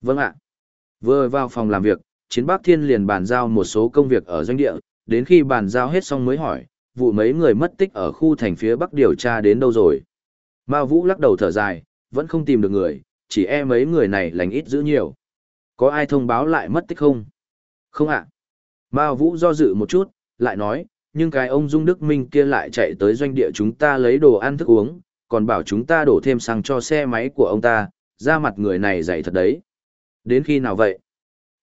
Vâng ạ. Vừa vào phòng làm việc, Chiến Bắc Thiên liền bàn giao một số công việc ở doanh địa, đến khi bàn giao hết xong mới hỏi, vụ mấy người mất tích ở khu thành phía Bắc điều tra đến đâu rồi. Mao Vũ lắc đầu thở dài, vẫn không tìm được người, chỉ e mấy người này lành ít giữ nhiều. Có ai thông báo lại mất tích không? Không ạ. Mao Vũ do dự một chút, lại nói, nhưng cái ông Dung Đức Minh kia lại chạy tới doanh địa chúng ta lấy đồ ăn thức uống, còn bảo chúng ta đổ thêm xăng cho xe máy của ông ta, ra mặt người này dày thật đấy. Đến khi nào vậy?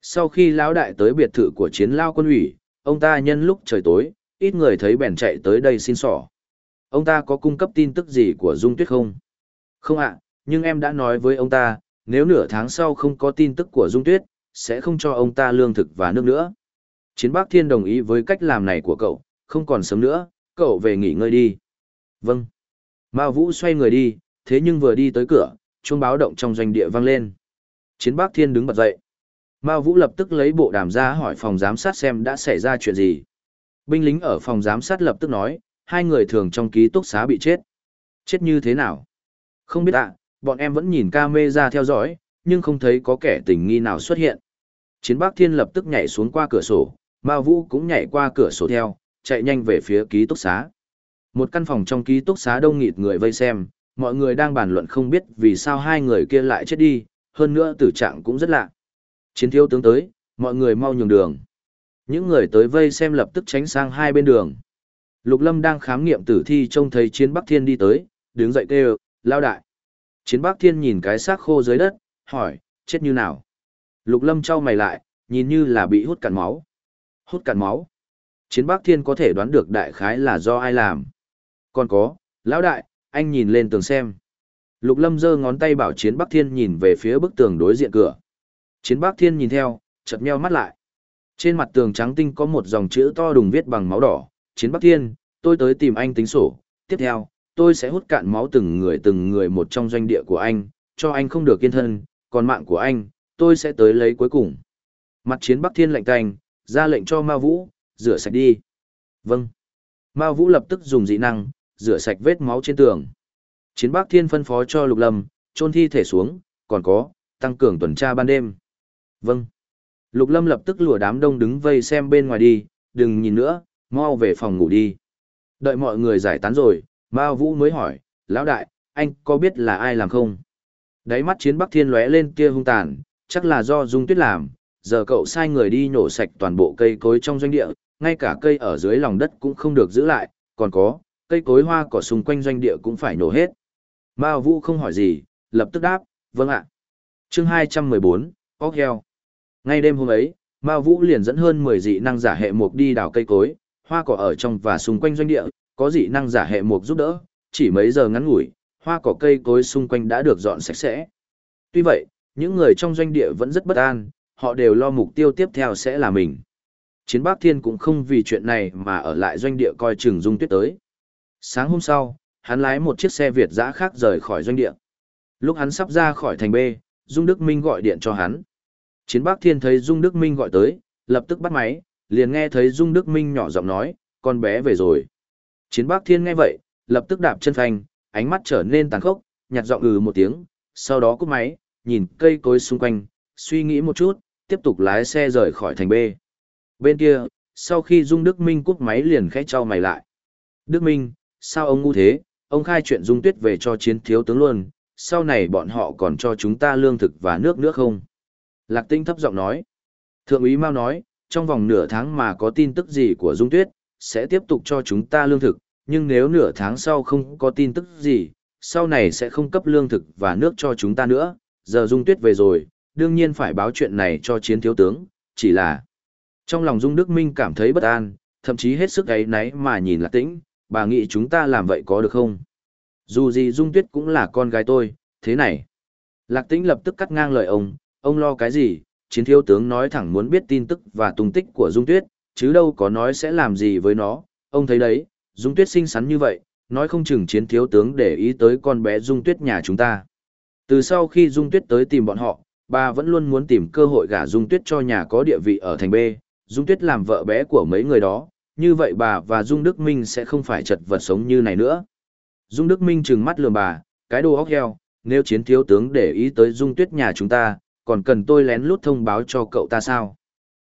Sau khi lão đại tới biệt thự của chiến lao quân ủy, ông ta nhân lúc trời tối, ít người thấy bèn chạy tới đây xin sỏ. Ông ta có cung cấp tin tức gì của Dung Tuyết không? Không ạ, nhưng em đã nói với ông ta, nếu nửa tháng sau không có tin tức của Dung Tuyết, sẽ không cho ông ta lương thực và nước nữa. Chiến Bắc Thiên đồng ý với cách làm này của cậu, không còn sớm nữa, cậu về nghỉ ngơi đi. Vâng. Mao Vũ xoay người đi, thế nhưng vừa đi tới cửa, chuông báo động trong doanh địa vang lên. Chiến Bắc Thiên đứng bật dậy. Mao Vũ lập tức lấy bộ đàm ra hỏi phòng giám sát xem đã xảy ra chuyện gì. Binh lính ở phòng giám sát lập tức nói, hai người thường trong ký túc xá bị chết. Chết như thế nào? Không biết ạ, bọn em vẫn nhìn ca mê ra theo dõi, nhưng không thấy có kẻ tình nghi nào xuất hiện. Chiến Bắc Thiên lập tức nhảy xuống qua cửa sổ, Mao Vũ cũng nhảy qua cửa sổ theo, chạy nhanh về phía ký túc xá. Một căn phòng trong ký túc xá đông nghịt người vây xem, mọi người đang bàn luận không biết vì sao hai người kia lại chết đi, hơn nữa tử trạng cũng rất lạ. Chiến thiếu tướng tới, mọi người mau nhường đường. Những người tới vây xem lập tức tránh sang hai bên đường. Lục Lâm đang khám nghiệm tử thi trông thấy Chiến Bắc Thiên đi tới, đứng dậy kêu, lao đại. Chiến Bắc Thiên nhìn cái xác khô dưới đất, hỏi, chết như nào? Lục Lâm trao mày lại, nhìn như là bị hút cạn máu. Hút cạn máu? Chiến Bắc Thiên có thể đoán được đại khái là do ai làm. Còn có, lão đại, anh nhìn lên tường xem. Lục Lâm giơ ngón tay bảo Chiến Bắc Thiên nhìn về phía bức tường đối diện cửa. Chiến Bắc Thiên nhìn theo, chợt meo mắt lại. Trên mặt tường trắng tinh có một dòng chữ to đùng viết bằng máu đỏ. Chiến Bắc Thiên, tôi tới tìm anh tính sổ. Tiếp theo, tôi sẽ hút cạn máu từng người từng người một trong doanh địa của anh, cho anh không được kiên thân, còn mạng của anh, tôi sẽ tới lấy cuối cùng. Mặt Chiến Bắc Thiên lạnh tanh, ra lệnh cho Ma Vũ, rửa sạch đi. Vâng. Ma Vũ lập tức dùng dị năng, rửa sạch vết máu trên tường. Chiến Bắc Thiên phân phó cho Lục Lâm, trôn thi thể xuống, còn có, tăng cường tuần tra ban đêm. Vâng. Lục Lâm lập tức lùa đám đông đứng vây xem bên ngoài đi, đừng nhìn nữa, mau về phòng ngủ đi. Đợi mọi người giải tán rồi, Mao Vũ mới hỏi, lão đại, anh có biết là ai làm không? Đáy mắt chiến Bắc Thiên lóe lên kia hung tàn, chắc là do Dung Tuyết làm, giờ cậu sai người đi nhổ sạch toàn bộ cây cối trong doanh địa, ngay cả cây ở dưới lòng đất cũng không được giữ lại, còn có, cây cối hoa cỏ xung quanh doanh địa cũng phải nổ hết. Mao Vũ không hỏi gì, lập tức đáp, vâng ạ. chương 214, óc heo. Ngay đêm hôm ấy, Mao Vũ liền dẫn hơn 10 dị năng giả hệ mục đi đào cây cối, hoa cỏ ở trong và xung quanh doanh địa, có dị năng giả hệ mục giúp đỡ, chỉ mấy giờ ngắn ngủi, hoa cỏ cây cối xung quanh đã được dọn sạch sẽ. Tuy vậy, những người trong doanh địa vẫn rất bất an, họ đều lo mục tiêu tiếp theo sẽ là mình. Chiến Bắc Thiên cũng không vì chuyện này mà ở lại doanh địa coi chừng Dung Tuyết tới. Sáng hôm sau, hắn lái một chiếc xe Việt dã khác rời khỏi doanh địa. Lúc hắn sắp ra khỏi thành B, Dung Đức Minh gọi điện cho hắn. Chiến Bắc Thiên thấy Dung Đức Minh gọi tới, lập tức bắt máy, liền nghe thấy Dung Đức Minh nhỏ giọng nói, con bé về rồi. Chiến Bắc Thiên nghe vậy, lập tức đạp chân phanh, ánh mắt trở nên tàn khốc, nhạt giọng ừ một tiếng, sau đó cúp máy, nhìn cây cối xung quanh, suy nghĩ một chút, tiếp tục lái xe rời khỏi thành B. Bên kia, sau khi Dung Đức Minh cúp máy liền khẽ trao mày lại. Đức Minh, sao ông ngu thế, ông khai chuyện Dung Tuyết về cho chiến thiếu tướng luôn, sau này bọn họ còn cho chúng ta lương thực và nước nữa không? Lạc Tinh thấp giọng nói. Thượng úy Mao nói, trong vòng nửa tháng mà có tin tức gì của Dung Tuyết, sẽ tiếp tục cho chúng ta lương thực, nhưng nếu nửa tháng sau không có tin tức gì, sau này sẽ không cấp lương thực và nước cho chúng ta nữa, giờ Dung Tuyết về rồi, đương nhiên phải báo chuyện này cho chiến thiếu tướng, chỉ là... Trong lòng Dung Đức Minh cảm thấy bất an, thậm chí hết sức ấy náy mà nhìn Lạc Tĩnh, bà nghĩ chúng ta làm vậy có được không? Dù gì Dung Tuyết cũng là con gái tôi, thế này. Lạc Tĩnh lập tức cắt ngang lời ông, ông lo cái gì, chiến thiếu tướng nói thẳng muốn biết tin tức và tung tích của Dung Tuyết, chứ đâu có nói sẽ làm gì với nó, ông thấy đấy, Dung Tuyết xinh xắn như vậy, nói không chừng chiến thiếu tướng để ý tới con bé Dung Tuyết nhà chúng ta. Từ sau khi Dung Tuyết tới tìm bọn họ, bà vẫn luôn muốn tìm cơ hội gả Dung Tuyết cho nhà có địa vị ở thành B, Dung Tuyết làm vợ bé của mấy người đó, như vậy bà và Dung Đức Minh sẽ không phải chật vật sống như này nữa. Dung Đức Minh trừng mắt lườm bà, cái đồ óc heo, nếu chiến thiếu tướng để ý tới Dung Tuyết nhà chúng ta, còn cần tôi lén lút thông báo cho cậu ta sao?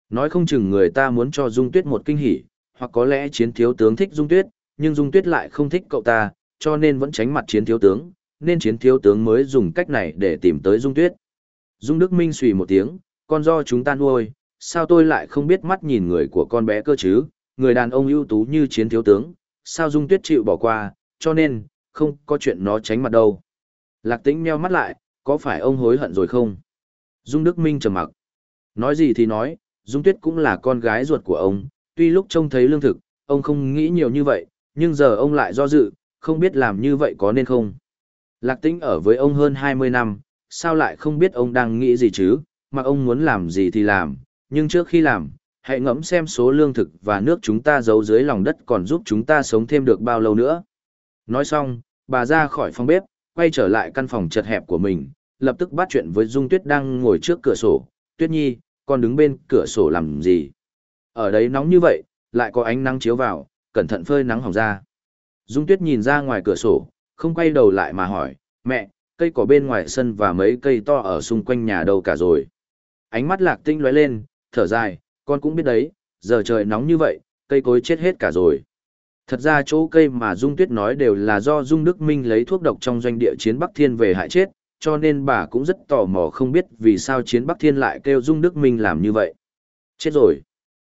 Nói không chừng người ta muốn cho Dung Tuyết một kinh hỉ, hoặc có lẽ chiến thiếu tướng thích Dung Tuyết, nhưng Dung Tuyết lại không thích cậu ta, cho nên vẫn tránh mặt chiến thiếu tướng, nên chiến thiếu tướng mới dùng cách này để tìm tới Dung Tuyết. Dung Đức Minh xùy một tiếng, con do chúng ta nuôi, sao tôi lại không biết mắt nhìn người của con bé cơ chứ, người đàn ông ưu tú như chiến thiếu tướng, sao Dung Tuyết chịu bỏ qua, cho nên, không có chuyện nó tránh mặt đâu. Lạc tĩnh meo mắt lại, có phải ông hối hận rồi không? Dung Đức Minh trầm mặc. Nói gì thì nói, Dung Tuyết cũng là con gái ruột của ông, tuy lúc trông thấy lương thực, ông không nghĩ nhiều như vậy, nhưng giờ ông lại do dự, không biết làm như vậy có nên không. Lạc tĩnh ở với ông hơn 20 năm, sao lại không biết ông đang nghĩ gì chứ, mà ông muốn làm gì thì làm, nhưng trước khi làm, hãy ngẫm xem số lương thực và nước chúng ta giấu dưới lòng đất còn giúp chúng ta sống thêm được bao lâu nữa. Nói xong, bà ra khỏi phòng bếp, quay trở lại căn phòng chật hẹp của mình, lập tức bắt chuyện với Dung Tuyết đang ngồi trước cửa sổ. Tuyết Nhi, con đứng bên cửa sổ làm gì? Ở đấy nóng như vậy, lại có ánh nắng chiếu vào, cẩn thận phơi nắng hỏng ra. Dung Tuyết nhìn ra ngoài cửa sổ, không quay đầu lại mà hỏi, mẹ, cây cỏ bên ngoài sân và mấy cây to ở xung quanh nhà đâu cả rồi. Ánh mắt lạc tinh lóe lên, thở dài, con cũng biết đấy, giờ trời nóng như vậy, cây cối chết hết cả rồi. Thật ra chỗ cây mà Dung Tuyết nói đều là do Dung Đức Minh lấy thuốc độc trong doanh địa chiến Bắc Thiên về hại chết, cho nên bà cũng rất tò mò không biết vì sao chiến Bắc Thiên lại kêu Dung Đức Minh làm như vậy. Chết rồi.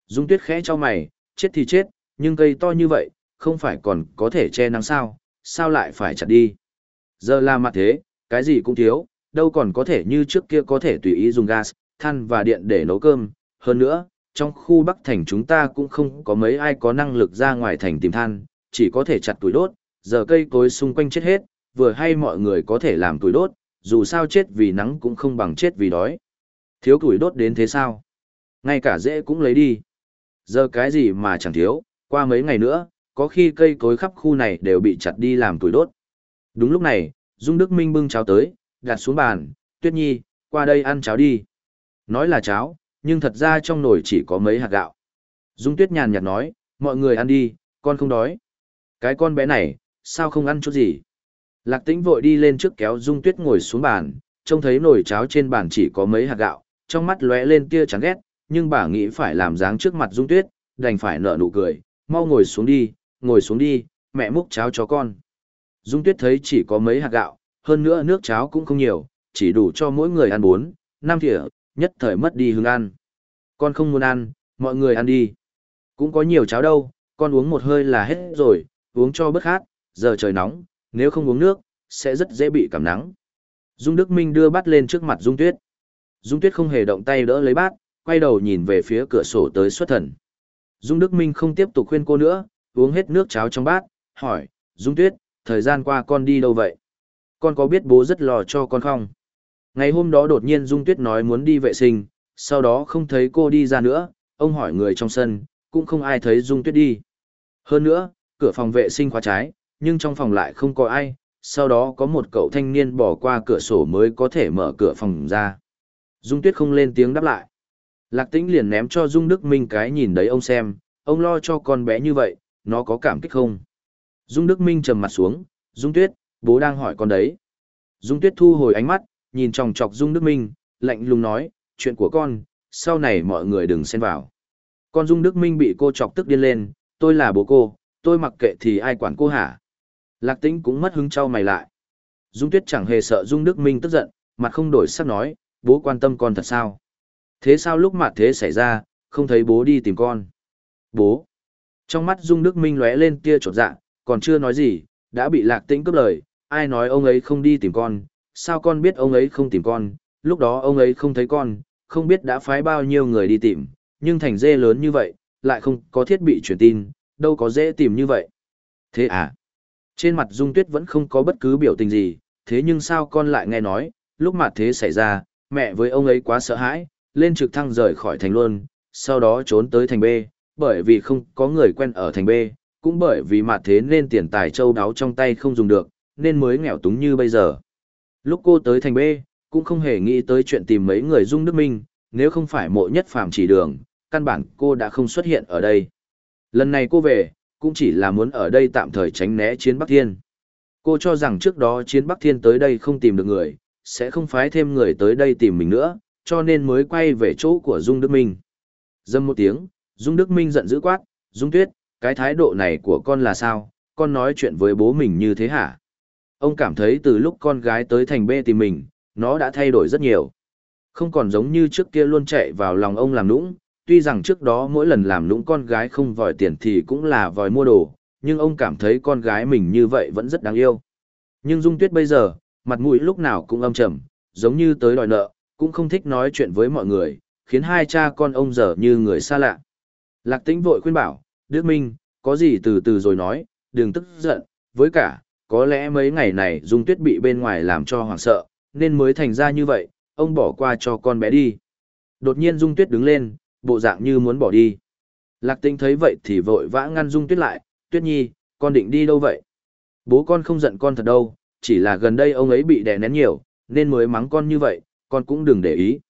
Dung Tuyết khẽ cho mày, chết thì chết, nhưng cây to như vậy, không phải còn có thể che nắng sao, sao lại phải chặt đi. Giờ là mặt thế, cái gì cũng thiếu, đâu còn có thể như trước kia có thể tùy ý dùng gas, than và điện để nấu cơm. Hơn nữa, trong khu Bắc Thành chúng ta cũng không có mấy ai có năng lực ra ngoài thành tìm than, chỉ có thể chặt tuổi đốt, giờ cây cối xung quanh chết hết, vừa hay mọi người có thể làm tuổi đốt, dù sao chết vì nắng cũng không bằng chết vì đói. Thiếu tuổi đốt đến thế sao? Ngay cả dễ cũng lấy đi. Giờ cái gì mà chẳng thiếu, qua mấy ngày nữa, có khi cây cối khắp khu này đều bị chặt đi làm tuổi đốt. Đúng lúc này, Dung Đức Minh bưng cháo tới, đặt xuống bàn, Tuyết Nhi, qua đây ăn cháo đi. Nói là cháo, nhưng thật ra trong nồi chỉ có mấy hạt gạo. Dung Tuyết nhàn nhạt nói, mọi người ăn đi, con không đói. Cái con bé này, sao không ăn chút gì? Lạc tĩnh vội đi lên trước kéo Dung Tuyết ngồi xuống bàn, trông thấy nồi cháo trên bàn chỉ có mấy hạt gạo, trong mắt lóe lên tia chán ghét, nhưng bà nghĩ phải làm dáng trước mặt Dung Tuyết, đành phải nở nụ cười, mau ngồi xuống đi, ngồi xuống đi, mẹ múc cháo cho con. Dung Tuyết thấy chỉ có mấy hạt gạo, hơn nữa nước cháo cũng không nhiều, chỉ đủ cho mỗi người ăn bốn, năm thìa, nhất thời mất đi hứng ăn. Con không muốn ăn, mọi người ăn đi. Cũng có nhiều cháo đâu, con uống một hơi là hết rồi, uống cho bớt khát, giờ trời nóng, nếu không uống nước, sẽ rất dễ bị cảm nắng. Dung Đức Minh đưa bát lên trước mặt Dung Tuyết. Dung Tuyết không hề động tay đỡ lấy bát, quay đầu nhìn về phía cửa sổ tới xuất thần. Dung Đức Minh không tiếp tục khuyên cô nữa, uống hết nước cháo trong bát, hỏi, Dung Tuyết, thời gian qua con đi đâu vậy? Con có biết bố rất lo cho con không? Ngày hôm đó đột nhiên Dung Tuyết nói muốn đi vệ sinh, sau đó không thấy cô đi ra nữa, ông hỏi người trong sân, cũng không ai thấy Dung Tuyết đi. Hơn nữa, cửa phòng vệ sinh khóa trái, nhưng trong phòng lại không có ai, sau đó có một cậu thanh niên bỏ qua cửa sổ mới có thể mở cửa phòng ra. Dung Tuyết không lên tiếng đáp lại. Lạc Tĩnh liền ném cho Dung Đức Minh cái nhìn đấy ông xem, ông lo cho con bé như vậy, nó có cảm kích không? Dung Đức Minh trầm mặt xuống, Dung Tuyết, bố đang hỏi con đấy. Dung Tuyết thu hồi ánh mắt, nhìn chòng chọc Dung Đức Minh, lạnh lùng nói, chuyện của con, sau này mọi người đừng xen vào. Con Dung Đức Minh bị cô chọc tức điên lên, tôi là bố cô, tôi mặc kệ thì ai quản cô hả? Lạc Tĩnh cũng mất hứng trao mày lại. Dung Tuyết chẳng hề sợ Dung Đức Minh tức giận, mặt không đổi sắc nói, bố quan tâm con thật sao? Thế sao lúc mặt thế xảy ra, không thấy bố đi tìm con? Bố! Trong mắt Dung Đức Minh lóe lên tia trột dạ, còn chưa nói gì, đã bị Lạc Tĩnh cướp lời, ai nói ông ấy không đi tìm con, sao con biết ông ấy không tìm con, lúc đó ông ấy không thấy con, không biết đã phái bao nhiêu người đi tìm, nhưng thành dê lớn như vậy, lại không có thiết bị truyền tin, đâu có dễ tìm như vậy. Thế à? Trên mặt Dung Tuyết vẫn không có bất cứ biểu tình gì, thế nhưng sao con lại nghe nói, lúc mặt thế xảy ra, mẹ với ông ấy quá sợ hãi, lên trực thăng rời khỏi thành luôn, sau đó trốn tới thành B, bởi vì không có người quen ở thành B, cũng bởi vì mặt thế nên tiền tài châu đáo trong tay không dùng được, nên mới nghèo túng như bây giờ. Lúc cô tới thành B, cũng không hề nghĩ tới chuyện tìm mấy người Dung Đức Minh, nếu không phải mộ nhất phàm chỉ đường, căn bản cô đã không xuất hiện ở đây. Lần này cô về, cũng chỉ là muốn ở đây tạm thời tránh né chiến Bắc Thiên. Cô cho rằng trước đó chiến Bắc Thiên tới đây không tìm được người, sẽ không phái thêm người tới đây tìm mình nữa, cho nên mới quay về chỗ của Dung Đức Minh. Dâm một tiếng, Dung Đức Minh giận dữ quát, Dung Tuyết, cái thái độ này của con là sao, con nói chuyện với bố mình như thế hả? Ông cảm thấy từ lúc con gái tới thành bê tìm mình, nó đã thay đổi rất nhiều. Không còn giống như trước kia luôn chạy vào lòng ông làm nũng, tuy rằng trước đó mỗi lần làm nũng con gái không vòi tiền thì cũng là vòi mua đồ, nhưng ông cảm thấy con gái mình như vậy vẫn rất đáng yêu. Nhưng Dung Tuyết bây giờ, mặt mũi lúc nào cũng âm trầm, giống như tới đòi nợ, cũng không thích nói chuyện với mọi người, khiến hai cha con ông giờ như người xa lạ. Lạc Tĩnh vội khuyên bảo, Đức Minh, có gì từ từ rồi nói, đừng tức giận, với cả, có lẽ mấy ngày này Dung Tuyết bị bên ngoài làm cho hoảng sợ, nên mới thành ra như vậy, ông bỏ qua cho con bé đi. Đột nhiên Dung Tuyết đứng lên, bộ dạng như muốn bỏ đi. Lạc Tĩnh thấy vậy thì vội vã ngăn Dung Tuyết lại, Tuyết Nhi, con định đi đâu vậy? Bố con không giận con thật đâu, chỉ là gần đây ông ấy bị đè nén nhiều, nên mới mắng con như vậy, con cũng đừng để ý.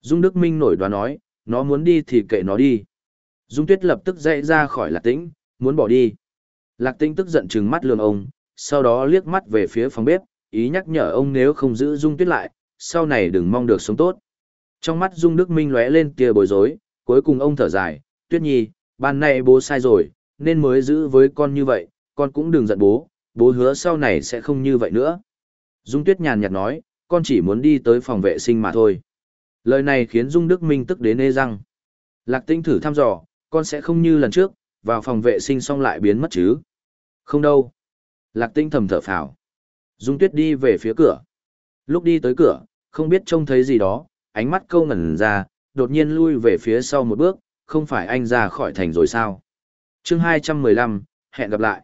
Dung Đức Minh nổi đoán nói, nó muốn đi thì kệ nó đi. Dung Tuyết lập tức dậy ra khỏi Lạc Tĩnh, muốn bỏ đi. Lạc Tĩnh tức giận trừng mắt lườm ông, sau đó liếc mắt về phía phòng bếp, ý nhắc nhở ông nếu không giữ Dung Tuyết lại, sau này đừng mong được sống tốt. Trong mắt Dung Đức Minh lóe lên tia bối rối, cuối cùng ông thở dài, Tuyết Nhi, ban nay bố sai rồi, nên mới giữ với con như vậy, con cũng đừng giận bố, bố hứa sau này sẽ không như vậy nữa. Dung Tuyết nhàn nhạt nói, con chỉ muốn đi tới phòng vệ sinh mà thôi. Lời này khiến Dung Đức Minh tức đến nê răng. Lạc Tinh thử thăm dò, con sẽ không như lần trước, vào phòng vệ sinh xong lại biến mất chứ. Không đâu. Lạc Tinh thầm thở phào. Dung Tuyết đi về phía cửa. Lúc đi tới cửa, không biết trông thấy gì đó, ánh mắt câu ngẩn ra, đột nhiên lui về phía sau một bước, không phải anh ra khỏi thành rồi sao? chương 215, hẹn gặp lại.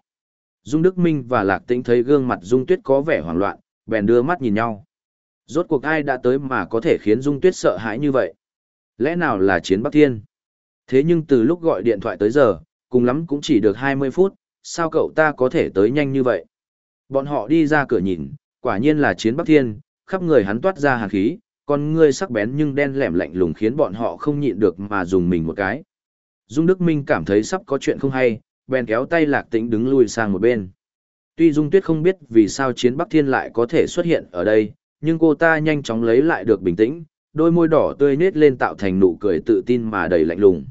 Dung Đức Minh và Lạc Tĩnh thấy gương mặt Dung Tuyết có vẻ hoảng loạn, bèn đưa mắt nhìn nhau. Rốt cuộc ai đã tới mà có thể khiến Dung Tuyết sợ hãi như vậy? Lẽ nào là chiến Bắc Thiên? Thế nhưng từ lúc gọi điện thoại tới giờ, cùng lắm cũng chỉ được 20 phút, sao cậu ta có thể tới nhanh như vậy? Bọn họ đi ra cửa nhìn, quả nhiên là chiến Bắc Thiên, khắp người hắn toát ra hàn khí, con ngươi sắc bén nhưng đen lẻm lạnh lùng khiến bọn họ không nhịn được mà dùng mình một cái. Dung Đức Minh cảm thấy sắp có chuyện không hay, bèn kéo tay Lạc Tĩnh đứng lui sang một bên. Tuy Dung Tuyết không biết vì sao chiến Bắc Thiên lại có thể xuất hiện ở đây, nhưng cô ta nhanh chóng lấy lại được bình tĩnh, đôi môi đỏ tươi nết lên tạo thành nụ cười tự tin mà đầy lạnh lùng.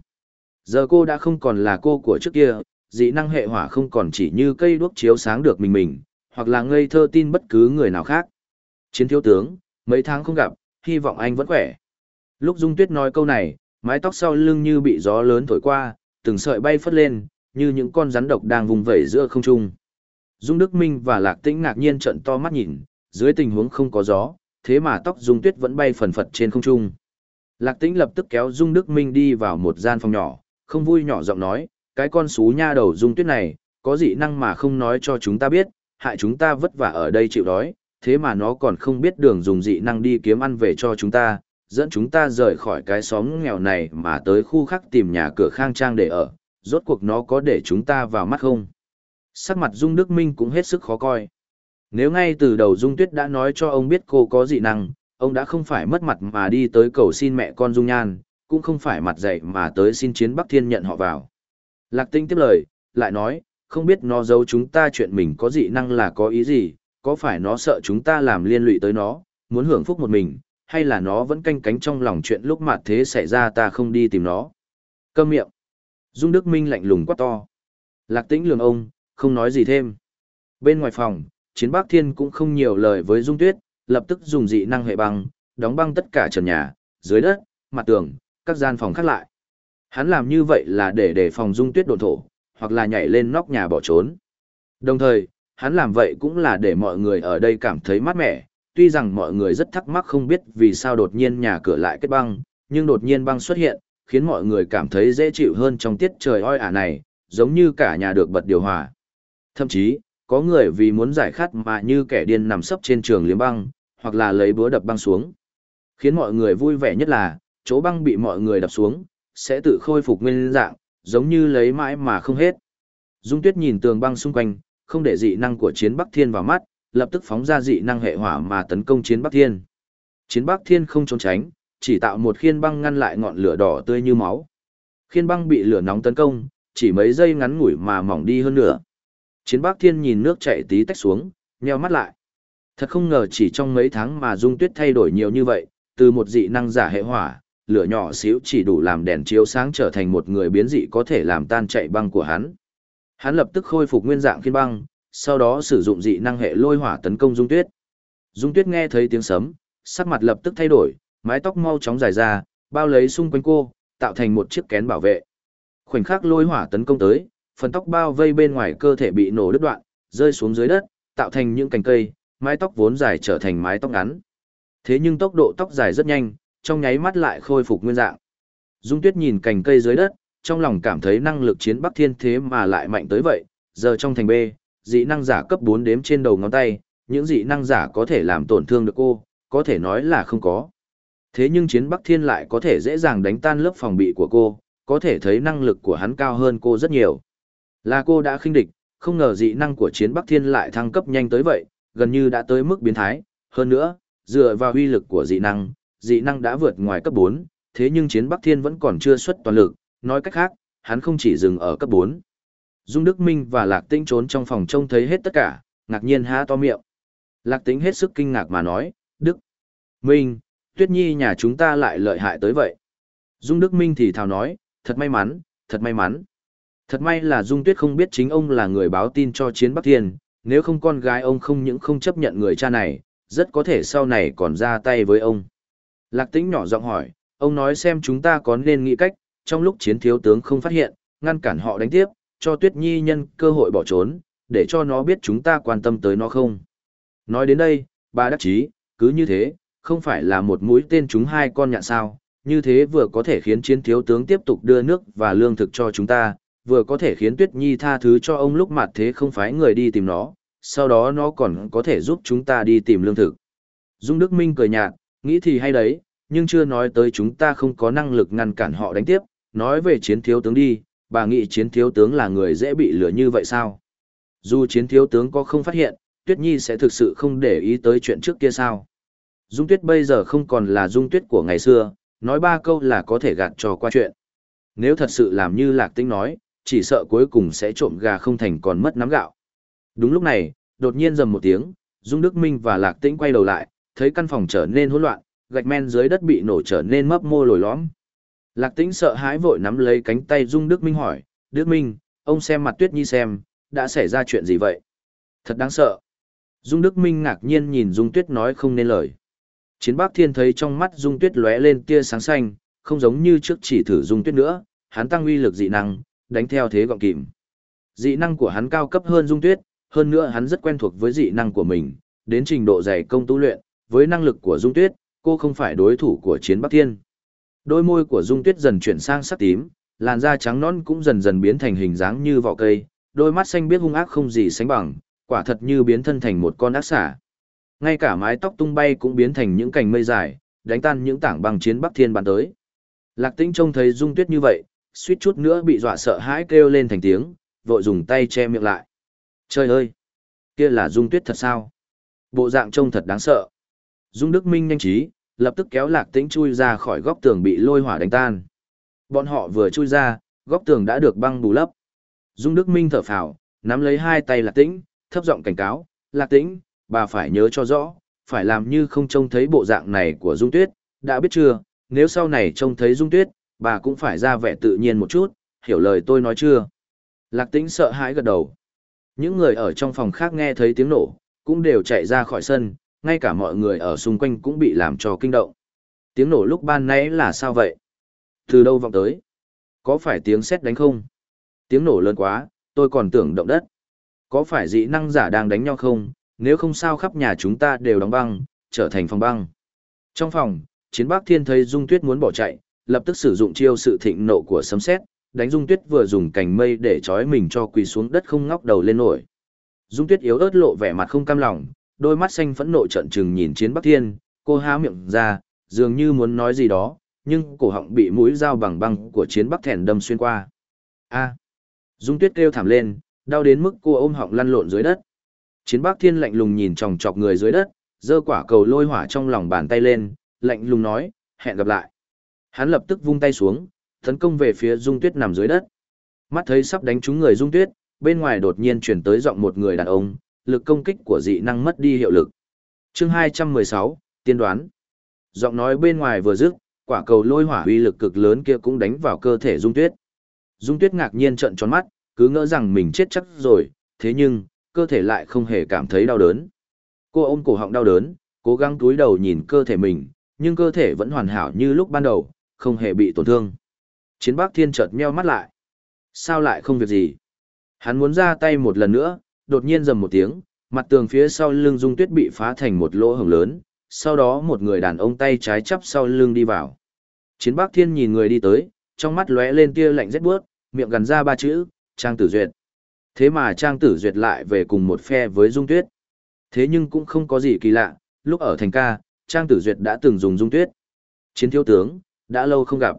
Giờ cô đã không còn là cô của trước kia, dị năng hệ hỏa không còn chỉ như cây đuốc chiếu sáng được mình mình, hoặc là ngây thơ tin bất cứ người nào khác. Chiến thiếu tướng, mấy tháng không gặp, hy vọng anh vẫn khỏe. Lúc Dung Tuyết nói câu này, mái tóc sau lưng như bị gió lớn thổi qua, từng sợi bay phất lên, như những con rắn độc đang vùng vẩy giữa không trung. Dung Đức Minh và Lạc Tĩnh ngạc nhiên trợn to mắt nhìn, dưới tình huống không có gió, thế mà tóc Dung Tuyết vẫn bay phần phật trên không trung. Lạc Tĩnh lập tức kéo Dung Đức Minh đi vào một gian phòng nhỏ, không vui nhỏ giọng nói, cái con xú nha đầu Dung Tuyết này, có dị năng mà không nói cho chúng ta biết, hại chúng ta vất vả ở đây chịu đói, thế mà nó còn không biết đường dùng dị năng đi kiếm ăn về cho chúng ta, dẫn chúng ta rời khỏi cái xóm nghèo này mà tới khu khác tìm nhà cửa khang trang để ở, rốt cuộc nó có để chúng ta vào mắt không? Sắc mặt Dung Đức Minh cũng hết sức khó coi. Nếu ngay từ đầu Dung Tuyết đã nói cho ông biết cô có dị năng, ông đã không phải mất mặt mà đi tới cầu xin mẹ con Dung Nhan, cũng không phải mặt dậy mà tới xin chiến Bắc Thiên nhận họ vào. Lạc Tinh tiếp lời, lại nói, không biết nó giấu chúng ta chuyện mình có dị năng là có ý gì, có phải nó sợ chúng ta làm liên lụy tới nó, muốn hưởng phúc một mình, hay là nó vẫn canh cánh trong lòng chuyện lúc mặt thế xảy ra ta không đi tìm nó. Câm miệng. Dung Đức Minh lạnh lùng quát to. Lạc tĩnh lường ông, không nói gì thêm. Bên ngoài phòng, chiến bác thiên cũng không nhiều lời với Dung Tuyết, lập tức dùng dị năng hệ băng, đóng băng tất cả trần nhà, dưới đất, mặt tường, các gian phòng khác lại. Hắn làm như vậy là để đề phòng Dung Tuyết độn thổ, hoặc là nhảy lên nóc nhà bỏ trốn. Đồng thời, hắn làm vậy cũng là để mọi người ở đây cảm thấy mát mẻ, tuy rằng mọi người rất thắc mắc không biết vì sao đột nhiên nhà cửa lại kết băng, nhưng đột nhiên băng xuất hiện, khiến mọi người cảm thấy dễ chịu hơn trong tiết trời oi ả này, giống như cả nhà được bật điều hòa. Thậm chí, có người vì muốn giải khát mà như kẻ điên nằm sấp trên trường liếm băng, hoặc là lấy búa đập băng xuống. Khiến mọi người vui vẻ nhất là, chỗ băng bị mọi người đập xuống, sẽ tự khôi phục nguyên dạng, giống như lấy mãi mà không hết. Dung Tuyết nhìn tường băng xung quanh, không để dị năng của chiến Bắc Thiên vào mắt, lập tức phóng ra dị năng hệ hỏa mà tấn công chiến Bắc Thiên. Chiến Bắc Thiên không trốn tránh, chỉ tạo một khiên băng ngăn lại ngọn lửa đỏ tươi như máu. Khiên băng bị lửa nóng tấn công, chỉ mấy giây ngắn ngủi mà mỏng đi hơn nữa. Chiến Bắc Thiên nhìn nước chảy tí tách xuống, nheo mắt lại. Thật không ngờ chỉ trong mấy tháng mà Dung Tuyết thay đổi nhiều như vậy, từ một dị năng giả hệ hỏa, lửa nhỏ xíu chỉ đủ làm đèn chiếu sáng trở thành một người biến dị có thể làm tan chạy băng của hắn. Hắn lập tức khôi phục nguyên dạng khiên băng, sau đó sử dụng dị năng hệ lôi hỏa tấn công Dung Tuyết. Dung Tuyết nghe thấy tiếng sấm, sắc mặt lập tức thay đổi, mái tóc mau chóng dài ra, bao lấy xung quanh cô, tạo thành một chiếc kén bảo vệ. Khoảnh khắc lôi hỏa tấn công tới, phần tóc bao vây bên ngoài cơ thể bị nổ đứt đoạn, rơi xuống dưới đất, tạo thành những cành cây, mái tóc vốn dài trở thành mái tóc ngắn. Thế nhưng tốc độ tóc dài rất nhanh, trong nháy mắt lại khôi phục nguyên dạng. Dung Tuyết nhìn cành cây dưới đất, trong lòng cảm thấy năng lực chiến Bắc Thiên thế mà lại mạnh tới vậy, giờ trong thành B, dị năng giả cấp 4 đếm trên đầu ngón tay, những dị năng giả có thể làm tổn thương được cô, có thể nói là không có. Thế nhưng chiến Bắc Thiên lại có thể dễ dàng đánh tan lớp phòng bị của cô, có thể thấy năng lực của hắn cao hơn cô rất nhiều. Là cô đã khinh địch, không ngờ dị năng của chiến Bắc Thiên lại thăng cấp nhanh tới vậy, gần như đã tới mức biến thái. Hơn nữa, dựa vào uy lực của dị năng, dị năng đã vượt ngoài cấp 4, thế nhưng chiến Bắc Thiên vẫn còn chưa xuất toàn lực, nói cách khác, hắn không chỉ dừng ở cấp 4. Dung Đức Minh và Lạc Tĩnh trốn trong phòng trông thấy hết tất cả, ngạc nhiên há to miệng. Lạc Tĩnh hết sức kinh ngạc mà nói, Đức, Minh, Tuyết Nhi nhà chúng ta lại lợi hại tới vậy. Dung Đức Minh thì thào nói, thật may mắn, thật may mắn. Thật may là Dung Tuyết không biết chính ông là người báo tin cho chiến Bắc Thiên, nếu không con gái ông không những không chấp nhận người cha này, rất có thể sau này còn ra tay với ông. Lạc Tĩnh nhỏ giọng hỏi, ông nói xem chúng ta có nên nghĩ cách, trong lúc chiến thiếu tướng không phát hiện, ngăn cản họ đánh tiếp, cho Tuyết Nhi nhân cơ hội bỏ trốn, để cho nó biết chúng ta quan tâm tới nó không. Nói đến đây, bà đắc chí, cứ như thế, không phải là một mũi tên chúng hai con nhạn sao, như thế vừa có thể khiến chiến thiếu tướng tiếp tục đưa nước và lương thực cho chúng ta, vừa có thể khiến Tuyết Nhi tha thứ cho ông lúc mặt thế không phải người đi tìm nó, sau đó nó còn có thể giúp chúng ta đi tìm lương thực. Dung Đức Minh cười nhạt, nghĩ thì hay đấy, nhưng chưa nói tới chúng ta không có năng lực ngăn cản họ đánh tiếp, nói về chiến thiếu tướng đi, bà nghĩ chiến thiếu tướng là người dễ bị lừa như vậy sao? Dù chiến thiếu tướng có không phát hiện, Tuyết Nhi sẽ thực sự không để ý tới chuyện trước kia sao? Dung Tuyết bây giờ không còn là Dung Tuyết của ngày xưa, nói ba câu là có thể gạt trò qua chuyện. Nếu thật sự làm như Lạc Tĩnh nói, chỉ sợ cuối cùng sẽ trộm gà không thành còn mất nắm gạo. Đúng lúc này, đột nhiên rầm một tiếng, Dung Đức Minh và Lạc Tĩnh quay đầu lại, thấy căn phòng trở nên hỗn loạn, gạch men dưới đất bị nổ trở nên mấp mô lồi lõm. Lạc Tĩnh sợ hãi vội nắm lấy cánh tay Dung Đức Minh hỏi, Đức Minh, ông xem mặt Tuyết Nhi xem, đã xảy ra chuyện gì vậy? Thật đáng sợ. Dung Đức Minh ngạc nhiên nhìn Dung Tuyết nói không nên lời. Chiến Bác Thiên thấy trong mắt Dung Tuyết lóe lên tia sáng xanh, không giống như trước chỉ thử Dung Tuyết nữa, hắn tăng uy lực dị năng, đánh theo thế gọn kìm. Dị năng của hắn cao cấp hơn Dung Tuyết, hơn nữa hắn rất quen thuộc với dị năng của mình, đến trình độ dày công tu luyện, với năng lực của Dung Tuyết, cô không phải đối thủ của Chiến Bắc Thiên. Đôi môi của Dung Tuyết dần chuyển sang sắc tím, làn da trắng nõn cũng dần dần biến thành hình dáng như vỏ cây, đôi mắt xanh biết hung ác không gì sánh bằng, quả thật như biến thân thành một con ác xả. Ngay cả mái tóc tung bay cũng biến thành những cành mây dài, đánh tan những tảng băng chiến Bắc Thiên bàn tới. Lạc Tĩnh trông thấy Dung Tuyết như vậy, suýt chút nữa bị dọa sợ hãi kêu lên thành tiếng, vội dùng tay che miệng lại. Trời ơi! Kia là Dung Tuyết thật sao? Bộ dạng trông thật đáng sợ. Dung Đức Minh nhanh trí, lập tức kéo Lạc Tĩnh chui ra khỏi góc tường bị lôi hỏa đánh tan. Bọn họ vừa chui ra, góc tường đã được băng bù lấp. Dung Đức Minh thở phào, nắm lấy hai tay Lạc Tĩnh, thấp giọng cảnh cáo, Lạc Tĩnh, bà phải nhớ cho rõ, phải làm như không trông thấy bộ dạng này của Dung Tuyết, đã biết chưa, nếu sau này trông thấy Dung Tuyết, bà cũng phải ra vẻ tự nhiên một chút, hiểu lời tôi nói chưa? Lạc Tĩnh sợ hãi gật đầu. Những người ở trong phòng khác nghe thấy tiếng nổ, cũng đều chạy ra khỏi sân, ngay cả mọi người ở xung quanh cũng bị làm cho kinh động. Tiếng nổ lúc ban nãy là sao vậy? Từ đâu vọng tới? Có phải tiếng sét đánh không? Tiếng nổ lớn quá, tôi còn tưởng động đất. Có phải dị năng giả đang đánh nhau không? Nếu không sao khắp nhà chúng ta đều đóng băng, trở thành phòng băng. Trong phòng, chiến bác thiên thấy Dung Tuyết muốn bỏ chạy, lập tức sử dụng chiêu sự thịnh nộ của sấm sét, đánh Dung Tuyết vừa dùng cành mây để trói mình cho quỳ xuống đất không ngóc đầu lên nổi. Dung Tuyết yếu ớt lộ vẻ mặt không cam lòng, đôi mắt xanh phẫn nộ trận trừng nhìn Chiến Bắc Thiên, cô há miệng ra, dường như muốn nói gì đó, nhưng cổ họng bị mũi dao bằng băng của Chiến Bắc Thèn đâm xuyên qua. A. Dung Tuyết kêu thảm lên, đau đến mức cô ôm họng lăn lộn dưới đất. Chiến Bắc Thiên lạnh lùng nhìn chòng chọc người dưới đất, giơ quả cầu lôi hỏa trong lòng bàn tay lên, lạnh lùng nói, hẹn gặp lại. Hắn lập tức vung tay xuống, tấn công về phía Dung Tuyết nằm dưới đất. Mắt thấy sắp đánh trúng người Dung Tuyết, bên ngoài đột nhiên truyền tới giọng một người đàn ông, lực công kích của dị năng mất đi hiệu lực. Chương 216, tiên đoán. Giọng nói bên ngoài vừa dứt, quả cầu lôi hỏa uy lực cực lớn kia cũng đánh vào cơ thể Dung Tuyết. Dung Tuyết ngạc nhiên trợn tròn mắt, cứ ngỡ rằng mình chết chắc rồi, thế nhưng, cơ thể lại không hề cảm thấy đau đớn. Cô ôm cổ họng đau đớn, cố gắng túi đầu nhìn cơ thể mình, nhưng cơ thể vẫn hoàn hảo như lúc ban đầu, không hề bị tổn thương. Chiến Bắc Thiên chợt meo mắt lại. Sao lại không việc gì? Hắn muốn ra tay một lần nữa, đột nhiên rầm một tiếng, mặt tường phía sau lưng Dung Tuyết bị phá thành một lỗ hồng lớn, sau đó một người đàn ông tay trái chắp sau lưng đi vào. Chiến Bắc Thiên nhìn người đi tới, trong mắt lóe lên tia lạnh rét buốt, miệng gần ra ba chữ, Trang Tử Duyệt. Thế mà Trang Tử Duyệt lại về cùng một phe với Dung Tuyết. Thế nhưng cũng không có gì kỳ lạ, lúc ở thành ca, Trang Tử Duyệt đã từng dùng Dung Tuyết. Chiến thiếu tướng, đã lâu không gặp.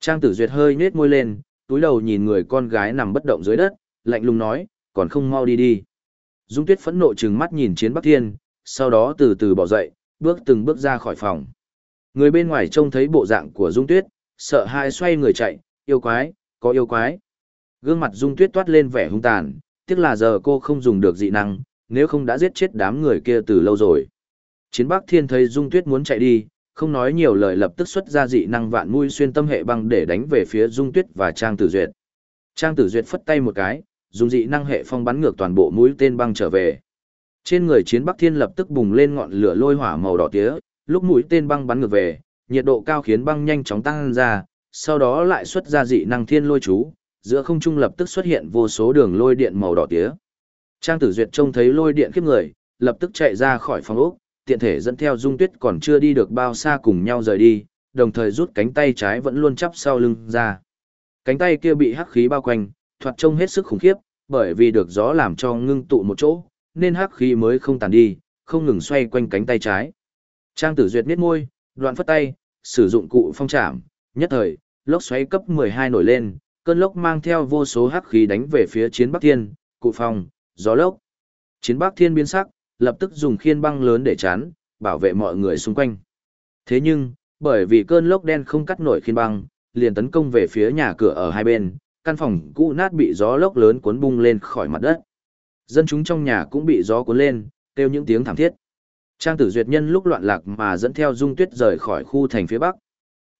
Trang Tử Duyệt hơi nhếch môi lên, túi đầu nhìn người con gái nằm bất động dưới đất, lạnh lùng nói, còn không mau đi đi. Dung Tuyết phẫn nộ trừng mắt nhìn Chiến Bắc Thiên, sau đó từ từ bỏ dậy, bước từng bước ra khỏi phòng. Người bên ngoài trông thấy bộ dạng của Dung Tuyết, sợ hãi xoay người chạy, yêu quái, có yêu quái. Gương mặt Dung Tuyết toát lên vẻ hung tàn, tiếc là giờ cô không dùng được dị năng, nếu không đã giết chết đám người kia từ lâu rồi. Chiến Bắc Thiên thấy Dung Tuyết muốn chạy đi, không nói nhiều lời lập tức xuất ra dị năng vạn mũi xuyên tâm hệ băng để đánh về phía Dung Tuyết và Trang Tử Duyệt. Trang Tử Duyệt phất tay một cái, dùng dị năng hệ phong bắn ngược toàn bộ mũi tên băng trở về. Trên người Chiến Bắc Thiên lập tức bùng lên ngọn lửa lôi hỏa màu đỏ tía, lúc mũi tên băng bắn ngược về, nhiệt độ cao khiến băng nhanh chóng tăng ra, sau đó lại xuất ra dị năng thiên lôi chú, giữa không trung lập tức xuất hiện vô số đường lôi điện màu đỏ tía. Trang Tử Duyệt trông thấy lôi điện khiếp người, lập tức chạy ra khỏi phòng ốc, tiện thể dẫn theo Dung Tuyết còn chưa đi được bao xa cùng nhau rời đi, đồng thời rút cánh tay trái vẫn luôn chắp sau lưng ra. Cánh tay kia bị hắc khí bao quanh, thoạt trông hết sức khủng khiếp, bởi vì được gió làm cho ngưng tụ một chỗ, nên hắc khí mới không tàn đi, không ngừng xoay quanh cánh tay trái. Trang Tử Duyệt nhếch môi, đoạn phất tay, sử dụng cụ phong trảm, nhất thời, lốc xoáy cấp 12 nổi lên, cơn lốc mang theo vô số hắc khí đánh về phía chiến Bắc Thiên, cụ phong, gió lốc. Chiến Bắc Thiên biến sắc, lập tức dùng khiên băng lớn để chắn, bảo vệ mọi người xung quanh. Thế nhưng, bởi vì cơn lốc đen không cắt nổi khiên băng, liền tấn công về phía nhà cửa ở hai bên, căn phòng cũ nát bị gió lốc lớn cuốn bung lên khỏi mặt đất. Dân chúng trong nhà cũng bị gió cuốn lên, kêu những tiếng thảm thiết. Trang tử duyệt nhân lúc loạn lạc mà dẫn theo Dung Tuyết rời khỏi khu thành phía bắc.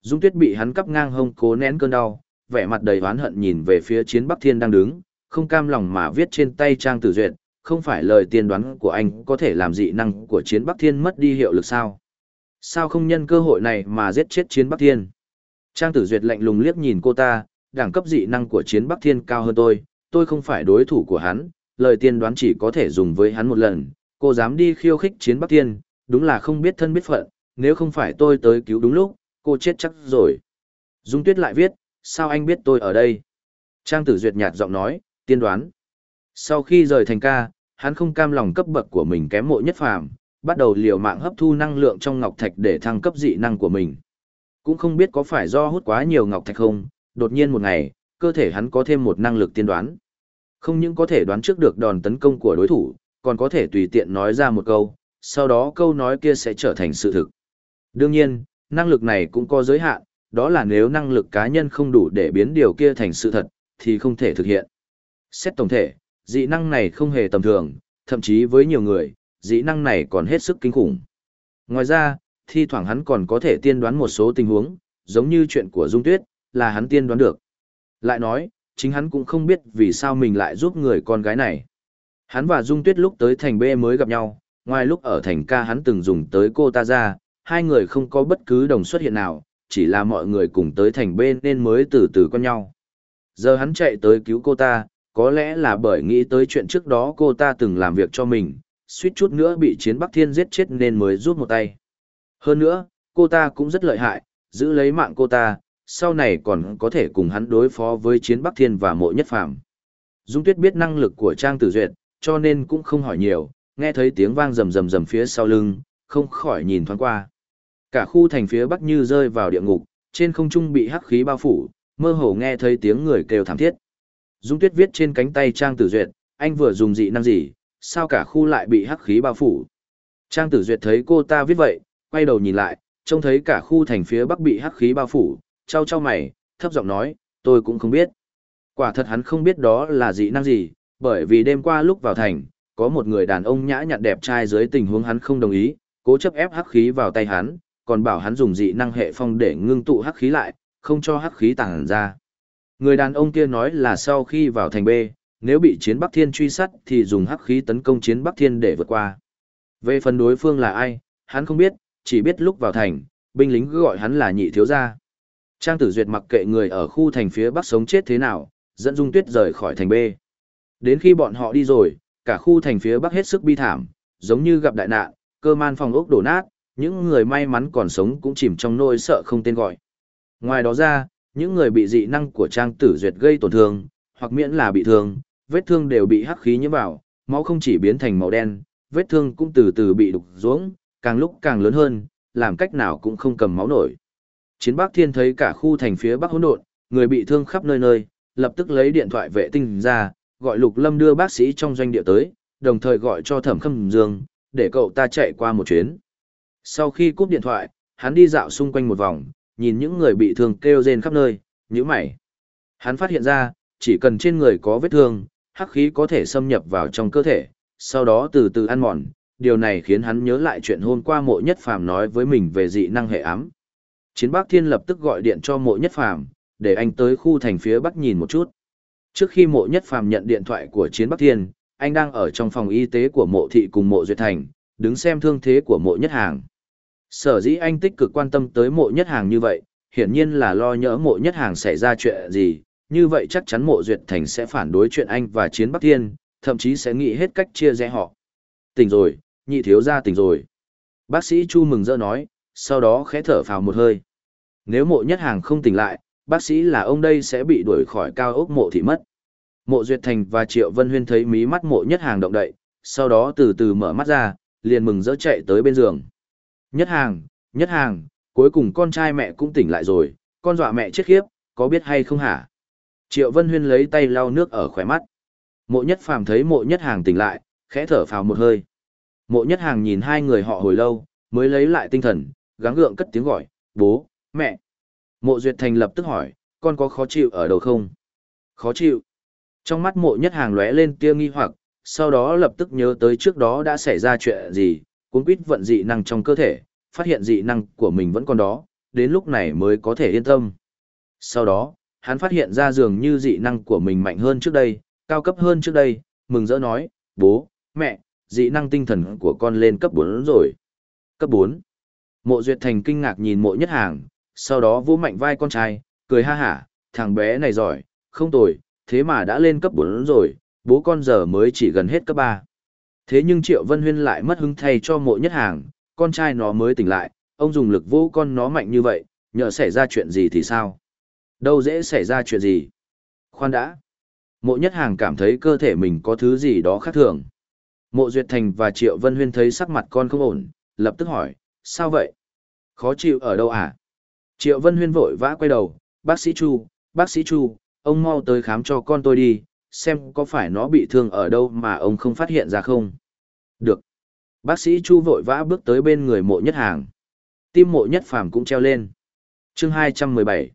Dung Tuyết bị hắn cắp ngang hông cố nén cơn đau, vẻ mặt đầy oán hận nhìn về phía chiến Bắc Thiên đang đứng, không cam lòng mà viết trên tay Trang tử duyệt, không phải lời tiên đoán của anh có thể làm dị năng của chiến Bắc Thiên mất đi hiệu lực sao? Sao không nhân cơ hội này mà giết chết chiến Bắc Thiên? Trang tử duyệt lạnh lùng liếc nhìn cô ta, đẳng cấp dị năng của chiến Bắc Thiên cao hơn tôi, tôi không phải đối thủ của hắn, lời tiên đoán chỉ có thể dùng với hắn một lần, cô dám đi khiêu khích chiến Bắc Thiên, đúng là không biết thân biết phận, nếu không phải tôi tới cứu đúng lúc, cô chết chắc rồi. Dung Tuyết lại viết, sao anh biết tôi ở đây? Trang tử duyệt nhạt giọng nói, tiên đoán. Sau khi rời thành ca, hắn không cam lòng cấp bậc của mình kém mộ nhất phàm, bắt đầu liều mạng hấp thu năng lượng trong ngọc thạch để thăng cấp dị năng của mình. Cũng không biết có phải do hút quá nhiều ngọc thạch không, đột nhiên một ngày, cơ thể hắn có thêm một năng lực tiên đoán. Không những có thể đoán trước được đòn tấn công của đối thủ, còn có thể tùy tiện nói ra một câu, sau đó câu nói kia sẽ trở thành sự thực. Đương nhiên, năng lực này cũng có giới hạn, đó là nếu năng lực cá nhân không đủ để biến điều kia thành sự thật, thì không thể thực hiện. Xét tổng thể, dị năng này không hề tầm thường, thậm chí với nhiều người, dị năng này còn hết sức kinh khủng. Ngoài ra, thi thoảng hắn còn có thể tiên đoán một số tình huống, giống như chuyện của Dung Tuyết, là hắn tiên đoán được. Lại nói, chính hắn cũng không biết vì sao mình lại giúp người con gái này. Hắn và Dung Tuyết lúc tới thành B mới gặp nhau, ngoài lúc ở thành ca hắn từng dùng tới cô ta ra, hai người không có bất cứ đồng xuất hiện nào, chỉ là mọi người cùng tới thành B nên mới từ từ quen nhau. Giờ hắn chạy tới cứu cô ta, có lẽ là bởi nghĩ tới chuyện trước đó cô ta từng làm việc cho mình, suýt chút nữa bị chiến Bắc Thiên giết chết nên mới rút một tay. Hơn nữa, cô ta cũng rất lợi hại, giữ lấy mạng cô ta, sau này còn có thể cùng hắn đối phó với chiến Bắc Thiên và mộ nhất phàm. Dung Tuyết biết năng lực của Trang Tử Duyệt, cho nên cũng không hỏi nhiều, nghe thấy tiếng vang rầm rầm rầm phía sau lưng, không khỏi nhìn thoáng qua. Cả khu thành phía bắc như rơi vào địa ngục, trên không trung bị hắc khí bao phủ, mơ hồ nghe thấy tiếng người kêu thảm thiết. Dung Tuyết viết trên cánh tay Trang Tử Duyệt, anh vừa dùng dị năng gì, sao cả khu lại bị hắc khí bao phủ. Trang Tử Duyệt thấy cô ta viết vậy, quay đầu nhìn lại, trông thấy cả khu thành phía bắc bị hắc khí bao phủ, trao trao mày, thấp giọng nói, tôi cũng không biết. Quả thật hắn không biết đó là dị năng gì, bởi vì đêm qua lúc vào thành, có một người đàn ông nhã nhặn đẹp trai dưới tình huống hắn không đồng ý, cố chấp ép hắc khí vào tay hắn, còn bảo hắn dùng dị năng hệ phong để ngưng tụ hắc khí lại, không cho hắc khí tàng ra. Người đàn ông kia nói là sau khi vào thành B, nếu bị chiến Bắc Thiên truy sát thì dùng hắc khí tấn công chiến Bắc Thiên để vượt qua. Về phần đối phương là ai, hắn không biết, chỉ biết lúc vào thành, binh lính cứ gọi hắn là nhị thiếu gia. Trang Tử Duyệt mặc kệ người ở khu thành phía Bắc sống chết thế nào, dẫn Dung Tuyết rời khỏi thành B. Đến khi bọn họ đi rồi, cả khu thành phía Bắc hết sức bi thảm, giống như gặp đại nạn, cơ man phòng ốc đổ nát, những người may mắn còn sống cũng chìm trong nỗi sợ không tên gọi. Ngoài đó ra, những người bị dị năng của Trang Tử Duyệt gây tổn thương, hoặc miễn là bị thương, vết thương đều bị hắc khí nhiễm vào, máu không chỉ biến thành màu đen, vết thương cũng từ từ bị đục ruỗng, càng lúc càng lớn hơn, làm cách nào cũng không cầm máu nổi. Chiến Bắc Thiên thấy cả khu thành phía Bắc hỗn độn, người bị thương khắp nơi nơi, lập tức lấy điện thoại vệ tinh ra, gọi Lục Lâm đưa bác sĩ trong doanh địa tới, đồng thời gọi cho Thẩm Khâm Dương, để cậu ta chạy qua một chuyến. Sau khi cúp điện thoại, hắn đi dạo xung quanh một vòng, nhìn những người bị thương kêu rên khắp nơi, nhíu mày. Hắn phát hiện ra, chỉ cần trên người có vết thương, hắc khí có thể xâm nhập vào trong cơ thể, sau đó từ từ ăn mòn, điều này khiến hắn nhớ lại chuyện hôm qua mộ nhất phàm nói với mình về dị năng hệ ám. Chiến Bắc Thiên lập tức gọi điện cho mộ nhất phàm, để anh tới khu thành phía Bắc nhìn một chút. Trước khi mộ nhất phàm nhận điện thoại của Chiến Bắc Thiên, anh đang ở trong phòng y tế của mộ thị cùng mộ duyệt thành, đứng xem thương thế của mộ nhất hàng. Sở dĩ anh tích cực quan tâm tới mộ nhất hàng như vậy, hiển nhiên là lo nhỡ mộ nhất hàng xảy ra chuyện gì, như vậy chắc chắn mộ duyệt thành sẽ phản đối chuyện anh và chiến Bắc Thiên, thậm chí sẽ nghĩ hết cách chia rẽ họ. Tỉnh rồi, nhị thiếu gia tỉnh rồi. Bác sĩ Chu mừng rỡ nói, sau đó khẽ thở phào một hơi. Nếu mộ nhất hàng không tỉnh lại, bác sĩ là ông đây sẽ bị đuổi khỏi cao ốc mộ thị mất. Mộ Duyệt Thành và Triệu Vân Huyên thấy mí mắt mộ nhất hàng động đậy, sau đó từ từ mở mắt ra, liền mừng rỡ chạy tới bên giường. Nhất hàng, nhất hàng, cuối cùng con trai mẹ cũng tỉnh lại rồi, con dọa mẹ chết khiếp, có biết hay không hả? Triệu Vân Huyên lấy tay lau nước ở khỏe mắt. Mộ nhất phàm thấy mộ nhất hàng tỉnh lại, khẽ thở phào một hơi. Mộ nhất hàng nhìn hai người họ hồi lâu, mới lấy lại tinh thần, gắng gượng cất tiếng gọi, bố, mẹ. Mộ Duyệt Thành lập tức hỏi, con có khó chịu ở đâu không? Khó chịu. Trong mắt mộ nhất hàng lóe lên tia nghi hoặc, sau đó lập tức nhớ tới trước đó đã xảy ra chuyện gì, cuốn quýt vận dị năng trong cơ thể, phát hiện dị năng của mình vẫn còn đó, đến lúc này mới có thể yên tâm. Sau đó, hắn phát hiện ra dường như dị năng của mình mạnh hơn trước đây, cao cấp hơn trước đây, mừng rỡ nói, bố, mẹ, dị năng tinh thần của con lên cấp 4 rồi. Cấp 4. Mộ Duyệt Thành kinh ngạc nhìn mộ nhất hàng, sau đó vỗ mạnh vai con trai, cười ha hả, thằng bé này giỏi, không tồi, thế mà đã lên cấp 4 rồi, bố con giờ mới chỉ gần hết cấp 3. Thế nhưng Triệu Vân Huyên lại mất hứng thay cho mộ nhất hàng, con trai nó mới tỉnh lại, ông dùng lực vô con nó mạnh như vậy, nhờ xảy ra chuyện gì thì sao? Đâu dễ xảy ra chuyện gì? Khoan đã. Mộ nhất hàng cảm thấy cơ thể mình có thứ gì đó khác thường. Mộ Duyệt Thành và Triệu Vân Huyên thấy sắc mặt con không ổn, lập tức hỏi, sao vậy? Khó chịu ở đâu à? Triệu Vân Huyên vội vã quay đầu, bác sĩ Chu, bác sĩ Chu, ông mau tới khám cho con tôi đi, xem có phải nó bị thương ở đâu mà ông không phát hiện ra không. Được. Bác sĩ Chu vội vã bước tới bên người mộ nhất hàng. Tim mộ nhất phàm cũng treo lên. chương 217.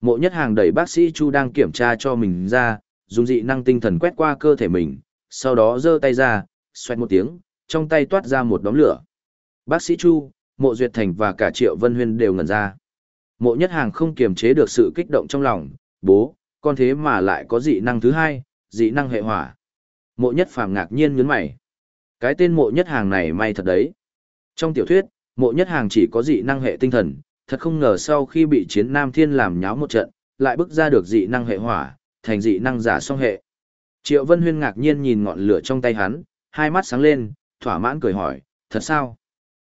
Mộ nhất hàng đẩy bác sĩ Chu đang kiểm tra cho mình ra, dùng dị năng tinh thần quét qua cơ thể mình, sau đó giơ tay ra, xoẹt một tiếng, trong tay toát ra một đống lửa. Bác sĩ Chu, mộ duyệt thành và cả triệu vân huyên đều ngẩn ra. Mộ nhất hàng không kiềm chế được sự kích động trong lòng, bố, con thế mà lại có dị năng thứ hai, dị năng hệ hỏa. Mộ nhất phàm ngạc nhiên nhấn mày. Cái tên mộ nhất hàng này may thật đấy. Trong tiểu thuyết, mộ nhất hàng chỉ có dị năng hệ tinh thần, thật không ngờ sau khi bị chiến Nam Thiên làm nháo một trận, lại bức ra được dị năng hệ hỏa, thành dị năng giả song hệ. Triệu Vân Huyên ngạc nhiên nhìn ngọn lửa trong tay hắn, hai mắt sáng lên, thỏa mãn cười hỏi, thật sao?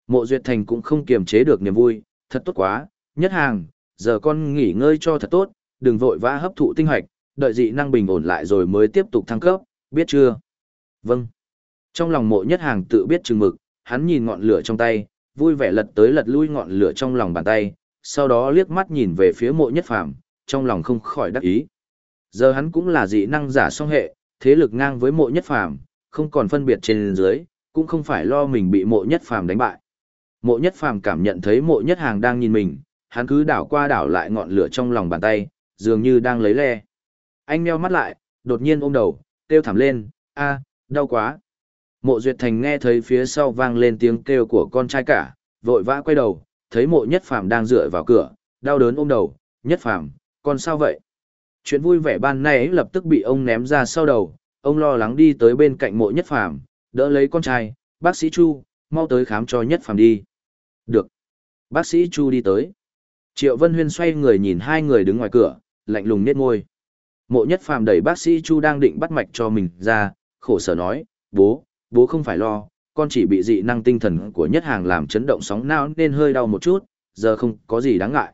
Mộ Duyệt Thành cũng không kiềm chế được niềm vui, thật tốt quá, nhất hàng, giờ con nghỉ ngơi cho thật tốt, đừng vội vã hấp thụ tinh hoạch, đợi dị năng bình ổn lại rồi mới tiếp tục thăng cấp, biết chưa? Vâng. Trong lòng mộ nhất hàng tự biết chừng mực, hắn nhìn ngọn lửa trong tay, vui vẻ lật tới lật lui ngọn lửa trong lòng bàn tay, sau đó liếc mắt nhìn về phía mộ nhất phàm, trong lòng không khỏi đắc ý. Giờ hắn cũng là dị năng giả song hệ, thế lực ngang với mộ nhất phàm, không còn phân biệt trên dưới, cũng không phải lo mình bị mộ nhất phàm đánh bại. Mộ nhất phàm cảm nhận thấy mộ nhất hàng đang nhìn mình, hắn cứ đảo qua đảo lại ngọn lửa trong lòng bàn tay, dường như đang lấy le. Anh meo mắt lại, đột nhiên ôm đầu, kêu thảm lên, a, đau quá. Mộ Duyệt Thành nghe thấy phía sau vang lên tiếng kêu của con trai cả, vội vã quay đầu, thấy mộ nhất phàm đang dựa vào cửa, đau đớn ôm đầu, nhất phàm, con sao vậy? Chuyện vui vẻ ban nay lập tức bị ông ném ra sau đầu, ông lo lắng đi tới bên cạnh mộ nhất phàm, đỡ lấy con trai, bác sĩ Chu, mau tới khám cho nhất phàm đi. Được. Bác sĩ Chu đi tới. Triệu Vân Huyên xoay người nhìn hai người đứng ngoài cửa, lạnh lùng nhếch môi. Mộ nhất phàm đẩy bác sĩ Chu đang định bắt mạch cho mình ra, khổ sở nói, bố, bố không phải lo, con chỉ bị dị năng tinh thần của nhất hàng làm chấn động sóng não nên hơi đau một chút, giờ không có gì đáng ngại.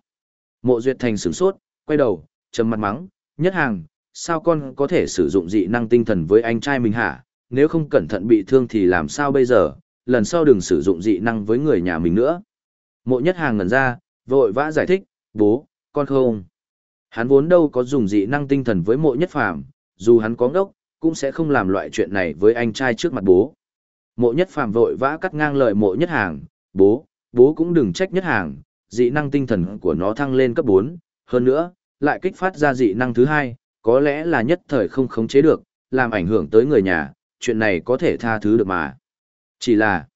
Mộ Duyệt Thành sửng sốt, quay đầu, trầm mặt mắng, nhất hàng, sao con có thể sử dụng dị năng tinh thần với anh trai mình hả? Nếu không cẩn thận bị thương thì làm sao bây giờ, lần sau đừng sử dụng dị năng với người nhà mình nữa. Mộ nhất hàng ngẩn ra, vội vã giải thích, bố, con không. Hắn vốn đâu có dùng dị năng tinh thần với mộ nhất phàm, dù hắn có ngốc, cũng sẽ không làm loại chuyện này với anh trai trước mặt bố. Mộ nhất phàm vội vã cắt ngang lời mộ nhất hàng, bố, bố cũng đừng trách nhất hàng, dị năng tinh thần của nó thăng lên cấp 4, hơn nữa, lại kích phát ra dị năng thứ hai, có lẽ là nhất thời không khống chế được, làm ảnh hưởng tới người nhà, chuyện này có thể tha thứ được mà. Chỉ là,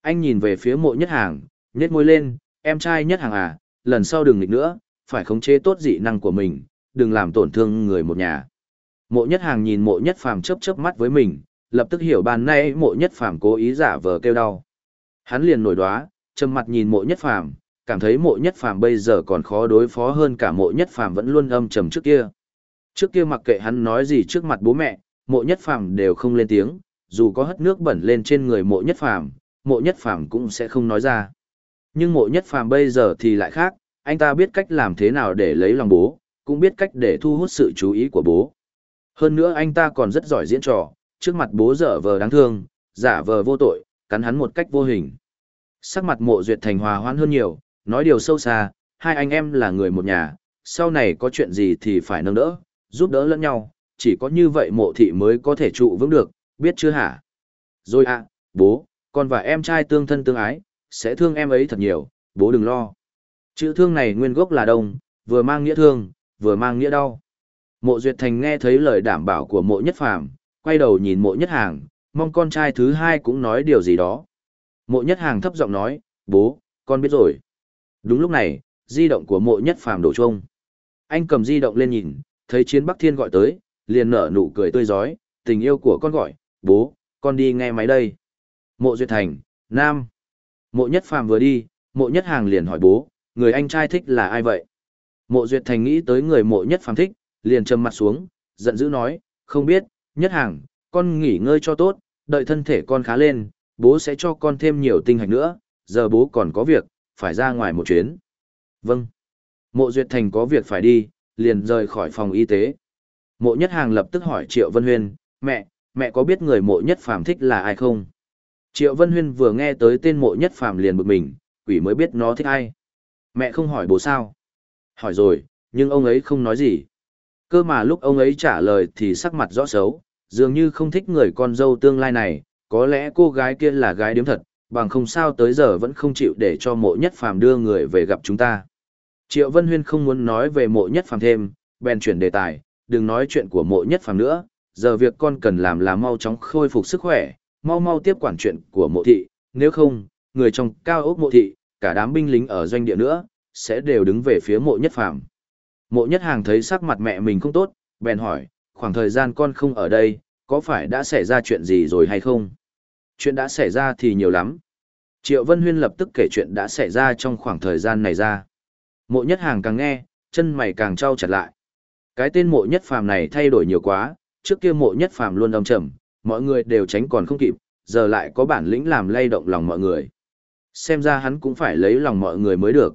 anh nhìn về phía mộ nhất hàng, nhét môi lên, em trai nhất hàng à, lần sau đừng nghịch nữa, phải khống chế tốt dị năng của mình, đừng làm tổn thương người một nhà. Mộ nhất hàng nhìn mộ nhất phàm chớp chớp mắt với mình, lập tức hiểu bàn nay mộ nhất phàm cố ý giả vờ kêu đau. Hắn liền nổi đoá, trầm mặt nhìn mộ nhất phàm, cảm thấy mộ nhất phàm bây giờ còn khó đối phó hơn cả mộ nhất phàm vẫn luôn âm trầm trước kia. Trước kia mặc kệ hắn nói gì trước mặt bố mẹ, mộ nhất phàm đều không lên tiếng, dù có hất nước bẩn lên trên người mộ nhất phàm, mộ nhất phàm cũng sẽ không nói ra. Nhưng mộ nhất phàm bây giờ thì lại khác, anh ta biết cách làm thế nào để lấy lòng bố, cũng biết cách để thu hút sự chú ý của bố. Hơn nữa anh ta còn rất giỏi diễn trò, trước mặt bố dở vờ đáng thương, giả vờ vô tội, cắn hắn một cách vô hình. Sắc mặt mộ duyệt thành hòa hoãn hơn nhiều, nói điều sâu xa, hai anh em là người một nhà, sau này có chuyện gì thì phải nâng đỡ, giúp đỡ lẫn nhau, chỉ có như vậy mộ thị mới có thể trụ vững được, biết chưa hả? Rồi ạ, bố, con và em trai tương thân tương ái, sẽ thương em ấy thật nhiều, bố đừng lo. Chữ thương này nguyên gốc là đông, vừa mang nghĩa thương, vừa mang nghĩa đau. Mộ Duyệt Thành nghe thấy lời đảm bảo của mộ nhất phàm, quay đầu nhìn mộ nhất hàng, mong con trai thứ hai cũng nói điều gì đó. Mộ nhất hàng thấp giọng nói, bố, con biết rồi. Đúng lúc này, di động của mộ nhất phàm đổ trông. Anh cầm di động lên nhìn, thấy chiến Bắc Thiên gọi tới, liền nở nụ cười tươi giói, tình yêu của con gọi, bố, con đi nghe máy đây. Mộ Duyệt Thành, Nam. Mộ nhất phàm vừa đi, mộ nhất hàng liền hỏi bố, người anh trai thích là ai vậy? Mộ Duyệt Thành nghĩ tới người mộ nhất phàm thích, liền trầm mặt xuống, giận dữ nói, không biết, nhất hàng, con nghỉ ngơi cho tốt, đợi thân thể con khá lên, bố sẽ cho con thêm nhiều tinh hạch nữa, giờ bố còn có việc, phải ra ngoài một chuyến. Vâng. Mộ Duyệt Thành có việc phải đi, liền rời khỏi phòng y tế. Mộ Nhất Hàng lập tức hỏi Triệu Vân Huyên, mẹ, mẹ có biết người mộ Nhất Phàm thích là ai không? Triệu Vân Huyên vừa nghe tới tên mộ Nhất Phàm liền bực mình, quỷ mới biết nó thích ai. Mẹ không hỏi bố sao? Hỏi rồi, nhưng ông ấy không nói gì. Cơ mà lúc ông ấy trả lời thì sắc mặt rõ xấu, dường như không thích người con dâu tương lai này, có lẽ cô gái kia là gái điếm thật, bằng không sao tới giờ vẫn không chịu để cho mộ nhất phàm đưa người về gặp chúng ta. Triệu Vân Huyên không muốn nói về mộ nhất phàm thêm, bèn chuyển đề tài, đừng nói chuyện của mộ nhất phàm nữa, giờ việc con cần làm là mau chóng khôi phục sức khỏe, mau mau tiếp quản chuyện của mộ thị, nếu không, người trong cao ốc mộ thị, cả đám binh lính ở doanh địa nữa, sẽ đều đứng về phía mộ nhất phàm. Mộ nhất hàng thấy sắc mặt mẹ mình không tốt, bèn hỏi, khoảng thời gian con không ở đây, có phải đã xảy ra chuyện gì rồi hay không? Chuyện đã xảy ra thì nhiều lắm. Triệu Vân Huyên lập tức kể chuyện đã xảy ra trong khoảng thời gian này ra. Mộ nhất hàng càng nghe, chân mày càng trao chặt lại. Cái tên mộ nhất phàm này thay đổi nhiều quá, trước kia mộ nhất phàm luôn âm trầm, mọi người đều tránh còn không kịp, giờ lại có bản lĩnh làm lay động lòng mọi người. Xem ra hắn cũng phải lấy lòng mọi người mới được.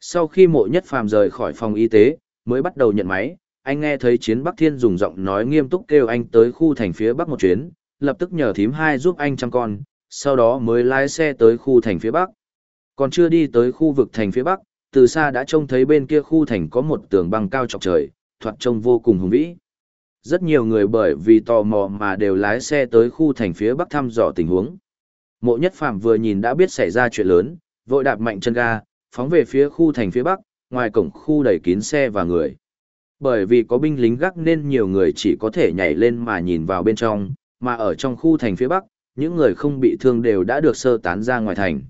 Sau khi mộ nhất phàm rời khỏi phòng y tế, mới bắt đầu nhận máy, anh nghe thấy chiến Bắc Thiên dùng giọng nói nghiêm túc kêu anh tới khu thành phía Bắc một chuyến, lập tức nhờ thím hai giúp anh chăm con, sau đó mới lái xe tới khu thành phía Bắc. Còn chưa đi tới khu vực thành phía Bắc, từ xa đã trông thấy bên kia khu thành có một tường băng cao chọc trời, thoạt trông vô cùng hùng vĩ. Rất nhiều người bởi vì tò mò mà đều lái xe tới khu thành phía Bắc thăm dò tình huống. Mộ Nhất Phạm vừa nhìn đã biết xảy ra chuyện lớn, vội đạp mạnh chân ga, phóng về phía khu thành phía Bắc, ngoài cổng khu đầy kín xe và người. Bởi vì có binh lính gác nên nhiều người chỉ có thể nhảy lên mà nhìn vào bên trong, mà ở trong khu thành phía Bắc, những người không bị thương đều đã được sơ tán ra ngoài thành.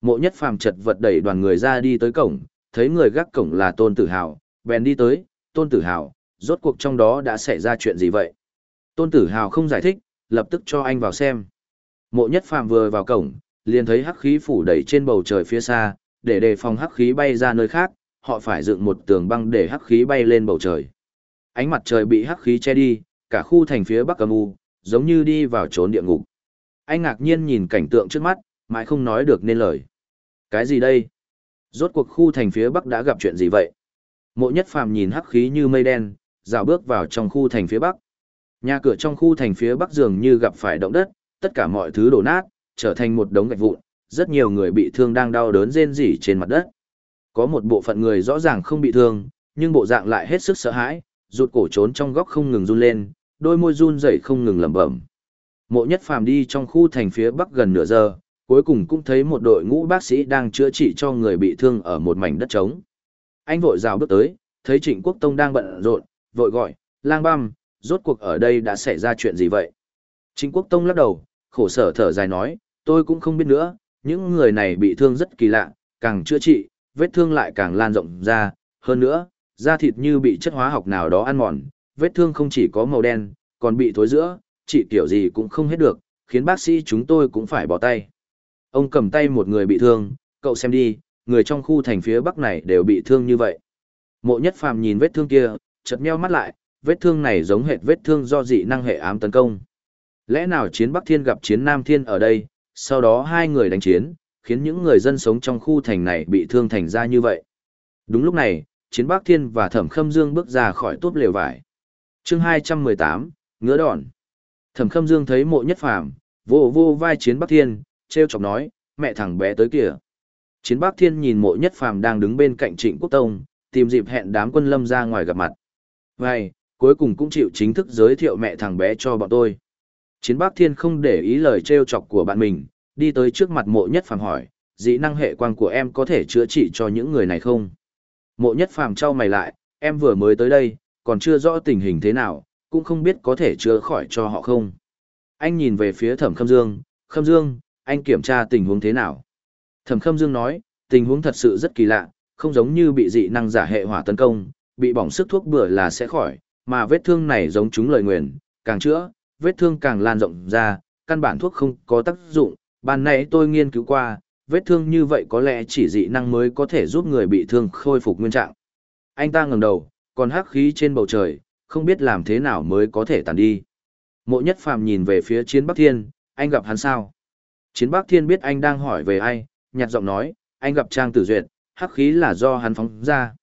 Mộ nhất phàm chật vật đẩy đoàn người ra đi tới cổng, thấy người gác cổng là tôn tử hào, bèn đi tới, tôn tử hào, rốt cuộc trong đó đã xảy ra chuyện gì vậy? Tôn tử hào không giải thích, lập tức cho anh vào xem. Mộ nhất phàm vừa vào cổng, liền thấy hắc khí phủ đầy trên bầu trời phía xa, để đề phòng hắc khí bay ra nơi khác, họ phải dựng một tường băng để hắc khí bay lên bầu trời. Ánh mặt trời bị hắc khí che đi, cả khu thành phía bắc âm u, giống như đi vào trốn địa ngục. Anh ngạc nhiên nhìn cảnh tượng trước mắt, mãi không nói được nên lời. Cái gì đây? Rốt cuộc khu thành phía bắc đã gặp chuyện gì vậy? Mộ nhất phàm nhìn hắc khí như mây đen, dạo bước vào trong khu thành phía bắc. Nhà cửa trong khu thành phía bắc dường như gặp phải động đất, tất cả mọi thứ đổ nát, trở thành một đống gạch vụn, rất nhiều người bị thương đang đau đớn rên rỉ trên mặt đất. Có một bộ phận người rõ ràng không bị thương, nhưng bộ dạng lại hết sức sợ hãi, rụt cổ trốn trong góc không ngừng run lên, đôi môi run rẩy không ngừng lẩm bẩm. Mộ Nhất Phàm đi trong khu thành phía bắc gần nửa giờ, cuối cùng cũng thấy một đội ngũ bác sĩ đang chữa trị cho người bị thương ở một mảnh đất trống. Anh vội rào bước tới, thấy Trịnh Quốc Tông đang bận rộn, vội gọi, lang băm, rốt cuộc ở đây đã xảy ra chuyện gì vậy? Trịnh Quốc Tông lắc đầu, khổ sở thở dài nói, tôi cũng không biết nữa, những người này bị thương rất kỳ lạ, càng chữa trị, vết thương lại càng lan rộng ra, hơn nữa, da thịt như bị chất hóa học nào đó ăn mòn, vết thương không chỉ có màu đen, còn bị thối giữa, trị kiểu gì cũng không hết được, khiến bác sĩ chúng tôi cũng phải bỏ tay. Ông cầm tay một người bị thương, cậu xem đi, người trong khu thành phía bắc này đều bị thương như vậy. Mộ nhất phàm nhìn vết thương kia, chật meo mắt lại, vết thương này giống hệt vết thương do dị năng hệ ám tấn công. Lẽ nào chiến Bắc Thiên gặp chiến Nam Thiên ở đây, sau đó hai người đánh chiến, khiến những người dân sống trong khu thành này bị thương thành ra như vậy. Đúng lúc này, chiến Bắc Thiên và Thẩm Khâm Dương bước ra khỏi túp lều vải. chương 218, ngứa đòn. Thẩm Khâm Dương thấy mộ nhất phàm, vô vô vai chiến Bắc Thiên, treo chọc nói, mẹ thằng bé tới kìa. Chiến Bắc Thiên nhìn mộ nhất phàm đang đứng bên cạnh trịnh quốc tông, tìm dịp hẹn đám quân lâm ra ngoài gặp mặt. Vậy, cuối cùng cũng chịu chính thức giới thiệu mẹ thằng bé cho bọn tôi. Chiến Bắc Thiên không để ý lời trêu chọc của bạn mình, đi tới trước mặt mộ nhất phàm hỏi, dị năng hệ quang của em có thể chữa trị cho những người này không? Mộ nhất phàm trao mày lại, em vừa mới tới đây, còn chưa rõ tình hình thế nào, cũng không biết có thể chữa khỏi cho họ không. Anh nhìn về phía thẩm Khâm Dương, Khâm Dương, anh kiểm tra tình huống thế nào? Thẩm Khâm Dương nói, tình huống thật sự rất kỳ lạ, không giống như bị dị năng giả hệ hỏa tấn công, bị bỏng sức thuốc bừa là sẽ khỏi, mà vết thương này giống chúng lời nguyền, càng chữa, vết thương càng lan rộng ra, căn bản thuốc không có tác dụng, ban nãy tôi nghiên cứu qua, vết thương như vậy có lẽ chỉ dị năng mới có thể giúp người bị thương khôi phục nguyên trạng. Anh ta ngẩng đầu, còn hắc khí trên bầu trời, không biết làm thế nào mới có thể tàn đi. Mộ nhất phàm nhìn về phía chiến Bắc Thiên, anh gặp hắn sao? Chiến Bắc Thiên biết anh đang hỏi về ai, nhạt giọng nói, anh gặp Trang Tử Duyệt, hắc khí là do hắn phóng ra.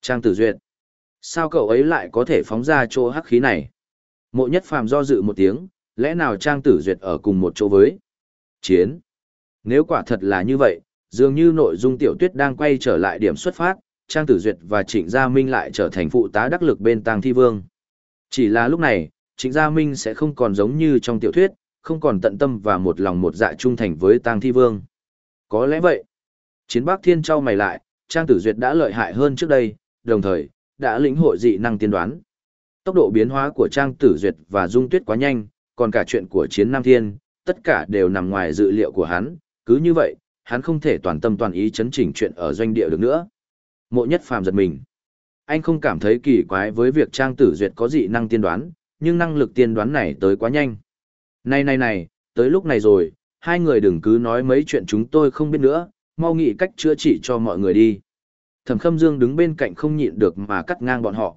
Trang Tử Duyệt, sao cậu ấy lại có thể phóng ra chỗ hắc khí này? Mộ nhất phàm do dự một tiếng, lẽ nào Trang Tử Duyệt ở cùng một chỗ với chiến? Nếu quả thật là như vậy, dường như nội dung tiểu tuyết đang quay trở lại điểm xuất phát, Trang Tử Duyệt và Trịnh Gia Minh lại trở thành phụ tá đắc lực bên Tàng Thi Vương. Chỉ là lúc này, Trịnh Gia Minh sẽ không còn giống như trong tiểu thuyết, không còn tận tâm và một lòng một dạ trung thành với Tàng Thi Vương. Có lẽ vậy. Chiến Bắc Thiên trao mày lại, Trang Tử Duyệt đã lợi hại hơn trước đây, đồng thời, đã lĩnh hội dị năng tiên đoán. Tốc độ biến hóa của Trang Tử Duyệt và Dung Tuyết quá nhanh, còn cả chuyện của Chiến Nam Thiên, tất cả đều nằm ngoài dự liệu của hắn, cứ như vậy, hắn không thể toàn tâm toàn ý chấn chỉnh chuyện ở doanh địa được nữa. Mộ nhất phàm giật mình. Anh không cảm thấy kỳ quái với việc Trang Tử Duyệt có dị năng tiên đoán, nhưng năng lực tiên đoán này tới quá nhanh. Này này này, tới lúc này rồi, hai người đừng cứ nói mấy chuyện chúng tôi không biết nữa, mau nghĩ cách chữa trị cho mọi người đi. Thẩm Khâm Dương đứng bên cạnh không nhịn được mà cắt ngang bọn họ.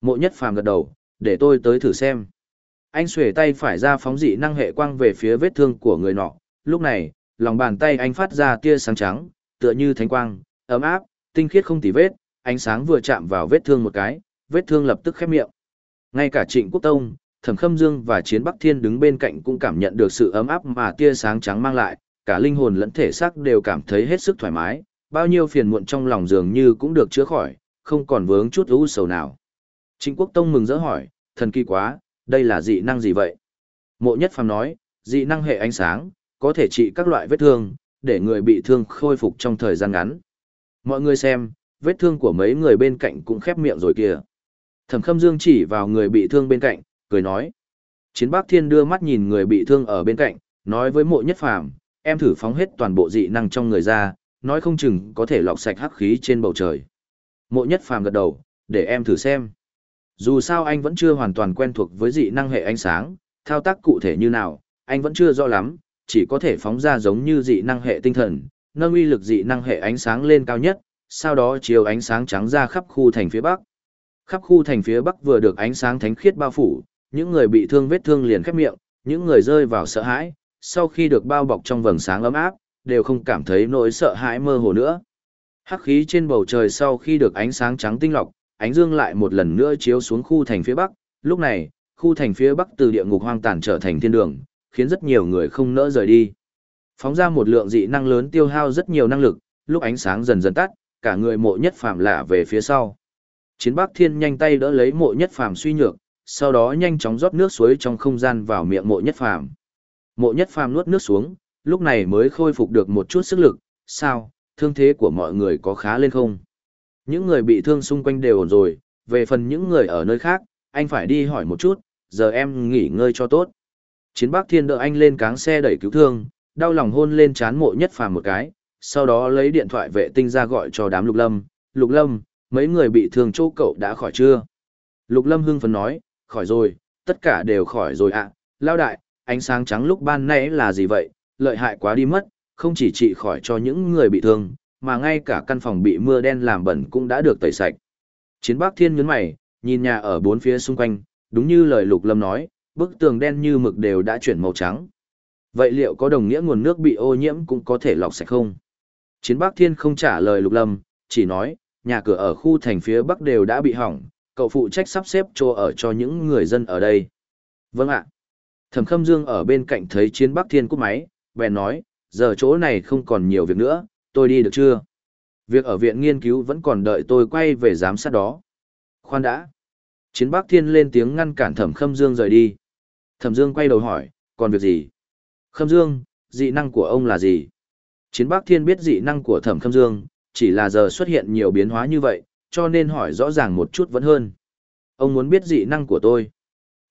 Mộ nhất phàm gật đầu, để tôi tới thử xem. Anh xuề tay phải ra phóng dị năng hệ quang về phía vết thương của người nọ. Lúc này, lòng bàn tay anh phát ra tia sáng trắng, tựa như thánh quang, ấm áp, tinh khiết không tì vết. Ánh sáng vừa chạm vào vết thương một cái, vết thương lập tức khép miệng. Ngay cả Trịnh Quốc Tông, Thẩm Khâm Dương và Chiến Bắc Thiên đứng bên cạnh cũng cảm nhận được sự ấm áp mà tia sáng trắng mang lại, cả linh hồn lẫn thể xác đều cảm thấy hết sức thoải mái, bao nhiêu phiền muộn trong lòng dường như cũng được chữa khỏi, không còn vướng chút u sầu nào. Trịnh Quốc Tông mừng rỡ hỏi, thần kỳ quá, đây là dị năng gì vậy? Mộ Nhất Phàm nói, dị năng hệ ánh sáng, có thể trị các loại vết thương, để người bị thương khôi phục trong thời gian ngắn. Mọi người xem, vết thương của mấy người bên cạnh cũng khép miệng rồi kìa. Thẩm Khâm Dương chỉ vào người bị thương bên cạnh, cười nói. Chiến Bắc Thiên đưa mắt nhìn người bị thương ở bên cạnh, nói với Mộ Nhất Phàm, em thử phóng hết toàn bộ dị năng trong người ra, nói không chừng có thể lọc sạch hắc khí trên bầu trời. Mộ nhất phàm gật đầu, để em thử xem. Dù sao anh vẫn chưa hoàn toàn quen thuộc với dị năng hệ ánh sáng, thao tác cụ thể như nào, anh vẫn chưa rõ lắm, chỉ có thể phóng ra giống như dị năng hệ tinh thần, nâng uy lực dị năng hệ ánh sáng lên cao nhất, sau đó chiếu ánh sáng trắng ra khắp khu thành phía bắc. Khắp khu thành phía bắc vừa được ánh sáng thánh khiết bao phủ, những người bị thương vết thương liền khép miệng, những người rơi vào sợ hãi, sau khi được bao bọc trong vầng sáng ấm áp, đều không cảm thấy nỗi sợ hãi mơ hồ nữa. Hắc khí trên bầu trời sau khi được ánh sáng trắng tinh lọc, ánh dương lại một lần nữa chiếu xuống khu thành phía bắc, lúc này, khu thành phía bắc từ địa ngục hoang tàn trở thành thiên đường, khiến rất nhiều người không nỡ rời đi. Phóng ra một lượng dị năng lớn tiêu hao rất nhiều năng lực, lúc ánh sáng dần dần tắt, cả người mộ nhất phàm lạ về phía sau. Chiến Bắc Thiên nhanh tay đỡ lấy mộ nhất phàm suy nhược, sau đó nhanh chóng rót nước suối trong không gian vào miệng mộ nhất phàm. Mộ nhất phàm nuốt nước xuống, lúc này mới khôi phục được một chút sức lực, sao, thương thế của mọi người có khá lên không? Những người bị thương xung quanh đều ổn rồi, về phần những người ở nơi khác, anh phải đi hỏi một chút, giờ em nghỉ ngơi cho tốt. Chiến bác Thiên đỡ anh lên cáng xe đẩy cứu thương, đau lòng hôn lên chán mộ nhất phàm một cái, sau đó lấy điện thoại vệ tinh ra gọi cho đám Lục Lâm. Lục Lâm, mấy người bị thương chỗ cậu đã khỏi chưa? Lục Lâm hưng phấn nói, khỏi rồi, tất cả đều khỏi rồi ạ. À. Lao đại, ánh sáng trắng lúc ban nãy là gì vậy? Lợi hại quá đi mất, không chỉ trị khỏi cho những người bị thương, mà ngay cả căn phòng bị mưa đen làm bẩn cũng đã được tẩy sạch. Chiến Bắc Thiên nhấn mày, nhìn nhà ở bốn phía xung quanh, đúng như lời Lục Lâm nói, bức tường đen như mực đều đã chuyển màu trắng. Vậy liệu có đồng nghĩa nguồn nước bị ô nhiễm cũng có thể lọc sạch không? Chiến Bắc Thiên không trả lời Lục Lâm, chỉ nói, nhà cửa ở khu thành phía Bắc đều đã bị hỏng, cậu phụ trách sắp xếp chỗ ở cho những người dân ở đây. Vâng ạ. Thẩm Khâm Dương ở bên cạnh thấy Chiến Bắc Thiên cúp máy, bèn nói, giờ chỗ này không còn nhiều việc nữa, tôi đi được chưa? Việc ở viện nghiên cứu vẫn còn đợi tôi quay về giám sát đó. Khoan đã. Chiến Bắc Thiên lên tiếng ngăn cản Thẩm Khâm Dương rời đi. Thẩm Dương quay đầu hỏi, còn việc gì? Khâm Dương, dị năng của ông là gì? Chiến Bắc Thiên biết dị năng của Thẩm Khâm Dương, chỉ là giờ xuất hiện nhiều biến hóa như vậy, cho nên hỏi rõ ràng một chút vẫn hơn. Ông muốn biết dị năng của tôi.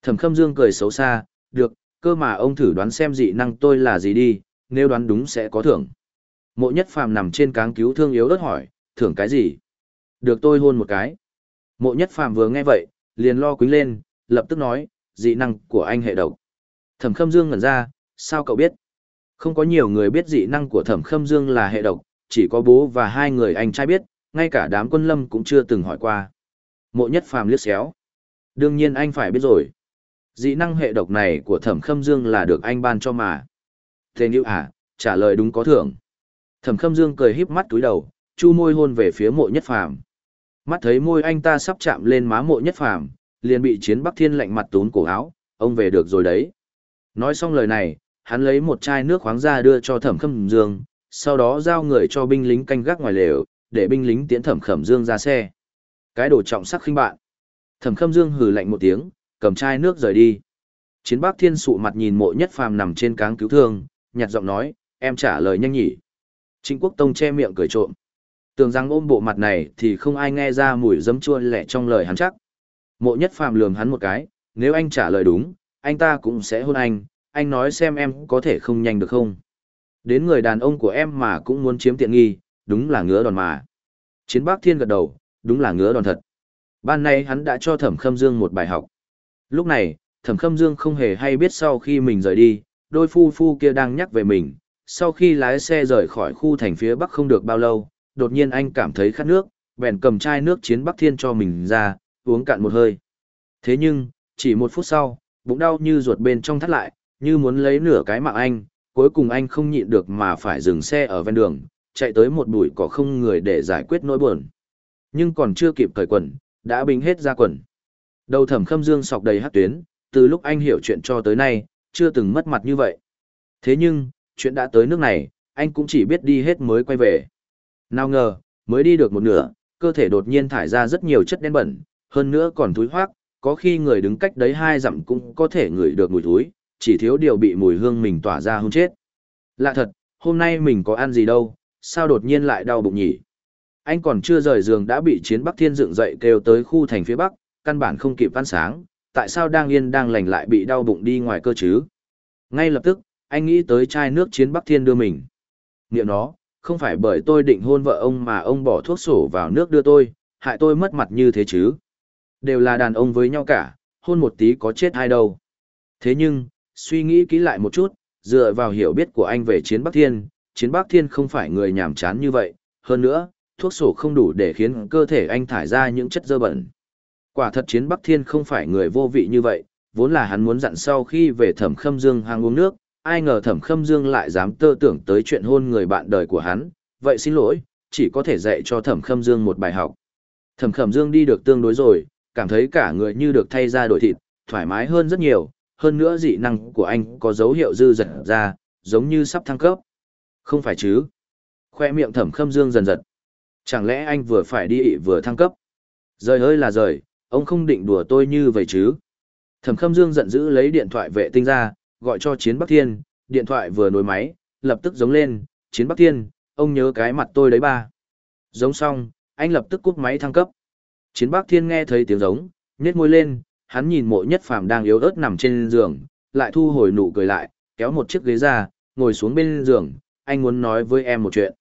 Thẩm Khâm Dương cười xấu xa, được, cơ mà ông thử đoán xem dị năng tôi là gì đi, nếu đoán đúng sẽ có thưởng. Mộ nhất phàm nằm trên cáng cứu thương yếu ớt hỏi, thưởng cái gì? Được tôi hôn một cái. Mộ nhất phàm vừa nghe vậy, liền lo quính lên, lập tức nói, dị năng của anh hệ độc. Thẩm Khâm Dương ngẩn ra, sao cậu biết? Không có nhiều người biết dị năng của Thẩm Khâm Dương là hệ độc, chỉ có bố và hai người anh trai biết, ngay cả đám quân lâm cũng chưa từng hỏi qua. Mộ nhất phàm liếc xéo. Đương nhiên anh phải biết rồi. Dị năng hệ độc này của Thẩm Khâm Dương là được anh ban cho mà. Thế như à, trả lời đúng có thưởng. Thẩm Khâm Dương cười híp mắt túi đầu, chu môi hôn về phía mộ nhất phàm. Mắt thấy môi anh ta sắp chạm lên má mộ nhất phàm, liền bị chiến Bắc Thiên lạnh mặt tún cổ áo, ông về được rồi đấy. Nói xong lời này, hắn lấy một chai nước khoáng ra đưa cho Thẩm Khâm Dương, sau đó giao người cho binh lính canh gác ngoài lều, để binh lính tiến Thẩm Khâm Dương ra xe. Cái đồ trọng sắc khinh bạn. Thẩm Khâm Dương hừ lạnh một tiếng, cầm chai nước rời đi. Chiến Bắc Thiên sụ mặt nhìn mộ nhất phàm nằm trên cáng cứu thương, nhạt giọng nói, em trả lời nhanh nhỉ. Trịnh Quốc Tông che miệng cười trộm. Tưởng rằng ôm bộ mặt này thì không ai nghe ra mùi dấm chua lẻ trong lời hắn chắc. Mộ nhất phàm lườm hắn một cái, nếu anh trả lời đúng, anh ta cũng sẽ hôn anh, anh nói xem em có thể không nhanh được không. Đến người đàn ông của em mà cũng muốn chiếm tiện nghi, đúng là ngứa đòn mà. Chiến bác thiên gật đầu, đúng là ngứa đòn thật. Ban nay hắn đã cho thẩm khâm dương một bài học. Lúc này, thẩm khâm dương không hề hay biết sau khi mình rời đi, đôi phu phu kia đang nhắc về mình. Sau khi lái xe rời khỏi khu thành phía bắc không được bao lâu, đột nhiên anh cảm thấy khát nước, bèn cầm chai nước chiến bắc thiên cho mình ra, uống cạn một hơi. Thế nhưng, chỉ một phút sau, bụng đau như ruột bên trong thắt lại, như muốn lấy nửa cái mạng anh, cuối cùng anh không nhịn được mà phải dừng xe ở ven đường, chạy tới một bụi cỏ không người để giải quyết nỗi buồn. Nhưng còn chưa kịp cởi quần, đã bình hết ra quần. Đầu thẩm khâm dương sọc đầy hát tuyến, từ lúc anh hiểu chuyện cho tới nay, chưa từng mất mặt như vậy. Thế nhưng, chuyện đã tới nước này, anh cũng chỉ biết đi hết mới quay về. Nào ngờ, mới đi được một nửa, cơ thể đột nhiên thải ra rất nhiều chất đen bẩn, hơn nữa còn thúi hoác, có khi người đứng cách đấy hai dặm cũng có thể ngửi được mùi thúi, chỉ thiếu điều bị mùi hương mình tỏa ra hôn chết. Lạ thật, hôm nay mình có ăn gì đâu, sao đột nhiên lại đau bụng nhỉ? Anh còn chưa rời giường đã bị chiến Bắc Thiên dựng dậy kêu tới khu thành phía Bắc, căn bản không kịp ăn sáng, tại sao đang yên đang lành lại bị đau bụng đi ngoài cơ chứ? Ngay lập tức, anh nghĩ tới chai nước chiến Bắc Thiên đưa mình. Niệm nó, không phải bởi tôi định hôn vợ ông mà ông bỏ thuốc sổ vào nước đưa tôi, hại tôi mất mặt như thế chứ. Đều là đàn ông với nhau cả, hôn một tí có chết ai đâu. Thế nhưng, suy nghĩ kỹ lại một chút, dựa vào hiểu biết của anh về chiến Bắc Thiên, chiến Bắc Thiên không phải người nhàm chán như vậy, hơn nữa, thuốc sổ không đủ để khiến cơ thể anh thải ra những chất dơ bẩn. Quả thật chiến Bắc Thiên không phải người vô vị như vậy, vốn là hắn muốn dặn sau khi về thẩm khâm dương hàng uống nước, ai ngờ thẩm khâm dương lại dám tơ tưởng tới chuyện hôn người bạn đời của hắn, vậy xin lỗi, chỉ có thể dạy cho thẩm khâm dương một bài học. Thẩm khâm dương đi được tương đối rồi, cảm thấy cả người như được thay ra đổi thịt, thoải mái hơn rất nhiều, hơn nữa dị năng của anh có dấu hiệu dư dật ra, giống như sắp thăng cấp. Không phải chứ? Khoe miệng thẩm khâm dương dần dật. Chẳng lẽ anh vừa phải đi ị vừa thăng cấp? Rời ơi là rời, ông không định đùa tôi như vậy chứ? Thẩm khâm dương giận dữ lấy điện thoại vệ tinh ra, gọi cho chiến Bắc Thiên, điện thoại vừa nối máy, lập tức giống lên, chiến Bắc Thiên, ông nhớ cái mặt tôi đấy ba. Giống xong, anh lập tức cúp máy thăng cấp. Chiến Bắc Thiên nghe thấy tiếng giống, nhếch môi lên, hắn nhìn mộ nhất phàm đang yếu ớt nằm trên giường, lại thu hồi nụ cười lại, kéo một chiếc ghế ra, ngồi xuống bên giường, anh muốn nói với em một chuyện.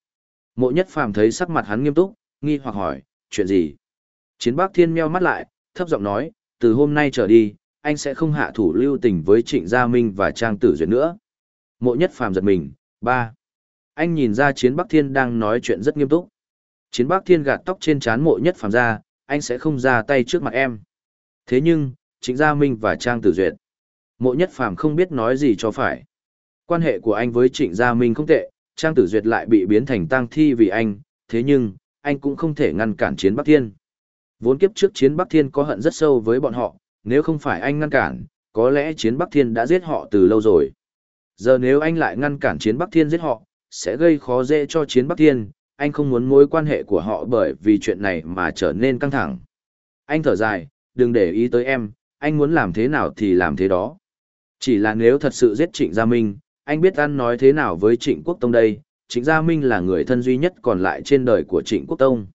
Mộ nhất phàm thấy sắc mặt hắn nghiêm túc, nghi hoặc hỏi, chuyện gì? Chiến Bắc Thiên meo mắt lại, thấp giọng nói, từ hôm nay trở đi, anh sẽ không hạ thủ lưu tình với Trịnh Gia Minh và Trang Tử Duyệt nữa. Mộ nhất phàm giật mình, ba. Anh nhìn ra Chiến Bắc Thiên đang nói chuyện rất nghiêm túc. Chiến Bắc Thiên gạt tóc trên trán mộ nhất phàm ra, anh sẽ không ra tay trước mặt em. Thế nhưng, Trịnh Gia Minh và Trang Tử Duyệt. Mộ nhất phàm không biết nói gì cho phải. Quan hệ của anh với Trịnh Gia Minh không tệ, Trang Tử Duyệt lại bị biến thành tang thi vì anh, thế nhưng, anh cũng không thể ngăn cản chiến Bắc Thiên. Vốn kiếp trước chiến Bắc Thiên có hận rất sâu với bọn họ, nếu không phải anh ngăn cản, có lẽ chiến Bắc Thiên đã giết họ từ lâu rồi. Giờ nếu anh lại ngăn cản chiến Bắc Thiên giết họ, sẽ gây khó dễ cho chiến Bắc Thiên, anh không muốn mối quan hệ của họ bởi vì chuyện này mà trở nên căng thẳng. Anh thở dài, đừng để ý tới em, anh muốn làm thế nào thì làm thế đó. Chỉ là nếu thật sự giết Trịnh Gia Minh, anh biết ăn nói thế nào với Trịnh Quốc Tông đây, Trịnh Gia Minh là người thân duy nhất còn lại trên đời của Trịnh Quốc Tông.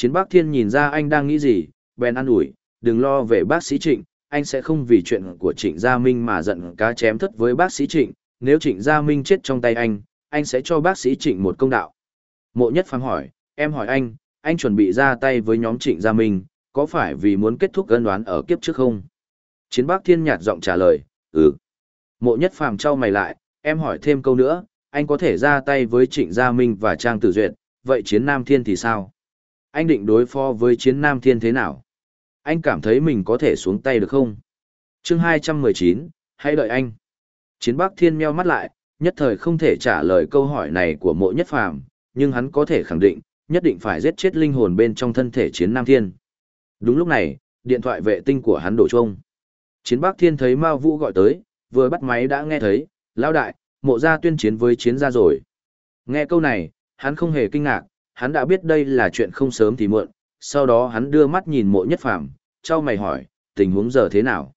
Chiến Bác Thiên nhìn ra anh đang nghĩ gì, bèn ăn ủi, đừng lo về bác sĩ Trịnh, anh sẽ không vì chuyện của Trịnh Gia Minh mà giận cá chém thất với bác sĩ Trịnh, nếu Trịnh Gia Minh chết trong tay anh, anh sẽ cho bác sĩ Trịnh một công đạo. Mộ Nhất Phàm hỏi, em hỏi anh, anh chuẩn bị ra tay với nhóm Trịnh Gia Minh, có phải vì muốn kết thúc ân đoán ở kiếp trước không? Chiến Bác Thiên nhạt giọng trả lời, ừ. Mộ Nhất Phàm trao mày lại, em hỏi thêm câu nữa, anh có thể ra tay với Trịnh Gia Minh và Trang Tử Duyệt, vậy Chiến Nam Thiên thì sao? Anh định đối phó với Chiến Nam Thiên thế nào? Anh cảm thấy mình có thể xuống tay được không? chương 219, hãy đợi anh. Chiến Bắc Thiên meo mắt lại, nhất thời không thể trả lời câu hỏi này của mộ nhất phàm, nhưng hắn có thể khẳng định, nhất định phải giết chết linh hồn bên trong thân thể Chiến Nam Thiên. Đúng lúc này, điện thoại vệ tinh của hắn đổ chuông. Chiến Bắc Thiên thấy Mao Vũ gọi tới, vừa bắt máy đã nghe thấy, lão đại, mộ gia tuyên chiến với chiến gia rồi. Nghe câu này, hắn không hề kinh ngạc, hắn đã biết đây là chuyện không sớm thì muộn, sau đó hắn đưa mắt nhìn mộ nhất phàm, trao mày hỏi, tình huống giờ thế nào?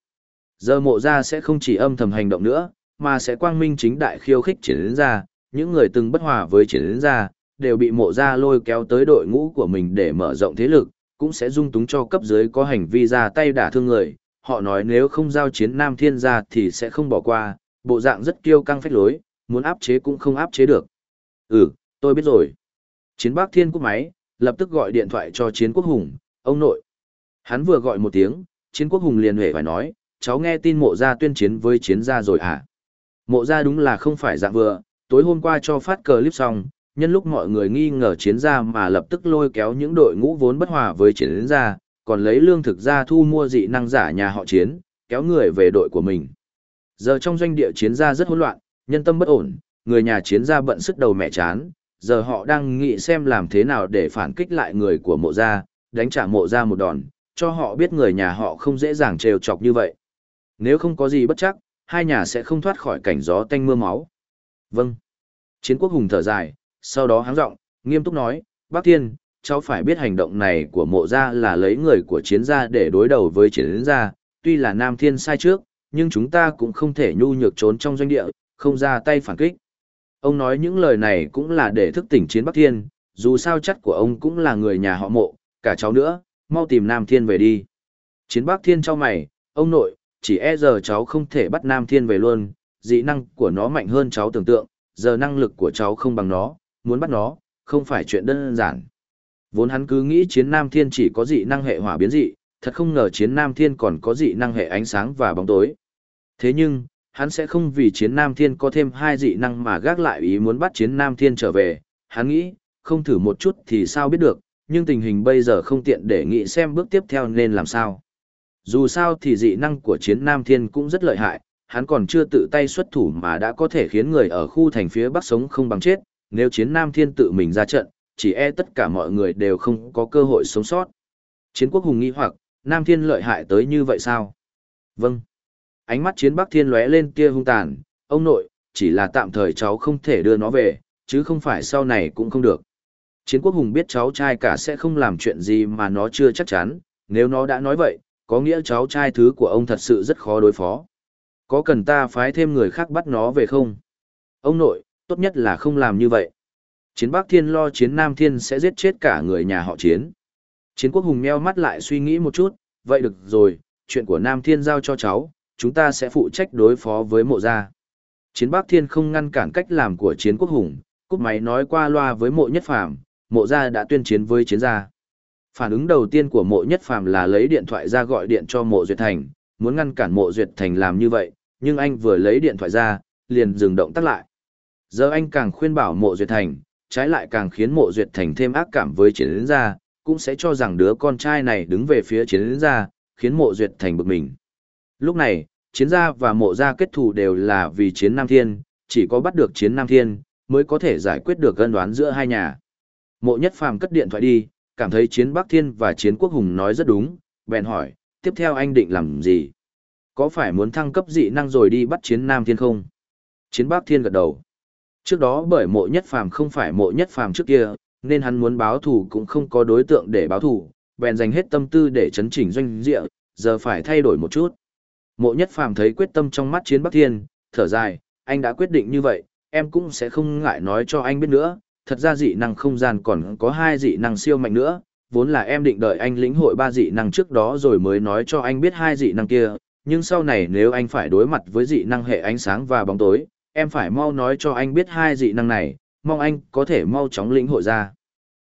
Giờ mộ gia sẽ không chỉ âm thầm hành động nữa, mà sẽ quang minh chính đại khiêu khích triển đến ra, những người từng bất hòa với triển đến ra, đều bị mộ gia lôi kéo tới đội ngũ của mình để mở rộng thế lực, cũng sẽ dung túng cho cấp dưới có hành vi ra tay đả thương người. Họ nói nếu không giao chiến Nam Thiên gia thì sẽ không bỏ qua, bộ dạng rất kiêu căng phách lối, muốn áp chế cũng không áp chế được. Ừ, tôi biết rồi. Chiến Bắc Thiên cúp máy, lập tức gọi điện thoại cho Chiến Quốc Hùng, ông nội. Hắn vừa gọi một tiếng, Chiến Quốc Hùng liền hề phải nói, cháu nghe tin mộ gia tuyên chiến với chiến gia rồi à? Mộ gia đúng là không phải dạng vừa, tối hôm qua cho phát cờ clip xong, nhân lúc mọi người nghi ngờ chiến gia mà lập tức lôi kéo những đội ngũ vốn bất hòa với chiến gia, còn lấy lương thực ra thu mua dị năng giả nhà họ chiến, kéo người về đội của mình. Giờ trong doanh địa chiến gia rất hỗn loạn, nhân tâm bất ổn, người nhà chiến gia bận sức đầu mẹ chán, giờ họ đang nghĩ xem làm thế nào để phản kích lại người của mộ gia, đánh trả mộ gia một đòn, cho họ biết người nhà họ không dễ dàng trêu chọc như vậy. Nếu không có gì bất chắc, hai nhà sẽ không thoát khỏi cảnh gió tanh mưa máu. Vâng. Chiến quốc hùng thở dài, sau đó háng giọng nghiêm túc nói, bác Thiên, cháu phải biết hành động này của mộ gia là lấy người của chiến gia để đối đầu với chiến gia, tuy là Nam Thiên sai trước, nhưng chúng ta cũng không thể nhu nhược trốn trong doanh địa, không ra tay phản kích. Ông nói những lời này cũng là để thức tỉnh chiến Bắc Thiên, dù sao chắc của ông cũng là người nhà họ mộ, cả cháu nữa, mau tìm Nam Thiên về đi. Chiến Bắc Thiên cho mày, ông nội, chỉ e giờ cháu không thể bắt Nam Thiên về luôn, dị năng của nó mạnh hơn cháu tưởng tượng, giờ năng lực của cháu không bằng nó, muốn bắt nó, không phải chuyện đơn giản. Vốn hắn cứ nghĩ chiến nam thiên chỉ có dị năng hệ hỏa biến dị, thật không ngờ chiến nam thiên còn có dị năng hệ ánh sáng và bóng tối. Thế nhưng, hắn sẽ không vì chiến nam thiên có thêm hai dị năng mà gác lại ý muốn bắt chiến nam thiên trở về. Hắn nghĩ, không thử một chút thì sao biết được, nhưng tình hình bây giờ không tiện để nghĩ xem bước tiếp theo nên làm sao. Dù sao thì dị năng của chiến nam thiên cũng rất lợi hại, hắn còn chưa tự tay xuất thủ mà đã có thể khiến người ở khu thành phía bắc sống không bằng chết, nếu chiến nam thiên tự mình ra trận, chỉ e tất cả mọi người đều không có cơ hội sống sót. Chiến quốc hùng nghi hoặc, nam thiên lợi hại tới như vậy sao? Vâng. Ánh mắt chiến bắc thiên lóe lên tia hung tàn, ông nội, chỉ là tạm thời cháu không thể đưa nó về, chứ không phải sau này cũng không được. Chiến quốc hùng biết cháu trai cả sẽ không làm chuyện gì mà nó chưa chắc chắn, nếu nó đã nói vậy, có nghĩa cháu trai thứ của ông thật sự rất khó đối phó. Có cần ta phái thêm người khác bắt nó về không? Ông nội, tốt nhất là không làm như vậy. Chiến Bắc Thiên lo chiến Nam Thiên sẽ giết chết cả người nhà họ chiến. Chiến quốc hùng meo mắt lại suy nghĩ một chút, vậy được rồi, chuyện của Nam Thiên giao cho cháu, chúng ta sẽ phụ trách đối phó với mộ gia. Chiến Bắc Thiên không ngăn cản cách làm của chiến quốc hùng, cúp máy nói qua loa với mộ nhất phàm, mộ gia đã tuyên chiến với chiến gia. Phản ứng đầu tiên của mộ nhất phàm là lấy điện thoại ra gọi điện cho mộ duyệt thành, muốn ngăn cản mộ duyệt thành làm như vậy, nhưng anh vừa lấy điện thoại ra, liền dừng động tắt lại. Giờ anh càng khuyên bảo mộ duyệt thành, trái lại càng khiến mộ duyệt thành thêm ác cảm với chiến gia, cũng sẽ cho rằng đứa con trai này đứng về phía chiến gia, khiến mộ duyệt thành bực mình. Lúc này, chiến gia và mộ gia kết thù đều là vì chiến Nam Thiên, chỉ có bắt được chiến Nam Thiên, mới có thể giải quyết được gân đoán giữa hai nhà. Mộ nhất phàm cất điện thoại đi, cảm thấy chiến Bắc Thiên và chiến Quốc Hùng nói rất đúng, bèn hỏi, tiếp theo anh định làm gì? Có phải muốn thăng cấp dị năng rồi đi bắt chiến Nam Thiên không? Chiến Bắc Thiên gật đầu. Trước đó bởi mộ nhất phàm không phải mộ nhất phàm trước kia, nên hắn muốn báo thù cũng không có đối tượng để báo thù, bèn dành hết tâm tư để chấn chỉnh doanh địa, giờ phải thay đổi một chút. Mộ nhất phàm thấy quyết tâm trong mắt chiến Bắc Thiên, thở dài, anh đã quyết định như vậy, em cũng sẽ không ngại nói cho anh biết nữa, thật ra dị năng không gian còn có hai dị năng siêu mạnh nữa, vốn là em định đợi anh lĩnh hội ba dị năng trước đó rồi mới nói cho anh biết hai dị năng kia, nhưng sau này nếu anh phải đối mặt với dị năng hệ ánh sáng và bóng tối, em phải mau nói cho anh biết hai dị năng này, mong anh có thể mau chóng lĩnh hội ra.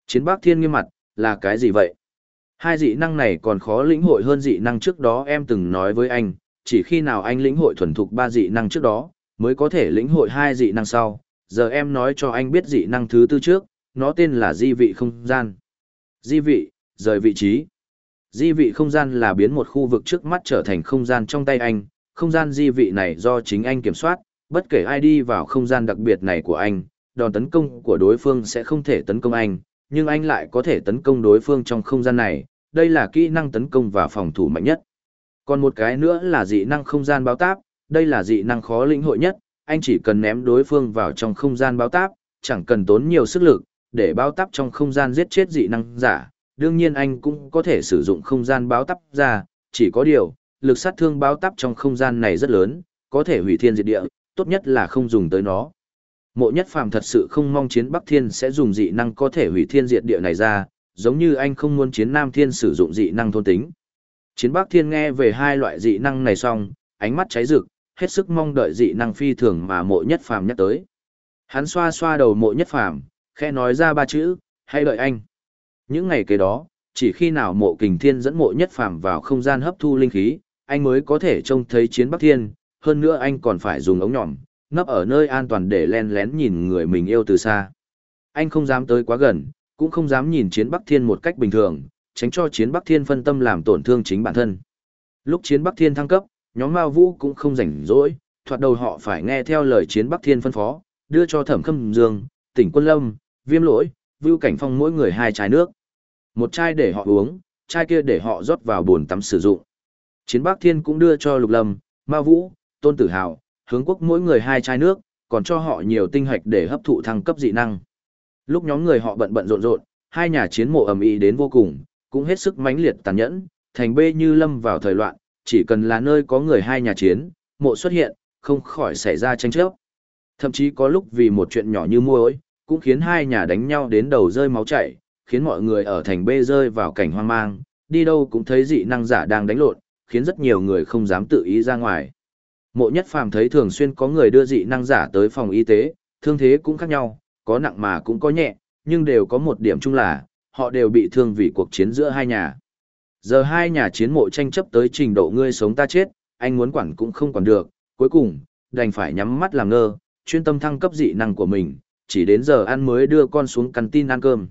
Chiến Bắc Thiên nghiêm mặt, là cái gì vậy? Hai dị năng này còn khó lĩnh hội hơn dị năng trước đó em từng nói với anh, chỉ khi nào anh lĩnh hội thuần thục ba dị năng trước đó, mới có thể lĩnh hội hai dị năng sau. Giờ em nói cho anh biết dị năng thứ tư trước, nó tên là di vị không gian. Di vị, rời vị trí. Di vị không gian là biến một khu vực trước mắt trở thành không gian trong tay anh, không gian di vị này do chính anh kiểm soát, bất kể ai đi vào không gian đặc biệt này của anh, đòn tấn công của đối phương sẽ không thể tấn công anh, nhưng anh lại có thể tấn công đối phương trong không gian này, đây là kỹ năng tấn công và phòng thủ mạnh nhất. Còn một cái nữa là dị năng không gian báo táp, đây là dị năng khó lĩnh hội nhất, anh chỉ cần ném đối phương vào trong không gian báo táp, chẳng cần tốn nhiều sức lực, để báo táp trong không gian giết chết dị năng giả, đương nhiên anh cũng có thể sử dụng không gian báo táp ra, chỉ có điều, lực sát thương báo táp trong không gian này rất lớn, có thể hủy thiên diệt địa, tốt nhất là không dùng tới nó. Mộ nhất phàm thật sự không mong chiến Bắc Thiên sẽ dùng dị năng có thể hủy thiên diệt địa này ra, giống như anh không muốn chiến Nam Thiên sử dụng dị năng thôn tính. Chiến Bắc Thiên nghe về hai loại dị năng này xong, ánh mắt cháy rực, hết sức mong đợi dị năng phi thường mà mộ nhất phàm nhắc tới. Hắn xoa xoa đầu mộ nhất phàm, khẽ nói ra ba chữ, hay đợi anh. Những ngày kế đó, chỉ khi nào mộ kình thiên dẫn mộ nhất phàm vào không gian hấp thu linh khí, anh mới có thể trông thấy chiến Bắc Thiên, hơn nữa anh còn phải dùng ống nhỏm, nấp ở nơi an toàn để len lén nhìn người mình yêu từ xa. Anh không dám tới quá gần, cũng không dám nhìn chiến Bắc Thiên một cách bình thường, tránh cho chiến Bắc Thiên phân tâm làm tổn thương chính bản thân. Lúc chiến Bắc Thiên thăng cấp, nhóm Mao Vũ cũng không rảnh rỗi, thoạt đầu họ phải nghe theo lời chiến Bắc Thiên phân phó, đưa cho Thẩm Khâm Dương, Tỉnh Quân Lâm, Viêm Lỗi, Vưu Cảnh Phong mỗi người hai chai nước. Một chai để họ uống, chai kia để họ rót vào bồn tắm sử dụng. Chiến Bắc Thiên cũng đưa cho Lục Lâm, Mao Vũ, Tôn Tử Hào, hướng quốc mỗi người hai chai nước, còn cho họ nhiều tinh hạch để hấp thụ thăng cấp dị năng. Lúc nhóm người họ bận bận rộn rộn, hai nhà chiến mộ ầm ĩ đến vô cùng, cũng hết sức mãnh liệt tàn nhẫn, thành bê như lâm vào thời loạn, chỉ cần là nơi có người hai nhà chiến, mộ xuất hiện, không khỏi xảy ra tranh chấp. Thậm chí có lúc vì một chuyện nhỏ như mua ối, cũng khiến hai nhà đánh nhau đến đầu rơi máu chảy, khiến mọi người ở thành bê rơi vào cảnh hoang mang, đi đâu cũng thấy dị năng giả đang đánh lộn, khiến rất nhiều người không dám tự ý ra ngoài. Mộ nhất phàm thấy thường xuyên có người đưa dị năng giả tới phòng y tế, thương thế cũng khác nhau, có nặng mà cũng có nhẹ, nhưng đều có một điểm chung là, họ đều bị thương vì cuộc chiến giữa hai nhà. Giờ hai nhà chiến mộ tranh chấp tới trình độ ngươi sống ta chết, anh muốn quản cũng không quản được, cuối cùng, đành phải nhắm mắt làm ngơ, chuyên tâm thăng cấp dị năng của mình, chỉ đến giờ ăn mới đưa con xuống căn tin ăn cơm.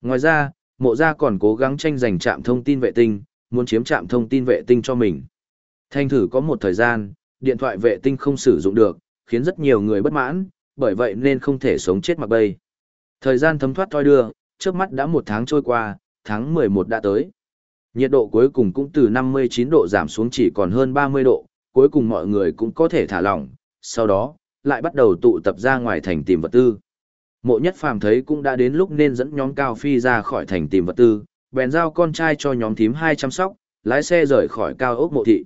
Ngoài ra, mộ gia còn cố gắng tranh giành trạm thông tin vệ tinh, muốn chiếm trạm thông tin vệ tinh cho mình. Thanh thử có một thời gian, điện thoại vệ tinh không sử dụng được, khiến rất nhiều người bất mãn, bởi vậy nên không thể sống chết mặc bay. Thời gian thấm thoát thoi đưa, trước mắt đã một tháng trôi qua, tháng 11 đã tới. Nhiệt độ cuối cùng cũng từ 59 độ giảm xuống chỉ còn hơn 30 độ, cuối cùng mọi người cũng có thể thả lỏng, sau đó, lại bắt đầu tụ tập ra ngoài thành tìm vật tư. Mộ nhất phàm thấy cũng đã đến lúc nên dẫn nhóm cao phi ra khỏi thành tìm vật tư, bèn giao con trai cho nhóm thím hai chăm sóc, lái xe rời khỏi cao ốc mộ thị.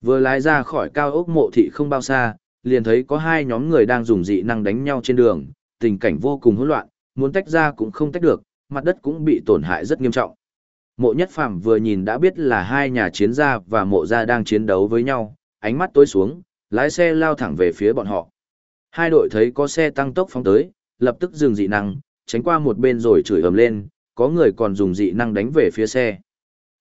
Vừa lái ra khỏi cao ốc mộ thị không bao xa, liền thấy có hai nhóm người đang dùng dị năng đánh nhau trên đường, tình cảnh vô cùng hỗn loạn, muốn tách ra cũng không tách được, mặt đất cũng bị tổn hại rất nghiêm trọng. Mộ nhất phàm vừa nhìn đã biết là hai nhà chiến gia và mộ gia đang chiến đấu với nhau, ánh mắt tối xuống, lái xe lao thẳng về phía bọn họ. Hai đội thấy có xe tăng tốc phóng tới, lập tức dừng dị năng, tránh qua một bên rồi chửi ầm lên, có người còn dùng dị năng đánh về phía xe.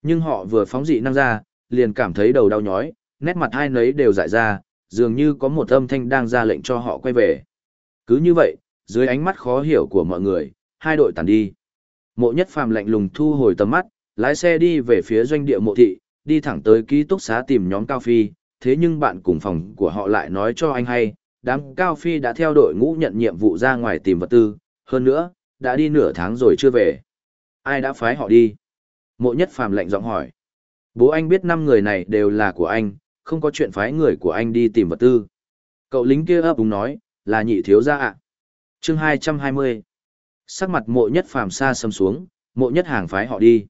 Nhưng họ vừa phóng dị năng ra, liền cảm thấy đầu đau nhói, nét mặt hai nấy đều dại ra, dường như có một âm thanh đang ra lệnh cho họ quay về. Cứ như vậy, dưới ánh mắt khó hiểu của mọi người, hai đội tàn đi. Mộ nhất phàm lạnh lùng thu hồi tầm mắt, lái xe đi về phía doanh địa mộ thị, đi thẳng tới ký túc xá tìm nhóm Cao Phi, thế nhưng bạn cùng phòng của họ lại nói cho anh hay, đám Cao Phi đã theo đội ngũ nhận nhiệm vụ ra ngoài tìm vật tư, hơn nữa, đã đi nửa tháng rồi chưa về. Ai đã phái họ đi? Mộ nhất phàm lạnh giọng hỏi. Bố anh biết năm người này đều là của anh, không có chuyện phái người của anh đi tìm vật tư. Cậu lính kia ấp úng nói, là nhị thiếu gia ạ. À. Chương 220. Sắc mặt mộ nhất phàm xa sầm xuống, mộ nhất hàng phái họ đi.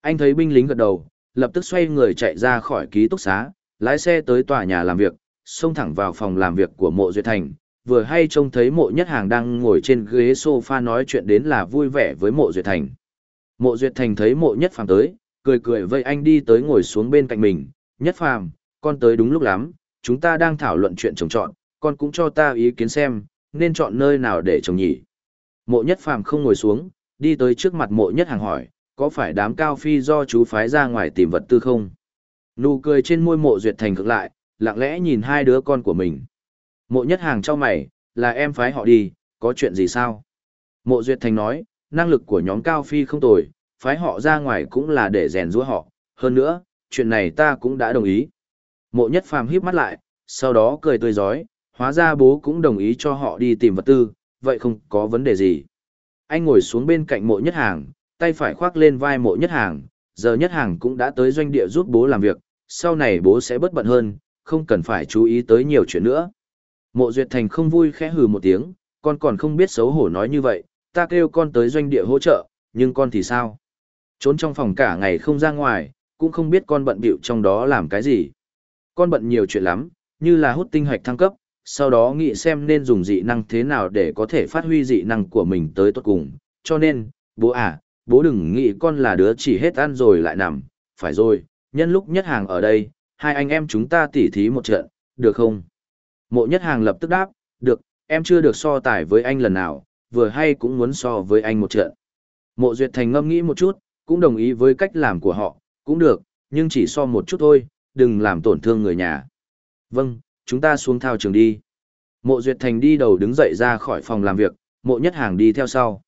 Anh thấy binh lính gật đầu, lập tức xoay người chạy ra khỏi ký túc xá, lái xe tới tòa nhà làm việc, xông thẳng vào phòng làm việc của mộ duyệt thành. Vừa hay trông thấy mộ nhất hàng đang ngồi trên ghế sofa nói chuyện đến là vui vẻ với mộ duyệt thành. Mộ duyệt thành thấy mộ nhất phàm tới, cười cười vây anh đi tới ngồi xuống bên cạnh mình. Nhất phàm, con tới đúng lúc lắm, chúng ta đang thảo luận chuyện trồng trọt, con cũng cho ta ý kiến xem, nên chọn nơi nào để trồng nhỉ. Mộ nhất phàm không ngồi xuống, đi tới trước mặt mộ nhất hàng hỏi, có phải đám cao phi do chú phái ra ngoài tìm vật tư không? Nụ cười trên môi mộ duyệt thành cực lại, lặng lẽ nhìn hai đứa con của mình. Mộ nhất hàng cho mày, là em phái họ đi, có chuyện gì sao? Mộ duyệt thành nói, năng lực của nhóm cao phi không tồi, phái họ ra ngoài cũng là để rèn rũa họ. Hơn nữa, chuyện này ta cũng đã đồng ý. Mộ nhất phàm híp mắt lại, sau đó cười tươi giói, hóa ra bố cũng đồng ý cho họ đi tìm vật tư, vậy không có vấn đề gì. Anh ngồi xuống bên cạnh mộ nhất hàng, tay phải khoác lên vai mộ nhất hàng, giờ nhất hàng cũng đã tới doanh địa giúp bố làm việc, sau này bố sẽ bất bận hơn, không cần phải chú ý tới nhiều chuyện nữa. Mộ Duyệt Thành không vui khẽ hừ một tiếng, con còn không biết xấu hổ nói như vậy, ta kêu con tới doanh địa hỗ trợ, nhưng con thì sao? Trốn trong phòng cả ngày không ra ngoài, cũng không biết con bận bịu trong đó làm cái gì. Con bận nhiều chuyện lắm, như là hút tinh hạch thăng cấp, sau đó nghĩ xem nên dùng dị năng thế nào để có thể phát huy dị năng của mình tới tốt cùng. Cho nên, bố à, bố đừng nghĩ con là đứa chỉ hết ăn rồi lại nằm, phải rồi, nhân lúc nhất hàng ở đây, hai anh em chúng ta tỉ thí một trận, được không? Mộ nhất hàng lập tức đáp, được, em chưa được so tài với anh lần nào, vừa hay cũng muốn so với anh một trận. Mộ duyệt thành ngâm nghĩ một chút, cũng đồng ý với cách làm của họ, cũng được, nhưng chỉ so một chút thôi, đừng làm tổn thương người nhà. Vâng, chúng ta xuống thao trường đi. Mộ Duyệt Thành đi đầu đứng dậy ra khỏi phòng làm việc, mộ nhất hàng đi theo sau.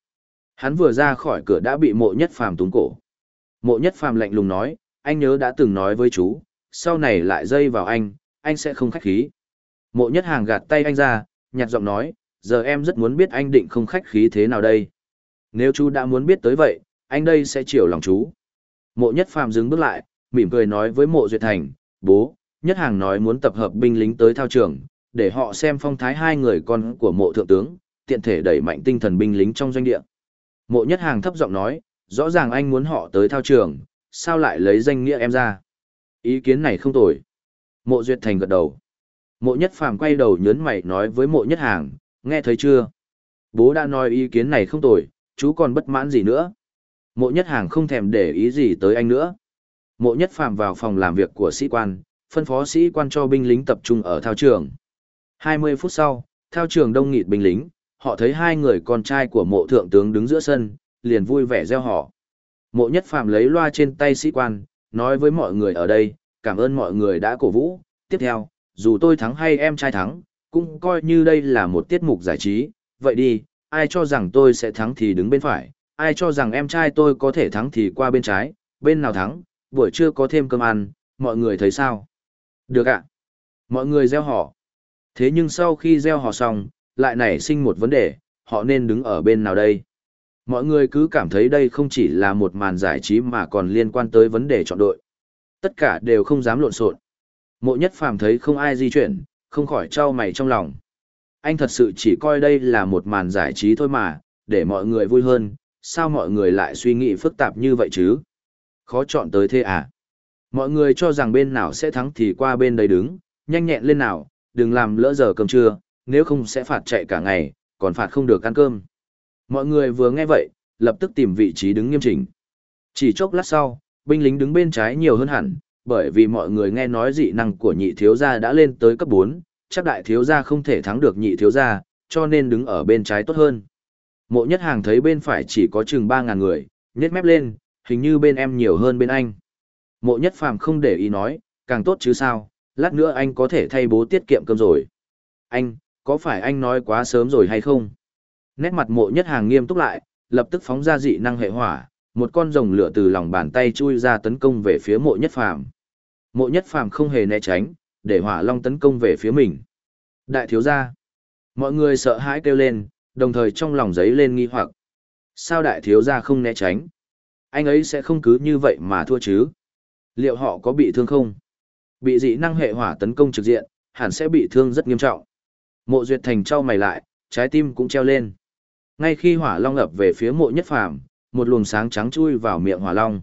Hắn vừa ra khỏi cửa đã bị mộ nhất phàm túng cổ. Mộ nhất phàm lạnh lùng nói, anh nhớ đã từng nói với chú, sau này lại dây vào anh, anh sẽ không khách khí. Mộ nhất hàng gạt tay anh ra, nhạt giọng nói, giờ em rất muốn biết anh định không khách khí thế nào đây. Nếu chú đã muốn biết tới vậy, anh đây sẽ chiều lòng chú. Mộ nhất phàm dừng bước lại, mỉm cười nói với mộ duyệt thành, bố, nhất hàng nói muốn tập hợp binh lính tới thao trường, để họ xem phong thái hai người con của mộ thượng tướng, tiện thể đẩy mạnh tinh thần binh lính trong doanh địa. Mộ nhất hàng thấp giọng nói, rõ ràng anh muốn họ tới thao trường, sao lại lấy danh nghĩa em ra? Ý kiến này không tồi. Mộ duyệt thành gật đầu. Mộ nhất phàm quay đầu nhớn mày nói với mộ nhất hàng, nghe thấy chưa? Bố đã nói ý kiến này không tồi, chú còn bất mãn gì nữa? Mộ nhất hàng không thèm để ý gì tới anh nữa. Mộ nhất phàm vào phòng làm việc của sĩ quan, phân phó sĩ quan cho binh lính tập trung ở thao trường. 20 phút sau, thao trường đông nghịt binh lính, họ thấy hai người con trai của mộ thượng tướng đứng giữa sân, liền vui vẻ reo họ. Mộ nhất phàm lấy loa trên tay sĩ quan, nói với mọi người ở đây, cảm ơn mọi người đã cổ vũ. Tiếp theo, dù tôi thắng hay em trai thắng, cũng coi như đây là một tiết mục giải trí. Vậy đi, ai cho rằng tôi sẽ thắng thì đứng bên phải, ai cho rằng em trai tôi có thể thắng thì qua bên trái, bên nào thắng, buổi trưa có thêm cơm ăn, mọi người thấy sao? Được ạ. Mọi người gieo họ. Thế nhưng sau khi gieo họ xong, lại nảy sinh một vấn đề, họ nên đứng ở bên nào đây? Mọi người cứ cảm thấy đây không chỉ là một màn giải trí mà còn liên quan tới vấn đề chọn đội. Tất cả đều không dám lộn xộn. Mộ nhất phàm thấy không ai di chuyển, không khỏi trao mày trong lòng. Anh thật sự chỉ coi đây là một màn giải trí thôi mà, để mọi người vui hơn, sao mọi người lại suy nghĩ phức tạp như vậy chứ? Khó chọn tới thế à? Mọi người cho rằng bên nào sẽ thắng thì qua bên đấy đứng, nhanh nhẹn lên nào, đừng làm lỡ giờ cơm trưa, nếu không sẽ phạt chạy cả ngày, còn phạt không được ăn cơm. Mọi người vừa nghe vậy, lập tức tìm vị trí đứng nghiêm chỉnh. Chỉ chốc lát sau, binh lính đứng bên trái nhiều hơn hẳn, bởi vì mọi người nghe nói dị năng của nhị thiếu gia đã lên tới cấp 4, chắc đại thiếu gia không thể thắng được nhị thiếu gia, cho nên đứng ở bên trái tốt hơn. Mộ nhất hàng thấy bên phải chỉ có chừng 3.000 người, nhét mép lên, hình như bên em nhiều hơn bên anh. Mộ nhất phàm không để ý nói, càng tốt chứ sao, lát nữa anh có thể thay bố tiết kiệm cơm rồi. Anh, có phải anh nói quá sớm rồi hay không? Nét mặt mộ nhất hàng nghiêm túc lại, lập tức phóng ra dị năng hệ hỏa, một con rồng lửa từ lòng bàn tay chui ra tấn công về phía mộ nhất phàm. Mộ nhất phàm không hề né tránh, để hỏa long tấn công về phía mình. Đại thiếu gia. Mọi người sợ hãi kêu lên, đồng thời trong lòng giấy lên nghi hoặc. Sao đại thiếu gia không né tránh? Anh ấy sẽ không cứ như vậy mà thua chứ? Liệu họ có bị thương không? Bị dị năng hệ hỏa tấn công trực diện, hẳn sẽ bị thương rất nghiêm trọng. Mộ Duyệt Thành trao mày lại, trái tim cũng treo lên. Ngay khi hỏa long ập về phía mộ nhất phàm, một luồng sáng trắng chui vào miệng hỏa long.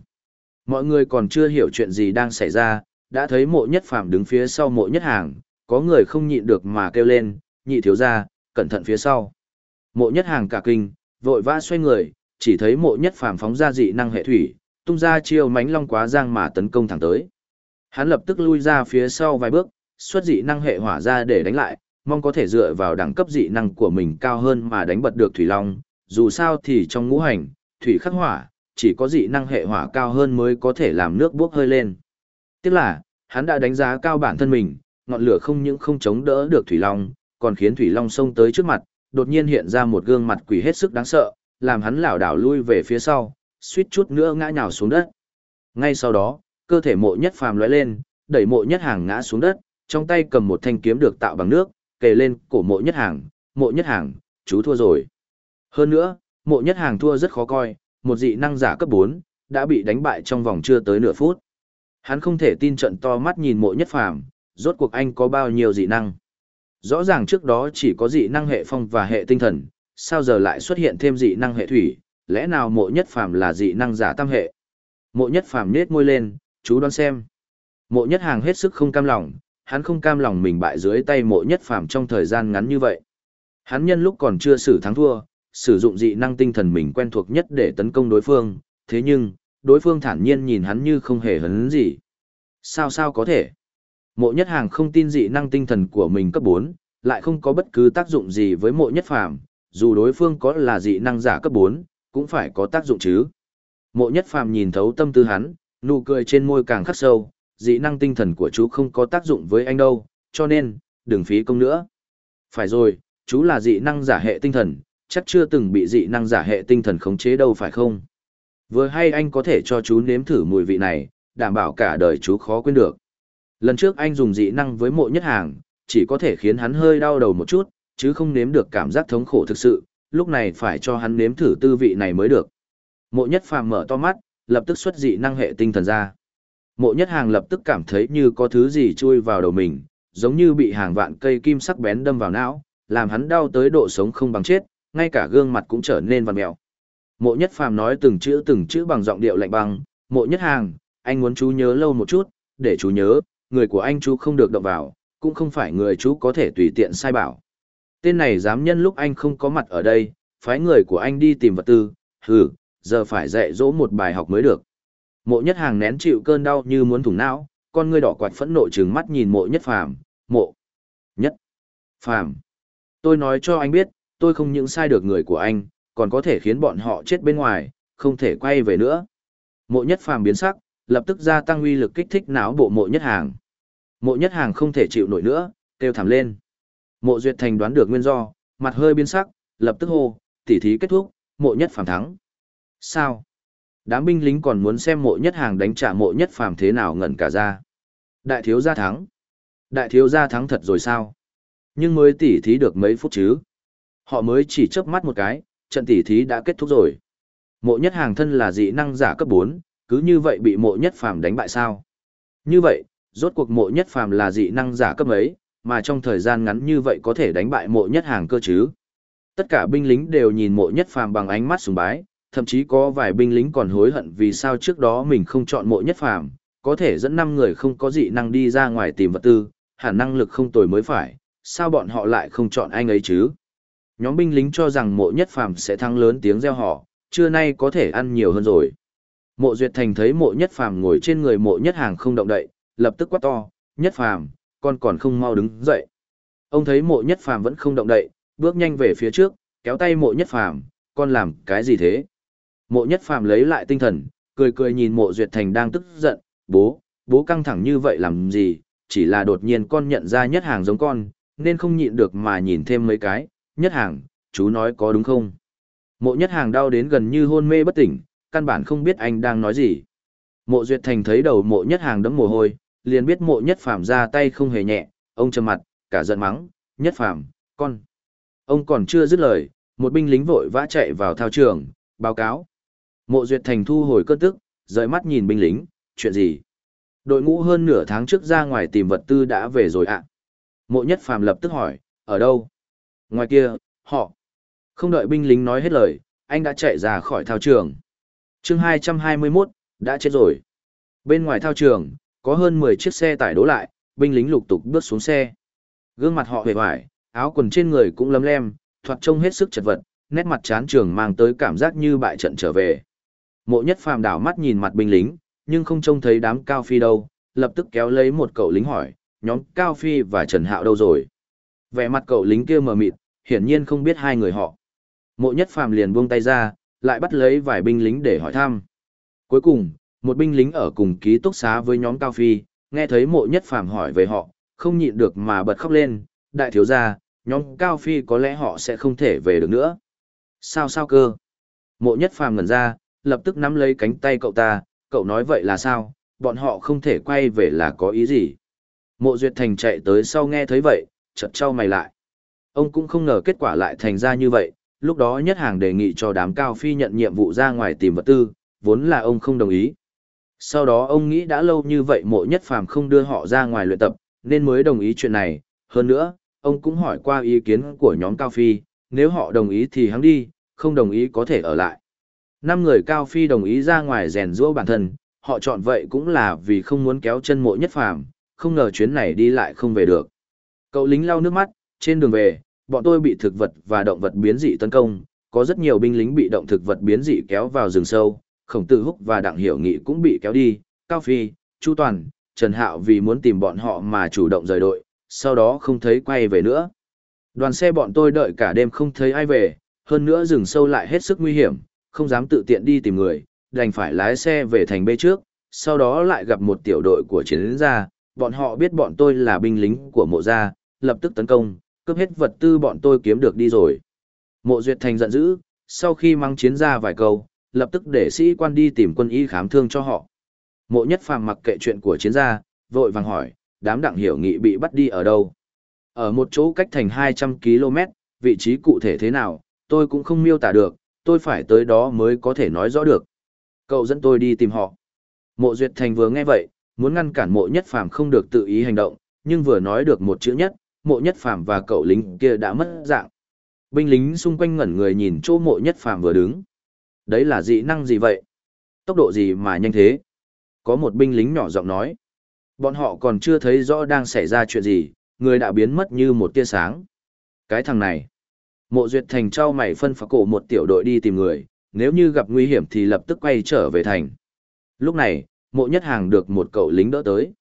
Mọi người còn chưa hiểu chuyện gì đang xảy ra, đã thấy mộ nhất phàm đứng phía sau mộ nhất hàng, có người không nhịn được mà kêu lên, nhị thiếu ra, cẩn thận phía sau. Mộ nhất hàng cả kinh, vội vã xoay người, chỉ thấy mộ nhất phàm phóng ra dị năng hệ thủy, tung ra chiêu mánh long quá giang mà tấn công thẳng tới. Hắn lập tức lui ra phía sau vài bước, xuất dị năng hệ hỏa ra để đánh lại, mong có thể dựa vào đẳng cấp dị năng của mình cao hơn mà đánh bật được thủy long, dù sao thì trong ngũ hành, thủy khắc hỏa, chỉ có dị năng hệ hỏa cao hơn mới có thể làm nước bốc hơi lên. Tức là, hắn đã đánh giá cao bản thân mình, ngọn lửa không những không chống đỡ được thủy long, còn khiến thủy long xông tới trước mặt, đột nhiên hiện ra một gương mặt quỷ hết sức đáng sợ, làm hắn lảo đảo lui về phía sau, suýt chút nữa ngã nhào xuống đất. Ngay sau đó, cơ thể mộ nhất phàm lóe lên, đẩy mộ nhất hàng ngã xuống đất, trong tay cầm một thanh kiếm được tạo bằng nước, kề lên cổ mộ nhất hàng, mộ nhất hàng, chú thua rồi. Hơn nữa, mộ nhất hàng thua rất khó coi, một dị năng giả cấp 4, đã bị đánh bại trong vòng chưa tới nửa phút. Hắn không thể tin trận to mắt nhìn mộ nhất phàm, rốt cuộc anh có bao nhiêu dị năng. Rõ ràng trước đó chỉ có dị năng hệ phong và hệ tinh thần, sao giờ lại xuất hiện thêm dị năng hệ thủy, lẽ nào mộ nhất phàm là dị năng giả tam hệ. Mộ nhất phàm nết môi lên, chú đoán xem. Mộ nhất hàng hết sức không cam lòng, hắn không cam lòng mình bại dưới tay mộ nhất phàm trong thời gian ngắn như vậy. Hắn nhân lúc còn chưa xử thắng thua, sử dụng dị năng tinh thần mình quen thuộc nhất để tấn công đối phương, thế nhưng, đối phương thản nhiên nhìn hắn như không hề hấn gì. Sao sao có thể? Mộ nhất hàng không tin dị năng tinh thần của mình cấp 4, lại không có bất cứ tác dụng gì với mộ nhất phàm, dù đối phương có là dị năng giả cấp 4, cũng phải có tác dụng chứ. Mộ nhất phàm nhìn thấu tâm tư hắn, nụ cười trên môi càng khắc sâu, dị năng tinh thần của chú không có tác dụng với anh đâu, cho nên, đừng phí công nữa. Phải rồi, chú là dị năng giả hệ tinh thần, chắc chưa từng bị dị năng giả hệ tinh thần khống chế đâu phải không? Vừa hay anh có thể cho chú nếm thử mùi vị này, đảm bảo cả đời chú khó quên được. Lần trước anh dùng dị năng với mộ nhất hàng, chỉ có thể khiến hắn hơi đau đầu một chút, chứ không nếm được cảm giác thống khổ thực sự, lúc này phải cho hắn nếm thử tư vị này mới được. Mộ nhất phàm mở to mắt, lập tức xuất dị năng hệ tinh thần ra. Mộ nhất hàng lập tức cảm thấy như có thứ gì chui vào đầu mình, giống như bị hàng vạn cây kim sắc bén đâm vào não, làm hắn đau tới độ sống không bằng chết, ngay cả gương mặt cũng trở nên vằn mẹo. Mộ nhất phàm nói từng chữ từng chữ bằng giọng điệu lạnh băng, mộ nhất hàng, anh muốn chú nhớ lâu một chút, để chú nhớ, người của anh chú không được động vào, cũng không phải người chú có thể tùy tiện sai bảo. Tên này dám nhân lúc anh không có mặt ở đây, phái người của anh đi tìm vật tư, hừ, giờ phải dạy dỗ một bài học mới được. Mộ nhất hàng nén chịu cơn đau như muốn thủng não, con ngươi đỏ quạt phẫn nộ trừng mắt nhìn mộ nhất phàm, mộ nhất phàm. Tôi nói cho anh biết, tôi không những sai được người của anh, còn có thể khiến bọn họ chết bên ngoài, không thể quay về nữa. Mộ nhất phàm biến sắc, lập tức gia tăng uy lực kích thích não bộ mộ nhất hàng. Mộ nhất hàng không thể chịu nổi nữa, kêu thảm lên. Mộ duyệt thành đoán được nguyên do, mặt hơi biến sắc, lập tức hô, tỉ thí kết thúc, mộ nhất phàm thắng. Sao? Đám binh lính còn muốn xem mộ nhất hàng đánh trả mộ nhất phàm thế nào ngẩn cả ra. Đại thiếu gia thắng. Đại thiếu gia thắng thật rồi sao? Nhưng mới tỉ thí được mấy phút chứ? Họ mới chỉ chớp mắt một cái, trận tỉ thí đã kết thúc rồi. Mộ nhất hàng thân là dị năng giả cấp 4, cứ như vậy bị mộ nhất phàm đánh bại sao? Như vậy, rốt cuộc mộ nhất phàm là dị năng giả cấp ấy, mà trong thời gian ngắn như vậy có thể đánh bại mộ nhất hàng cơ chứ? Tất cả binh lính đều nhìn mộ nhất phàm bằng ánh mắt sùng bái, thậm chí có vài binh lính còn hối hận vì sao trước đó mình không chọn mộ nhất phàm, có thể dẫn 5 người không có dị năng đi ra ngoài tìm vật tư, hẳn năng lực không tồi mới phải, sao bọn họ lại không chọn anh ấy chứ? Nhóm binh lính cho rằng mộ nhất phàm sẽ thắng lớn tiếng reo họ, trưa nay có thể ăn nhiều hơn rồi. Mộ Duyệt Thành thấy mộ nhất phàm ngồi trên người mộ nhất hàng không động đậy, lập tức quát to, nhất phàm, con còn không mau đứng dậy. Ông thấy mộ nhất phàm vẫn không động đậy, bước nhanh về phía trước, kéo tay mộ nhất phàm, con làm cái gì thế? Mộ nhất phàm lấy lại tinh thần, cười cười nhìn mộ Duyệt Thành đang tức giận, bố, bố căng thẳng như vậy làm gì, chỉ là đột nhiên con nhận ra nhất hàng giống con, nên không nhịn được mà nhìn thêm mấy cái, nhất hàng, chú nói có đúng không? Mộ nhất hàng đau đến gần như hôn mê bất tỉnh, căn bản không biết anh đang nói gì. Mộ Duyệt Thành thấy đầu mộ nhất hàng đấm mồ hôi, liền biết mộ nhất phàm ra tay không hề nhẹ, ông trầm mặt, cả giận mắng, nhất phàm, con. Ông còn chưa dứt lời, một binh lính vội vã chạy vào thao trường, báo cáo. Mộ Duyệt Thành thu hồi cơn tức, rời mắt nhìn binh lính, chuyện gì? Đội ngũ hơn nửa tháng trước ra ngoài tìm vật tư đã về rồi ạ. Mộ nhất phàm lập tức hỏi, ở đâu? Ngoài kia, họ. Không đợi binh lính nói hết lời, anh đã chạy ra khỏi thao trường. chương 221, đã chết rồi. Bên ngoài thao trường, có hơn 10 chiếc xe tải đỗ lại, binh lính lục tục bước xuống xe. Gương mặt họ hề hoài, áo quần trên người cũng lấm lem, thoạt trông hết sức chật vật, nét mặt chán trường mang tới cảm giác như bại trận trở về. Mộ nhất phàm đảo mắt nhìn mặt binh lính, nhưng không trông thấy đám Cao Phi đâu, lập tức kéo lấy một cậu lính hỏi, nhóm Cao Phi và Trần Hạo đâu rồi? Vẻ mặt cậu lính kia mờ mịt, hiển nhiên không biết hai người họ. Mộ nhất phàm liền buông tay ra, lại bắt lấy vài binh lính để hỏi thăm. Cuối cùng, một binh lính ở cùng ký túc xá với nhóm Cao Phi, nghe thấy mộ nhất phàm hỏi về họ, không nhịn được mà bật khóc lên, đại thiếu gia, nhóm Cao Phi có lẽ họ sẽ không thể về được nữa. Sao sao cơ? Mộ nhất phàm ngẩn ra, lập tức nắm lấy cánh tay cậu ta, cậu nói vậy là sao, bọn họ không thể quay về là có ý gì. Mộ Duyệt Thành chạy tới sau nghe thấy vậy, chợt trao mày lại. Ông cũng không ngờ kết quả lại thành ra như vậy, lúc đó nhất hàng đề nghị cho đám cao phi nhận nhiệm vụ ra ngoài tìm vật tư, vốn là ông không đồng ý. Sau đó ông nghĩ đã lâu như vậy mộ nhất phàm không đưa họ ra ngoài luyện tập, nên mới đồng ý chuyện này. Hơn nữa, ông cũng hỏi qua ý kiến của nhóm cao phi, nếu họ đồng ý thì hắn đi, không đồng ý có thể ở lại. Năm người cao phi đồng ý ra ngoài rèn rũa bản thân, họ chọn vậy cũng là vì không muốn kéo chân mộ nhất phàm, không ngờ chuyến này đi lại không về được. Cậu lính lau nước mắt, trên đường về, bọn tôi bị thực vật và động vật biến dị tấn công, có rất nhiều binh lính bị động thực vật biến dị kéo vào rừng sâu, khổng tử húc và đặng hiểu nghị cũng bị kéo đi, cao phi, chu toàn, trần hạo vì muốn tìm bọn họ mà chủ động rời đội, sau đó không thấy quay về nữa. Đoàn xe bọn tôi đợi cả đêm không thấy ai về, hơn nữa rừng sâu lại hết sức nguy hiểm, không dám tự tiện đi tìm người, đành phải lái xe về thành B trước, sau đó lại gặp một tiểu đội của chiến gia, bọn họ biết bọn tôi là binh lính của mộ gia, lập tức tấn công, cướp hết vật tư bọn tôi kiếm được đi rồi. Mộ Duyệt Thành giận dữ, sau khi mang chiến gia vài câu, lập tức để sĩ quan đi tìm quân y khám thương cho họ. Mộ Nhất Phàm mặc kệ chuyện của chiến gia, vội vàng hỏi, đám đặng hiểu nghị bị bắt đi ở đâu? Ở một chỗ cách thành 200 km, vị trí cụ thể thế nào, tôi cũng không miêu tả được, tôi phải tới đó mới có thể nói rõ được. Cậu dẫn tôi đi tìm họ. Mộ Duyệt Thành vừa nghe vậy, muốn ngăn cản mộ nhất phàm không được tự ý hành động, nhưng vừa nói được một chữ nhất, mộ nhất phàm và cậu lính kia đã mất dạng. Binh lính xung quanh ngẩn người nhìn chỗ mộ nhất phàm vừa đứng. Đấy là dị năng gì vậy? Tốc độ gì mà nhanh thế? Có một binh lính nhỏ giọng nói. Bọn họ còn chưa thấy rõ đang xảy ra chuyện gì, người đã biến mất như một tia sáng. Cái thằng này. Mộ Duyệt Thành trao mày phân phá cổ một tiểu đội đi tìm người, nếu như gặp nguy hiểm thì lập tức quay trở về thành. Lúc này, mộ nhất hàng được một cậu lính đỡ tới.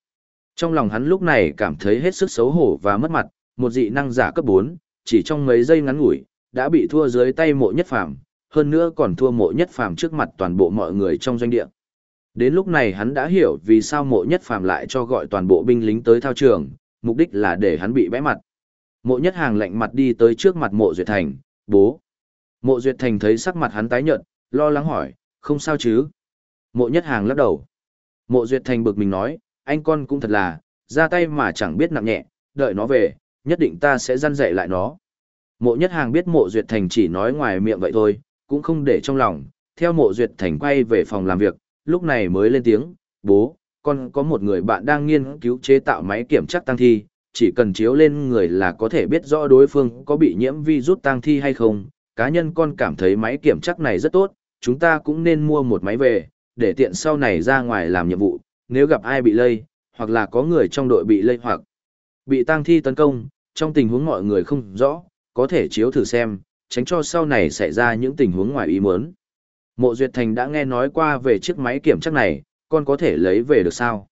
Trong lòng hắn lúc này cảm thấy hết sức xấu hổ và mất mặt, một dị năng giả cấp 4, chỉ trong mấy giây ngắn ngủi, đã bị thua dưới tay mộ nhất phàm, hơn nữa còn thua mộ nhất phàm trước mặt toàn bộ mọi người trong doanh địa. Đến lúc này hắn đã hiểu vì sao mộ nhất phàm lại cho gọi toàn bộ binh lính tới thao trường, mục đích là để hắn bị bẽ mặt. Mộ nhất hàng lạnh mặt đi tới trước mặt mộ duyệt thành, bố. Mộ duyệt thành thấy sắc mặt hắn tái nhợt, lo lắng hỏi, không sao chứ. Mộ nhất hàng lắc đầu. Mộ duyệt thành bực mình nói, anh con cũng thật là, ra tay mà chẳng biết nặng nhẹ, đợi nó về, nhất định ta sẽ răn dạy lại nó. Mộ nhất hàng biết mộ duyệt thành chỉ nói ngoài miệng vậy thôi, cũng không để trong lòng, theo mộ duyệt thành quay về phòng làm việc, lúc này mới lên tiếng, bố, con có một người bạn đang nghiên cứu chế tạo máy kiểm chắc tăng thi, chỉ cần chiếu lên người là có thể biết rõ đối phương có bị nhiễm virus tăng thi hay không. Cá nhân con cảm thấy máy kiểm chắc này rất tốt, chúng ta cũng nên mua một máy về, để tiện sau này ra ngoài làm nhiệm vụ, nếu gặp ai bị lây, hoặc là có người trong đội bị lây hoặc bị tăng thi tấn công, trong tình huống mọi người không rõ, có thể chiếu thử xem, tránh cho sau này xảy ra những tình huống ngoài ý muốn. Mộ Duyệt Thành đã nghe nói qua về chiếc máy kiểm chắc này, con có thể lấy về được sao?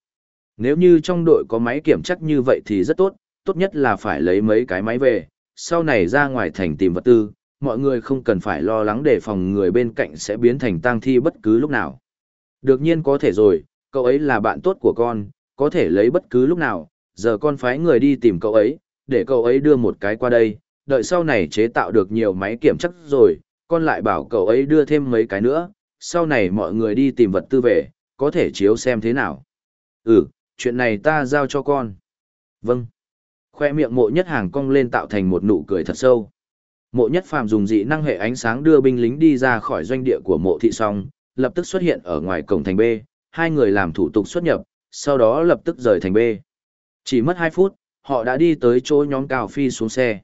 Nếu như trong đội có máy kiểm chắc như vậy thì rất tốt, tốt nhất là phải lấy mấy cái máy về, sau này ra ngoài thành tìm vật tư, mọi người không cần phải lo lắng để phòng người bên cạnh sẽ biến thành tang thi bất cứ lúc nào. Được nhiên có thể rồi, cậu ấy là bạn tốt của con, có thể lấy bất cứ lúc nào, giờ con phái người đi tìm cậu ấy, để cậu ấy đưa một cái qua đây, đợi sau này chế tạo được nhiều máy kiểm chắc rồi, con lại bảo cậu ấy đưa thêm mấy cái nữa, sau này mọi người đi tìm vật tư về, có thể chiếu xem thế nào. Ừ, chuyện này ta giao cho con. Vâng. Khoe miệng mộ nhất hàng cong lên tạo thành một nụ cười thật sâu. Mộ nhất phàm dùng dị năng hệ ánh sáng đưa binh lính đi ra khỏi doanh địa của mộ thị song, lập tức xuất hiện ở ngoài cổng thành B, hai người làm thủ tục xuất nhập, sau đó lập tức rời thành B. Chỉ mất 2 phút, họ đã đi tới chỗ nhóm Cao Phi xuống xe.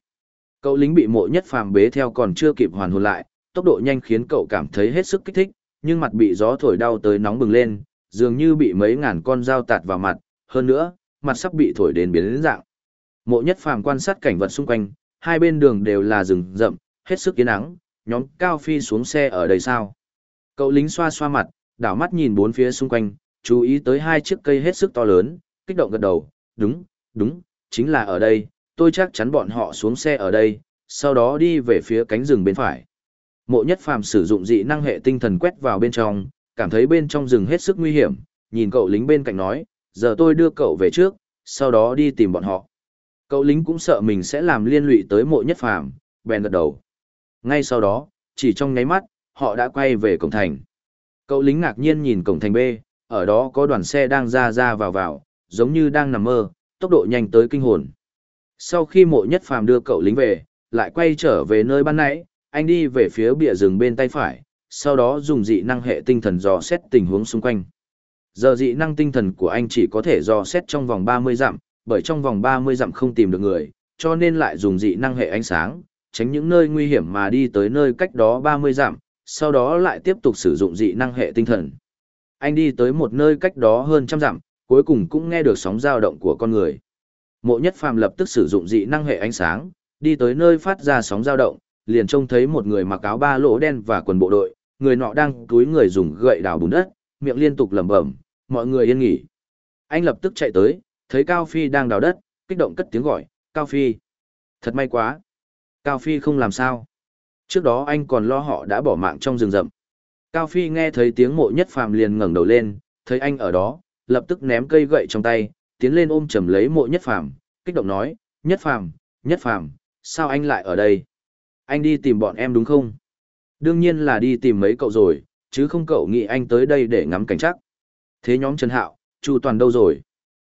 Cậu lính bị mộ nhất phàm bế theo còn chưa kịp hoàn hồn lại, tốc độ nhanh khiến cậu cảm thấy hết sức kích thích, nhưng mặt bị gió thổi đau tới nóng bừng lên, dường như bị mấy ngàn con dao tạt vào mặt, hơn nữa, mặt sắp bị thổi đến biến đến dạng. Mộ nhất phàm quan sát cảnh vật xung quanh, hai bên đường đều là rừng rậm, hết sức yên ắng, nhóm Cao Phi xuống xe ở đây sao? Cậu lính xoa xoa mặt, đảo mắt nhìn bốn phía xung quanh, chú ý tới hai chiếc cây hết sức to lớn, kích động gật đầu, đúng, đúng, chính là ở đây, tôi chắc chắn bọn họ xuống xe ở đây, sau đó đi về phía cánh rừng bên phải. Mộ nhất phàm sử dụng dị năng hệ tinh thần quét vào bên trong, cảm thấy bên trong rừng hết sức nguy hiểm, nhìn cậu lính bên cạnh nói, giờ tôi đưa cậu về trước, sau đó đi tìm bọn họ. Cậu lính cũng sợ mình sẽ làm liên lụy tới mộ nhất phàm, bèn gật đầu. Ngay sau đó, chỉ trong nháy mắt, họ đã quay về cổng thành. Cậu lính ngạc nhiên nhìn cổng thành B, ở đó có đoàn xe đang ra ra vào vào, giống như đang nằm mơ, tốc độ nhanh tới kinh hồn. Sau khi mộ nhất phàm đưa cậu lính về, lại quay trở về nơi ban nãy, anh đi về phía bìa rừng bên tay phải, sau đó dùng dị năng hệ tinh thần dò xét tình huống xung quanh. Giờ dị năng tinh thần của anh chỉ có thể dò xét trong vòng 30 dặm, bởi trong vòng 30 dặm không tìm được người, cho nên lại dùng dị năng hệ ánh sáng, tránh những nơi nguy hiểm mà đi tới nơi cách đó 30 dặm, sau đó lại tiếp tục sử dụng dị năng hệ tinh thần. Anh đi tới một nơi cách đó hơn trăm dặm, cuối cùng cũng nghe được sóng dao động của con người. Mộ Nhất Phàm lập tức sử dụng dị năng hệ ánh sáng, đi tới nơi phát ra sóng dao động, liền trông thấy một người mặc áo ba lỗ đen và quần bộ đội, người nọ đang túi người dùng gậy đào bùn đất, miệng liên tục lẩm bẩm, mọi người yên nghỉ. Anh lập tức chạy tới, thấy Cao Phi đang đào đất, kích động cất tiếng gọi, Cao Phi. Thật may quá. Cao Phi không làm sao. Trước đó anh còn lo họ đã bỏ mạng trong rừng rậm. Cao Phi nghe thấy tiếng mộ nhất phàm liền ngẩng đầu lên, thấy anh ở đó, lập tức ném cây gậy trong tay, tiến lên ôm chầm lấy mộ nhất phàm, kích động nói, nhất phàm, nhất phàm, sao anh lại ở đây? Anh đi tìm bọn em đúng không? Đương nhiên là đi tìm mấy cậu rồi, chứ không cậu nghĩ anh tới đây để ngắm cảnh chắc. Thế nhóm Trần Hạo, Chu Toàn đâu rồi?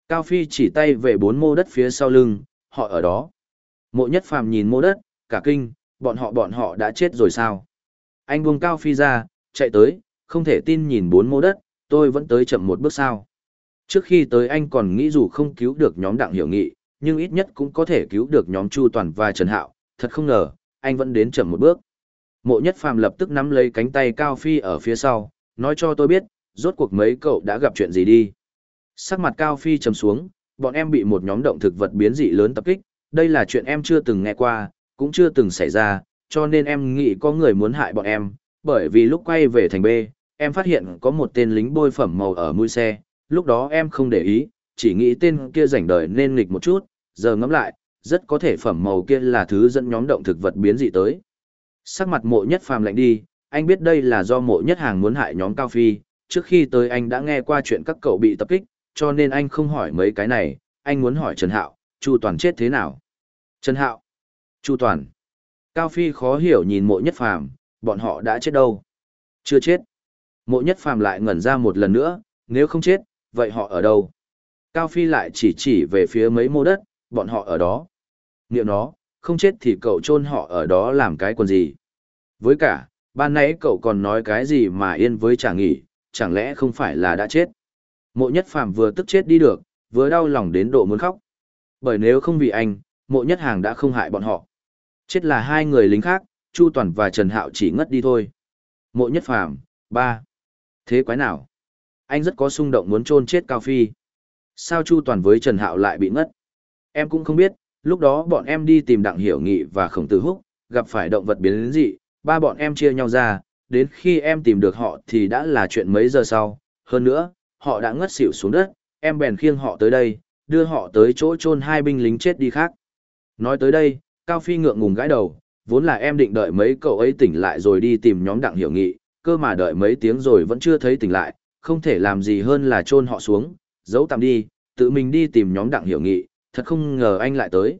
Cao Phi chỉ tay về bốn mô đất phía sau lưng, họ ở đó. Mộ nhất phàm nhìn mô đất, cả kinh, bọn họ bọn họ đã chết rồi sao? Anh buông Cao Phi ra, chạy tới, không thể tin nhìn bốn mô đất, tôi vẫn tới chậm một bước sao. Trước khi tới anh còn nghĩ dù không cứu được nhóm đặng hiểu nghị, nhưng ít nhất cũng có thể cứu được nhóm Chu Toàn và Trần Hạo, thật không ngờ, anh vẫn đến chậm một bước. Mộ nhất phàm lập tức nắm lấy cánh tay Cao Phi ở phía sau, nói cho tôi biết, rốt cuộc mấy cậu đã gặp chuyện gì đi. Sắc mặt Cao Phi trầm xuống, bọn em bị một nhóm động thực vật biến dị lớn tập kích, đây là chuyện em chưa từng nghe qua, cũng chưa từng xảy ra, cho nên em nghĩ có người muốn hại bọn em, bởi vì lúc quay về thành B, em phát hiện có một tên lính bôi phẩm màu ở mũi xe, lúc đó em không để ý, chỉ nghĩ tên kia rảnh đời nên nghịch một chút, giờ ngẫm lại, rất có thể phẩm màu kia là thứ dẫn nhóm động thực vật biến dị tới. Sắc mặt mộ nhất phàm lạnh đi, anh biết đây là do mộ nhất hàng muốn hại nhóm Cao Phi, trước khi tới anh đã nghe qua chuyện các cậu bị tập kích, cho nên anh không hỏi mấy cái này, anh muốn hỏi Trần Hạo, Chu Toàn chết thế nào? Trần Hạo, Chu Toàn. Cao Phi khó hiểu nhìn mộ nhất phàm, bọn họ đã chết đâu? Chưa chết. Mộ nhất phàm lại ngẩn ra một lần nữa, nếu không chết, vậy họ ở đâu? Cao Phi lại chỉ chỉ về phía mấy mô đất, bọn họ ở đó. Niệm nó, không chết thì cậu chôn họ ở đó làm cái quần gì? Với cả, ban nãy cậu còn nói cái gì mà yên với chả nghỉ, chẳng lẽ không phải là đã chết? Mộ nhất phàm vừa tức chết đi được, vừa đau lòng đến độ muốn khóc. Bởi nếu không vì anh, mộ nhất hàng đã không hại bọn họ. Chết là hai người lính khác, Chu Toàn và Trần Hạo chỉ ngất đi thôi. Mộ nhất phàm, ba. Thế quái nào? Anh rất có xung động muốn chôn chết Cao Phi. Sao Chu Toàn với Trần Hạo lại bị ngất? Em cũng không biết, lúc đó bọn em đi tìm Đặng Hiểu Nghị và Khổng Tử Húc, gặp phải động vật biến dị, ba bọn em chia nhau ra, đến khi em tìm được họ thì đã là chuyện mấy giờ sau. Hơn nữa, họ đã ngất xỉu xuống đất, em bèn khiêng họ tới đây, đưa họ tới chỗ chôn hai binh lính chết đi khác. Nói tới đây, Cao Phi ngượng ngùng gãi đầu, vốn là em định đợi mấy cậu ấy tỉnh lại rồi đi tìm nhóm Đặng Hiểu Nghị, cơ mà đợi mấy tiếng rồi vẫn chưa thấy tỉnh lại, không thể làm gì hơn là chôn họ xuống, giấu tạm đi, tự mình đi tìm nhóm Đặng Hiểu Nghị, thật không ngờ anh lại tới.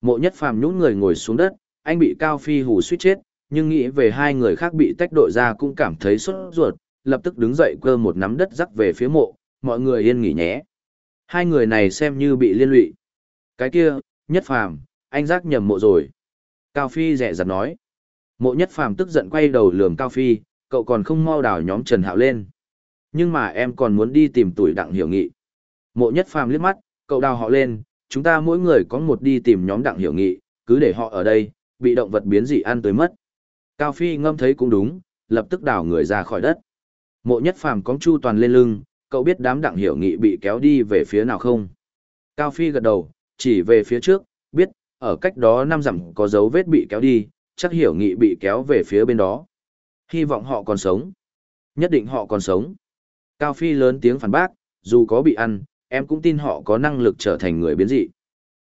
Mộ nhất phàm nhún người ngồi xuống đất, anh bị Cao Phi hù suýt chết, nhưng nghĩ về hai người khác bị tách đội ra cũng cảm thấy sốt ruột, lập tức đứng dậy cơ một nắm đất rắc về phía mộ, mọi người yên nghỉ nhé. Hai người này xem như bị liên lụy. Cái kia, nhất phàm, anh rắc nhầm mộ rồi. Cao Phi rẻ rặt nói. Mộ nhất phàm tức giận quay đầu lườm Cao Phi, cậu còn không mau đảo nhóm Trần Hạo lên. Nhưng mà em còn muốn đi tìm tuổi đặng hiểu nghị. Mộ nhất phàm liếc mắt, cậu đào họ lên, chúng ta mỗi người có một đi tìm nhóm đặng hiểu nghị, cứ để họ ở đây, bị động vật biến dị ăn tới mất. Cao Phi ngâm thấy cũng đúng, lập tức đào người ra khỏi đất. Mộ nhất phàm cóng chu toàn lên lưng, cậu biết đám đặng hiểu nghị bị kéo đi về phía nào không? Cao Phi gật đầu, chỉ về phía trước, biết, ở cách đó năm dặm có dấu vết bị kéo đi, chắc hiểu nghị bị kéo về phía bên đó. Hy vọng họ còn sống. Nhất định họ còn sống. Cao Phi lớn tiếng phản bác, dù có bị ăn, em cũng tin họ có năng lực trở thành người biến dị.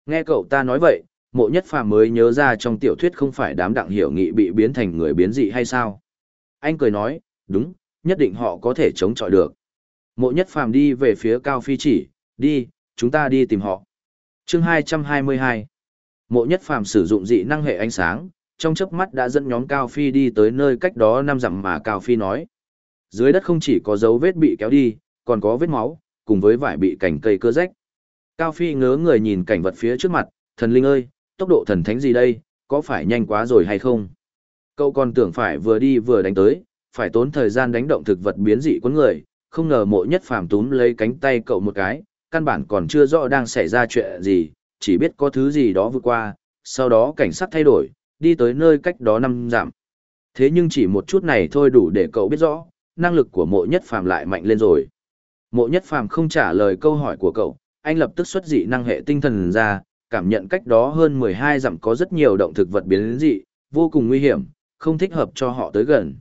Nghe cậu ta nói vậy, mộ nhất phàm mới nhớ ra trong tiểu thuyết không phải đám đặng hiểu nghị bị biến thành người biến dị hay sao. Anh cười nói, đúng, nhất định họ có thể chống chọi được. Mộ nhất phàm đi về phía Cao Phi chỉ, đi, chúng ta đi tìm họ. chương 222 Mộ nhất phàm sử dụng dị năng hệ ánh sáng, trong chớp mắt đã dẫn nhóm Cao Phi đi tới nơi cách đó năm dặm mà Cao Phi nói. Dưới đất không chỉ có dấu vết bị kéo đi, còn có vết máu, cùng với vải bị cành cây cưa rách. Cao Phi ngớ người nhìn cảnh vật phía trước mặt, thần linh ơi, tốc độ thần thánh gì đây, có phải nhanh quá rồi hay không? Cậu còn tưởng phải vừa đi vừa đánh tới, phải tốn thời gian đánh động thực vật biến dị cuốn người, không ngờ mộ nhất phàm túm lấy cánh tay cậu một cái, căn bản còn chưa rõ đang xảy ra chuyện gì, chỉ biết có thứ gì đó vượt qua, sau đó cảnh sát thay đổi, đi tới nơi cách đó năm giảm. Thế nhưng chỉ một chút này thôi đủ để cậu biết rõ, năng lực của mộ nhất phàm lại mạnh lên rồi. Mộ nhất phàm không trả lời câu hỏi của cậu, anh lập tức xuất dị năng hệ tinh thần ra, cảm nhận cách đó hơn 12 dặm có rất nhiều động thực vật biến dị, vô cùng nguy hiểm, không thích hợp cho họ tới gần.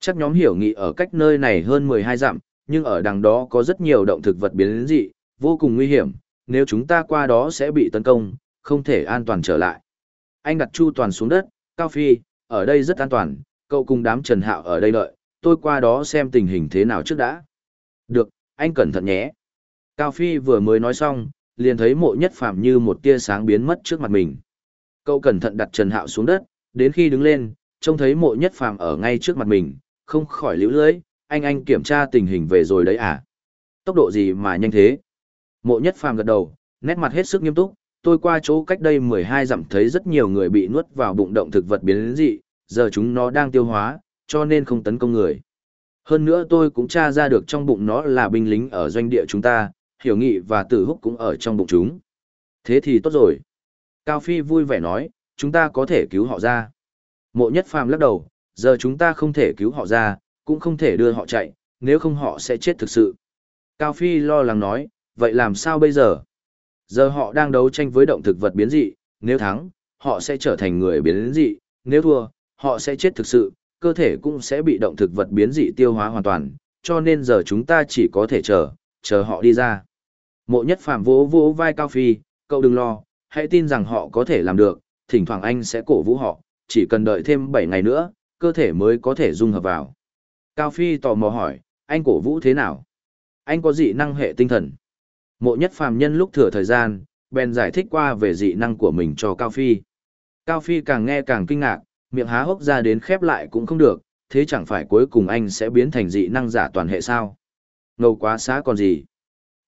Chắc nhóm hiểu nghị ở cách nơi này hơn 12 dặm, nhưng ở đằng đó có rất nhiều động thực vật biến dị, vô cùng nguy hiểm, nếu chúng ta qua đó sẽ bị tấn công, không thể an toàn trở lại. Anh đặt Chu Toàn xuống đất, Cao Phi, ở đây rất an toàn, cậu cùng đám Trần Hạo ở đây đợi, tôi qua đó xem tình hình thế nào trước đã. Được, anh cẩn thận nhé. Cao Phi vừa mới nói xong, liền thấy mộ nhất Phạm như một tia sáng biến mất trước mặt mình. Cậu cẩn thận đặt Trần Hạo xuống đất, đến khi đứng lên, trông thấy mộ nhất Phạm ở ngay trước mặt mình, không khỏi liễu lưới. anh anh kiểm tra tình hình về rồi đấy à? Tốc độ gì mà nhanh thế? Mộ nhất phàm gật đầu, nét mặt hết sức nghiêm túc, tôi qua chỗ cách đây 12 dặm thấy rất nhiều người bị nuốt vào bụng động thực vật biến dị, giờ chúng nó đang tiêu hóa, cho nên không tấn công người. Hơn nữa tôi cũng tra ra được trong bụng nó là binh lính ở doanh địa chúng ta, hiểu nghị và tử húc cũng ở trong bụng chúng. Thế thì tốt rồi. Cao Phi vui vẻ nói, chúng ta có thể cứu họ ra. Mộ nhất phàm lắc đầu, giờ chúng ta không thể cứu họ ra, cũng không thể đưa họ chạy, nếu không họ sẽ chết thực sự. Cao Phi lo lắng nói, vậy làm sao bây giờ? Giờ họ đang đấu tranh với động thực vật biến dị, nếu thắng, họ sẽ trở thành người biến dị, nếu thua, họ sẽ chết thực sự, cơ thể cũng sẽ bị động thực vật biến dị tiêu hóa hoàn toàn, cho nên giờ chúng ta chỉ có thể chờ, chờ họ đi ra. Mộ nhất phàm vỗ vỗ vai Cao Phi, cậu đừng lo, hãy tin rằng họ có thể làm được, thỉnh thoảng anh sẽ cổ vũ họ, chỉ cần đợi thêm 7 ngày nữa, cơ thể mới có thể dung hợp vào. Cao Phi tò mò hỏi, anh cổ vũ thế nào? Anh có dị năng hệ tinh thần. Mộ nhất phàm nhân lúc thừa thời gian, bèn giải thích qua về dị năng của mình cho Cao Phi. Cao Phi càng nghe càng kinh ngạc, miệng há hốc ra đến khép lại cũng không được, thế chẳng phải cuối cùng anh sẽ biến thành dị năng giả toàn hệ sao? Ngầu quá xá còn gì?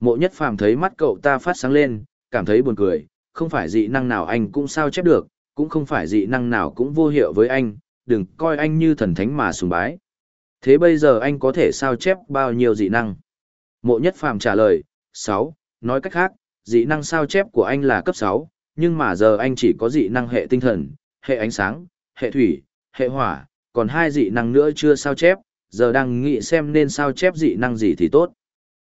Mộ nhất phàm thấy mắt cậu ta phát sáng lên, cảm thấy buồn cười, không phải dị năng nào anh cũng sao chép được, cũng không phải dị năng nào cũng vô hiệu với anh, đừng coi anh như thần thánh mà sùng bái. Thế bây giờ anh có thể sao chép bao nhiêu dị năng? Mộ nhất phàm trả lời, 6, nói cách khác, dị năng sao chép của anh là cấp 6, nhưng mà giờ anh chỉ có dị năng hệ tinh thần, hệ ánh sáng, hệ thủy, hệ hỏa, còn hai dị năng nữa chưa sao chép, giờ đang nghĩ xem nên sao chép dị năng gì thì tốt.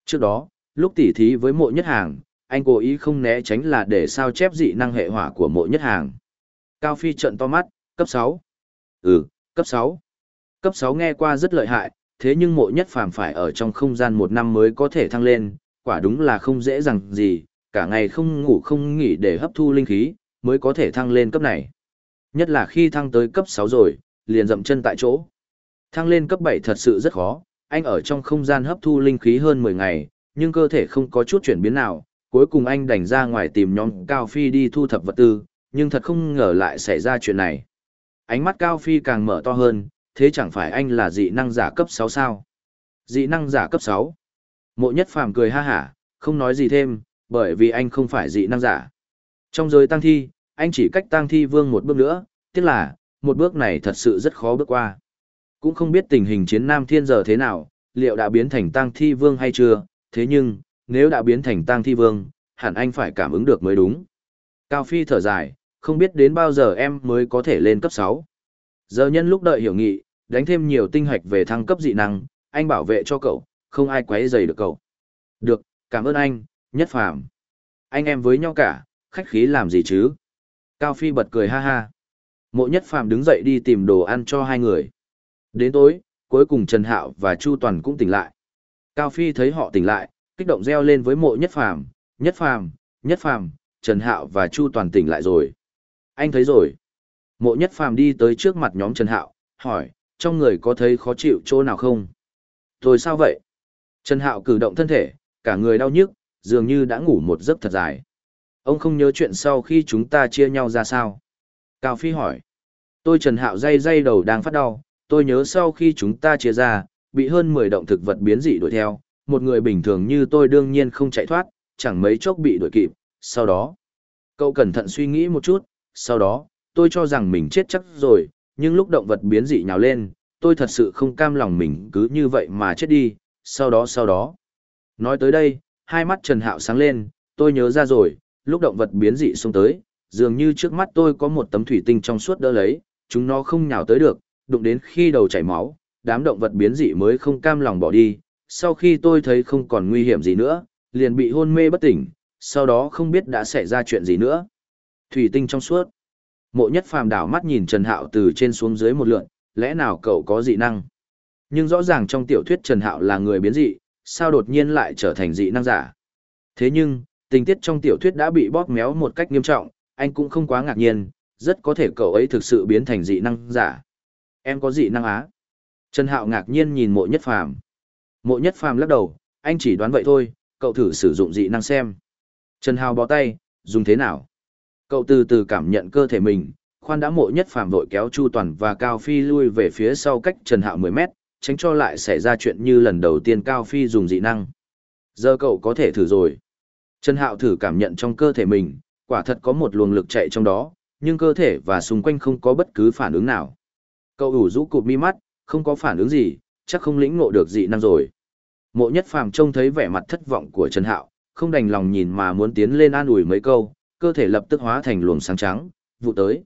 Trước đó, lúc tỉ thí với mộ nhất hàng, anh cố ý không né tránh là để sao chép dị năng hệ hỏa của mộ nhất hàng. Cao Phi trận to mắt, cấp 6. Ừ, cấp 6. Cấp 6 nghe qua rất lợi hại, thế nhưng mộ nhất phàm phải ở trong không gian một năm mới có thể thăng lên, quả đúng là không dễ dàng gì, cả ngày không ngủ không nghỉ để hấp thu linh khí, mới có thể thăng lên cấp này. Nhất là khi thăng tới cấp 6 rồi, liền dậm chân tại chỗ. Thăng lên cấp 7 thật sự rất khó, anh ở trong không gian hấp thu linh khí hơn 10 ngày, nhưng cơ thể không có chút chuyển biến nào, cuối cùng anh đành ra ngoài tìm nhóm Cao Phi đi thu thập vật tư, nhưng thật không ngờ lại xảy ra chuyện này. Ánh mắt Cao Phi càng mở to hơn, thế chẳng phải anh là dị năng giả cấp 6 sao? Dị năng giả cấp 6. Mộ nhất phàm cười ha hả, không nói gì thêm, bởi vì anh không phải dị năng giả. Trong giới tăng thi, anh chỉ cách tang thi vương một bước nữa, tiếc là, một bước này thật sự rất khó bước qua. Cũng không biết tình hình chiến nam thiên giờ thế nào, liệu đã biến thành tang thi vương hay chưa, thế nhưng, nếu đã biến thành tang thi vương, hẳn anh phải cảm ứng được mới đúng. Cao Phi thở dài, không biết đến bao giờ em mới có thể lên cấp sáu. Giờ nhân lúc đợi hiểu nghị, đánh thêm nhiều tinh hoạch về thăng cấp dị năng, anh bảo vệ cho cậu, không ai quấy dày được cậu. Được, cảm ơn anh, nhất phàm. Anh em với nhau cả, khách khí làm gì chứ? Cao Phi bật cười ha ha. Mộ nhất phàm đứng dậy đi tìm đồ ăn cho hai người. Đến tối, cuối cùng Trần Hạo và Chu Toàn cũng tỉnh lại. Cao Phi thấy họ tỉnh lại, kích động reo lên với mộ nhất phàm, nhất phàm, nhất phàm, Trần Hạo và Chu Toàn tỉnh lại rồi. Anh thấy rồi. Mộ nhất phàm đi tới trước mặt nhóm Trần Hạo, hỏi, trong người có thấy khó chịu chỗ nào không? Tôi sao vậy? Trần Hạo cử động thân thể, cả người đau nhức, dường như đã ngủ một giấc thật dài. Ông không nhớ chuyện sau khi chúng ta chia nhau ra sao? Cao Phi hỏi. Tôi Trần Hạo dây dây đầu đang phát đau, tôi nhớ sau khi chúng ta chia ra, bị hơn 10 động thực vật biến dị đuổi theo, một người bình thường như tôi đương nhiên không chạy thoát, chẳng mấy chốc bị đuổi kịp, sau đó. Cậu cẩn thận suy nghĩ một chút, sau đó, tôi cho rằng mình chết chắc rồi, nhưng lúc động vật biến dị nhào lên, tôi thật sự không cam lòng mình cứ như vậy mà chết đi, sau đó sau đó. Nói tới đây, hai mắt Trần Hạo sáng lên, tôi nhớ ra rồi, lúc động vật biến dị xuống tới, dường như trước mắt tôi có một tấm thủy tinh trong suốt đỡ lấy, chúng nó không nhào tới được, đụng đến khi đầu chảy máu, đám động vật biến dị mới không cam lòng bỏ đi, sau khi tôi thấy không còn nguy hiểm gì nữa, liền bị hôn mê bất tỉnh, sau đó không biết đã xảy ra chuyện gì nữa. Thủy tinh trong suốt. Mộ nhất phàm đảo mắt nhìn Trần Hạo từ trên xuống dưới một lượn, lẽ nào cậu có dị năng? Nhưng rõ ràng trong tiểu thuyết Trần Hạo là người biến dị, sao đột nhiên lại trở thành dị năng giả? Thế nhưng, tình tiết trong tiểu thuyết đã bị bóp méo một cách nghiêm trọng, anh cũng không quá ngạc nhiên, rất có thể cậu ấy thực sự biến thành dị năng giả. Em có dị năng á? Trần Hạo ngạc nhiên nhìn mộ nhất phàm. Mộ nhất phàm lắc đầu, anh chỉ đoán vậy thôi, cậu thử sử dụng dị năng xem. Trần Hào bó tay, dùng thế nào? Cậu từ từ cảm nhận cơ thể mình, khoan đã mộ nhất phàm vội kéo Chu Toàn và Cao Phi lui về phía sau cách Trần Hạo 10 mét, tránh cho lại xảy ra chuyện như lần đầu tiên Cao Phi dùng dị năng. Giờ cậu có thể thử rồi. Trần Hạo thử cảm nhận trong cơ thể mình, quả thật có một luồng lực chạy trong đó, nhưng cơ thể và xung quanh không có bất cứ phản ứng nào. Cậu ủ rũ cụp mi mắt, không có phản ứng gì, chắc không lĩnh ngộ được dị năng rồi. Mộ nhất phàm trông thấy vẻ mặt thất vọng của Trần Hạo, không đành lòng nhìn mà muốn tiến lên an ủi mấy câu, cơ thể lập tức hóa thành luồng sáng trắng, vụ tới.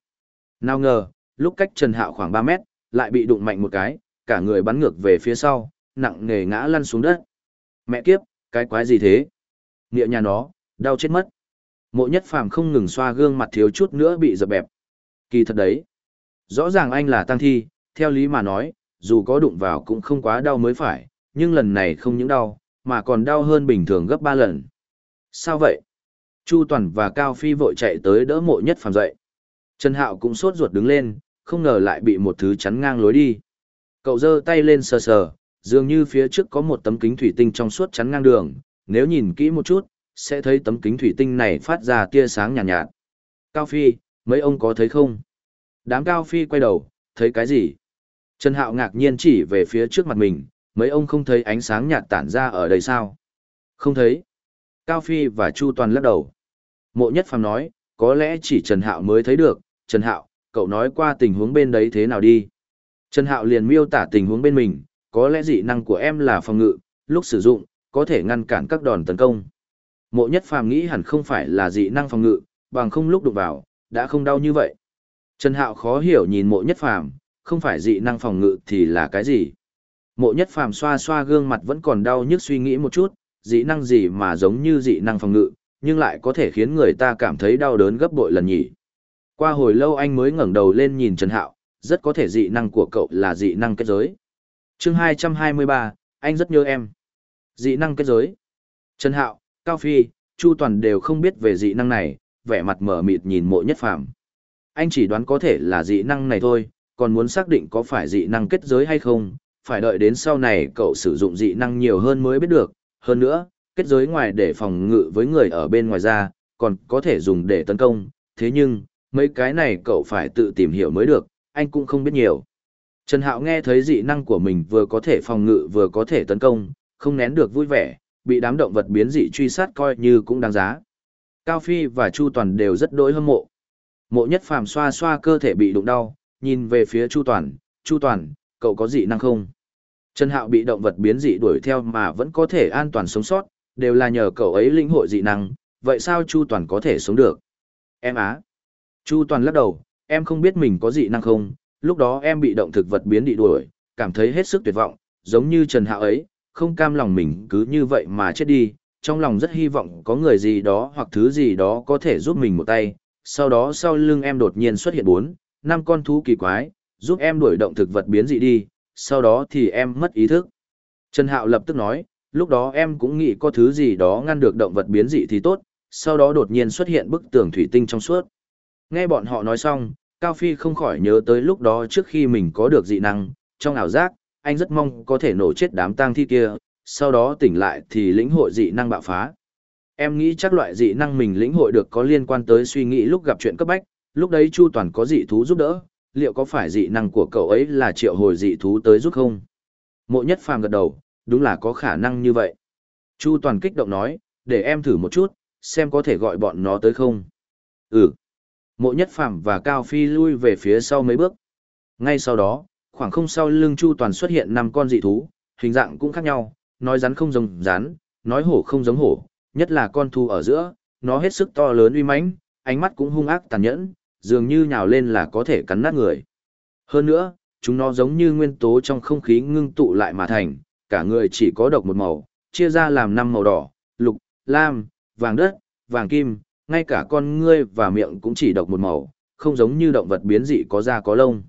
Nào ngờ, lúc cách Trần Hạo khoảng 3 mét, lại bị đụng mạnh một cái, cả người bắn ngược về phía sau, nặng nề ngã lăn xuống đất. Mẹ kiếp, cái quái gì thế? Nghĩa nhà nó, đau chết mất. Mộ nhất phàm không ngừng xoa gương mặt thiếu chút nữa bị dập bẹp. Kỳ thật đấy. Rõ ràng anh là tăng thi, theo lý mà nói, dù có đụng vào cũng không quá đau mới phải, nhưng lần này không những đau, mà còn đau hơn bình thường gấp 3 lần. Sao vậy? Chu Toàn và Cao Phi vội chạy tới đỡ mộ nhất phàm dậy. Trần Hạo cũng sốt ruột đứng lên, không ngờ lại bị một thứ chắn ngang lối đi. Cậu giơ tay lên sờ sờ, dường như phía trước có một tấm kính thủy tinh trong suốt chắn ngang đường, nếu nhìn kỹ một chút, sẽ thấy tấm kính thủy tinh này phát ra tia sáng nhàn nhạt, nhạt. Cao Phi, mấy ông có thấy không? Đám Cao Phi quay đầu, thấy cái gì? Trần Hạo ngạc nhiên chỉ về phía trước mặt mình, mấy ông không thấy ánh sáng nhạt tản ra ở đây sao? Không thấy. Cao Phi và Chu Toàn lắc đầu. Mộ Nhất Phàm nói, có lẽ chỉ Trần Hạo mới thấy được, Trần Hạo, cậu nói qua tình huống bên đấy thế nào đi. Trần Hạo liền miêu tả tình huống bên mình, có lẽ dị năng của em là phòng ngự, lúc sử dụng, có thể ngăn cản các đòn tấn công. Mộ Nhất Phàm nghĩ hẳn không phải là dị năng phòng ngự, bằng không lúc đụng vào, đã không đau như vậy. Trần Hạo khó hiểu nhìn Mộ Nhất Phàm, không phải dị năng phòng ngự thì là cái gì? Mộ Nhất Phàm xoa xoa gương mặt vẫn còn đau nhức suy nghĩ một chút, dị năng gì mà giống như dị năng phòng ngự, nhưng lại có thể khiến người ta cảm thấy đau đớn gấp bội lần nhỉ. Qua hồi lâu anh mới ngẩng đầu lên nhìn Trần Hạo, rất có thể dị năng của cậu là dị năng kết giới. chương 223, anh rất nhớ em. Dị năng kết giới. Trần Hạo, Cao Phi, Chu Toàn đều không biết về dị năng này, vẻ mặt mở mịt nhìn mộ nhất phàm. Anh chỉ đoán có thể là dị năng này thôi, còn muốn xác định có phải dị năng kết giới hay không, phải đợi đến sau này cậu sử dụng dị năng nhiều hơn mới biết được. Hơn nữa, kết giới ngoài để phòng ngự với người ở bên ngoài ra, còn có thể dùng để tấn công, thế nhưng, mấy cái này cậu phải tự tìm hiểu mới được, anh cũng không biết nhiều. Trần Hạo nghe thấy dị năng của mình vừa có thể phòng ngự vừa có thể tấn công, không nén được vui vẻ, bị đám động vật biến dị truy sát coi như cũng đáng giá. Cao Phi và Chu Toàn đều rất đỗi hâm mộ. Mộ nhất phàm xoa xoa cơ thể bị đụng đau, nhìn về phía Chu Toàn, Chu Toàn, cậu có dị năng không? Trần Hạo bị động vật biến dị đuổi theo mà vẫn có thể an toàn sống sót, đều là nhờ cậu ấy lĩnh hội dị năng, vậy sao Chu Toàn có thể sống được? Em á. Chu Toàn lắc đầu, em không biết mình có dị năng không, lúc đó em bị động thực vật biến dị đuổi, cảm thấy hết sức tuyệt vọng, giống như Trần Hạo ấy, không cam lòng mình cứ như vậy mà chết đi, trong lòng rất hy vọng có người gì đó hoặc thứ gì đó có thể giúp mình một tay, sau đó sau lưng em đột nhiên xuất hiện bốn, năm con thú kỳ quái, giúp em đuổi động thực vật biến dị đi, sau đó thì em mất ý thức. Trần Hạo lập tức nói, lúc đó em cũng nghĩ có thứ gì đó ngăn được động vật biến dị thì tốt, sau đó đột nhiên xuất hiện bức tường thủy tinh trong suốt. Nghe bọn họ nói xong, Cao Phi không khỏi nhớ tới lúc đó trước khi mình có được dị năng, trong ảo giác, anh rất mong có thể nổ chết đám tang thi kia, sau đó tỉnh lại thì lĩnh hội dị năng bạo phá. Em nghĩ chắc loại dị năng mình lĩnh hội được có liên quan tới suy nghĩ lúc gặp chuyện cấp bách, lúc đấy Chu Toàn có dị thú giúp đỡ, liệu có phải dị năng của cậu ấy là triệu hồi dị thú tới giúp không? Mộ nhất phàm gật đầu, đúng là có khả năng như vậy. Chu Toàn kích động nói, để em thử một chút, xem có thể gọi bọn nó tới không. Ừ. Mộ nhất phàm và Cao Phi lui về phía sau mấy bước. Ngay sau đó, khoảng không sau lưng Chu Toàn xuất hiện năm con dị thú, hình dạng cũng khác nhau, nói rắn không giống rắn, nói hổ không giống hổ, nhất là con thú ở giữa, nó hết sức to lớn uy mãnh, ánh mắt cũng hung ác tàn nhẫn, dường như nhào lên là có thể cắn nát người. Hơn nữa, chúng nó giống như nguyên tố trong không khí ngưng tụ lại mà thành, cả người chỉ có độc một màu, chia ra làm năm màu đỏ, lục, lam, vàng đất, vàng kim, ngay cả con ngươi và miệng cũng chỉ độc một màu, không giống như động vật biến dị có da có lông.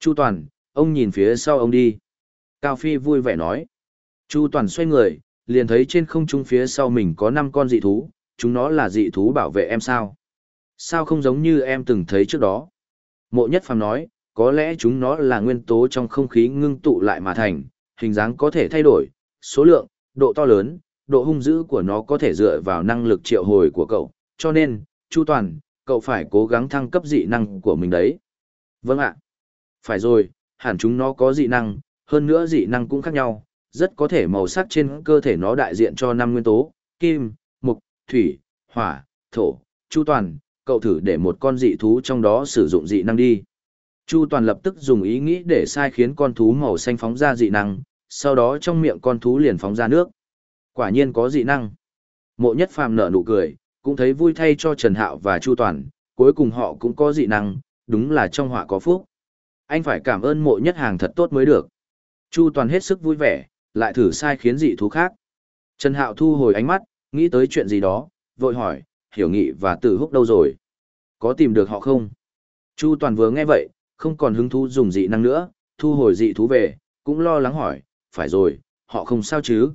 Chu Toàn, ông nhìn phía sau ông đi. Cao Phi vui vẻ nói. Chu Toàn xoay người, liền thấy trên không trung phía sau mình có năm con dị thú, chúng nó là dị thú bảo vệ em sao? Sao không giống như em từng thấy trước đó? Mộ Nhất Phàm nói, có lẽ chúng nó là nguyên tố trong không khí ngưng tụ lại mà thành, hình dáng có thể thay đổi, số lượng, độ to lớn, độ hung dữ của nó có thể dựa vào năng lực triệu hồi của cậu, cho nên, Chu Toàn, cậu phải cố gắng thăng cấp dị năng của mình đấy. Vâng ạ. Phải rồi, hẳn chúng nó có dị năng, hơn nữa dị năng cũng khác nhau, rất có thể màu sắc trên cơ thể nó đại diện cho năm nguyên tố, kim, mục, thủy, hỏa, thổ, Chu Toàn, cậu thử để một con dị thú trong đó sử dụng dị năng đi. Chu Toàn lập tức dùng ý nghĩ để sai khiến con thú màu xanh phóng ra dị năng, sau đó trong miệng con thú liền phóng ra nước. Quả nhiên có dị năng. Mộ nhất phàm nở nụ cười, cũng thấy vui thay cho Trần Hạo và Chu Toàn, cuối cùng họ cũng có dị năng, đúng là trong họa có phúc. Anh phải cảm ơn mộ nhất hàng thật tốt mới được. Chu Toàn hết sức vui vẻ, lại thử sai khiến dị thú khác. Trần Hạo thu hồi ánh mắt, nghĩ tới chuyện gì đó, vội hỏi, hiểu nghị và tử húc đâu rồi? Có tìm được họ không? Chu Toàn vừa nghe vậy, không còn hứng thú dùng dị năng nữa, thu hồi dị thú về, cũng lo lắng hỏi, phải rồi, họ không sao chứ?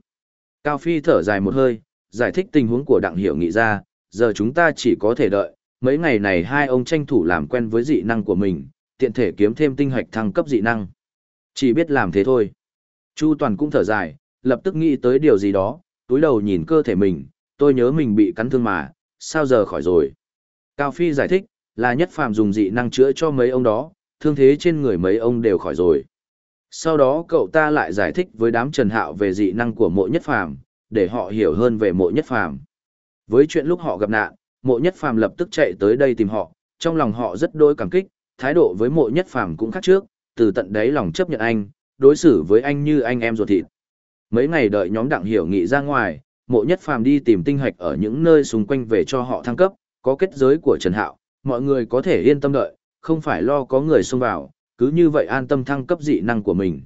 Cao Phi thở dài một hơi, giải thích tình huống của Đặng Hiểu Nghị ra, giờ chúng ta chỉ có thể đợi, mấy ngày này hai ông tranh thủ làm quen với dị năng của mình, tiện thể kiếm thêm tinh hạch thăng cấp dị năng. Chỉ biết làm thế thôi. Chu Toàn cũng thở dài, lập tức nghĩ tới điều gì đó, túi đầu nhìn cơ thể mình, tôi nhớ mình bị cắn thương mà, sao giờ khỏi rồi. Cao Phi giải thích, là nhất phàm dùng dị năng chữa cho mấy ông đó, thương thế trên người mấy ông đều khỏi rồi. Sau đó cậu ta lại giải thích với đám Trần Hạo về dị năng của mộ nhất phàm, để họ hiểu hơn về mộ nhất phàm. Với chuyện lúc họ gặp nạn, mộ nhất phàm lập tức chạy tới đây tìm họ, trong lòng họ rất đôi cảm kích, thái độ với mộ nhất phàm cũng khác trước, từ tận đáy lòng chấp nhận anh, đối xử với anh như anh em ruột thịt. Mấy ngày đợi nhóm đặng hiểu nghị ra ngoài, mộ nhất phàm đi tìm tinh hạch ở những nơi xung quanh về cho họ thăng cấp, có kết giới của Trần Hạo, mọi người có thể yên tâm đợi, không phải lo có người xông vào, cứ như vậy an tâm thăng cấp dị năng của mình.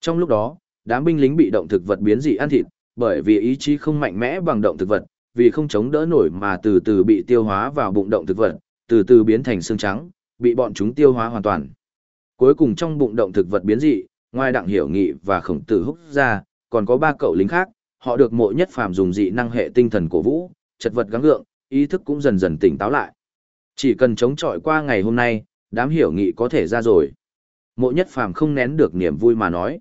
Trong lúc đó, đám binh lính bị động thực vật biến dị ăn thịt, bởi vì ý chí không mạnh mẽ bằng động thực vật, vì không chống đỡ nổi mà từ từ bị tiêu hóa vào bụng động thực vật, từ từ biến thành xương trắng, bị bọn chúng tiêu hóa hoàn toàn. Cuối cùng trong bụng động thực vật biến dị, ngoài đặng hiểu nghị và khổng tử húc ra, còn có ba cậu lính khác, họ được mộ nhất phàm dùng dị năng hệ tinh thần cổ vũ, chật vật gắng gượng, ý thức cũng dần dần tỉnh táo lại. Chỉ cần chống chọi qua ngày hôm nay, đám hiểu nghị có thể ra rồi. Mộ nhất phàm không nén được niềm vui mà nói.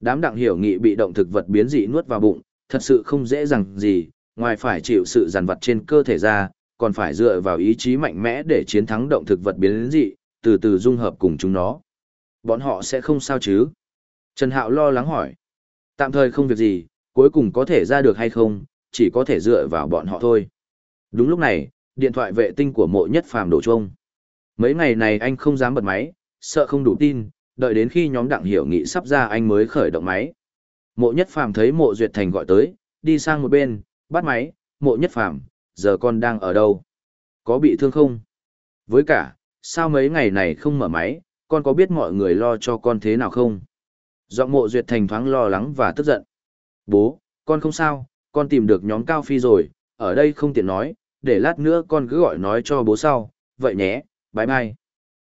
Đám đặng hiểu nghị bị động thực vật biến dị nuốt vào bụng, thật sự không dễ dàng gì, ngoài phải chịu sự giàn vật trên cơ thể ra, còn phải dựa vào ý chí mạnh mẽ để chiến thắng động thực vật biến dị, từ từ dung hợp cùng chúng nó. Bọn họ sẽ không sao chứ? Trần Hạo lo lắng hỏi. Tạm thời không việc gì, cuối cùng có thể ra được hay không, chỉ có thể dựa vào bọn họ thôi. Đúng lúc này, điện thoại vệ tinh của mộ nhất phàm đổ chuông. Mấy ngày này anh không dám bật máy, sợ không đủ tin, đợi đến khi nhóm đặng hiểu nghị sắp ra anh mới khởi động máy. Mộ nhất phàm thấy mộ duyệt thành gọi tới, đi sang một bên, bắt máy, mộ nhất phàm, giờ con đang ở đâu? Có bị thương không? Với cả, sao mấy ngày này không mở máy, con có biết mọi người lo cho con thế nào không? Giọng mộ duyệt thành thoáng lo lắng và tức giận. Bố, con không sao, con tìm được nhóm cao phi rồi, ở đây không tiện nói, để lát nữa con cứ gọi nói cho bố sau, vậy nhé, bye bye.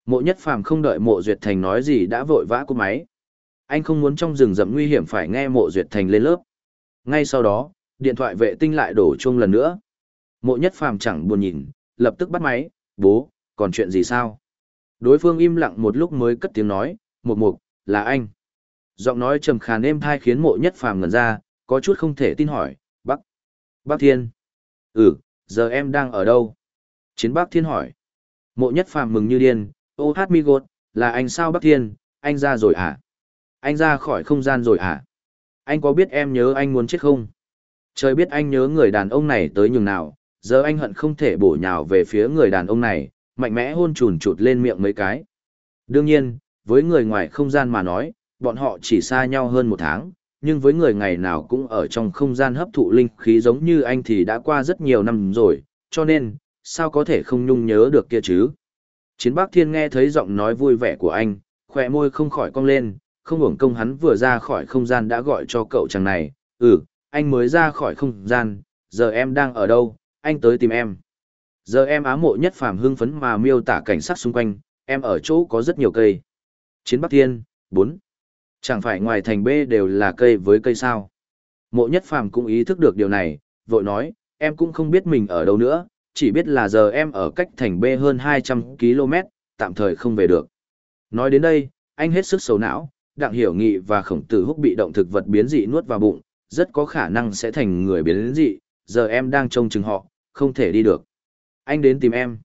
Mộ nhất phàm không đợi mộ duyệt thành nói gì đã vội vã cúp máy. Anh không muốn trong rừng rậm nguy hiểm phải nghe mộ duyệt thành lên lớp. Ngay sau đó, điện thoại vệ tinh lại đổ chuông lần nữa. Mộ nhất phàm chẳng buồn nhìn, lập tức bắt máy, bố, còn chuyện gì sao? Đối phương im lặng một lúc mới cất tiếng nói, mục mục, là anh. Giọng nói trầm khàn êm thai khiến mộ nhất phàm ngẩn ra, có chút không thể tin hỏi, bác, bác thiên. Ừ, giờ em đang ở đâu? Chiến bác thiên hỏi. Mộ nhất phàm mừng như điên, ô hát mi gột, là anh sao bác thiên, anh ra rồi à? Anh ra khỏi không gian rồi à? Anh có biết em nhớ anh muốn chết không? Trời biết anh nhớ người đàn ông này tới nhường nào, giờ anh hận không thể bổ nhào về phía người đàn ông này, mạnh mẽ hôn chùn chụt lên miệng mấy cái. Đương nhiên, với người ngoài không gian mà nói, bọn họ chỉ xa nhau hơn một tháng, nhưng với người ngày nào cũng ở trong không gian hấp thụ linh khí giống như anh thì đã qua rất nhiều năm rồi, cho nên, sao có thể không nhung nhớ được kia chứ? Chiến Bắc Thiên nghe thấy giọng nói vui vẻ của anh, khỏe môi không khỏi cong lên, không hưởng công hắn vừa ra khỏi không gian đã gọi cho cậu chàng này, ừ, anh mới ra khỏi không gian, giờ em đang ở đâu, anh tới tìm em. Giờ em ám mộ nhất phàm hưng phấn mà miêu tả cảnh sát xung quanh, em ở chỗ có rất nhiều cây. Chiến Bắc Thiên, 4. Chẳng phải ngoài thành B đều là cây với cây sao. Mộ nhất phàm cũng ý thức được điều này, vội nói, em cũng không biết mình ở đâu nữa, chỉ biết là giờ em ở cách thành B hơn 200 km, tạm thời không về được. Nói đến đây, anh hết sức xấu não, đặng hiểu nghị và khổng tử húc bị động thực vật biến dị nuốt vào bụng, rất có khả năng sẽ thành người biến dị, giờ em đang trông chừng họ, không thể đi được. Anh đến tìm em.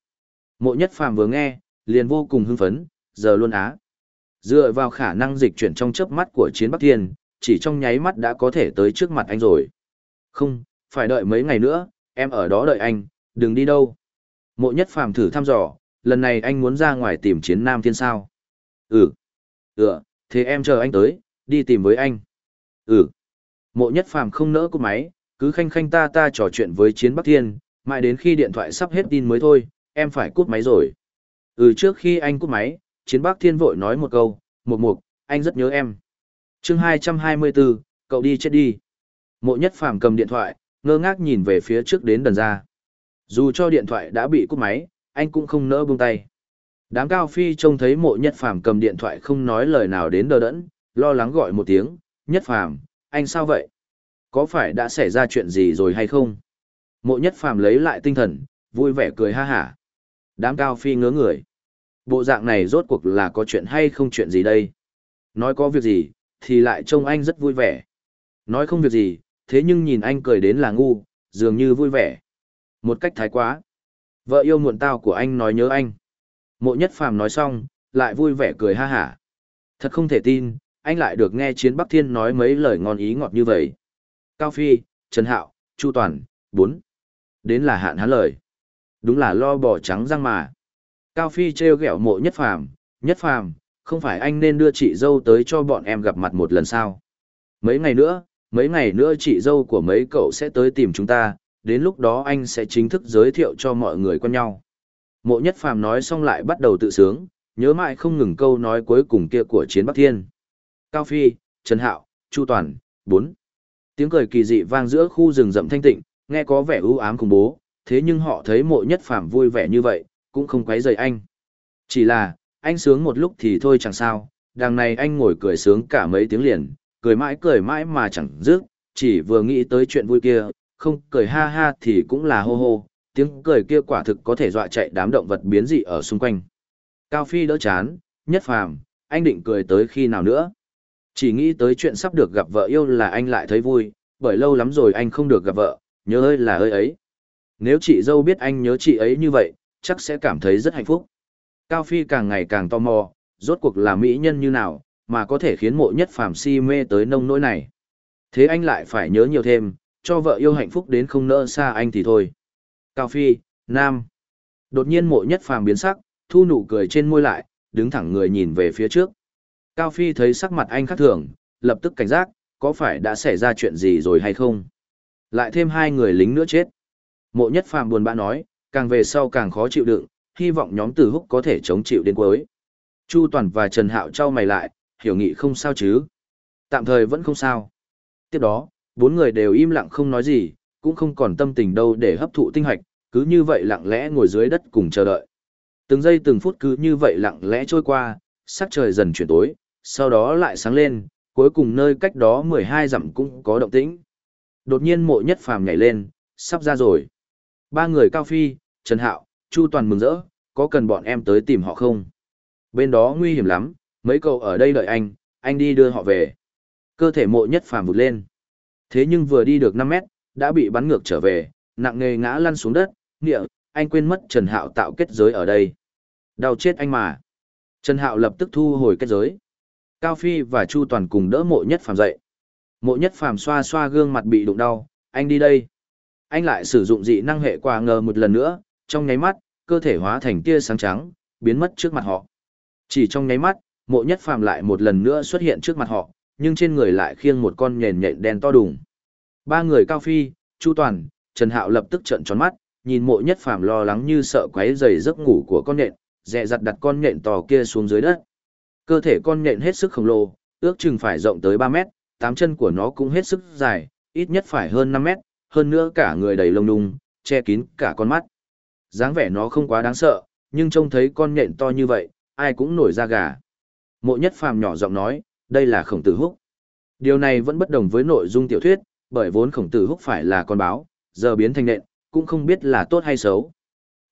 Mộ nhất phàm vừa nghe, liền vô cùng hưng phấn, giờ luôn á. Dựa vào khả năng dịch chuyển trong chớp mắt của chiến Bắc Thiên, chỉ trong nháy mắt đã có thể tới trước mặt anh rồi. Không, phải đợi mấy ngày nữa, em ở đó đợi anh, đừng đi đâu. Mộ nhất phàm thử thăm dò, lần này anh muốn ra ngoài tìm chiến Nam Thiên sao? Ừ. Ừ, thế em chờ anh tới, đi tìm với anh. Ừ. Mộ nhất phàm không nỡ cúp máy, cứ khanh khanh ta ta trò chuyện với chiến Bắc Thiên, mãi đến khi điện thoại sắp hết tin mới thôi, em phải cúp máy rồi. Ừ trước khi anh cúp máy, chiến Bắc Thiên vội nói một câu, mục mục, anh rất nhớ em. chương 224, cậu đi chết đi. Mộ nhất phàm cầm điện thoại, ngơ ngác nhìn về phía trước đến đần ra. Dù cho điện thoại đã bị cúp máy, anh cũng không nỡ buông tay. Đám cao phi trông thấy mộ nhất phàm cầm điện thoại không nói lời nào đến đờ đẫn, lo lắng gọi một tiếng, nhất phàm, anh sao vậy? Có phải đã xảy ra chuyện gì rồi hay không? Mộ nhất phàm lấy lại tinh thần, vui vẻ cười ha hả. Đám cao phi ngớ người. Bộ dạng này rốt cuộc là có chuyện hay không chuyện gì đây? Nói có việc gì, thì lại trông anh rất vui vẻ. Nói không việc gì, thế nhưng nhìn anh cười đến là ngu, dường như vui vẻ. Một cách thái quá. Vợ yêu muộn tao của anh nói nhớ anh. Mộ nhất phàm nói xong, lại vui vẻ cười ha hả. Thật không thể tin, anh lại được nghe Chiến Bắc Thiên nói mấy lời ngon ý ngọt như vậy. Cao Phi, Trần Hạo, Chu Toàn, bốn. Đến là hạn hán lời. Đúng là lo bỏ trắng răng mà. Cao Phi trêu ghẹo mộ nhất phàm, nhất phàm, không phải anh nên đưa chị dâu tới cho bọn em gặp mặt một lần sao? Mấy ngày nữa, mấy ngày nữa chị dâu của mấy cậu sẽ tới tìm chúng ta, đến lúc đó anh sẽ chính thức giới thiệu cho mọi người quen nhau. Mộ nhất phàm nói xong lại bắt đầu tự sướng, nhớ mãi không ngừng câu nói cuối cùng kia của chiến Bắc Thiên. Cao Phi, Trần Hạo, Chu Toàn, bốn. Tiếng cười kỳ dị vang giữa khu rừng rậm thanh tịnh, nghe có vẻ u ám khủng bố, thế nhưng họ thấy mộ nhất phàm vui vẻ như vậy, cũng không quấy rầy anh. Chỉ là, anh sướng một lúc thì thôi chẳng sao, đằng này anh ngồi cười sướng cả mấy tiếng liền, cười mãi cười mãi mà chẳng dứt, chỉ vừa nghĩ tới chuyện vui kia, không cười ha ha thì cũng là hô hô, tiếng cười kia quả thực có thể dọa chạy đám động vật biến dị ở xung quanh. Cao Phi đỡ chán, nhất phàm, anh định cười tới khi nào nữa. Chỉ nghĩ tới chuyện sắp được gặp vợ yêu là anh lại thấy vui, bởi lâu lắm rồi anh không được gặp vợ, nhớ ơi là ơi ấy. Nếu chị dâu biết anh nhớ chị ấy như vậy, chắc sẽ cảm thấy rất hạnh phúc. Cao Phi càng ngày càng tò mò, rốt cuộc là mỹ nhân như nào, mà có thể khiến mộ nhất phàm si mê tới nông nỗi này. Thế anh lại phải nhớ nhiều thêm, cho vợ yêu hạnh phúc đến không nỡ xa anh thì thôi. Cao Phi, Nam. Đột nhiên mộ nhất phàm biến sắc, thu nụ cười trên môi lại, đứng thẳng người nhìn về phía trước. Cao Phi thấy sắc mặt anh khác thường, lập tức cảnh giác, có phải đã xảy ra chuyện gì rồi hay không? Lại thêm hai người lính nữa chết. Mộ nhất phàm buồn bã nói, càng về sau càng khó chịu đựng, hy vọng nhóm tử húc có thể chống chịu đến cuối. Chu Toàn và Trần Hạo trao mày lại, hiểu nghị không sao chứ. Tạm thời vẫn không sao. Tiếp đó, bốn người đều im lặng không nói gì, cũng không còn tâm tình đâu để hấp thụ tinh hạch, cứ như vậy lặng lẽ ngồi dưới đất cùng chờ đợi. Từng giây từng phút cứ như vậy lặng lẽ trôi qua, sắc trời dần chuyển tối, sau đó lại sáng lên, cuối cùng nơi cách đó 12 dặm cũng có động tĩnh. Đột nhiên mộ nhất phàm nhảy lên, sắp ra rồi. Ba người Cao Phi, Trần Hạo, Chu Toàn mừng rỡ, có cần bọn em tới tìm họ không? Bên đó nguy hiểm lắm, mấy cậu ở đây đợi anh, anh đi đưa họ về. Cơ thể mộ nhất phàm vụt lên. Thế nhưng vừa đi được 5 mét, đã bị bắn ngược trở về, nặng nề ngã lăn xuống đất, nghĩa, anh quên mất Trần Hạo tạo kết giới ở đây. Đau chết anh mà. Trần Hạo lập tức thu hồi kết giới. Cao Phi và Chu Toàn cùng đỡ mộ nhất phàm dậy. Mộ nhất phàm xoa xoa gương mặt bị đụng đau, anh đi đây. Anh lại sử dụng dị năng hệ quả ngờ một lần nữa, trong nháy mắt, cơ thể hóa thành tia sáng trắng, biến mất trước mặt họ. Chỉ trong nháy mắt, mộ nhất phàm lại một lần nữa xuất hiện trước mặt họ, nhưng trên người lại khiêng một con nhện nhện đen to đùng. Ba người Cao Phi, Chu Toàn, Trần Hạo lập tức trợn tròn mắt, nhìn mộ nhất phàm lo lắng như sợ quấy rầy giấc ngủ của con nhện, dẹ dặt đặt con nhện to kia xuống dưới đất. Cơ thể con nhện hết sức khổng lồ, ước chừng phải rộng tới 3 mét, tám chân của nó cũng hết sức dài, ít nhất phải hơn 5 mét, hơn nữa cả người đầy lông đung, che kín cả con mắt. dáng vẻ nó không quá đáng sợ, nhưng trông thấy con nhện to như vậy, ai cũng nổi da gà. Mộ nhất phàm nhỏ giọng nói, đây là khổng tử húc. Điều này vẫn bất đồng với nội dung tiểu thuyết, bởi vốn khổng tử húc phải là con báo, giờ biến thành nện, cũng không biết là tốt hay xấu.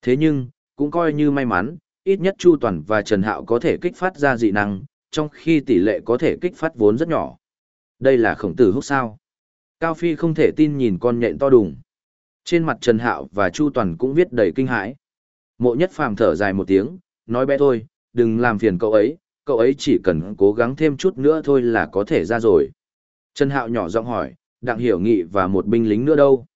Thế nhưng, cũng coi như may mắn, ít nhất Chu Toàn và Trần Hạo có thể kích phát ra dị năng, trong khi tỷ lệ có thể kích phát vốn rất nhỏ. Đây là khổng tử húc sao. Cao Phi không thể tin nhìn con nhện to đùng. Trên mặt Trần Hạo và Chu Toàn cũng viết đầy kinh hãi. Mộ nhất phàm thở dài một tiếng, nói bé thôi, đừng làm phiền cậu ấy, cậu ấy chỉ cần cố gắng thêm chút nữa thôi là có thể ra rồi. Trần Hạo nhỏ giọng hỏi, Đặng Hiểu Nghị và một binh lính nữa đâu?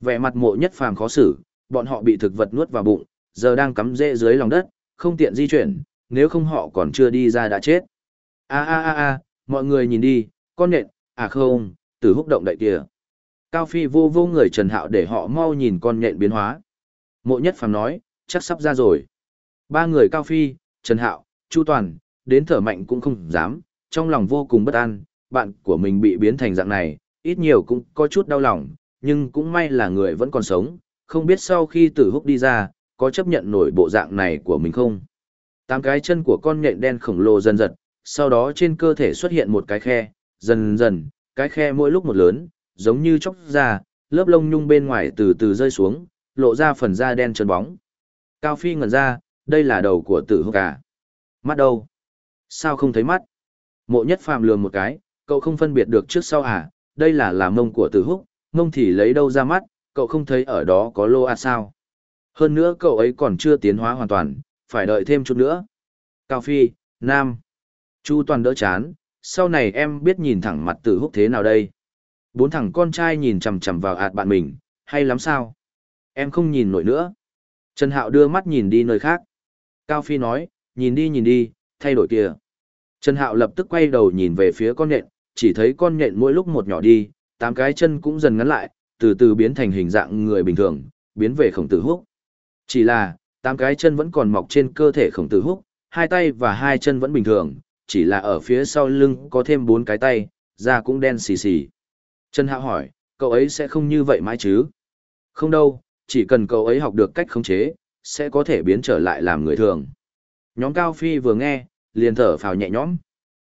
Vẻ mặt mộ nhất phàm khó xử, bọn họ bị thực vật nuốt vào bụng, giờ đang cắm rễ dưới lòng đất, không tiện di chuyển, nếu không họ còn chưa đi ra đã chết. A a a a, mọi người nhìn đi, con nện, à không, tử húc động đậy kìa. Cao Phi vô vô người Trần Hạo để họ mau nhìn con nhện biến hóa. Mộ nhất phàm nói, chắc sắp ra rồi. Ba người Cao Phi, Trần Hạo, Chu Toàn, đến thở mạnh cũng không dám, trong lòng vô cùng bất an, bạn của mình bị biến thành dạng này, ít nhiều cũng có chút đau lòng, nhưng cũng may là người vẫn còn sống, không biết sau khi tử húc đi ra, có chấp nhận nổi bộ dạng này của mình không. Tám cái chân của con nhện đen khổng lồ dần dần, sau đó trên cơ thể xuất hiện một cái khe, dần dần, cái khe mỗi lúc một lớn, giống như chóc ra, lớp lông nhung bên ngoài từ từ rơi xuống, lộ ra phần da đen trơn bóng. Cao Phi ngẩn ra, đây là đầu của tử húc à. Mắt đâu? Sao không thấy mắt? Mộ nhất phàm lườm một cái, cậu không phân biệt được trước sau à, đây là là mông của tử húc, mông thì lấy đâu ra mắt, cậu không thấy ở đó có lô à sao? Hơn nữa cậu ấy còn chưa tiến hóa hoàn toàn, phải đợi thêm chút nữa. Cao Phi, Nam. Chu Toàn đỡ chán, sau này em biết nhìn thẳng mặt tử húc thế nào đây? Bốn thằng con trai nhìn chằm chằm vào ạt bạn mình, hay lắm sao? Em không nhìn nổi nữa. Trần Hạo đưa mắt nhìn đi nơi khác. Cao Phi nói, nhìn đi nhìn đi, thay đổi kìa. Trần Hạo lập tức quay đầu nhìn về phía con nhện, chỉ thấy con nhện mỗi lúc một nhỏ đi, tám cái chân cũng dần ngắn lại, từ từ biến thành hình dạng người bình thường, biến về khổng tử húc. Chỉ là, tám cái chân vẫn còn mọc trên cơ thể khổng tử húc, hai tay và hai chân vẫn bình thường, chỉ là ở phía sau lưng có thêm bốn cái tay, da cũng đen xì xì. Trần Hạo hỏi, cậu ấy sẽ không như vậy mãi chứ? Không đâu, chỉ cần cậu ấy học được cách khống chế, sẽ có thể biến trở lại làm người thường. Nhóm Cao Phi vừa nghe, liền thở phào nhẹ nhõm.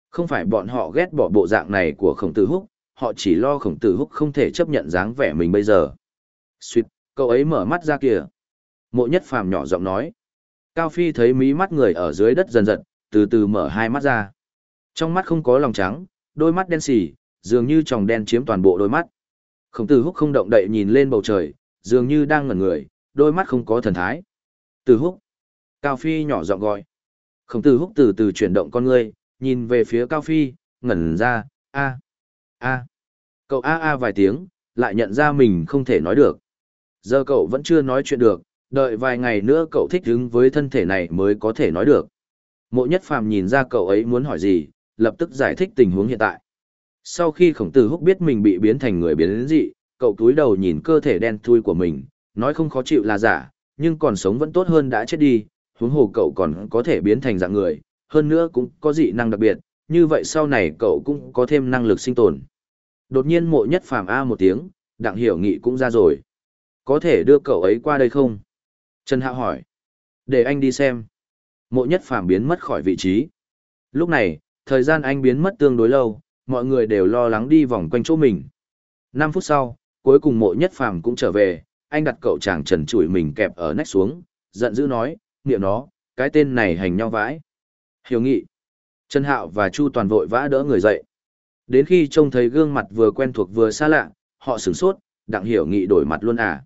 Không phải bọn họ ghét bỏ bộ dạng này của khổng tử húc, họ chỉ lo khổng tử húc không thể chấp nhận dáng vẻ mình bây giờ. Xuyệt, cậu ấy mở mắt ra kìa. Mộ nhất phàm nhỏ giọng nói. Cao Phi thấy mí mắt người ở dưới đất dần dần, từ từ mở hai mắt ra. Trong mắt không có lòng trắng, đôi mắt đen xì, dường như tròng đen chiếm toàn bộ đôi mắt. Khổng tử húc không động đậy nhìn lên bầu trời, dường như đang ngẩn người, đôi mắt không có thần thái. Tử húc. Cao Phi nhỏ giọng gọi. Khổng tử húc từ từ chuyển động con ngươi, nhìn về phía Cao Phi, ngẩn ra, a, a. Cậu a a vài tiếng, lại nhận ra mình không thể nói được. Giờ cậu vẫn chưa nói chuyện được, đợi vài ngày nữa cậu thích ứng với thân thể này mới có thể nói được. Mộ nhất phàm nhìn ra cậu ấy muốn hỏi gì, lập tức giải thích tình huống hiện tại. Sau khi khổng tử húc biết mình bị biến thành người biến dị, cậu túi đầu nhìn cơ thể đen thui của mình, nói không khó chịu là giả, nhưng còn sống vẫn tốt hơn đã chết đi, huống hồ cậu còn có thể biến thành dạng người, hơn nữa cũng có dị năng đặc biệt, như vậy sau này cậu cũng có thêm năng lực sinh tồn. Đột nhiên mộ nhất phàm A một tiếng, đặng hiểu nghị cũng ra rồi. Có thể đưa cậu ấy qua đây không? Trần Hạo hỏi. Để anh đi xem. Mộ nhất phàm biến mất khỏi vị trí. Lúc này, thời gian anh biến mất tương đối lâu, mọi người đều lo lắng đi vòng quanh chỗ mình. 5 phút sau, cuối cùng mộ nhất phàm cũng trở về, anh đặt cậu chàng trần chủi mình kẹp ở nách xuống, giận dữ nói, niệm nó, cái tên này hành nhau vãi. Hiểu nghị. Trần Hạo và Chu Toàn vội vã đỡ người dậy. Đến khi trông thấy gương mặt vừa quen thuộc vừa xa lạ, họ sửng sốt, đặng hiểu nghị đổi mặt luôn à.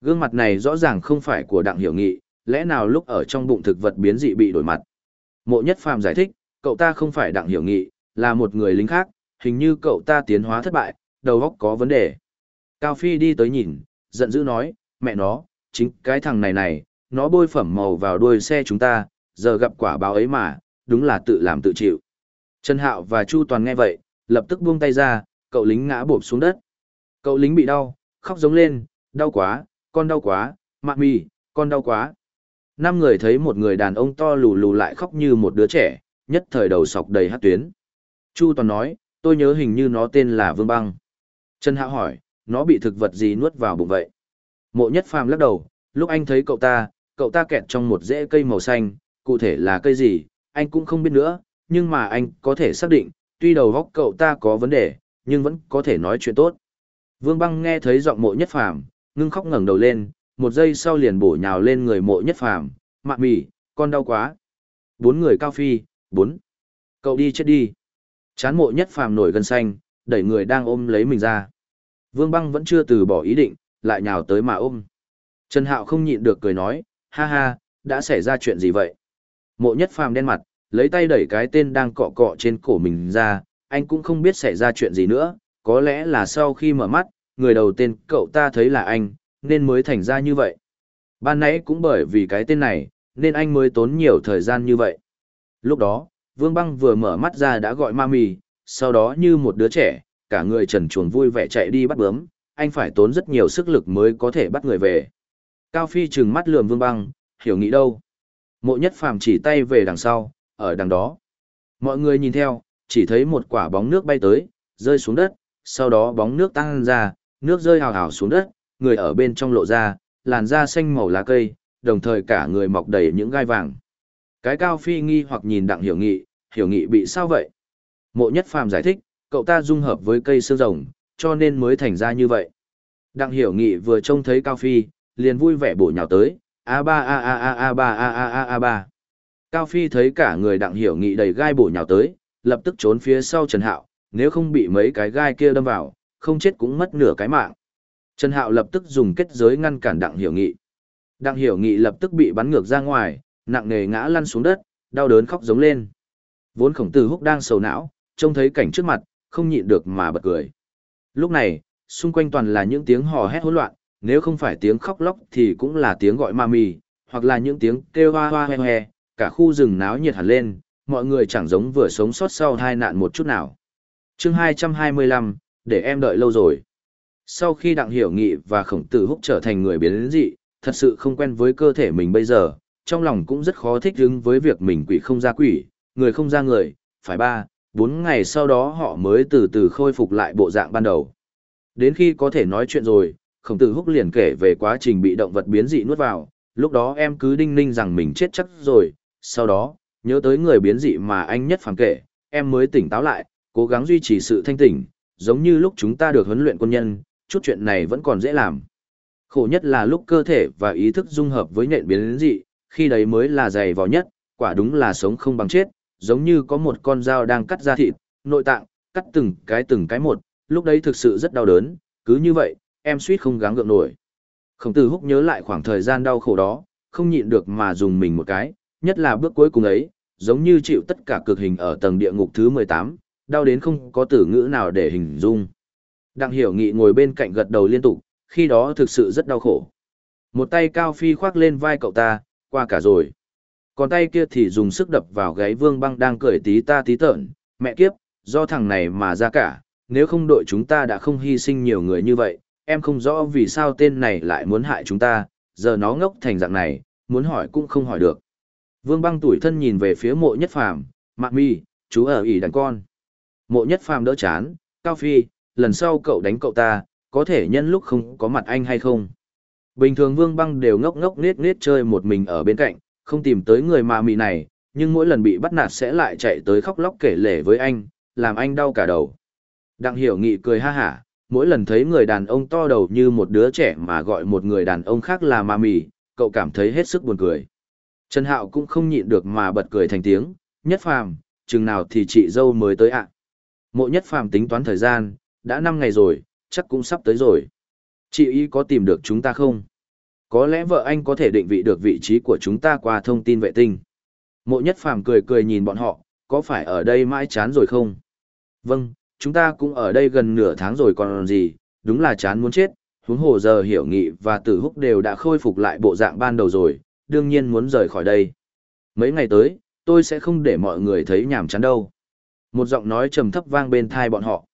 Gương mặt này rõ ràng không phải của đặng hiểu nghị, lẽ nào lúc ở trong bụng thực vật biến dị bị đổi mặt. Mộ nhất phàm giải thích, cậu ta không phải đặng hiểu nghị, là một người lính khác, hình như cậu ta tiến hóa thất bại, đầu óc có vấn đề. Cao Phi đi tới nhìn, giận dữ nói, mẹ nó, chính cái thằng này này, nó bôi phẩm màu vào đuôi xe chúng ta, giờ gặp quả báo ấy mà, đúng là tự làm tự chịu. Trần Hạo và Chu Toàn nghe vậy, lập tức buông tay ra, cậu lính ngã bộp xuống đất. Cậu lính bị đau, khóc giống lên, đau quá, con đau quá, mạ mì, con đau quá. Năm người thấy một người đàn ông to lù lù lại khóc như một đứa trẻ, nhất thời đầu sọc đầy hát tuyến. Chu Toàn nói, tôi nhớ hình như nó tên là Vương Băng. Trần Hạo hỏi, nó bị thực vật gì nuốt vào bụng vậy? Mộ nhất phàm lắc đầu, lúc anh thấy cậu ta, cậu ta kẹt trong một rễ cây màu xanh, cụ thể là cây gì, anh cũng không biết nữa, nhưng mà anh có thể xác định, tuy đầu góc cậu ta có vấn đề, nhưng vẫn có thể nói chuyện tốt. Vương băng nghe thấy giọng mộ nhất phàm, ngưng khóc ngẩng đầu lên, một giây sau liền bổ nhào lên người mộ nhất phàm, mạ mỉ, con đau quá. Bốn người cao phi, bốn. Cậu đi chết đi. Chán mộ nhất phàm nổi gân xanh, đẩy người đang ôm lấy mình ra. Vương băng vẫn chưa từ bỏ ý định, lại nhào tới mà ôm. Trần Hạo không nhịn được cười nói, ha ha, đã xảy ra chuyện gì vậy? Mộ nhất phàm đen mặt, lấy tay đẩy cái tên đang cọ cọ trên cổ mình ra, anh cũng không biết xảy ra chuyện gì nữa, có lẽ là sau khi mở mắt, người đầu tên cậu ta thấy là anh, nên mới thành ra như vậy. Ban nãy cũng bởi vì cái tên này, nên anh mới tốn nhiều thời gian như vậy. Lúc đó, Vương Băng vừa mở mắt ra đã gọi mami, sau đó như một đứa trẻ, cả người trần chuồng vui vẻ chạy đi bắt bướm, anh phải tốn rất nhiều sức lực mới có thể bắt người về. Cao Phi trừng mắt lườm Vương Băng, hiểu nghĩ đâu. Mộ nhất phàm chỉ tay về đằng sau, ở đằng đó. Mọi người nhìn theo, chỉ thấy một quả bóng nước bay tới, rơi xuống đất, sau đó bóng nước tăng ra, nước rơi hào hào xuống đất, người ở bên trong lộ ra, làn da xanh màu lá cây, đồng thời cả người mọc đầy những gai vàng. Cái cao phi nghi hoặc nhìn đặng hiểu nghị, hiểu nghị bị sao vậy? Mộ nhất phàm giải thích, cậu ta dung hợp với cây xương rồng, cho nên mới thành ra như vậy. Đặng hiểu nghị vừa trông thấy Cao Phi, liền vui vẻ bổ nhào tới, a ba a a a a ba a a a a ba. Cao Phi thấy cả người đặng hiểu nghị đầy gai bổ nhào tới, lập tức trốn phía sau Trần Hạo, nếu không bị mấy cái gai kia đâm vào, không chết cũng mất nửa cái mạng. Trần Hạo lập tức dùng kết giới ngăn cản đặng hiểu nghị. Đặng hiểu nghị lập tức bị bắn ngược ra ngoài, nặng nề ngã lăn xuống đất, đau đớn khóc giống lên. Vốn khổng tử húc đang sầu não, trông thấy cảnh trước mặt, không nhịn được mà bật cười. Lúc này, xung quanh toàn là những tiếng hò hét hỗn loạn, nếu không phải tiếng khóc lóc thì cũng là tiếng gọi ma mì, hoặc là những tiếng kêu hoa hoa hoe hoe, cả khu rừng náo nhiệt hẳn lên, mọi người chẳng giống vừa sống sót sau hai nạn một chút nào. chương 225, để em đợi lâu rồi. Sau khi Đặng Hiểu Nghị và Khổng Tử Húc trở thành người biến dị, thật sự không quen với cơ thể mình bây giờ, trong lòng cũng rất khó thích ứng với việc mình quỷ không ra quỷ, người không ra người, phải ba, bốn ngày sau đó họ mới từ từ khôi phục lại bộ dạng ban đầu. Đến khi có thể nói chuyện rồi, khổng tử húc liền kể về quá trình bị động vật biến dị nuốt vào, lúc đó em cứ đinh ninh rằng mình chết chắc rồi, sau đó, nhớ tới người biến dị mà anh nhất phàm kể, em mới tỉnh táo lại, cố gắng duy trì sự thanh tỉnh, giống như lúc chúng ta được huấn luyện quân nhân, chút chuyện này vẫn còn dễ làm. Khổ nhất là lúc cơ thể và ý thức dung hợp với nhện biến dị, khi đấy mới là dày vò nhất, quả đúng là sống không bằng chết, giống như có một con dao đang cắt ra thịt, nội tạng, cắt từng cái từng cái một, lúc đấy thực sự rất đau đớn, cứ như vậy, em suýt không gắng gượng nổi. Khổng tử húc nhớ lại khoảng thời gian đau khổ đó, không nhịn được mà dùng mình một cái, nhất là bước cuối cùng ấy, giống như chịu tất cả cực hình ở tầng địa ngục thứ 18, đau đến không có từ ngữ nào để hình dung. Đặng hiểu nghị ngồi bên cạnh gật đầu liên tục, khi đó thực sự rất đau khổ. Một tay cao phi khoác lên vai cậu ta, qua cả rồi. Còn tay kia thì dùng sức đập vào gáy vương băng đang cười tí ta tí tợn, mẹ kiếp, do thằng này mà ra cả, nếu không đội chúng ta đã không hy sinh nhiều người như vậy, em không rõ vì sao tên này lại muốn hại chúng ta, giờ nó ngốc thành dạng này, muốn hỏi cũng không hỏi được. Vương băng tuổi thân nhìn về phía mộ nhất phàm, mạc mi, chú ở ỉ đàn con. Mộ nhất phàm đỡ chán, cao phi, lần sau cậu đánh cậu ta, có thể nhân lúc không có mặt anh hay không. Bình thường vương băng đều ngốc ngốc nết nết chơi một mình ở bên cạnh, không tìm tới người mà mị này, nhưng mỗi lần bị bắt nạt sẽ lại chạy tới khóc lóc kể lể với anh, làm anh đau cả đầu. Đặng hiểu nghị cười ha hả, mỗi lần thấy người đàn ông to đầu như một đứa trẻ mà gọi một người đàn ông khác là ma mì, cậu cảm thấy hết sức buồn cười. Trần Hạo cũng không nhịn được mà bật cười thành tiếng, nhất phàm, chừng nào thì chị dâu mới tới ạ. Mộ nhất phàm tính toán thời gian, đã 5 ngày rồi, chắc cũng sắp tới rồi. Chị y có tìm được chúng ta không? Có lẽ vợ anh có thể định vị được vị trí của chúng ta qua thông tin vệ tinh. Mộ nhất phàm cười cười nhìn bọn họ, có phải ở đây mãi chán rồi không? Vâng, chúng ta cũng ở đây gần nửa tháng rồi còn gì, đúng là chán muốn chết, huống hồ giờ hiểu nghị và tử húc đều đã khôi phục lại bộ dạng ban đầu rồi, đương nhiên muốn rời khỏi đây. Mấy ngày tới, tôi sẽ không để mọi người thấy nhàm chán đâu. Một giọng nói trầm thấp vang bên thai bọn họ.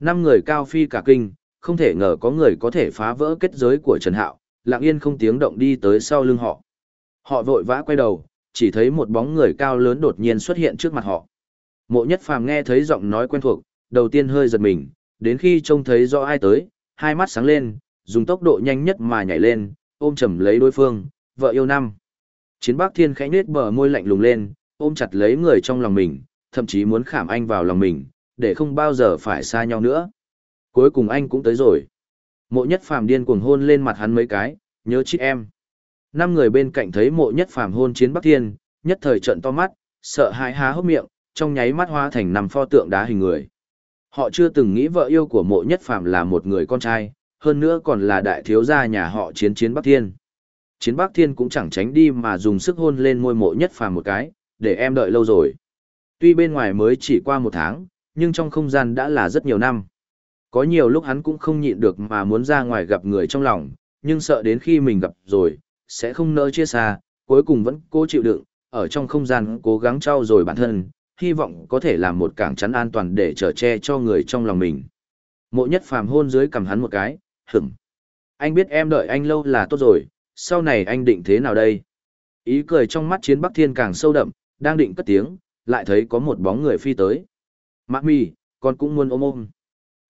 Năm người cao phi cả kinh, không thể ngờ có người có thể phá vỡ kết giới của Trần Hạo, lặng yên không tiếng động đi tới sau lưng họ. Họ vội vã quay đầu, chỉ thấy một bóng người cao lớn đột nhiên xuất hiện trước mặt họ. Mộ nhất phàm nghe thấy giọng nói quen thuộc, đầu tiên hơi giật mình, đến khi trông thấy rõ ai tới, hai mắt sáng lên, dùng tốc độ nhanh nhất mà nhảy lên, ôm chầm lấy đối phương, vợ yêu năm. Chiến Bác Thiên khẽ nết bờ môi lạnh lùng lên, ôm chặt lấy người trong lòng mình, thậm chí muốn khảm anh vào lòng mình, để không bao giờ phải xa nhau nữa. Cuối cùng anh cũng tới rồi. Mộ nhất phàm điên cuồng hôn lên mặt hắn mấy cái, nhớ chị em. Năm người bên cạnh thấy mộ nhất phàm hôn chiến Bắc Thiên, nhất thời trận to mắt, sợ hãi há hốc miệng, trong nháy mắt hóa thành nằm pho tượng đá hình người. Họ chưa từng nghĩ vợ yêu của mộ nhất phàm là một người con trai, hơn nữa còn là đại thiếu gia nhà họ chiến chiến Bắc Thiên. Chiến Bắc Thiên cũng chẳng tránh đi mà dùng sức hôn lên môi mộ nhất phàm một cái, để em đợi lâu rồi. Tuy bên ngoài mới chỉ qua một tháng, nhưng trong không gian đã là rất nhiều năm. Có nhiều lúc hắn cũng không nhịn được mà muốn ra ngoài gặp người trong lòng, nhưng sợ đến khi mình gặp rồi, sẽ không nỡ chia xa, cuối cùng vẫn cố chịu đựng, ở trong không gian cố gắng trao dồi bản thân, hy vọng có thể làm một cảng chắn an toàn để trở che cho người trong lòng mình. Mộ nhất phàm hôn dưới cầm hắn một cái, hửm. Anh biết em đợi anh lâu là tốt rồi, sau này anh định thế nào đây? Ý cười trong mắt chiến Bắc Thiên càng sâu đậm, đang định cất tiếng, lại thấy có một bóng người phi tới. Mạc mì, con cũng muốn ôm ôm.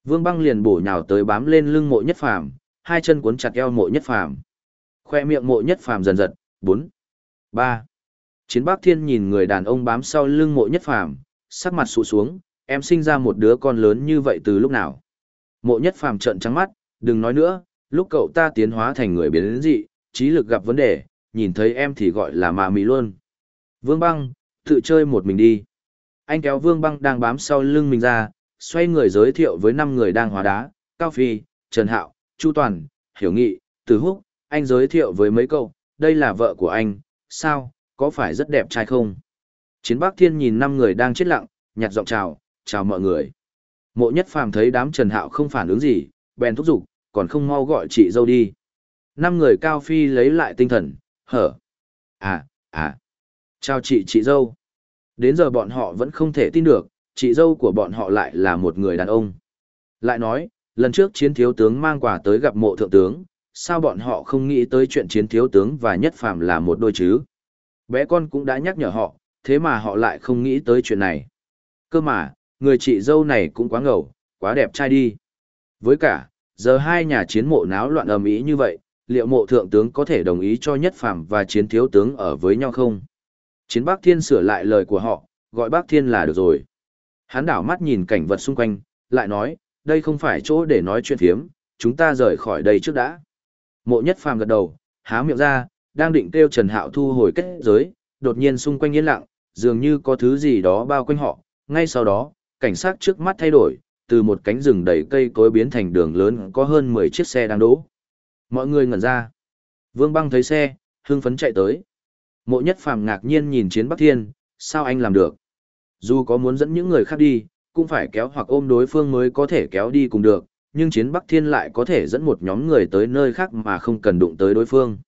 Vương băng liền bổ nhào tới bám lên lưng mộ nhất phàm, hai chân cuốn chặt eo mộ nhất phàm. Khoe miệng mộ nhất phàm dần dần, bốn, ba. Chiến Bắc Thiên nhìn người đàn ông bám sau lưng mộ nhất phàm, sắc mặt sụ xuống, em sinh ra một đứa con lớn như vậy từ lúc nào? Mộ nhất phàm trận trắng mắt, đừng nói nữa, lúc cậu ta tiến hóa thành người biến dị, trí lực gặp vấn đề, nhìn thấy em thì gọi là mà mì luôn. Vương băng, tự chơi một mình đi. Anh kéo vương băng đang bám sau lưng mình ra, xoay người giới thiệu với năm người đang hóa đá, Cao Phi, Trần Hạo, Chu Toàn, Hiểu Nghị, Từ Húc, anh giới thiệu với mấy câu, đây là vợ của anh, sao, có phải rất đẹp trai không? Chiến Bắc Thiên nhìn năm người đang chết lặng, nhặt giọng chào, chào mọi người. Mộ nhất phàm thấy đám Trần Hạo không phản ứng gì, bèn thúc giục, còn không mau gọi chị dâu đi. Năm người Cao Phi lấy lại tinh thần, hở. À, à. Chào chị chị dâu. Đến giờ bọn họ vẫn không thể tin được, chị dâu của bọn họ lại là một người đàn ông. Lại nói, lần trước chiến thiếu tướng mang quà tới gặp mộ thượng tướng, sao bọn họ không nghĩ tới chuyện chiến thiếu tướng và nhất phàm là một đôi chứ? Bé con cũng đã nhắc nhở họ, thế mà họ lại không nghĩ tới chuyện này. Cơ mà, người chị dâu này cũng quá ngầu, quá đẹp trai đi. Với cả, giờ hai nhà chiến mộ náo loạn ầm ĩ như vậy, liệu mộ thượng tướng có thể đồng ý cho nhất phàm và chiến thiếu tướng ở với nhau không? Chiến bác thiên sửa lại lời của họ, gọi bác thiên là được rồi. Hắn đảo mắt nhìn cảnh vật xung quanh, lại nói, đây không phải chỗ để nói chuyện thiếm, chúng ta rời khỏi đây trước đã. Mộ nhất phàm gật đầu, há miệng ra, đang định kêu Trần Hạo thu hồi kết giới, đột nhiên xung quanh yên lặng, dường như có thứ gì đó bao quanh họ. Ngay sau đó, cảnh sát trước mắt thay đổi, từ một cánh rừng đầy cây cối biến thành đường lớn có hơn 10 chiếc xe đang đỗ. Mọi người ngẩn ra. Vương băng thấy xe, hưng phấn chạy tới. Mộ nhất phàm ngạc nhiên nhìn chiến Bắc Thiên, sao anh làm được? Dù có muốn dẫn những người khác đi, cũng phải kéo hoặc ôm đối phương mới có thể kéo đi cùng được, nhưng chiến Bắc Thiên lại có thể dẫn một nhóm người tới nơi khác mà không cần đụng tới đối phương.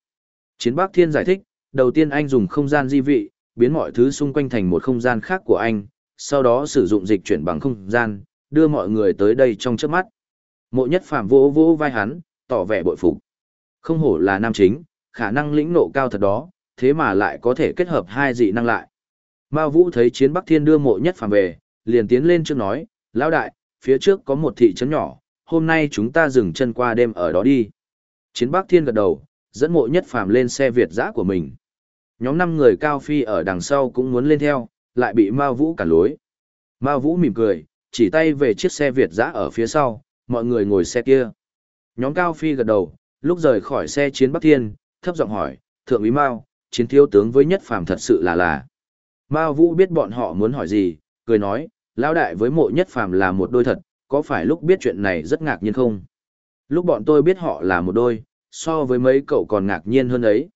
Chiến Bắc Thiên giải thích, đầu tiên anh dùng không gian di vị, biến mọi thứ xung quanh thành một không gian khác của anh, sau đó sử dụng dịch chuyển bằng không gian, đưa mọi người tới đây trong chớp mắt. Mộ nhất phàm vỗ vỗ vai hắn, tỏ vẻ bội phục. Không hổ là nam chính, khả năng lĩnh nộ cao thật đó, thế mà lại có thể kết hợp hai dị năng lại. Mao Vũ thấy chiến Bắc Thiên đưa mộ nhất phàm về, liền tiến lên trước nói, lão đại, phía trước có một thị trấn nhỏ, hôm nay chúng ta dừng chân qua đêm ở đó đi. Chiến Bắc Thiên gật đầu, dẫn mộ nhất phàm lên xe Việt giã của mình. Nhóm năm người cao phi ở đằng sau cũng muốn lên theo, lại bị Mao Vũ cản lối. Mao Vũ mỉm cười, chỉ tay về chiếc xe Việt giã ở phía sau, mọi người ngồi xe kia. Nhóm cao phi gật đầu, lúc rời khỏi xe chiến Bắc Thiên, thấp giọng hỏi, thượng úy Mao, chiến thiếu tướng với nhất phàm thật sự là là. Mao Vũ biết bọn họ muốn hỏi gì, cười nói, lão đại với mộ nhất phàm là một đôi thật, có phải lúc biết chuyện này rất ngạc nhiên không? Lúc bọn tôi biết họ là một đôi, so với mấy cậu còn ngạc nhiên hơn ấy.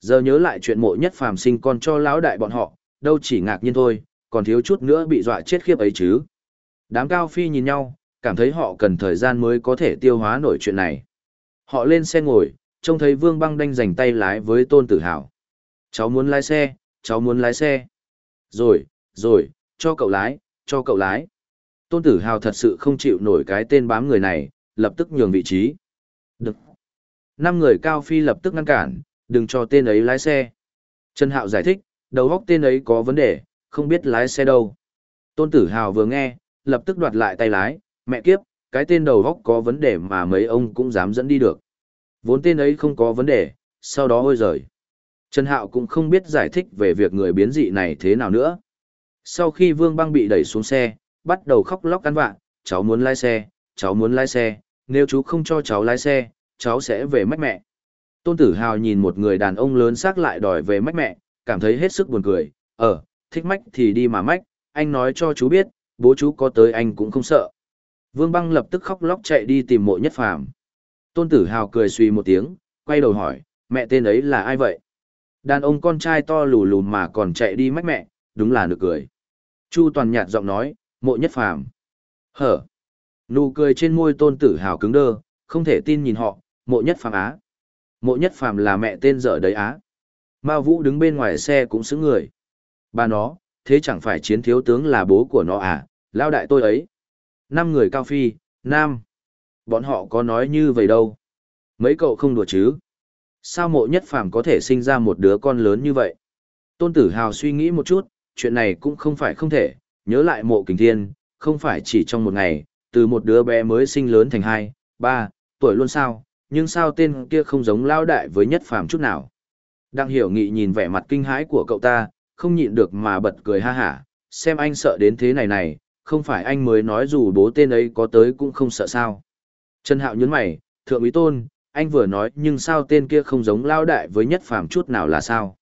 Giờ nhớ lại chuyện mộ nhất phàm sinh con cho lão đại bọn họ, đâu chỉ ngạc nhiên thôi, còn thiếu chút nữa bị dọa chết khiếp ấy chứ. Đám cao phi nhìn nhau, cảm thấy họ cần thời gian mới có thể tiêu hóa nổi chuyện này. Họ lên xe ngồi, trông thấy Vương Băng đanh giành tay lái với Tôn Tử Hào. Cháu muốn lái xe, cháu muốn lái xe. Rồi, rồi, cho cậu lái, cho cậu lái. Tôn Tử Hào thật sự không chịu nổi cái tên bám người này, lập tức nhường vị trí. Được. Năm người cao phi lập tức ngăn cản, đừng cho tên ấy lái xe. Trần Hạo giải thích, đầu góc tên ấy có vấn đề, không biết lái xe đâu. Tôn Tử Hào vừa nghe, lập tức đoạt lại tay lái, mẹ kiếp, cái tên đầu góc có vấn đề mà mấy ông cũng dám dẫn đi được. Vốn tên ấy không có vấn đề, sau đó ôi rời. Trần Hạo cũng không biết giải thích về việc người biến dị này thế nào nữa. Sau khi Vương Băng bị đẩy xuống xe, bắt đầu khóc lóc căn vạ, cháu muốn lái xe, cháu muốn lái xe, nếu chú không cho cháu lái xe, cháu sẽ về mách mẹ. Tôn Tử Hào nhìn một người đàn ông lớn xác lại đòi về mách mẹ, cảm thấy hết sức buồn cười, ờ, thích mách thì đi mà mách, anh nói cho chú biết, bố chú có tới anh cũng không sợ. Vương Băng lập tức khóc lóc chạy đi tìm mộ nhất phàm. Tôn Tử Hào cười suy một tiếng, quay đầu hỏi, mẹ tên ấy là ai vậy? Đàn ông con trai to lù lù mà còn chạy đi mách mẹ, đúng là nực cười. Chu Toàn nhạt giọng nói, mộ nhất phàm. Hở. Nụ cười trên môi Tôn Tử Hào cứng đơ, không thể tin nhìn họ, mộ nhất phàm á. Mộ nhất phàm là mẹ tên dở đấy á. Mao Vũ đứng bên ngoài xe cũng xứng người. Bà nó, thế chẳng phải chiến thiếu tướng là bố của nó à, lao đại tôi ấy. Năm người cao phi, nam. Bọn họ có nói như vậy đâu. Mấy cậu không đùa chứ. Sao mộ nhất phàm có thể sinh ra một đứa con lớn như vậy? Tôn tử hào suy nghĩ một chút, chuyện này cũng không phải không thể, nhớ lại mộ kình thiên, không phải chỉ trong một ngày, từ một đứa bé mới sinh lớn thành hai, ba, tuổi luôn sao, nhưng sao tên kia không giống lao đại với nhất phàm chút nào. Đang hiểu nghị nhìn vẻ mặt kinh hãi của cậu ta, không nhịn được mà bật cười ha hả, xem anh sợ đến thế này này, không phải anh mới nói dù bố tên ấy có tới cũng không sợ sao. Trần Hạo nhấn mày, thượng úy tôn, anh vừa nói nhưng sao tên kia không giống lao đại với nhất phàm chút nào là sao?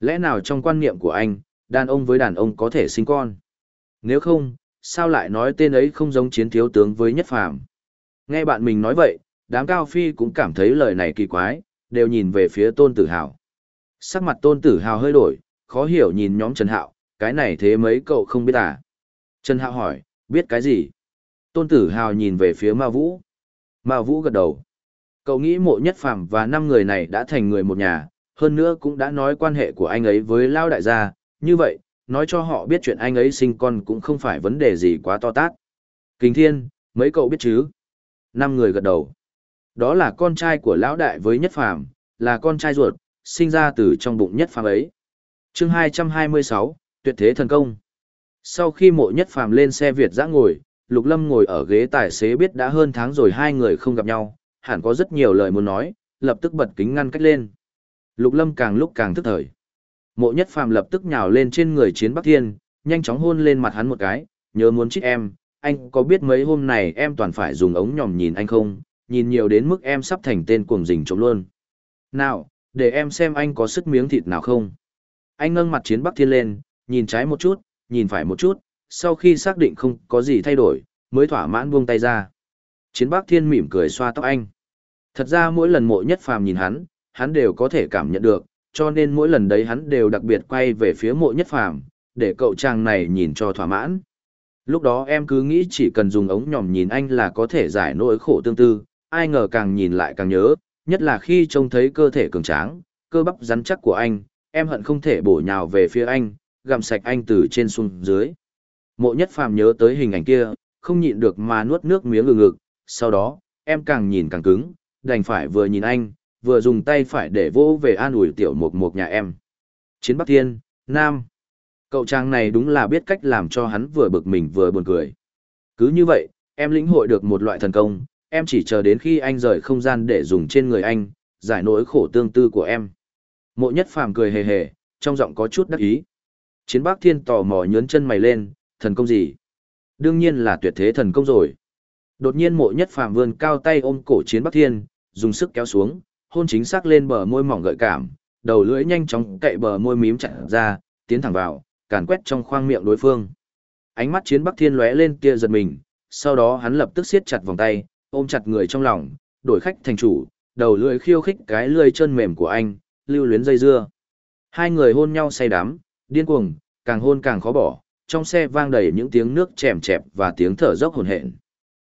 Lẽ nào trong quan niệm của anh, đàn ông với đàn ông có thể sinh con? Nếu không, sao lại nói tên ấy không giống chiến thiếu tướng với nhất phàm? Nghe bạn mình nói vậy, đám cao phi cũng cảm thấy lời này kỳ quái, đều nhìn về phía tôn tử hào. Sắc mặt tôn tử hào hơi đổi, khó hiểu nhìn nhóm Trần Hạo, cái này thế mấy cậu không biết à? Trần Hạo hỏi, biết cái gì? Tôn tử hào nhìn về phía Ma Vũ. Ma Vũ gật đầu. Cậu nghĩ mộ nhất phàm và năm người này đã thành người một nhà, hơn nữa cũng đã nói quan hệ của anh ấy với Lao Đại gia, như vậy, nói cho họ biết chuyện anh ấy sinh con cũng không phải vấn đề gì quá to tát. Kính thiên, mấy cậu biết chứ? Năm người gật đầu. Đó là con trai của Lão Đại với Nhất Phàm, là con trai ruột, sinh ra từ trong bụng Nhất Phàm ấy. chương 226, Tuyệt thế thần công. Sau khi mộ Nhất Phàm lên xe Việt giã ngồi, Lục Lâm ngồi ở ghế tài xế biết đã hơn tháng rồi hai người không gặp nhau, hẳn có rất nhiều lời muốn nói, lập tức bật kính ngăn cách lên. Lục Lâm càng lúc càng tức thời. Mộ Nhất Phàm lập tức nhào lên trên người Chiến Bắc Thiên, nhanh chóng hôn lên mặt hắn một cái, nhớ muốn chích em, anh có biết mấy hôm này em toàn phải dùng ống nhòm nhìn anh không, nhìn nhiều đến mức em sắp thành tên cuồng rình trộm luôn. Nào, để em xem anh có sức miếng thịt nào không. Anh nâng mặt Chiến Bắc Thiên lên, nhìn trái một chút, nhìn phải một chút, sau khi xác định không có gì thay đổi, mới thỏa mãn buông tay ra. Chiến Bắc Thiên mỉm cười xoa tóc anh. Thật ra mỗi lần mộ nhất phàm nhìn hắn, hắn đều có thể cảm nhận được, cho nên mỗi lần đấy hắn đều đặc biệt quay về phía mộ nhất phàm, để cậu chàng này nhìn cho thỏa mãn. Lúc đó em cứ nghĩ chỉ cần dùng ống nhòm nhìn anh là có thể giải nỗi khổ tương tư, ai ngờ càng nhìn lại càng nhớ, nhất là khi trông thấy cơ thể cường tráng, cơ bắp rắn chắc của anh, em hận không thể bổ nhào về phía anh, gặm sạch anh từ trên xuống dưới. Mộ nhất phàm nhớ tới hình ảnh kia, không nhịn được mà nuốt nước miếng ngực ngực, sau đó, em càng nhìn càng cứng, đành phải vừa nhìn anh, vừa dùng tay phải để vỗ về an ủi tiểu mục mục nhà em. Chiến Bắc Thiên, Nam. Cậu trang này đúng là biết cách làm cho hắn vừa bực mình vừa buồn cười. Cứ như vậy, em lĩnh hội được một loại thần công, em chỉ chờ đến khi anh rời không gian để dùng trên người anh, giải nỗi khổ tương tư của em. Mộ nhất phàm cười hề hề, trong giọng có chút đắc ý. Chiến Bắc Thiên tò mò nhớn chân mày lên, thần công gì? Đương nhiên là tuyệt thế thần công rồi. Đột nhiên mộ nhất phàm vươn cao tay ôm cổ chiến Bắc Thiên, dùng sức kéo xuống, hôn chính xác lên bờ môi mỏng gợi cảm, đầu lưỡi nhanh chóng cậy bờ môi mím chặt ra, tiến thẳng vào, càn quét trong khoang miệng đối phương. Ánh mắt chiến Bắc Thiên lóe lên kia giật mình, sau đó hắn lập tức siết chặt vòng tay, ôm chặt người trong lòng, đổi khách thành chủ, đầu lưỡi khiêu khích cái lưỡi chân mềm của anh, lưu luyến dây dưa. Hai người hôn nhau say đắm, điên cuồng, càng hôn càng khó bỏ, trong xe vang đầy những tiếng nước chèm chẹp và tiếng thở dốc hồn hển.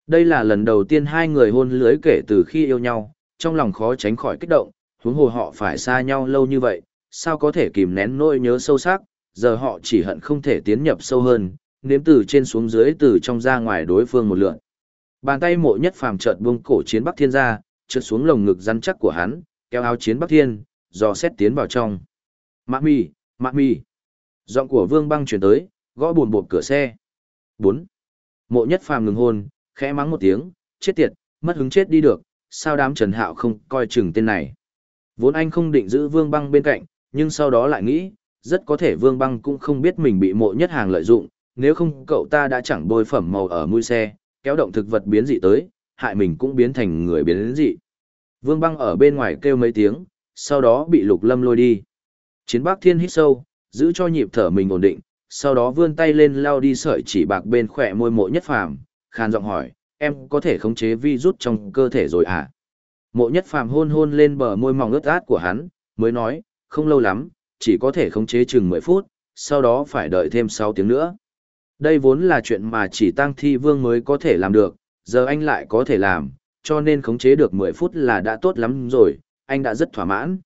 Đây là lần đầu tiên hai người hôn lưới kể từ khi yêu nhau, trong lòng khó tránh khỏi kích động, huống hồ họ phải xa nhau lâu như vậy, sao có thể kìm nén nỗi nhớ sâu sắc, giờ họ chỉ hận không thể tiến nhập sâu hơn, nếm từ trên xuống dưới từ trong ra ngoài đối phương một lượn. Bàn tay mộ nhất phàm chợt buông cổ chiến Bắc Thiên ra, trượt xuống lồng ngực rắn chắc của hắn, kéo áo chiến Bắc Thiên, dò xét tiến vào trong. Mạc mì, mạc mì. Giọng của Vương Băng chuyển tới, gõ buồn bột cửa xe. 4. Mộ nhất phàm ngừng hôn, khẽ mắng một tiếng, chết tiệt, mất hứng chết đi được, sao đám Trần Hạo không coi chừng tên này. Vốn anh không định giữ Vương Băng bên cạnh, nhưng sau đó lại nghĩ, rất có thể Vương Băng cũng không biết mình bị mộ nhất hàng lợi dụng, nếu không cậu ta đã chẳng bôi phẩm màu ở mũi xe, kéo động thực vật biến dị tới, hại mình cũng biến thành người biến dị. Vương Băng ở bên ngoài kêu mấy tiếng, sau đó bị Lục Lâm lôi đi. Chiến Bắc Thiên hít sâu, giữ cho nhịp thở mình ổn định, sau đó vươn tay lên lao đi sợi chỉ bạc bên khỏe môi mộ nhất phàm, khàn giọng hỏi, em có thể khống chế vi rút trong cơ thể rồi à? Mộ nhất phàm hôn hôn lên bờ môi mỏng ướt át của hắn, mới nói, không lâu lắm, chỉ có thể khống chế chừng 10 phút, sau đó phải đợi thêm 6 tiếng nữa. Đây vốn là chuyện mà chỉ tăng thi vương mới có thể làm được, giờ anh lại có thể làm, cho nên khống chế được 10 phút là đã tốt lắm rồi, anh đã rất thỏa mãn.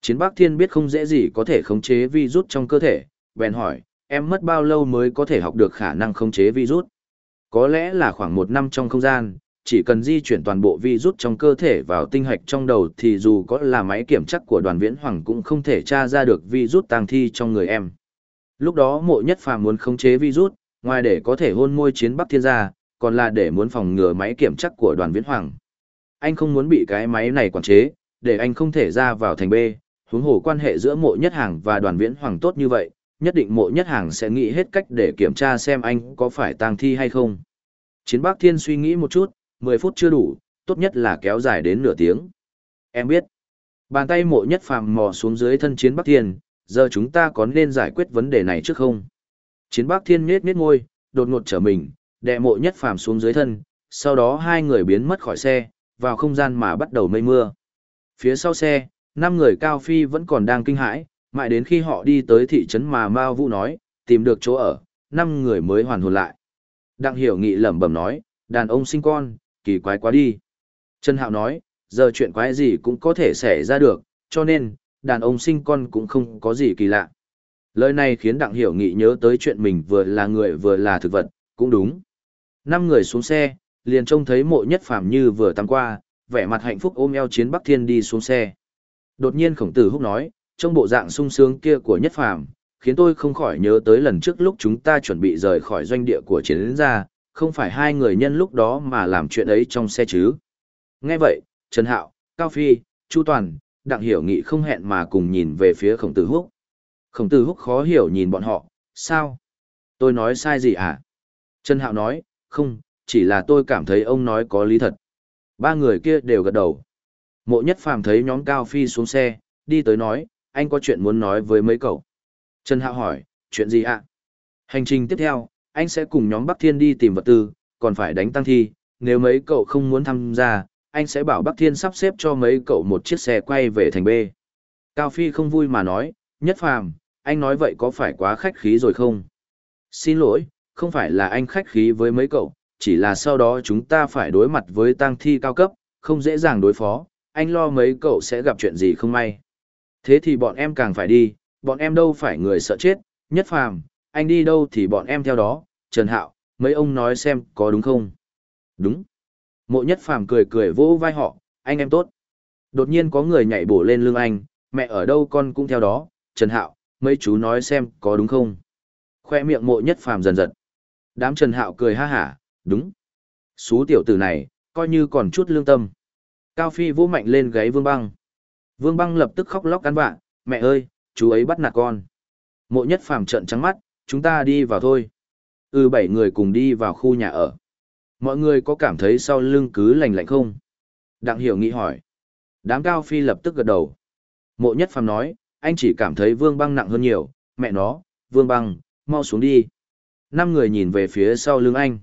Chiến Bắc Thiên biết không dễ gì có thể khống chế virus trong cơ thể, bèn hỏi, em mất bao lâu mới có thể học được khả năng khống chế virus? Có lẽ là khoảng một năm trong không gian, chỉ cần di chuyển toàn bộ vi rút trong cơ thể vào tinh hạch trong đầu thì dù có là máy kiểm chắc của đoàn viễn hoàng cũng không thể tra ra được vi rút tàng thi trong người em. Lúc đó mộ nhất phàm muốn khống chế vi rút, ngoài để có thể hôn môi chiến bắc thiên gia, còn là để muốn phòng ngừa máy kiểm chắc của đoàn viễn hoàng. Anh không muốn bị cái máy này quản chế, để anh không thể ra vào thành B, huống hồ quan hệ giữa mộ nhất hàng và đoàn viễn hoàng tốt như vậy, nhất định mộ nhất hàng sẽ nghĩ hết cách để kiểm tra xem anh có phải tang thi hay không. Chiến Bác Thiên suy nghĩ một chút, 10 phút chưa đủ, tốt nhất là kéo dài đến nửa tiếng. Em biết. Bàn tay mộ nhất phàm mò xuống dưới thân chiến Bác Thiên, giờ chúng ta có nên giải quyết vấn đề này trước không? Chiến Bác Thiên nhếch nhếch ngôi, đột ngột trở mình, đệ mộ nhất phàm xuống dưới thân, sau đó hai người biến mất khỏi xe, vào không gian mà bắt đầu mây mưa. Phía sau xe, năm người cao phi vẫn còn đang kinh hãi, mãi đến khi họ đi tới thị trấn mà Mao Vũ nói, tìm được chỗ ở, năm người mới hoàn hồn lại. Đặng hiểu nghị lẩm bẩm nói, đàn ông sinh con, kỳ quái quá đi. Trần Hạo nói, giờ chuyện quái gì cũng có thể xảy ra được, cho nên, đàn ông sinh con cũng không có gì kỳ lạ. Lời này khiến Đặng Hiểu Nghị nhớ tới chuyện mình vừa là người vừa là thực vật, cũng đúng. Năm người xuống xe, liền trông thấy mộ nhất phàm như vừa tắm qua, vẻ mặt hạnh phúc ôm eo chiến Bắc Thiên đi xuống xe. Đột nhiên khổng tử húc nói, trong bộ dạng sung sướng kia của nhất phàm, khiến tôi không khỏi nhớ tới lần trước lúc chúng ta chuẩn bị rời khỏi doanh địa của chiến đến ra, không phải hai người nhân lúc đó mà làm chuyện ấy trong xe chứ. Nghe vậy, Trần Hạo, Cao Phi, Chu Toàn, Đặng Hiểu Nghị không hẹn mà cùng nhìn về phía khổng tử húc. Khổng tử húc khó hiểu nhìn bọn họ, sao? Tôi nói sai gì à? Trần Hạo nói, không, chỉ là tôi cảm thấy ông nói có lý thật. Ba người kia đều gật đầu. Mộ nhất phàm thấy nhóm Cao Phi xuống xe, đi tới nói, anh có chuyện muốn nói với mấy cậu. Trần Hạo hỏi, chuyện gì ạ? Hành trình tiếp theo, anh sẽ cùng nhóm Bắc Thiên đi tìm vật tư, còn phải đánh tăng thi, nếu mấy cậu không muốn tham gia, anh sẽ bảo Bắc Thiên sắp xếp cho mấy cậu một chiếc xe quay về thành B. Cao Phi không vui mà nói, nhất phàm, anh nói vậy có phải quá khách khí rồi không? Xin lỗi, không phải là anh khách khí với mấy cậu, chỉ là sau đó chúng ta phải đối mặt với tăng thi cao cấp, không dễ dàng đối phó, anh lo mấy cậu sẽ gặp chuyện gì không may. Thế thì bọn em càng phải đi, bọn em đâu phải người sợ chết, nhất phàm, anh đi đâu thì bọn em theo đó, Trần Hạo, mấy ông nói xem có đúng không? Đúng. Mộ nhất phàm cười cười vỗ vai họ, anh em tốt. Đột nhiên có người nhảy bổ lên lưng anh, mẹ ở đâu con cũng theo đó, Trần Hạo, mấy chú nói xem có đúng không? Khoe miệng mộ nhất phàm dần dần. Đám Trần Hạo cười ha hả, đúng. Xú tiểu tử này, coi như còn chút lương tâm. Cao Phi vỗ mạnh lên gáy Vương Băng. Vương Băng lập tức khóc lóc cắn vạ, mẹ ơi, chú ấy bắt nạt con. Mộ nhất phàm trận trắng mắt, chúng ta đi vào thôi. Ừ bảy người cùng đi vào khu nhà ở. Mọi người có cảm thấy sau lưng cứ lạnh lạnh không? Đặng hiểu nghĩ hỏi. Đám cao phi lập tức gật đầu. Mộ nhất phàm nói, anh chỉ cảm thấy vương băng nặng hơn nhiều, mẹ nó, vương băng, mau xuống đi. Năm người nhìn về phía sau lưng anh.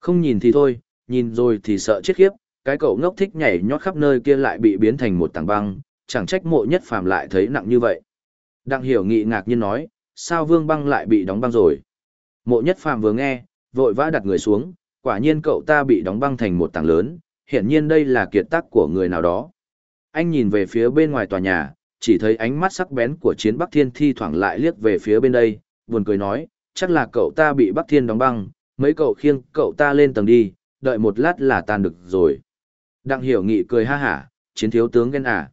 Không nhìn thì thôi, nhìn rồi thì sợ chết khiếp, cái cậu ngốc thích nhảy nhót khắp nơi kia lại bị biến thành một tảng băng, chẳng trách mộ nhất phàm lại thấy nặng như vậy. Đặng hiểu nghị ngạc nhiên nói, sao vương băng lại bị đóng băng rồi? Mộ nhất phàm vừa nghe, vội vã đặt người xuống, quả nhiên cậu ta bị đóng băng thành một tảng lớn, hiển nhiên đây là kiệt tác của người nào đó. Anh nhìn về phía bên ngoài tòa nhà, chỉ thấy ánh mắt sắc bén của chiến Bắc Thiên thi thoảng lại liếc về phía bên đây, buồn cười nói, chắc là cậu ta bị Bắc Thiên đóng băng, mấy cậu khiêng cậu ta lên tầng đi, đợi một lát là tan được rồi. Đặng hiểu nghị cười ha hả, chiến thiếu tướng ghen à.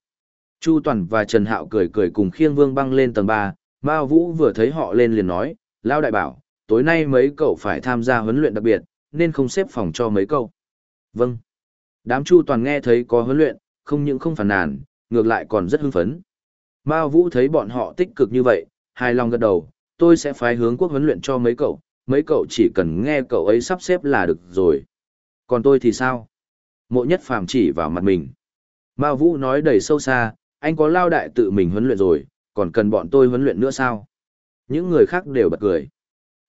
Chu Toàn và Trần Hạo cười cười cùng khiêng vương băng lên tầng 3, Mao Vũ vừa thấy họ lên liền nói, Lao đại bảo, tối nay mấy cậu phải tham gia huấn luyện đặc biệt, nên không xếp phòng cho mấy cậu. Vâng. Đám Chu Toàn nghe thấy có huấn luyện, không những không phản nàn, ngược lại còn rất hưng phấn. Mao Vũ thấy bọn họ tích cực như vậy, hài lòng gật đầu, tôi sẽ phái hướng quốc huấn luyện cho mấy cậu, mấy cậu chỉ cần nghe cậu ấy sắp xếp là được rồi. Còn tôi thì sao? Mộ nhất phàm chỉ vào mặt mình. Mao Vũ nói đầy sâu xa, anh có lao đại tự mình huấn luyện rồi, còn cần bọn tôi huấn luyện nữa sao? Những người khác đều bật cười.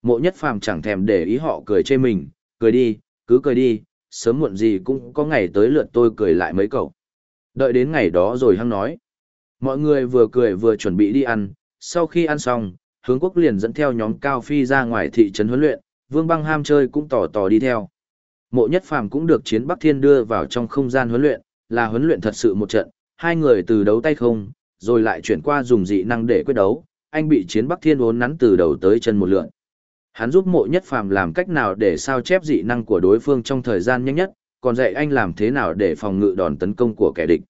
Mộ nhất phàm chẳng thèm để ý họ cười chê mình, cười đi, cứ cười đi, sớm muộn gì cũng có ngày tới lượt tôi cười lại mấy cậu. Đợi đến ngày đó rồi hăng nói. Mọi người vừa cười vừa chuẩn bị đi ăn, sau khi ăn xong, hướng quốc liền dẫn theo nhóm cao phi ra ngoài thị trấn huấn luyện, vương băng ham chơi cũng tỏ tỏ đi theo. Mộ nhất phàm cũng được chiến Bắc Thiên đưa vào trong không gian huấn luyện, là huấn luyện thật sự một trận, hai người từ đấu tay không, rồi lại chuyển qua dùng dị năng để quyết đấu, anh bị chiến Bắc Thiên uốn nắn từ đầu tới chân một lượn. Hắn giúp mộ nhất phàm làm cách nào để sao chép dị năng của đối phương trong thời gian nhanh nhất, còn dạy anh làm thế nào để phòng ngự đòn tấn công của kẻ địch.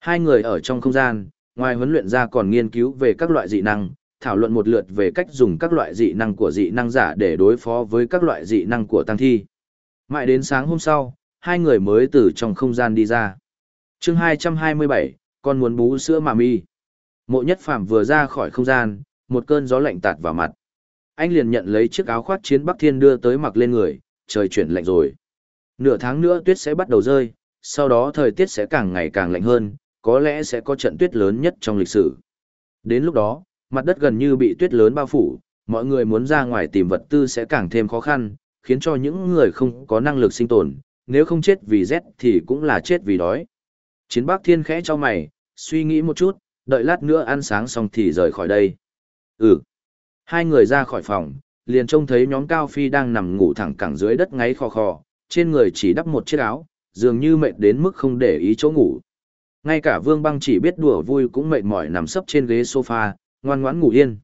Hai người ở trong không gian, ngoài huấn luyện ra còn nghiên cứu về các loại dị năng, thảo luận một lượt về cách dùng các loại dị năng của dị năng giả để đối phó với các loại dị năng của tăng thi. Mãi đến sáng hôm sau, hai người mới từ trong không gian đi ra chương 227, con muốn bú sữa mà mi. Mộ nhất phàm vừa ra khỏi không gian, một cơn gió lạnh tạt vào mặt. Anh liền nhận lấy chiếc áo khoác chiến Bắc Thiên đưa tới mặc lên người, trời chuyển lạnh rồi. Nửa tháng nữa tuyết sẽ bắt đầu rơi, sau đó thời tiết sẽ càng ngày càng lạnh hơn, có lẽ sẽ có trận tuyết lớn nhất trong lịch sử. Đến lúc đó, mặt đất gần như bị tuyết lớn bao phủ, mọi người muốn ra ngoài tìm vật tư sẽ càng thêm khó khăn, khiến cho những người không có năng lực sinh tồn, nếu không chết vì rét thì cũng là chết vì đói. Chiến Bắc Thiên khẽ cho mày, suy nghĩ một chút, đợi lát nữa ăn sáng xong thì rời khỏi đây. Ừ. Hai người ra khỏi phòng, liền trông thấy nhóm Cao Phi đang nằm ngủ thẳng cẳng dưới đất ngáy khò khò, trên người chỉ đắp một chiếc áo, dường như mệt đến mức không để ý chỗ ngủ. Ngay cả Vương Băng chỉ biết đùa vui cũng mệt mỏi nằm sấp trên ghế sofa, ngoan ngoãn ngủ yên.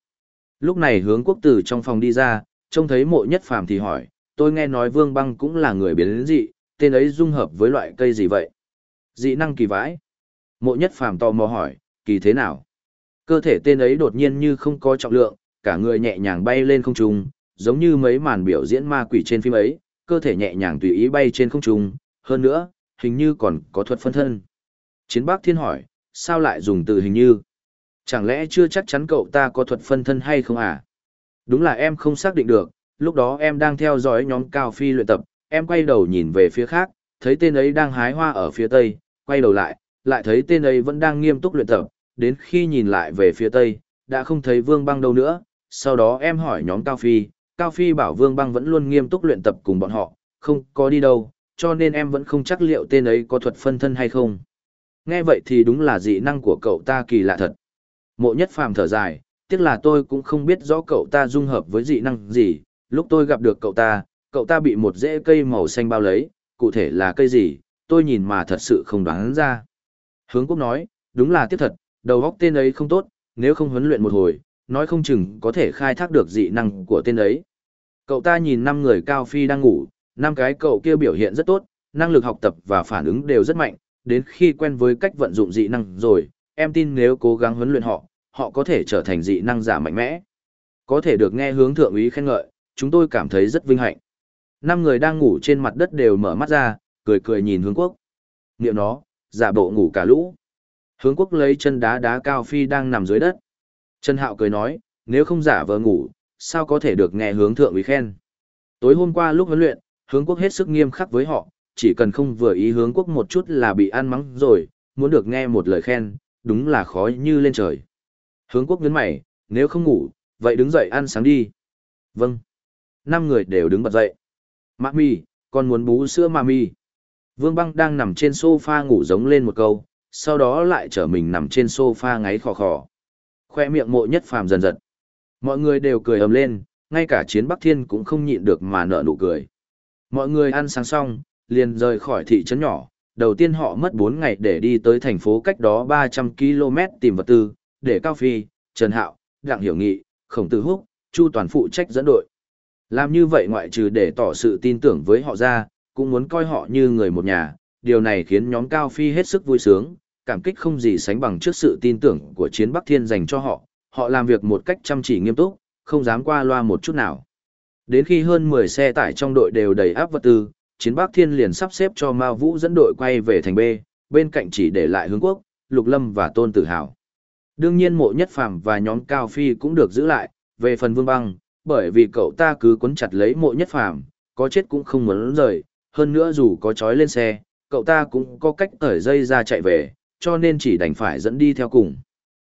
Lúc này hướng quốc tử trong phòng đi ra, trông thấy mộ nhất phàm thì hỏi, tôi nghe nói Vương Băng cũng là người biến dị, tên ấy dung hợp với loại cây gì vậy? Dị năng kỳ vãi. Mộ nhất phàm tò mò hỏi, kỳ thế nào? Cơ thể tên ấy đột nhiên như không có trọng lượng, cả người nhẹ nhàng bay lên không trung, giống như mấy màn biểu diễn ma quỷ trên phim ấy, cơ thể nhẹ nhàng tùy ý bay trên không trung, hơn nữa, hình như còn có thuật phân thân. Chiến bác Thiên hỏi, sao lại dùng từ hình như? Chẳng lẽ chưa chắc chắn cậu ta có thuật phân thân hay không à? Đúng là em không xác định được, lúc đó em đang theo dõi nhóm Cao Phi luyện tập, em quay đầu nhìn về phía khác, thấy tên ấy đang hái hoa ở phía tây, quay đầu lại, lại thấy tên ấy vẫn đang nghiêm túc luyện tập, đến khi nhìn lại về phía tây, đã không thấy Vương Băng đâu nữa, sau đó em hỏi nhóm Cao Phi, Cao Phi bảo Vương Băng vẫn luôn nghiêm túc luyện tập cùng bọn họ, không có đi đâu, cho nên em vẫn không chắc liệu tên ấy có thuật phân thân hay không. Nghe vậy thì đúng là dị năng của cậu ta kỳ lạ thật. Mộ nhất phàm thở dài, tiếc là tôi cũng không biết rõ cậu ta dung hợp với dị năng gì, lúc tôi gặp được cậu ta, cậu ta bị một rễ cây màu xanh bao lấy, cụ thể là cây gì, tôi nhìn mà thật sự không đoán ra. Hướng quốc nói, đúng là tiếc thật, đầu góc tên ấy không tốt, nếu không huấn luyện một hồi, nói không chừng có thể khai thác được dị năng của tên ấy. Cậu ta nhìn năm người cao phi đang ngủ, năm cái cậu kia biểu hiện rất tốt, năng lực học tập và phản ứng đều rất mạnh, đến khi quen với cách vận dụng dị năng rồi, em tin nếu cố gắng huấn luyện họ, họ có thể trở thành dị năng giả mạnh mẽ. Có thể được nghe hướng thượng úy khen ngợi, chúng tôi cảm thấy rất vinh hạnh. Năm người đang ngủ trên mặt đất đều mở mắt ra, cười cười nhìn hướng quốc. Niệm nó, giả bộ ngủ cả lũ. Hướng quốc lấy chân đá đá cao phi đang nằm dưới đất. Trần Hạo cười nói, nếu không giả vờ ngủ, sao có thể được nghe hướng thượng ý khen. Tối hôm qua lúc huấn luyện, hướng quốc hết sức nghiêm khắc với họ, chỉ cần không vừa ý hướng quốc một chút là bị ăn mắng rồi, muốn được nghe một lời khen, đúng là khó như lên trời. Hướng quốc nhấn mày, nếu không ngủ, vậy đứng dậy ăn sáng đi. Vâng. Năm người đều đứng bật dậy. Mạ mi, con muốn bú sữa mạ mi. Vương băng đang nằm trên sofa ngủ giống lên một câu, sau đó lại trở mình nằm trên sofa ngáy khò khò. Khoe miệng mộ nhất phàm dần dần. Mọi người đều cười ầm lên, ngay cả chiến Bắc Thiên cũng không nhịn được mà nở nụ cười. Mọi người ăn sáng xong, liền rời khỏi thị trấn nhỏ. Đầu tiên họ mất 4 ngày để đi tới thành phố cách đó 300 km tìm vật tư, để Cao Phi, Trần Hạo, Đặng Hiểu Nghị, Khổng Tử Húc, Chu Toàn phụ trách dẫn đội. Làm như vậy ngoại trừ để tỏ sự tin tưởng với họ ra, cũng muốn coi họ như người một nhà, điều này khiến nhóm Cao Phi hết sức vui sướng, cảm kích không gì sánh bằng trước sự tin tưởng của chiến Bắc Thiên dành cho họ, họ làm việc một cách chăm chỉ nghiêm túc, không dám qua loa một chút nào. Đến khi hơn 10 xe tải trong đội đều đầy áp vật tư, chiến Bắc Thiên liền sắp xếp cho Mao Vũ dẫn đội quay về thành B, bên cạnh chỉ để lại hướng quốc, Lục Lâm và Tôn Tử Hào. Đương nhiên mộ nhất phàm và nhóm Cao Phi cũng được giữ lại, về phần Vương Băng, bởi vì cậu ta cứ cuốn chặt lấy mộ nhất phàm, có chết cũng không muốn rời, hơn nữa dù có trói lên xe, cậu ta cũng có cách tởi dây ra chạy về, cho nên chỉ đành phải dẫn đi theo cùng.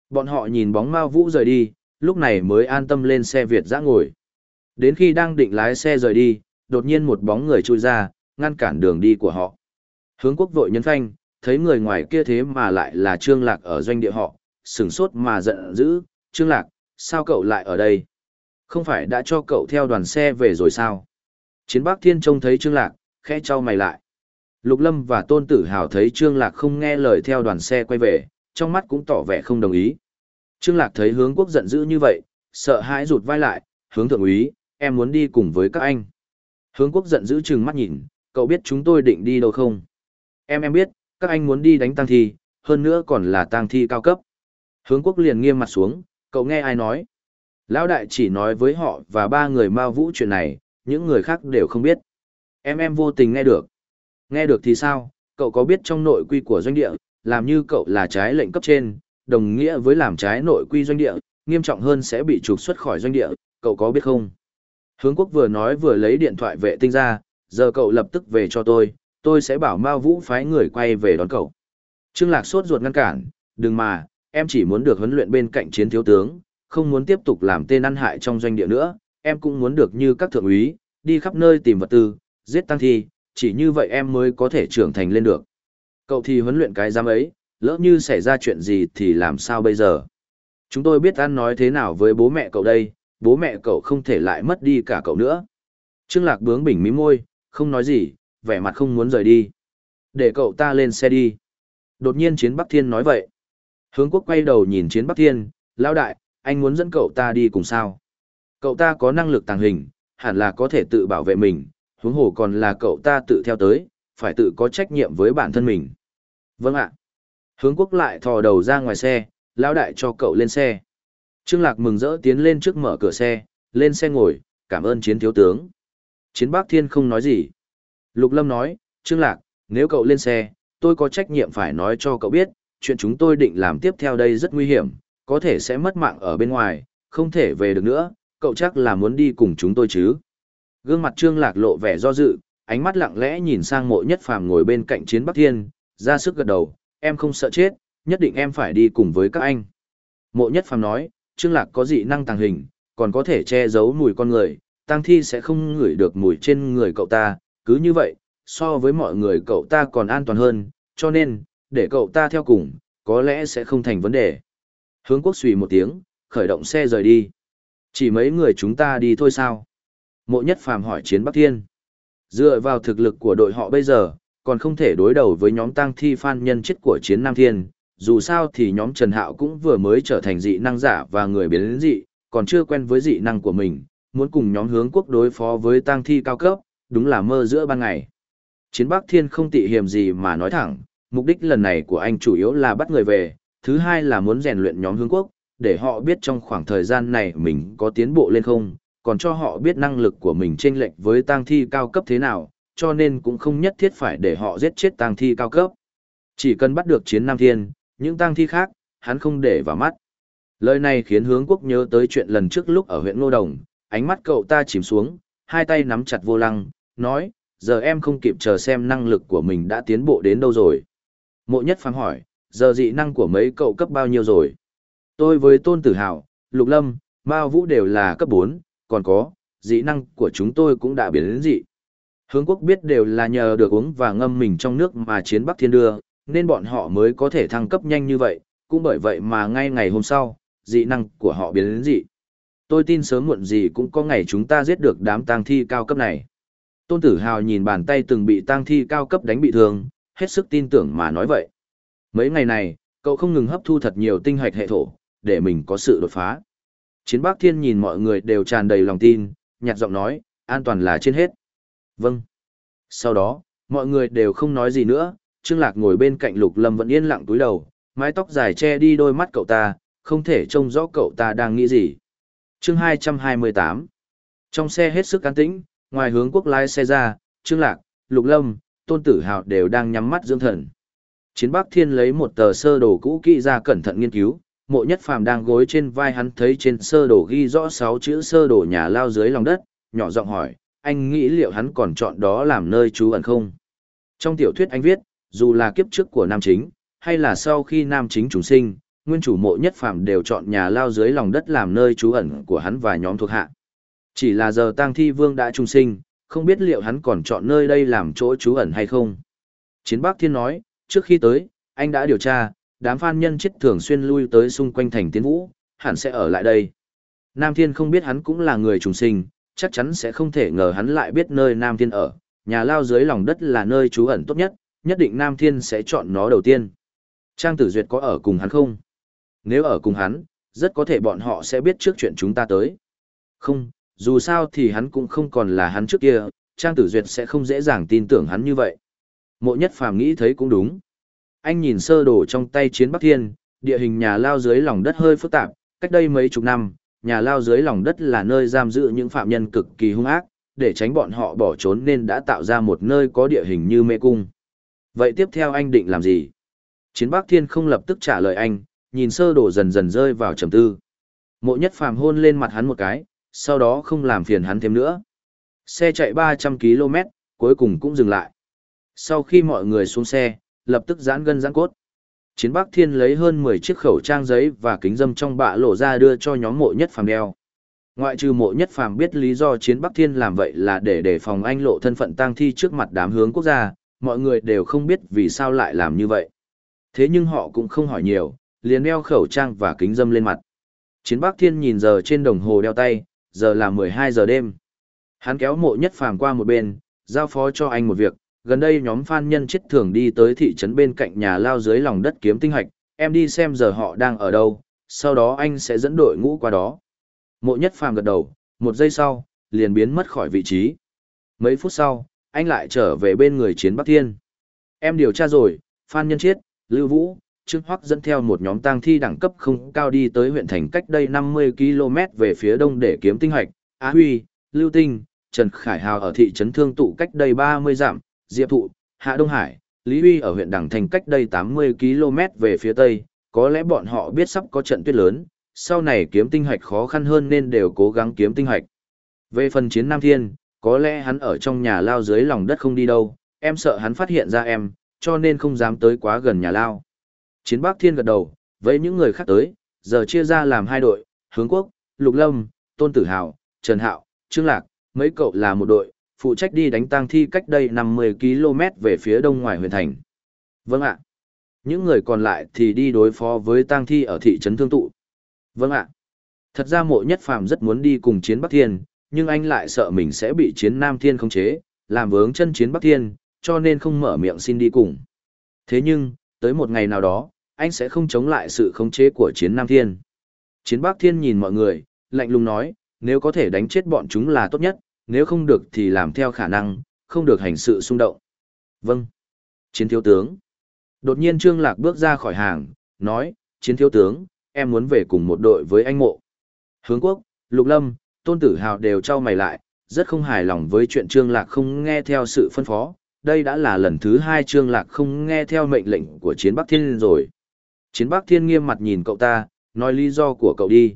Bọn họ nhìn bóng Mao Vũ rời đi, lúc này mới an tâm lên xe Việt dã ngồi. Đến khi đang định lái xe rời đi, đột nhiên một bóng người chui ra, ngăn cản đường đi của họ. Hướng quốc vội nhấn phanh, thấy người ngoài kia thế mà lại là Trương Lạc ở doanh địa họ, sửng sốt mà giận dữ, Trương Lạc, sao cậu lại ở đây? Không phải đã cho cậu theo đoàn xe về rồi sao? Chiến Bắc Thiên trông thấy Trương Lạc, khẽ trao mày lại. Lục Lâm và Tôn Tử Hào thấy Trương Lạc không nghe lời theo đoàn xe quay về, trong mắt cũng tỏ vẻ không đồng ý. Trương Lạc thấy hướng quốc giận dữ như vậy, sợ hãi rụt vai lại, hướng thượng úy, em muốn đi cùng với các anh. Hướng quốc giận dữ chừng mắt nhìn, cậu biết chúng tôi định đi đâu không? Em em biết, các anh muốn đi đánh tang thi, hơn nữa còn là tang thi cao cấp. Hướng quốc liền nghiêm mặt xuống, cậu nghe ai nói? Lão đại chỉ nói với họ và ba người ma vũ chuyện này, những người khác đều không biết. Em em vô tình nghe được. Nghe được thì sao, cậu có biết trong nội quy của doanh địa, làm như cậu là trái lệnh cấp trên, đồng nghĩa với làm trái nội quy doanh địa, nghiêm trọng hơn sẽ bị trục xuất khỏi doanh địa, cậu có biết không? Hướng quốc vừa nói vừa lấy điện thoại vệ tinh ra, giờ cậu lập tức về cho tôi, tôi sẽ bảo Mao Vũ phái người quay về đón cậu. Trương Lạc sốt ruột ngăn cản, đừng mà, em chỉ muốn được huấn luyện bên cạnh chiến thiếu tướng, không muốn tiếp tục làm tên ăn hại trong doanh địa nữa, em cũng muốn được như các thượng úy, đi khắp nơi tìm vật tư, giết tăng thi, chỉ như vậy em mới có thể trưởng thành lên được. Cậu thì huấn luyện cái giám ấy, lỡ như xảy ra chuyện gì thì làm sao bây giờ? Chúng tôi biết ăn nói thế nào với bố mẹ cậu đây, bố mẹ cậu không thể lại mất đi cả cậu nữa. Trương Lạc bướng bỉnh mí môi, không nói gì, vẻ mặt không muốn rời đi. Để cậu ta lên xe đi. Đột nhiên Chiến Bắc Thiên nói vậy. Hướng quốc quay đầu nhìn Chiến Bắc Thiên, lao đại, anh muốn dẫn cậu ta đi cùng sao? Cậu ta có năng lực tàng hình, hẳn là có thể tự bảo vệ mình, huống hồ còn là cậu ta tự theo tới, phải tự có trách nhiệm với bản thân mình. Vâng ạ. Hướng quốc lại thò đầu ra ngoài xe, lão đại cho cậu lên xe. Trương Lạc mừng rỡ tiến lên trước mở cửa xe, lên xe ngồi, cảm ơn chiến thiếu tướng. Chiến Bác Thiên không nói gì. Lục Lâm nói, Trương Lạc, nếu cậu lên xe, tôi có trách nhiệm phải nói cho cậu biết, chuyện chúng tôi định làm tiếp theo đây rất nguy hiểm, có thể sẽ mất mạng ở bên ngoài, không thể về được nữa, cậu chắc là muốn đi cùng chúng tôi chứ. Gương mặt Trương Lạc lộ vẻ do dự, ánh mắt lặng lẽ nhìn sang mộ nhất phàm ngồi bên cạnh chiến Bắc Thiên, ra sức gật đầu, em không sợ chết, nhất định em phải đi cùng với các anh. Mộ nhất phàm nói, Trương Lạc có dị năng tàng hình, còn có thể che giấu mùi con người, tang thi sẽ không ngửi được mùi trên người cậu ta, cứ như vậy, so với mọi người cậu ta còn an toàn hơn, cho nên, để cậu ta theo cùng, có lẽ sẽ không thành vấn đề. Hướng quốc xùy một tiếng, khởi động xe rời đi. Chỉ mấy người chúng ta đi thôi sao? Mộ nhất phàm hỏi chiến Bắc Thiên. Dựa vào thực lực của đội họ bây giờ, còn không thể đối đầu với nhóm tang thi phan nhân chết của chiến Nam Thiên. Dù sao thì nhóm Trần Hạo cũng vừa mới trở thành dị năng giả và người biến dị, còn chưa quen với dị năng của mình, muốn cùng nhóm hướng quốc đối phó với tang thi cao cấp, đúng là mơ giữa ban ngày. Chiến Bắc Thiên không tị hiềm gì mà nói thẳng, mục đích lần này của anh chủ yếu là bắt người về, thứ hai là muốn rèn luyện nhóm hướng quốc, để họ biết trong khoảng thời gian này mình có tiến bộ lên không, còn cho họ biết năng lực của mình chênh lệch với tang thi cao cấp thế nào, cho nên cũng không nhất thiết phải để họ giết chết tang thi cao cấp. Chỉ cần bắt được chiến Nam Thiên, những tang thi khác, hắn không để vào mắt. Lời này khiến hướng quốc nhớ tới chuyện lần trước lúc ở huyện Ngô Đồng, ánh mắt cậu ta chìm xuống, hai tay nắm chặt vô lăng, nói, giờ em không kịp chờ xem năng lực của mình đã tiến bộ đến đâu rồi. Mộ nhất phán hỏi, giờ dị năng của mấy cậu cấp bao nhiêu rồi? Tôi với Tôn Tử Hào, Lục Lâm, Mao Vũ đều là cấp 4, còn có, dị năng của chúng tôi cũng đã biến đến dị. Hướng quốc biết đều là nhờ được uống và ngâm mình trong nước mà chiến Bắc Thiên đưa, nên bọn họ mới có thể thăng cấp nhanh như vậy, cũng bởi vậy mà ngay ngày hôm sau, dị năng của họ biến đến dị. Tôi tin sớm muộn gì cũng có ngày chúng ta giết được đám tang thi cao cấp này. Tôn Tử Hào nhìn bàn tay từng bị tang thi cao cấp đánh bị thương, hết sức tin tưởng mà nói vậy. Mấy ngày này, cậu không ngừng hấp thu thật nhiều tinh hạch hệ thổ, để mình có sự đột phá. Chiến Bác Thiên nhìn mọi người đều tràn đầy lòng tin, nhạt giọng nói, an toàn là trên hết. Vâng. Sau đó, mọi người đều không nói gì nữa, Trương Lạc ngồi bên cạnh Lục Lâm vẫn yên lặng túi đầu, mái tóc dài che đi đôi mắt cậu ta, không thể trông rõ cậu ta đang nghĩ gì. Chương 228 Trong xe hết sức an tĩnh, ngoài hướng quốc lái xe ra, Trương Lạc, Lục Lâm, Tôn Tử Hào đều đang nhắm mắt dưỡng thần. Chiến Bắc Thiên lấy một tờ sơ đồ cũ kỹ ra cẩn thận nghiên cứu, mộ nhất phàm đang gối trên vai hắn thấy trên sơ đồ ghi rõ sáu chữ sơ đồ nhà lao dưới lòng đất, nhỏ giọng hỏi, anh nghĩ liệu hắn còn chọn đó làm nơi trú ẩn không? Trong tiểu thuyết anh viết, dù là kiếp trước của nam chính, hay là sau khi nam chính trùng sinh, nguyên chủ mộ nhất phàm đều chọn nhà lao dưới lòng đất làm nơi trú ẩn của hắn và nhóm thuộc hạ. Chỉ là giờ tang thi vương đã trùng sinh, không biết liệu hắn còn chọn nơi đây làm chỗ trú ẩn hay không. Chiến Bắc Thiên nói, trước khi tới, anh đã điều tra, đám phan nhân chết thường xuyên lui tới xung quanh thành tiến vũ, hẳn sẽ ở lại đây. Nam Thiên không biết hắn cũng là người trùng sinh, chắc chắn sẽ không thể ngờ hắn lại biết nơi Nam Thiên ở, nhà lao dưới lòng đất là nơi trú ẩn tốt nhất, nhất định Nam Thiên sẽ chọn nó đầu tiên. Trang Tử Duyệt có ở cùng hắn không? Nếu ở cùng hắn, rất có thể bọn họ sẽ biết trước chuyện chúng ta tới. Không, dù sao thì hắn cũng không còn là hắn trước kia, Trang Tử Duyệt sẽ không dễ dàng tin tưởng hắn như vậy. Mộ nhất phàm nghĩ thấy cũng đúng. Anh nhìn sơ đồ trong tay chiến Bắc Thiên, địa hình nhà lao dưới lòng đất hơi phức tạp, cách đây mấy chục năm, nhà lao dưới lòng đất là nơi giam giữ những phạm nhân cực kỳ hung ác, để tránh bọn họ bỏ trốn nên đã tạo ra một nơi có địa hình như mê cung. Vậy tiếp theo anh định làm gì? Chiến Bắc Thiên không lập tức trả lời anh, nhìn sơ đồ dần dần rơi vào trầm tư. Mộ nhất phàm hôn lên mặt hắn một cái, sau đó không làm phiền hắn thêm nữa. Xe chạy 300 km, cuối cùng cũng dừng lại. Sau khi mọi người xuống xe, lập tức giãn gân giãn cốt. Chiến Bắc Thiên lấy hơn 10 chiếc khẩu trang giấy và kính dâm trong bạ lộ ra đưa cho nhóm mộ nhất phàm đeo. Ngoại trừ mộ nhất phàm biết lý do Chiến Bắc Thiên làm vậy là để đề phòng anh lộ thân phận tang thi trước mặt đám hướng quốc gia, mọi người đều không biết vì sao lại làm như vậy. Thế nhưng họ cũng không hỏi nhiều, liền đeo khẩu trang và kính dâm lên mặt. Chiến Bắc Thiên nhìn giờ trên đồng hồ đeo tay, giờ là 12 giờ đêm. Hắn kéo mộ nhất phàm qua một bên, giao phó cho anh một việc, gần đây nhóm Phan nhân chết thường đi tới thị trấn bên cạnh nhà lao dưới lòng đất kiếm tinh hạch, em đi xem giờ họ đang ở đâu, sau đó anh sẽ dẫn đội ngũ qua đó. Mộ nhất phàm gật đầu, một giây sau, liền biến mất khỏi vị trí. Mấy phút sau, anh lại trở về bên người chiến Bắc Thiên. Em điều tra rồi, Phan Nhân Chiết, Lưu Vũ, Trương Hoắc dẫn theo một nhóm tang thi đẳng cấp không cao đi tới huyện thành cách đây 50 km về phía đông để kiếm tinh hoạch. Á Huy, Lưu Tinh, Trần Khải Hào ở thị trấn Thương Tụ cách đây 30 dặm, Diệp Thụ, Hạ Đông Hải, Lý Huy ở huyện Đằng Thành cách đây 80 km về phía tây, có lẽ bọn họ biết sắp có trận tuyết lớn, sau này kiếm tinh hạch khó khăn hơn nên đều cố gắng kiếm tinh hạch. Về phần chiến Nam Thiên, có lẽ hắn ở trong nhà lao dưới lòng đất không đi đâu, em sợ hắn phát hiện ra em, cho nên không dám tới quá gần nhà lao. Chiến Bắc Thiên gật đầu, với những người khác tới, giờ chia ra làm hai đội, Hướng Quốc, Lục Lâm, Tôn Tử Hào, Trần Hạo, Trương Lạc, mấy cậu là một đội, phụ trách đi đánh tang thi cách đây 50 km về phía đông ngoài huyện thành. Vâng ạ. Những người còn lại thì đi đối phó với tang thi ở thị trấn Thương Tụ. Vâng ạ. Thật ra mộ nhất phàm rất muốn đi cùng chiến Bắc Thiên, nhưng anh lại sợ mình sẽ bị chiến Nam Thiên khống chế, làm vướng chân chiến Bắc Thiên, cho nên không mở miệng xin đi cùng. Thế nhưng, tới một ngày nào đó, anh sẽ không chống lại sự khống chế của chiến Nam Thiên. Chiến Bắc Thiên nhìn mọi người, lạnh lùng nói, nếu có thể đánh chết bọn chúng là tốt nhất, nếu không được thì làm theo khả năng, không được hành sự xung động. Vâng. Chiến thiếu tướng. Đột nhiên Trương Lạc bước ra khỏi hàng, nói, chiến thiếu tướng, em muốn về cùng một đội với anh mộ. Hướng quốc, Lục Lâm, Tôn Tử Hào đều trao mày lại, rất không hài lòng với chuyện Trương Lạc không nghe theo sự phân phó. Đây đã là lần thứ hai Trương Lạc không nghe theo mệnh lệnh của Chiến Bắc Thiên rồi. Chiến Bắc Thiên nghiêm mặt nhìn cậu ta, nói lý do của cậu đi.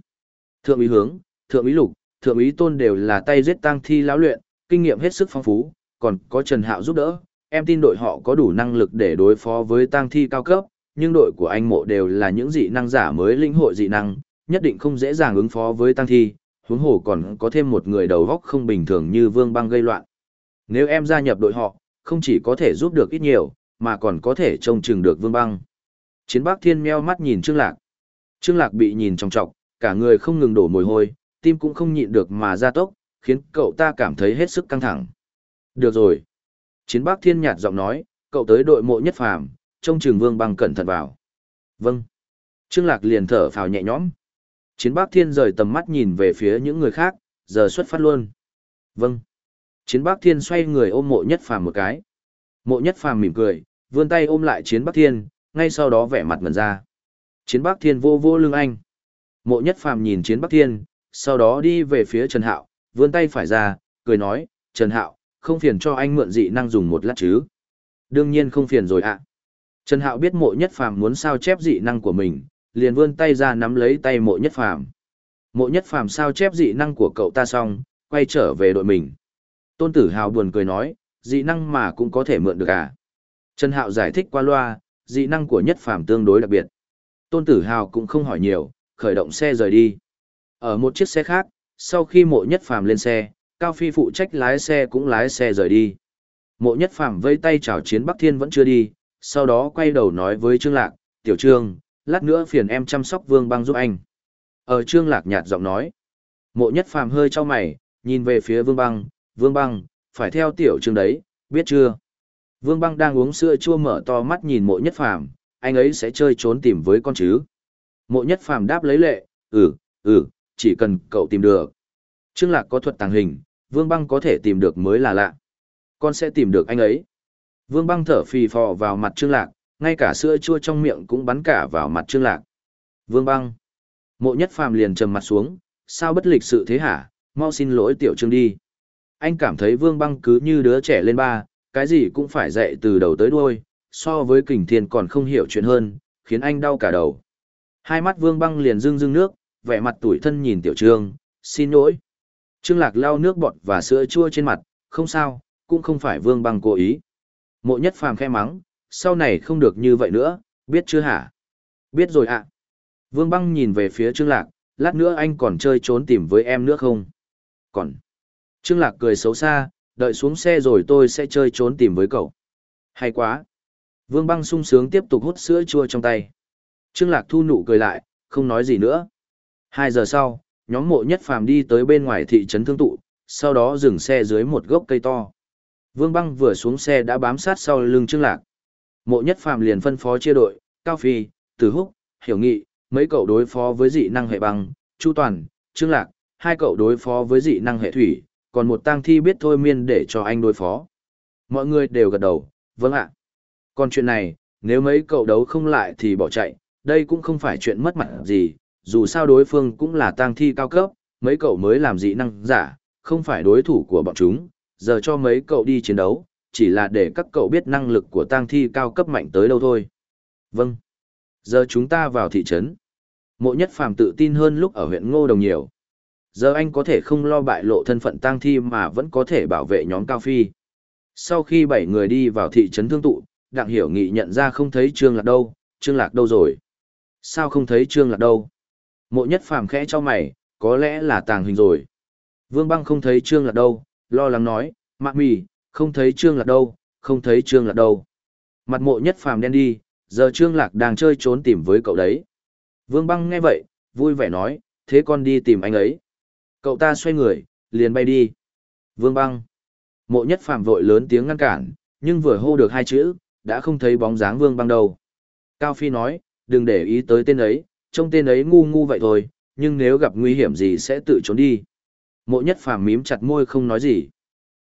Thượng úy hướng, thượng úy lục, thượng úy tôn đều là tay giết tăng thi lão luyện, kinh nghiệm hết sức phong phú, còn có Trần Hạo giúp đỡ. Em tin đội họ có đủ năng lực để đối phó với tăng thi cao cấp, nhưng đội của anh mộ đều là những dị năng giả mới lĩnh hội dị năng, nhất định không dễ dàng ứng phó với tăng thi, huống hồ còn có thêm một người đầu góc không bình thường như Vương Băng gây loạn. Nếu em gia nhập đội họ, không chỉ có thể giúp được ít nhiều, mà còn có thể trông chừng được Vương Băng. Chiến Bắc Thiên meo mắt nhìn Trương Lạc. Trương Lạc bị nhìn trong trọc, cả người không ngừng đổ mồ hôi, tim cũng không nhịn được mà ra tốc, khiến cậu ta cảm thấy hết sức căng thẳng. Được rồi. Chiến Bắc Thiên nhạt giọng nói, cậu tới đội mộ nhất phàm, trông trường Vương Băng cẩn thận vào. Vâng. Trương Lạc liền thở phào nhẹ nhõm. Chiến Bắc Thiên rời tầm mắt nhìn về phía những người khác, giờ xuất phát luôn. Vâng. Chiến Bắc Thiên xoay người ôm mộ nhất phàm một cái. Mộ nhất phàm mỉm cười, vươn tay ôm lại Chiến Bắc Thiên, ngay sau đó vẻ mặt ngần ra. Chiến Bắc Thiên vô vô lưng anh. Mộ nhất phàm nhìn Chiến Bắc Thiên, sau đó đi về phía Trần Hạo, vươn tay phải ra, cười nói, Trần Hạo, không phiền cho anh mượn dị năng dùng một lát chứ. Đương nhiên không phiền rồi ạ. Trần Hạo biết mộ nhất phàm muốn sao chép dị năng của mình, liền vươn tay ra nắm lấy tay mộ nhất phàm. Mộ nhất phàm sao chép dị năng của cậu ta xong, quay trở về đội mình. Tôn tử hào buồn cười nói, dị năng mà cũng có thể mượn được à. Trần Hạo giải thích qua loa, dị năng của nhất phàm tương đối đặc biệt. Tôn tử hào cũng không hỏi nhiều, khởi động xe rời đi. Ở một chiếc xe khác, sau khi mộ nhất phàm lên xe, Cao Phi phụ trách lái xe cũng lái xe rời đi. Mộ nhất phàm vây tay chào chiến Bắc Thiên vẫn chưa đi, sau đó quay đầu nói với Trương Lạc, Tiểu Trương, lát nữa phiền em chăm sóc Vương Băng giúp anh. Ở Trương Lạc nhạt giọng nói. Mộ nhất phàm hơi cho mày, nhìn về phía Vương Băng, Vương Băng, phải theo Tiểu Trương đấy, biết chưa? Vương Băng đang uống sữa chua mở to mắt nhìn mộ nhất phàm, anh ấy sẽ chơi trốn tìm với con chứ. Mộ nhất phàm đáp lấy lệ, ừ, ừ, chỉ cần cậu tìm được. Trương Lạc có thuật tàng hình, Vương Băng có thể tìm được mới là lạ. Con sẽ tìm được anh ấy. Vương Băng thở phì phò vào mặt Trương Lạc, ngay cả sữa chua trong miệng cũng bắn cả vào mặt Trương Lạc. Vương Băng. Mộ Nhất Phàm liền trầm mặt xuống, sao bất lịch sự thế hả, mau xin lỗi tiểu Trương đi. Anh cảm thấy Vương Băng cứ như đứa trẻ lên ba, cái gì cũng phải dạy từ đầu tới đuôi, so với Kình Thiên còn không hiểu chuyện hơn, khiến anh đau cả đầu. Hai mắt Vương Băng liền rưng rưng nước, vẻ mặt tủi thân nhìn tiểu trương, xin lỗi. Trương Lạc lau nước bọt và sữa chua trên mặt, không sao, cũng không phải Vương Băng cố ý. Mộ nhất phàm khẽ mắng, sau này không được như vậy nữa, biết chưa hả? Biết rồi ạ. Vương băng nhìn về phía Trương Lạc, lát nữa anh còn chơi trốn tìm với em nữa không? Còn. Trương Lạc cười xấu xa, đợi xuống xe rồi tôi sẽ chơi trốn tìm với cậu. Hay quá. Vương băng sung sướng tiếp tục hút sữa chua trong tay. Trương Lạc thu nụ cười lại, không nói gì nữa. Hai giờ sau, nhóm mộ nhất phàm đi tới bên ngoài thị trấn thương tụ, sau đó dừng xe dưới một gốc cây to. Vương băng vừa xuống xe đã bám sát sau lưng Trương Lạc. Mộ nhất phàm liền phân phó chia đội, Cao Phi, Tử Húc, Hiểu Nghị, mấy cậu đối phó với dị năng hệ băng, Chu Toàn, Trương Lạc, hai cậu đối phó với dị năng hệ thủy, còn một tang thi biết thôi miên để cho anh đối phó. Mọi người đều gật đầu, vâng ạ. Còn chuyện này, nếu mấy cậu đấu không lại thì bỏ chạy, đây cũng không phải chuyện mất mặt gì, dù sao đối phương cũng là tang thi cao cấp, mấy cậu mới làm dị năng giả, không phải đối thủ của bọn chúng, giờ cho mấy cậu đi chiến đấu, chỉ là để các cậu biết năng lực của tang thi cao cấp mạnh tới đâu thôi. Vâng. Giờ chúng ta vào thị trấn. Mộ nhất phàm tự tin hơn lúc ở huyện Ngô Đồng nhiều. Giờ anh có thể không lo bại lộ thân phận tang thi mà vẫn có thể bảo vệ nhóm Cao Phi. Sau khi bảy người đi vào thị trấn thương tụ, Đặng Hiểu Nghị nhận ra không thấy Trương Lạc đâu, Trương Lạc đâu rồi? Sao không thấy Trương Lạc đâu? Mộ nhất phàm khẽ cho mày, có lẽ là tàng hình rồi. Vương băng không thấy Trương Lạc đâu, lo lắng nói, mạc mì, không thấy Trương Lạc đâu, không thấy Trương Lạc đâu. Mặt mộ nhất phàm đen đi, giờ Trương Lạc đang chơi trốn tìm với cậu đấy. Vương băng nghe vậy, vui vẻ nói, thế con đi tìm anh ấy. Cậu ta xoay người, liền bay đi. Vương băng. Mộ nhất phàm vội lớn tiếng ngăn cản, nhưng vừa hô được hai chữ, đã không thấy bóng dáng vương băng đâu. Cao Phi nói, đừng để ý tới tên ấy, trông tên ấy ngu ngu vậy thôi, nhưng nếu gặp nguy hiểm gì sẽ tự trốn đi. Mộ nhất phàm mím chặt môi không nói gì.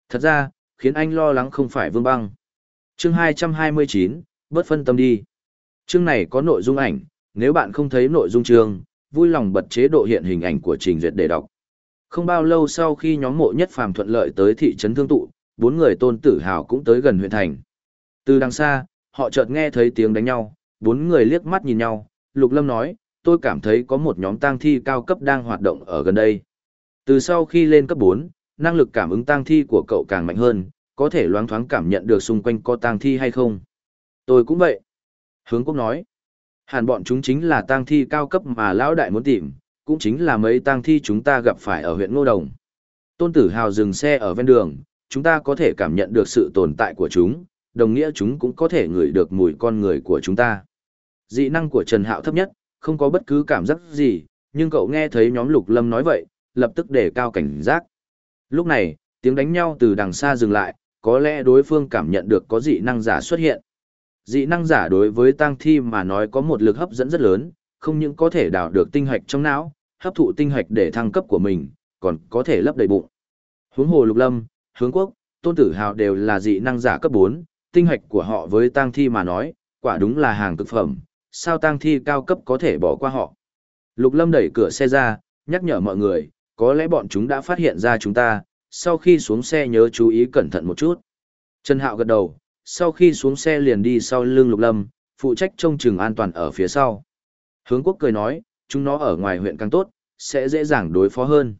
Thật ra, khiến anh lo lắng không phải vương băng. Chương 229, bớt phân tâm đi. Chương này có nội dung ảnh, nếu bạn không thấy nội dung chương, vui lòng bật chế độ hiện hình ảnh của trình duyệt để đọc. Không bao lâu sau khi nhóm mộ nhất phàm thuận lợi tới thị trấn thương tụ, bốn người tôn tử hào cũng tới gần huyện thành. Từ đằng xa, họ chợt nghe thấy tiếng đánh nhau, bốn người liếc mắt nhìn nhau, Lục Lâm nói, tôi cảm thấy có một nhóm tang thi cao cấp đang hoạt động ở gần đây. Từ sau khi lên cấp 4, năng lực cảm ứng tang thi của cậu càng mạnh hơn, có thể loáng thoáng cảm nhận được xung quanh có tang thi hay không. Tôi cũng vậy. Hướng Quốc nói, hẳn bọn chúng chính là tang thi cao cấp mà lão đại muốn tìm, cũng chính là mấy tang thi chúng ta gặp phải ở huyện Ngô Đồng. Tôn Tử Hào dừng xe ở ven đường, chúng ta có thể cảm nhận được sự tồn tại của chúng, đồng nghĩa chúng cũng có thể ngửi được mùi con người của chúng ta. Dị năng của Trần Hạo thấp nhất, không có bất cứ cảm giác gì, nhưng cậu nghe thấy nhóm Lục Lâm nói vậy, lập tức đề cao cảnh giác. Lúc này, tiếng đánh nhau từ đằng xa dừng lại, có lẽ đối phương cảm nhận được có dị năng giả xuất hiện. Dị năng giả đối với tang thi mà nói có một lực hấp dẫn rất lớn, không những có thể đào được tinh hạch trong não, hấp thụ tinh hạch để thăng cấp của mình, còn có thể lấp đầy bụng. Hướng hồ Lục Lâm, Hướng Quốc, Tôn Tử Hào đều là dị năng giả cấp 4, tinh hạch của họ với tang thi mà nói, quả đúng là hàng cực phẩm, sao tang thi cao cấp có thể bỏ qua họ. Lục Lâm đẩy cửa xe ra, nhắc nhở mọi người, có lẽ bọn chúng đã phát hiện ra chúng ta, sau khi xuống xe nhớ chú ý cẩn thận một chút. Trần Hạo gật đầu, sau khi xuống xe liền đi sau lưng Lục Lâm, phụ trách trông chừng an toàn ở phía sau. Hướng quốc cười nói, chúng nó ở ngoài huyện càng tốt, sẽ dễ dàng đối phó hơn.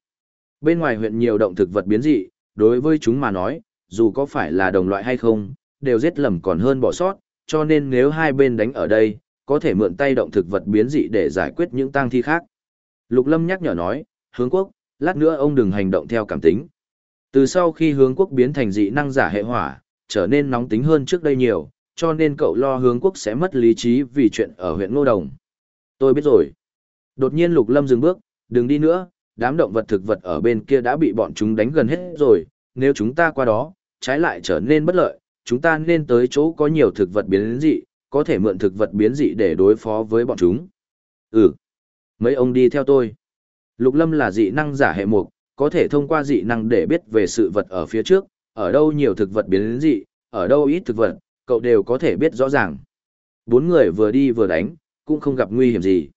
Bên ngoài huyện nhiều động thực vật biến dị, đối với chúng mà nói, dù có phải là đồng loại hay không, đều giết lầm còn hơn bỏ sót, cho nên nếu hai bên đánh ở đây, có thể mượn tay động thực vật biến dị để giải quyết những tang thi khác. Lục Lâm nhắc nhở nói, hướng quốc, lát nữa ông đừng hành động theo cảm tính. Từ sau khi hướng quốc biến thành dị năng giả hệ hỏa, trở nên nóng tính hơn trước đây nhiều, cho nên cậu lo hướng quốc sẽ mất lý trí vì chuyện ở huyện Ngô Đồng. Tôi biết rồi. Đột nhiên Lục Lâm dừng bước, đừng đi nữa, đám động vật thực vật ở bên kia đã bị bọn chúng đánh gần hết rồi, nếu chúng ta qua đó, trái lại trở nên bất lợi, chúng ta nên tới chỗ có nhiều thực vật biến dị, có thể mượn thực vật biến dị để đối phó với bọn chúng. Ừ. Mấy ông đi theo tôi. Lục Lâm là dị năng giả hệ mục, có thể thông qua dị năng để biết về sự vật ở phía trước, ở đâu nhiều thực vật biến dị, ở đâu ít thực vật, cậu đều có thể biết rõ ràng. Bốn người vừa đi vừa đánh, cũng không gặp nguy hiểm gì.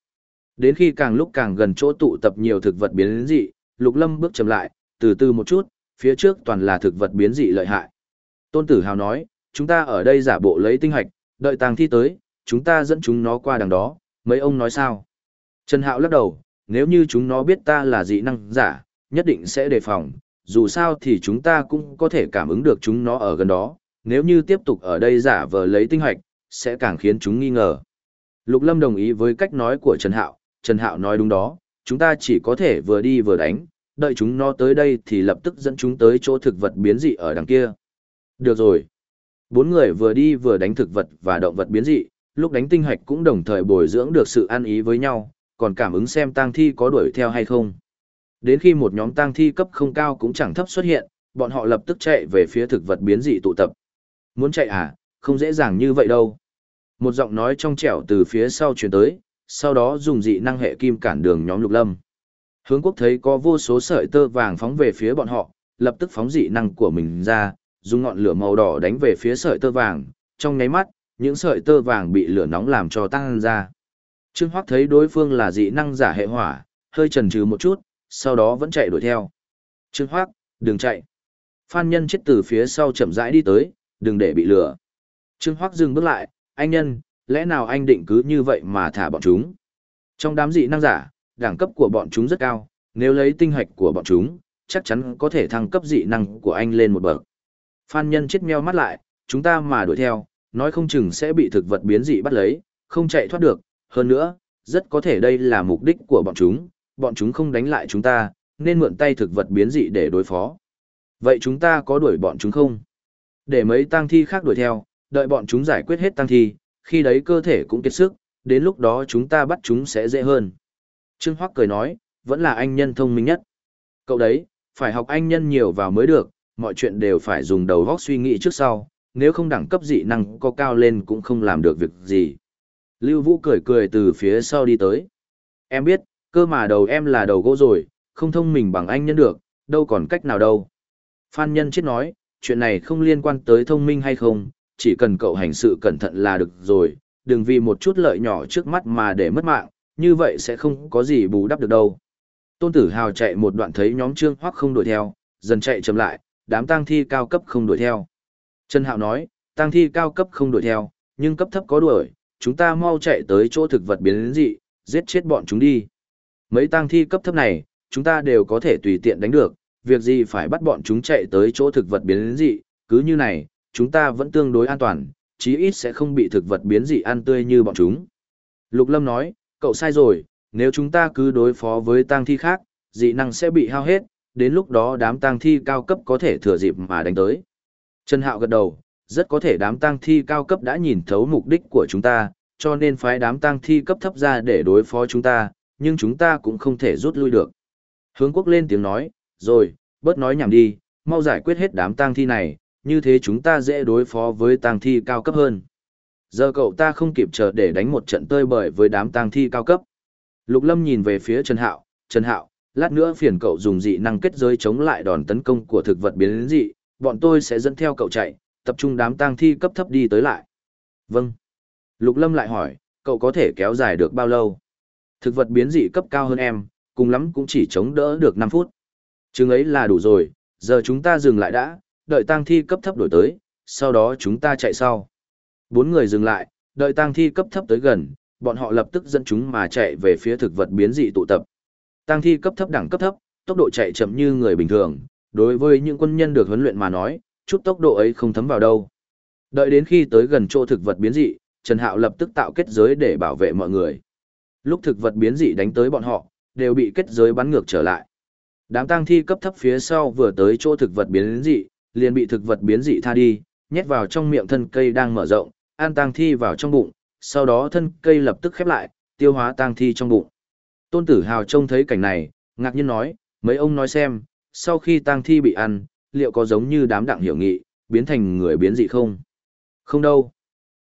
Đến khi càng lúc càng gần chỗ tụ tập nhiều thực vật biến dị, Lục Lâm bước chậm lại, từ từ một chút, phía trước toàn là thực vật biến dị lợi hại. Tôn Tử Hào nói, chúng ta ở đây giả bộ lấy tinh hạch, đợi tàng thi tới, chúng ta dẫn chúng nó qua đằng đó, mấy ông nói sao? Trần Hạo lắc đầu, nếu như chúng nó biết ta là dị năng giả, nhất định sẽ đề phòng, dù sao thì chúng ta cũng có thể cảm ứng được chúng nó ở gần đó, nếu như tiếp tục ở đây giả vờ lấy tinh hoạch, sẽ càng khiến chúng nghi ngờ. Lục Lâm đồng ý với cách nói của Trần Hạo, Trần Hạo nói đúng đó, chúng ta chỉ có thể vừa đi vừa đánh, đợi chúng nó tới đây thì lập tức dẫn chúng tới chỗ thực vật biến dị ở đằng kia. Được rồi. Bốn người vừa đi vừa đánh thực vật và động vật biến dị, lúc đánh tinh hạch cũng đồng thời bồi dưỡng được sự an ý với nhau, còn cảm ứng xem tang thi có đuổi theo hay không. Đến khi một nhóm tang thi cấp không cao cũng chẳng thấp xuất hiện, bọn họ lập tức chạy về phía thực vật biến dị tụ tập. Muốn chạy à, không dễ dàng như vậy đâu. Một giọng nói trong trẻo từ phía sau truyền tới, sau đó dùng dị năng hệ kim cản đường nhóm lục lâm. Hướng quốc thấy có vô số sợi tơ vàng phóng về phía bọn họ, lập tức phóng dị năng của mình ra, dùng ngọn lửa màu đỏ đánh về phía sợi tơ vàng, trong nháy mắt, những sợi tơ vàng bị lửa nóng làm cho tăng ra. Trương Hoắc thấy đối phương là dị năng giả hệ hỏa, hơi chần chừ một chút, sau đó vẫn chạy đuổi theo. Trương Hoắc, đừng chạy. Phan Nhân chết từ phía sau chậm rãi đi tới, đừng để bị lửa. Trương Hoắc dừng bước lại, anh nhân, lẽ nào anh định cứ như vậy mà thả bọn chúng? Trong đám dị năng giả, đẳng cấp của bọn chúng rất cao, nếu lấy tinh hạch của bọn chúng, chắc chắn có thể thăng cấp dị năng của anh lên một bậc. Phan Nhân chết meo mắt lại, chúng ta mà đuổi theo, nói không chừng sẽ bị thực vật biến dị bắt lấy, không chạy thoát được, hơn nữa, rất có thể đây là mục đích của bọn chúng, bọn chúng không đánh lại chúng ta, nên mượn tay thực vật biến dị để đối phó. Vậy chúng ta có đuổi bọn chúng không? Để mấy tang thi khác đuổi theo, đợi bọn chúng giải quyết hết tang thi, khi đấy cơ thể cũng kiệt sức, đến lúc đó chúng ta bắt chúng sẽ dễ hơn. Trương Hoắc cười nói, vẫn là anh nhân thông minh nhất. Cậu đấy, phải học anh nhân nhiều vào mới được, mọi chuyện đều phải dùng đầu óc suy nghĩ trước sau, nếu không đẳng cấp dị năng có cao lên cũng không làm được việc gì. Lưu Vũ cười cười từ phía sau đi tới. Em biết, cơ mà đầu em là đầu gỗ rồi, không thông mình bằng anh nhân được, đâu còn cách nào đâu. Phan Nhân chết nói, chuyện này không liên quan tới thông minh hay không, chỉ cần cậu hành sự cẩn thận là được rồi, đừng vì một chút lợi nhỏ trước mắt mà để mất mạng, như vậy sẽ không có gì bù đắp được đâu. Tôn Tử Hào chạy một đoạn thấy nhóm Trương Hoắc không đuổi theo, dần chạy chậm lại, đám tang thi cao cấp không đuổi theo. Trần Hạo nói, tang thi cao cấp không đuổi theo, nhưng cấp thấp có đuổi, chúng ta mau chạy tới chỗ thực vật biến dị, giết chết bọn chúng đi. Mấy tang thi cấp thấp này, chúng ta đều có thể tùy tiện đánh được, việc gì phải bắt bọn chúng chạy tới chỗ thực vật biến dị, cứ như này, chúng ta vẫn tương đối an toàn, chí ít sẽ không bị thực vật biến dị ăn tươi như bọn chúng. Lục Lâm nói, cậu sai rồi, nếu chúng ta cứ đối phó với tang thi khác, dị năng sẽ bị hao hết, đến lúc đó đám tang thi cao cấp có thể thừa dịp mà đánh tới. Trần Hạo gật đầu, rất có thể đám tang thi cao cấp đã nhìn thấu mục đích của chúng ta, cho nên phái đám tang thi cấp thấp ra để đối phó chúng ta, nhưng chúng ta cũng không thể rút lui được. Hướng quốc lên tiếng nói, rồi, bớt nói nhảm đi, mau giải quyết hết đám tang thi này, như thế chúng ta dễ đối phó với tang thi cao cấp hơn. Giờ cậu ta không kịp chờ để đánh một trận tơi bời với đám tang thi cao cấp. Lục Lâm nhìn về phía Trần Hạo, Trần Hạo, lát nữa phiền cậu dùng dị năng kết giới chống lại đòn tấn công của thực vật biến dị, bọn tôi sẽ dẫn theo cậu chạy, tập trung đám tang thi cấp thấp đi tới lại. Vâng. Lục Lâm lại hỏi, cậu có thể kéo dài được bao lâu? Thực vật biến dị cấp cao hơn em, cùng lắm cũng chỉ chống đỡ được 5 phút. Chừng ấy là đủ rồi, giờ chúng ta dừng lại đã, đợi tang thi cấp thấp đổi tới, sau đó chúng ta chạy sau. Bốn người dừng lại, đợi tang thi cấp thấp tới gần, bọn họ lập tức dẫn chúng mà chạy về phía thực vật biến dị tụ tập. Tang thi cấp thấp đẳng cấp thấp, tốc độ chạy chậm như người bình thường, đối với những quân nhân được huấn luyện mà nói, chút tốc độ ấy không thấm vào đâu. Đợi đến khi tới gần chỗ thực vật biến dị, Trần Hạo lập tức tạo kết giới để bảo vệ mọi người. Lúc thực vật biến dị đánh tới bọn họ, đều bị kết giới bắn ngược trở lại. Đám tang thi cấp thấp phía sau vừa tới chỗ thực vật biến dị, liền bị thực vật biến dị tha đi, nhét vào trong miệng thân cây đang mở rộng, an tang thi vào trong bụng, sau đó thân cây lập tức khép lại, tiêu hóa tang thi trong bụng. Tôn Tử Hào trông thấy cảnh này, ngạc nhiên nói, mấy ông nói xem, sau khi tang thi bị ăn, liệu có giống như đám đặng hiểu nghị, biến thành người biến dị không? Không đâu.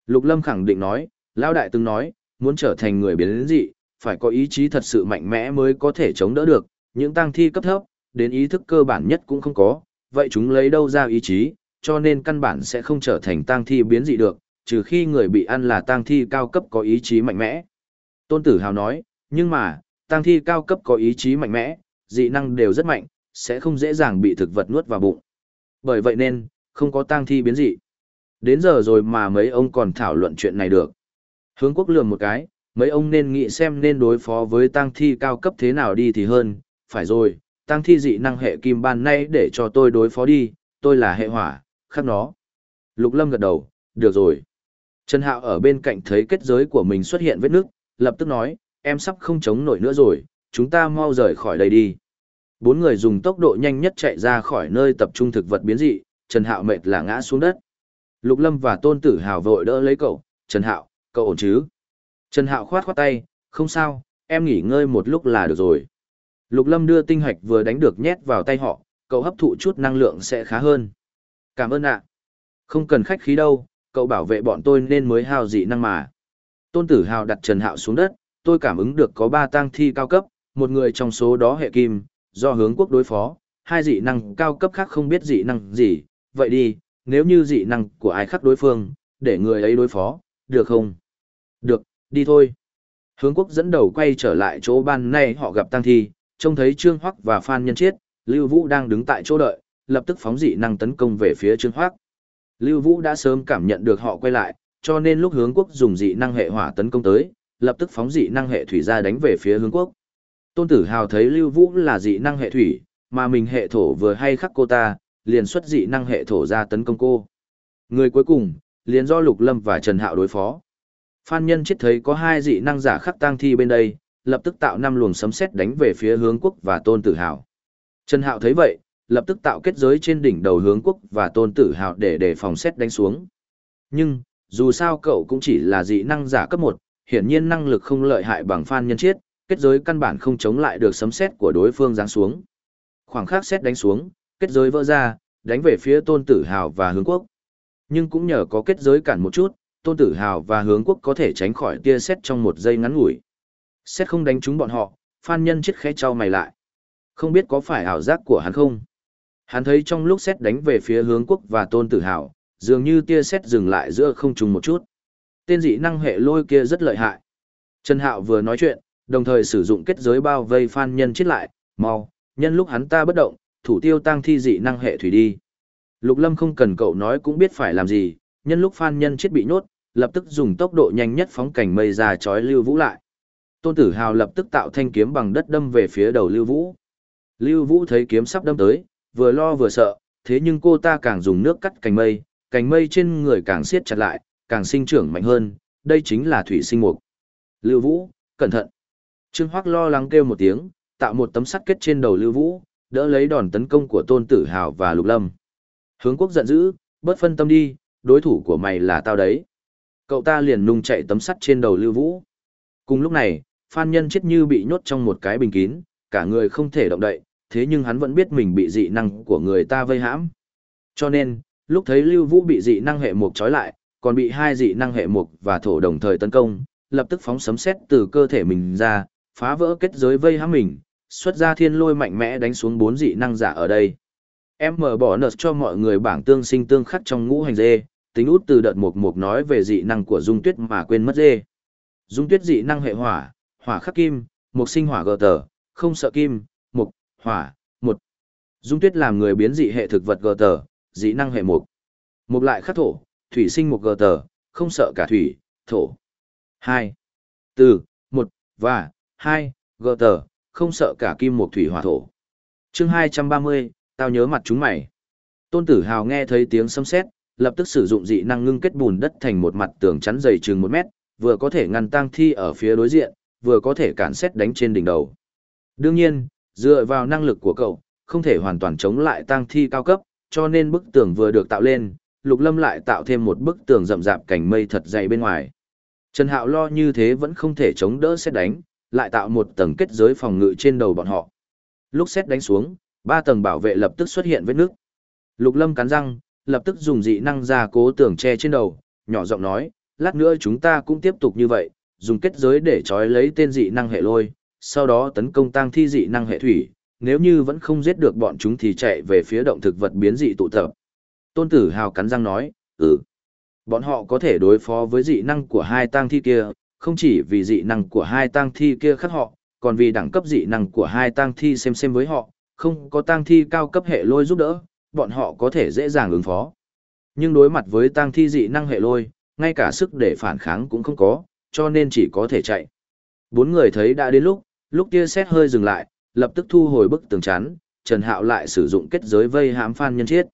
Lục Lâm khẳng định nói, Lão Đại từng nói, muốn trở thành người biến dị, phải có ý chí thật sự mạnh mẽ mới có thể chống đỡ được, những tang thi cấp thấp, đến ý thức cơ bản nhất cũng không có, vậy chúng lấy đâu ra ý chí, cho nên căn bản sẽ không trở thành tang thi biến dị được, trừ khi người bị ăn là tang thi cao cấp có ý chí mạnh mẽ. Tôn Tử Hào nói, nhưng mà, tang thi cao cấp có ý chí mạnh mẽ, dị năng đều rất mạnh, sẽ không dễ dàng bị thực vật nuốt vào bụng. Bởi vậy nên, không có tang thi biến dị. Đến giờ rồi mà mấy ông còn thảo luận chuyện này được. Hướng quốc lường một cái, mấy ông nên nghĩ xem nên đối phó với tang thi cao cấp thế nào đi thì hơn, phải rồi, tang thi dị năng hệ kim ban nay để cho tôi đối phó đi, tôi là hệ hỏa, khắc nó. Lục Lâm gật đầu, được rồi. Trần Hạo ở bên cạnh thấy kết giới của mình xuất hiện vết nước, lập tức nói, em sắp không chống nổi nữa rồi, chúng ta mau rời khỏi đây đi. Bốn người dùng tốc độ nhanh nhất chạy ra khỏi nơi tập trung thực vật biến dị, Trần Hạo mệt là ngã xuống đất. Lục Lâm và Tôn Tử Hào vội đỡ lấy cậu, Trần Hạo, cậu ổn chứ? Trần Hạo khoát khoát tay, không sao, em nghỉ ngơi một lúc là được rồi. Lục Lâm đưa tinh hạch vừa đánh được nhét vào tay họ, cậu hấp thụ chút năng lượng sẽ khá hơn. Cảm ơn ạ. Không cần khách khí đâu, cậu bảo vệ bọn tôi nên mới hao dị năng mà. Tôn Tử Hào đặt Trần Hạo xuống đất, tôi cảm ứng được có ba tang thi cao cấp, một người trong số đó hệ kim, do hướng quốc đối phó, hai dị năng cao cấp khác không biết dị năng gì, vậy đi, nếu như dị năng của ai khác đối phương, để người ấy đối phó, được không? Được, đi thôi. Hướng quốc dẫn đầu quay trở lại chỗ ban nay họ gặp tăng thi, trông thấy Trương Hoắc và Phan Nhân Chiết, Lưu Vũ đang đứng tại chỗ đợi, lập tức phóng dị năng tấn công về phía Trương Hoắc. Lưu Vũ đã sớm cảm nhận được họ quay lại, cho nên lúc hướng quốc dùng dị năng hệ hỏa tấn công tới, lập tức phóng dị năng hệ thủy ra đánh về phía hướng quốc. Tôn Tử Hào thấy Lưu Vũ là dị năng hệ thủy, mà mình hệ thổ vừa hay khắc cô ta, liền xuất dị năng hệ thổ ra tấn công cô. Người cuối cùng, liền do Lục Lâm và Trần Hạo đối phó. Phan Nhân chết thấy có hai dị năng giả khắc tang thi bên đây, lập tức tạo năm luồng sấm sét đánh về phía hướng quốc và Tôn Tử Hào. Trần Hạo thấy vậy, lập tức tạo kết giới trên đỉnh đầu hướng quốc và Tôn Tử Hào để đề phòng sét đánh xuống. Nhưng, dù sao cậu cũng chỉ là dị năng giả cấp 1, hiển nhiên năng lực không lợi hại bằng Phan Nhân Chiết, kết giới căn bản không chống lại được sấm sét của đối phương giáng xuống. Khoảng khắc sét đánh xuống, kết giới vỡ ra, đánh về phía Tôn Tử Hào và Hướng Quốc. Nhưng cũng nhờ có kết giới cản một chút, Tôn Tử Hào và Hướng Quốc có thể tránh khỏi tia sét trong một giây ngắn ngủi. Sét không đánh trúng bọn họ, Phan Nhân Chiết khẽ trao mày lại. Không biết có phải ảo giác của hắn không? Hắn thấy trong lúc sét đánh về phía Hướng Quốc và Tôn Tử Hào, dường như tia sét dừng lại giữa không trùng một chút. Tên dị năng hệ lôi kia rất lợi hại. Trần Hạo vừa nói chuyện, đồng thời sử dụng kết giới bao vây Phan Nhân chết lại, mau, nhân lúc hắn ta bất động, thủ tiêu tăng thi dị năng hệ thủy đi. Lục Lâm không cần cậu nói cũng biết phải làm gì, nhân lúc Phan Nhân chết bị nhốt, lập tức dùng tốc độ nhanh nhất phóng cảnh mây ra chói Lưu Vũ lại. Tôn Tử Hào lập tức tạo thanh kiếm bằng đất đâm về phía đầu Lưu Vũ. Lưu Vũ thấy kiếm sắp đâm tới, vừa lo vừa sợ, thế nhưng cô ta càng dùng nước cắt cành mây, cành mây trên người càng siết chặt lại, càng sinh trưởng mạnh hơn, đây chính là thủy sinh mục. Lưu Vũ, cẩn thận. Trương Hoắc lo lắng kêu một tiếng, tạo một tấm sắt kết trên đầu Lưu Vũ, đỡ lấy đòn tấn công của Tôn Tử Hào và Lục Lâm. Hướng Quốc giận dữ, bớt phân tâm đi, đối thủ của mày là tao đấy. Cậu ta liền nung chạy tấm sắt trên đầu Lưu Vũ. Cùng lúc này, Phan Nhân chết như bị nhốt trong một cái bình kín, cả người không thể động đậy, thế nhưng hắn vẫn biết mình bị dị năng của người ta vây hãm. Cho nên, lúc thấy Lưu Vũ bị dị năng hệ mục trói lại, còn bị hai dị năng hệ mục và thổ đồng thời tấn công, lập tức phóng sấm sét từ cơ thể mình ra, phá vỡ kết giới vây hãm mình, xuất ra thiên lôi mạnh mẽ đánh xuống bốn dị năng giả ở đây. Em mở bỏ nợ cho mọi người bảng tương sinh tương khắc trong ngũ hành dê, tính út từ đợt mục mục nói về dị năng của Dung Tuyết mà quên mất dê. Dung Tuyết dị năng hệ hỏa, hỏa khắc kim, mục sinh hỏa gờ tờ, không sợ kim, mục, hỏa, một. Dung Tuyết làm người biến dị hệ thực vật gờ tờ, dị năng hệ mục. Mục lại khắc thổ, thủy sinh một gờ tờ, không sợ cả thủy, thổ. Hai, Từ, một và hai gờ tờ, không sợ cả kim một thủy hỏa thổ. Chương hai trăm ba mươi tao nhớ mặt chúng mày. Tôn Tử Hào nghe thấy tiếng sấm sét, lập tức sử dụng dị năng ngưng kết bùn đất thành một mặt tường chắn dày chừng một mét, vừa có thể ngăn tang thi ở phía đối diện, vừa có thể cản xét đánh trên đỉnh đầu. Đương nhiên, dựa vào năng lực của cậu, không thể hoàn toàn chống lại tang thi cao cấp, cho nên bức tường vừa được tạo lên, Lục Lâm lại tạo thêm một bức tường rậm rạp cảnh mây thật dày bên ngoài. Trần Hạo lo như thế vẫn không thể chống đỡ xét đánh, lại tạo một tầng kết giới phòng ngự trên đầu bọn họ. Lúc xét đánh xuống, ba tầng bảo vệ lập tức xuất hiện vết nước. Lục Lâm cắn răng, lập tức dùng dị năng ra cố tường tre trên đầu, nhỏ giọng nói, lát nữa chúng ta cũng tiếp tục như vậy, dùng kết giới để trói lấy tên dị năng hệ lôi, sau đó tấn công tăng thi dị năng hệ thủy, nếu như vẫn không giết được bọn chúng thì chạy về phía động thực vật biến dị tụ tập. Tôn Tử Hào cắn răng nói, ừ. Bọn họ có thể đối phó với dị năng của hai tang thi kia, không chỉ vì dị năng của hai tang thi kia khác họ, còn vì đẳng cấp dị năng của hai tang thi xem xem với họ, không có tang thi cao cấp hệ lôi giúp đỡ, bọn họ có thể dễ dàng ứng phó. Nhưng đối mặt với tang thi dị năng hệ lôi, ngay cả sức để phản kháng cũng không có, cho nên chỉ có thể chạy. Bốn người thấy đã đến lúc, lúc kia xét hơi dừng lại, lập tức thu hồi bức tường chắn, Trần Hạo lại sử dụng kết giới vây hãm Phan Nhân Chiết.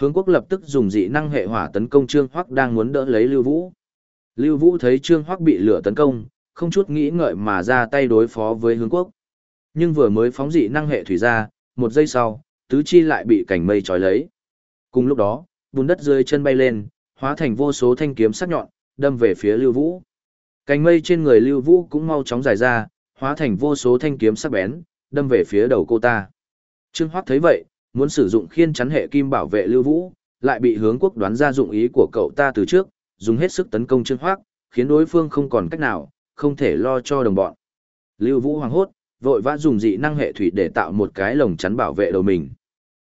Hướng quốc lập tức dùng dị năng hệ hỏa tấn công Trương Hoắc đang muốn đỡ lấy Lưu Vũ. Lưu Vũ thấy Trương Hoắc bị lửa tấn công, không chút nghĩ ngợi mà ra tay đối phó với hướng quốc. Nhưng vừa mới phóng dị năng hệ thủy ra, một giây sau, tứ chi lại bị cảnh mây trói lấy. Cùng lúc đó, bùn đất dưới chân bay lên, hóa thành vô số thanh kiếm sắc nhọn, đâm về phía Lưu Vũ. Cảnh mây trên người Lưu Vũ cũng mau chóng dài ra, hóa thành vô số thanh kiếm sắc bén, đâm về phía đầu cô ta. Trương Hoắc thấy vậy, muốn sử dụng khiên chắn hệ kim bảo vệ Lưu Vũ, lại bị hướng quốc đoán ra dụng ý của cậu ta từ trước, dùng hết sức tấn công Trương hoác khiến đối phương không còn cách nào, không thể lo cho đồng bọn. Lưu Vũ hoảng hốt, vội vã dùng dị năng hệ thủy để tạo một cái lồng chắn bảo vệ đầu mình.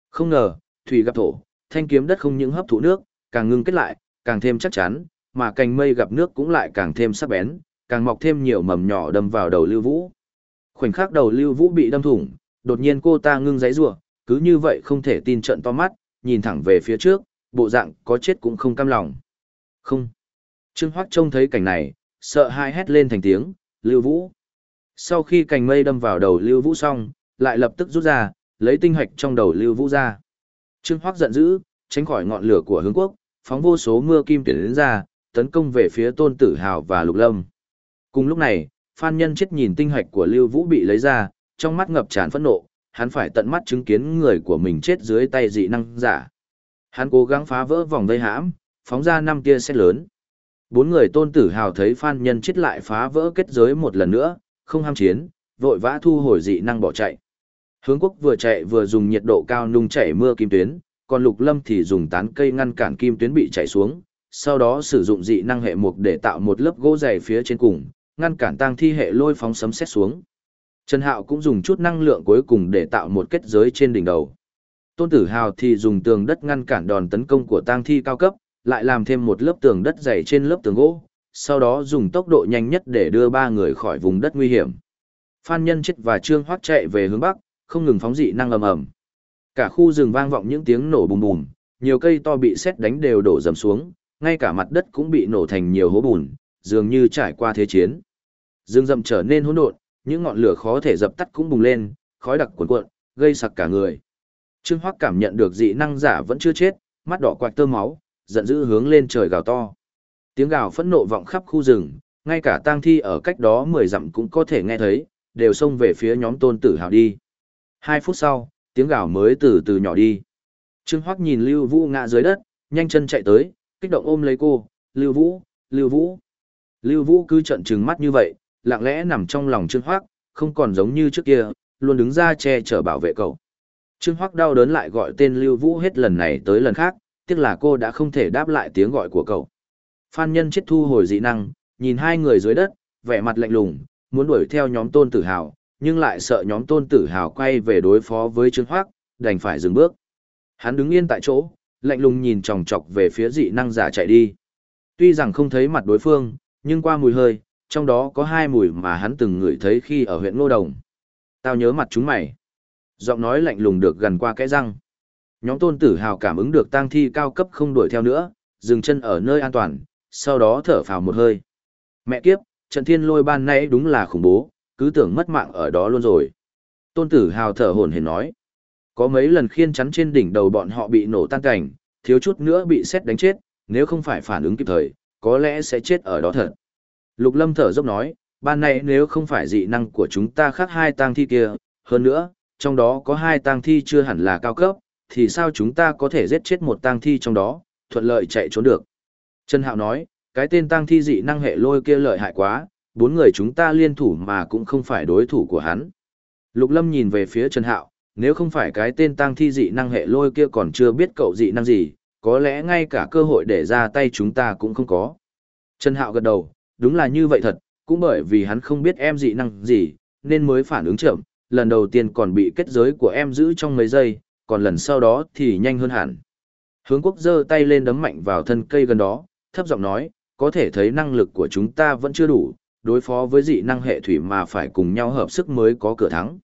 Không ngờ, thủy gặp thổ, thanh kiếm đất không những hấp thụ nước, càng ngưng kết lại, càng thêm chắc chắn, mà cành mây gặp nước cũng lại càng thêm sắc bén, càng mọc thêm nhiều mầm nhỏ đâm vào đầu Lưu Vũ. Khoảnh khắc đầu Lưu Vũ bị đâm thủng, đột nhiên cô ta ngưng giãy giụa, cứ như vậy không thể tin trận to mắt, nhìn thẳng về phía trước, bộ dạng có chết cũng không cam lòng. Không. Trương Hoắc trông thấy cảnh này, sợ hai hét lên thành tiếng, Lưu Vũ. Sau khi cành mây đâm vào đầu Lưu Vũ xong, lại lập tức rút ra, lấy tinh hạch trong đầu Lưu Vũ ra. Trương Hoắc giận dữ, tránh khỏi ngọn lửa của hướng quốc, phóng vô số mưa kim tuyển đến ra, tấn công về phía Tôn Tử Hào và Lục Lâm. Cùng lúc này, Phan Nhân chết nhìn tinh hạch của Lưu Vũ bị lấy ra, trong mắt ngập tràn phẫn nộ, hắn phải tận mắt chứng kiến người của mình chết dưới tay dị năng giả. Hắn cố gắng phá vỡ vòng vây hãm, phóng ra năm tia sét lớn. Bốn người tôn tử hào thấy Phan Nhân chết lại phá vỡ kết giới một lần nữa, không ham chiến, vội vã thu hồi dị năng bỏ chạy. Hướng quốc vừa chạy vừa dùng nhiệt độ cao nung chảy mưa kim tuyến, còn lục lâm thì dùng tán cây ngăn cản kim tuyến bị chảy xuống, sau đó sử dụng dị năng hệ mục để tạo một lớp gỗ dày phía trên cùng, ngăn cản tăng thi hệ lôi phóng sấm xét xuống. Trần Hạo cũng dùng chút năng lượng cuối cùng để tạo một kết giới trên đỉnh đầu. Tôn Tử Hào thì dùng tường đất ngăn cản đòn tấn công của tang thi cao cấp, lại làm thêm một lớp tường đất dày trên lớp tường gỗ, sau đó dùng tốc độ nhanh nhất để đưa ba người khỏi vùng đất nguy hiểm. Phan Nhân Chết và Trương Hoắc chạy về hướng bắc, không ngừng phóng dị năng ầm ầm. Cả khu rừng vang vọng những tiếng nổ bùm bùm, nhiều cây to bị sét đánh đều đổ dầm xuống, ngay cả mặt đất cũng bị nổ thành nhiều hố bùn, dường như trải qua thế chiến. Dương rậm trở nên hỗn độn, những ngọn lửa khó thể dập tắt cũng bùng lên, khói đặc cuồn cuộn, gây sặc cả người. Trương Hoắc cảm nhận được dị năng giả vẫn chưa chết, mắt đỏ quạch tơ máu, giận dữ hướng lên trời gào to. Tiếng gào phẫn nộ vọng khắp khu rừng, ngay cả tang thi ở cách đó 10 dặm cũng có thể nghe thấy, đều xông về phía nhóm tôn tử hào đi. Hai phút sau, tiếng gào mới từ từ nhỏ đi. Trương Hoắc nhìn Lưu Vũ ngã dưới đất, nhanh chân chạy tới, kích động ôm lấy cô, Lưu Vũ, Lưu Vũ. Lưu Vũ cứ trợn trừng mắt như vậy, lặng lẽ nằm trong lòng Trương Hoắc, không còn giống như trước kia, luôn đứng ra che chở bảo vệ cậu. Trương Hoắc đau đớn lại gọi tên Lưu Vũ hết lần này tới lần khác, tiếc là cô đã không thể đáp lại tiếng gọi của cậu. Phan Nhân chết thu hồi dị năng, nhìn hai người dưới đất, vẻ mặt lạnh lùng, muốn đuổi theo nhóm Tôn Tử Hào, nhưng lại sợ nhóm Tôn Tử Hào quay về đối phó với Trương Hoắc, đành phải dừng bước. Hắn đứng yên tại chỗ, lạnh lùng nhìn chòng chọc về phía dị năng giả chạy đi. Tuy rằng không thấy mặt đối phương, nhưng qua mùi hơi, trong đó có hai mùi mà hắn từng ngửi thấy khi ở huyện Ngô Đồng. Tao nhớ mặt chúng mày. Giọng nói lạnh lùng được gần qua cái răng. Nhóm tôn tử hào cảm ứng được tang thi cao cấp không đuổi theo nữa, dừng chân ở nơi an toàn, sau đó thở phào một hơi. Mẹ kiếp, trận thiên lôi ban nãy đúng là khủng bố, cứ tưởng mất mạng ở đó luôn rồi. Tôn tử hào thở hổn hển nói. Có mấy lần khiên chắn trên đỉnh đầu bọn họ bị nổ tan cảnh, thiếu chút nữa bị xét đánh chết, nếu không phải phản ứng kịp thời, có lẽ sẽ chết ở đó thật. Lục Lâm thở dốc nói, ban này nếu không phải dị năng của chúng ta khác hai tang thi kia, hơn nữa, trong đó có hai tang thi chưa hẳn là cao cấp, thì sao chúng ta có thể giết chết một tang thi trong đó, thuận lợi chạy trốn được. Trần Hạo nói, cái tên tang thi dị năng hệ lôi kia lợi hại quá, bốn người chúng ta liên thủ mà cũng không phải đối thủ của hắn. Lục Lâm nhìn về phía Trần Hạo, nếu không phải cái tên tang thi dị năng hệ lôi kia còn chưa biết cậu dị năng gì, có lẽ ngay cả cơ hội để ra tay chúng ta cũng không có. Trần Hạo gật đầu, đúng là như vậy thật, cũng bởi vì hắn không biết em dị năng gì, nên mới phản ứng chậm, lần đầu tiên còn bị kết giới của em giữ trong mấy giây, còn lần sau đó thì nhanh hơn hẳn. Hướng quốc giơ tay lên đấm mạnh vào thân cây gần đó, thấp giọng nói, có thể thấy năng lực của chúng ta vẫn chưa đủ, đối phó với dị năng hệ thủy mà phải cùng nhau hợp sức mới có cửa thắng.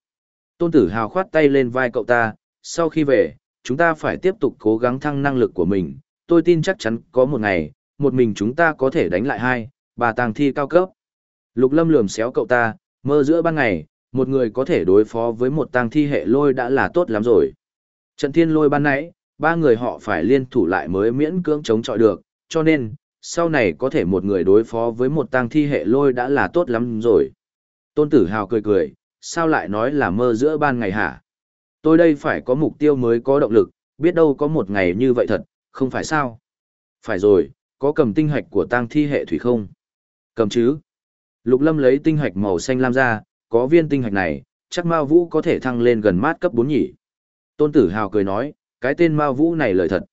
Tôn tử hào khoát tay lên vai cậu ta, sau khi về, chúng ta phải tiếp tục cố gắng thăng năng lực của mình, tôi tin chắc chắn có một ngày, một mình chúng ta có thể đánh lại hai, bà tàng thi cao cấp. Lục lâm lườm xéo cậu ta, mơ giữa ban ngày, một người có thể đối phó với một tàng thi hệ lôi đã là tốt lắm rồi. Trận thiên lôi ban nãy, ba người họ phải liên thủ lại mới miễn cưỡng chống chọi được, cho nên, sau này có thể một người đối phó với một tang thi hệ lôi đã là tốt lắm rồi. Tôn tử hào cười cười, sao lại nói là mơ giữa ban ngày hả? Tôi đây phải có mục tiêu mới có động lực, biết đâu có một ngày như vậy thật, không phải sao? Phải rồi, có cầm tinh hạch của tang thi hệ thủy không? Cầm chứ. Lục Lâm lấy tinh hạch màu xanh lam ra, có viên tinh hạch này, chắc Mao Vũ có thể thăng lên gần mát cấp 4 nhỉ. Tôn Tử Hào cười nói, cái tên Mao Vũ này lời thật.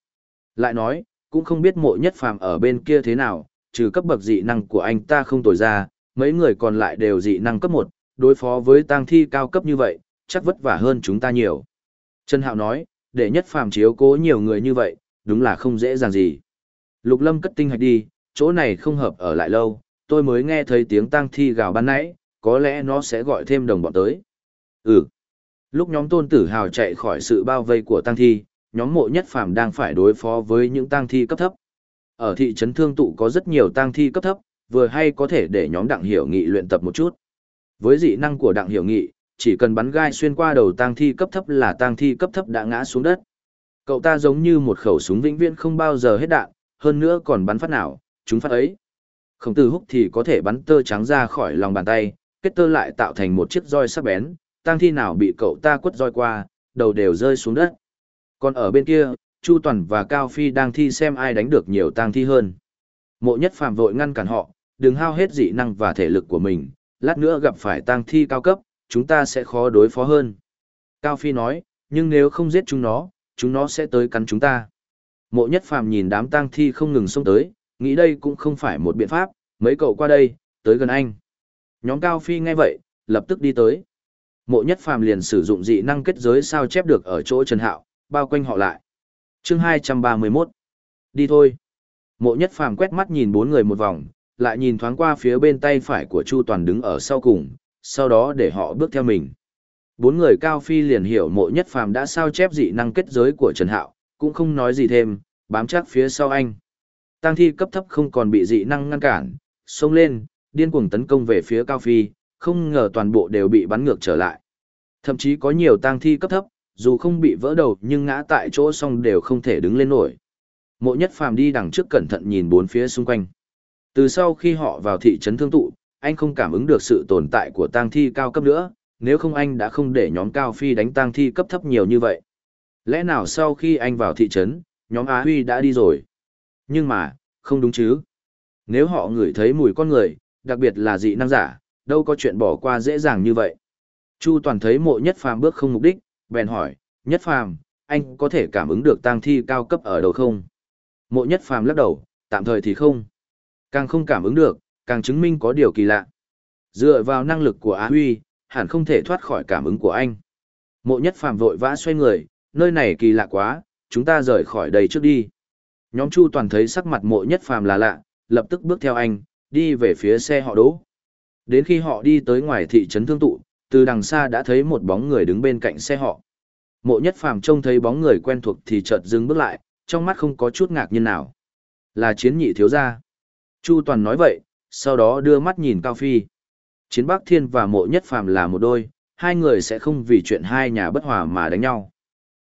Lại nói, cũng không biết mộ nhất phàm ở bên kia thế nào, trừ cấp bậc dị năng của anh ta không tồi ra, mấy người còn lại đều dị năng cấp 1, đối phó với tang thi cao cấp như vậy, chắc vất vả hơn chúng ta nhiều. Trần Hạo nói, để nhất phàm chiếu cố nhiều người như vậy, đúng là không dễ dàng gì. Lục Lâm cất tinh hạch đi, chỗ này không hợp ở lại lâu, tôi mới nghe thấy tiếng tang thi gào ban nãy, có lẽ nó sẽ gọi thêm đồng bọn tới. Ừ. Lúc nhóm tôn tử hào chạy khỏi sự bao vây của tang thi, nhóm mộ nhất phàm đang phải đối phó với những tang thi cấp thấp. Ở thị trấn thương tụ có rất nhiều tang thi cấp thấp, vừa hay có thể để nhóm đặng hiểu nghị luyện tập một chút. Với dị năng của đặng hiểu nghị, chỉ cần bắn gai xuyên qua đầu tang thi cấp thấp là tang thi cấp thấp đã ngã xuống đất. Cậu ta giống như một khẩu súng vĩnh viễn không bao giờ hết đạn, hơn nữa còn bắn phát nào, chúng phát ấy. Khổng tử húc thì có thể bắn tơ trắng ra khỏi lòng bàn tay, kết tơ lại tạo thành một chiếc roi sắc bén, tang thi nào bị cậu ta quất roi qua, đầu đều rơi xuống đất. Còn ở bên kia, Chu Toàn và Cao Phi đang thi xem ai đánh được nhiều tang thi hơn. Mộ nhất phàm vội ngăn cản họ, đừng hao hết dị năng và thể lực của mình, lát nữa gặp phải tang thi cao cấp, chúng ta sẽ khó đối phó hơn. Cao Phi nói, nhưng nếu không giết chúng nó, chúng nó sẽ tới cắn chúng ta. Mộ nhất phàm nhìn đám tang thi không ngừng xông tới, nghĩ đây cũng không phải một biện pháp, mấy cậu qua đây, tới gần anh. Nhóm Cao Phi nghe vậy, lập tức đi tới. Mộ nhất phàm liền sử dụng dị năng kết giới sao chép được ở chỗ Trần Hạo, bao quanh họ lại. chương 231. Đi thôi. Mộ nhất phàm quét mắt nhìn bốn người một vòng, lại nhìn thoáng qua phía bên tay phải của Chu Toàn đứng ở sau cùng, sau đó để họ bước theo mình. Bốn người cao phi liền hiểu mộ nhất phàm đã sao chép dị năng kết giới của Trần Hạo, cũng không nói gì thêm, bám chắc phía sau anh. Tăng thi cấp thấp không còn bị dị năng ngăn cản, xông lên, điên cuồng tấn công về phía cao phi, không ngờ toàn bộ đều bị bắn ngược trở lại. Thậm chí có nhiều tang thi cấp thấp, dù không bị vỡ đầu nhưng ngã tại chỗ xong đều không thể đứng lên nổi. Mộ nhất phàm đi đằng trước cẩn thận nhìn bốn phía xung quanh. Từ sau khi họ vào thị trấn thương tụ, anh không cảm ứng được sự tồn tại của tang thi cao cấp nữa, nếu không anh đã không để nhóm cao phi đánh tang thi cấp thấp nhiều như vậy. Lẽ nào sau khi anh vào thị trấn, nhóm Á Huy đã đi rồi? Nhưng mà, không đúng chứ. Nếu họ ngửi thấy mùi con người, đặc biệt là dị năng giả, đâu có chuyện bỏ qua dễ dàng như vậy. Chu Toàn thấy mộ nhất phàm bước không mục đích, bèn hỏi, nhất phàm, anh có thể cảm ứng được tang thi cao cấp ở đâu không? Mộ nhất phàm lắc đầu, tạm thời thì không. Càng không cảm ứng được, càng chứng minh có điều kỳ lạ. Dựa vào năng lực của Á Huy, hẳn không thể thoát khỏi cảm ứng của anh. Mộ nhất phàm vội vã xoay người, nơi này kỳ lạ quá, chúng ta rời khỏi đây trước đi. Nhóm Chu toàn thấy sắc mặt mộ nhất phàm là lạ, lập tức bước theo anh, đi về phía xe họ đỗ. Đến khi họ đi tới ngoài thị trấn thương tụ, từ đằng xa đã thấy một bóng người đứng bên cạnh xe họ. Mộ nhất phàm trông thấy bóng người quen thuộc thì chợt dừng bước lại, trong mắt không có chút ngạc nhiên nào. Là chiến nhị thiếu gia. Chu toàn nói vậy, sau đó đưa mắt nhìn Cao Phi. Chiến Bắc Thiên và mộ nhất phàm là một đôi, hai người sẽ không vì chuyện hai nhà bất hòa mà đánh nhau.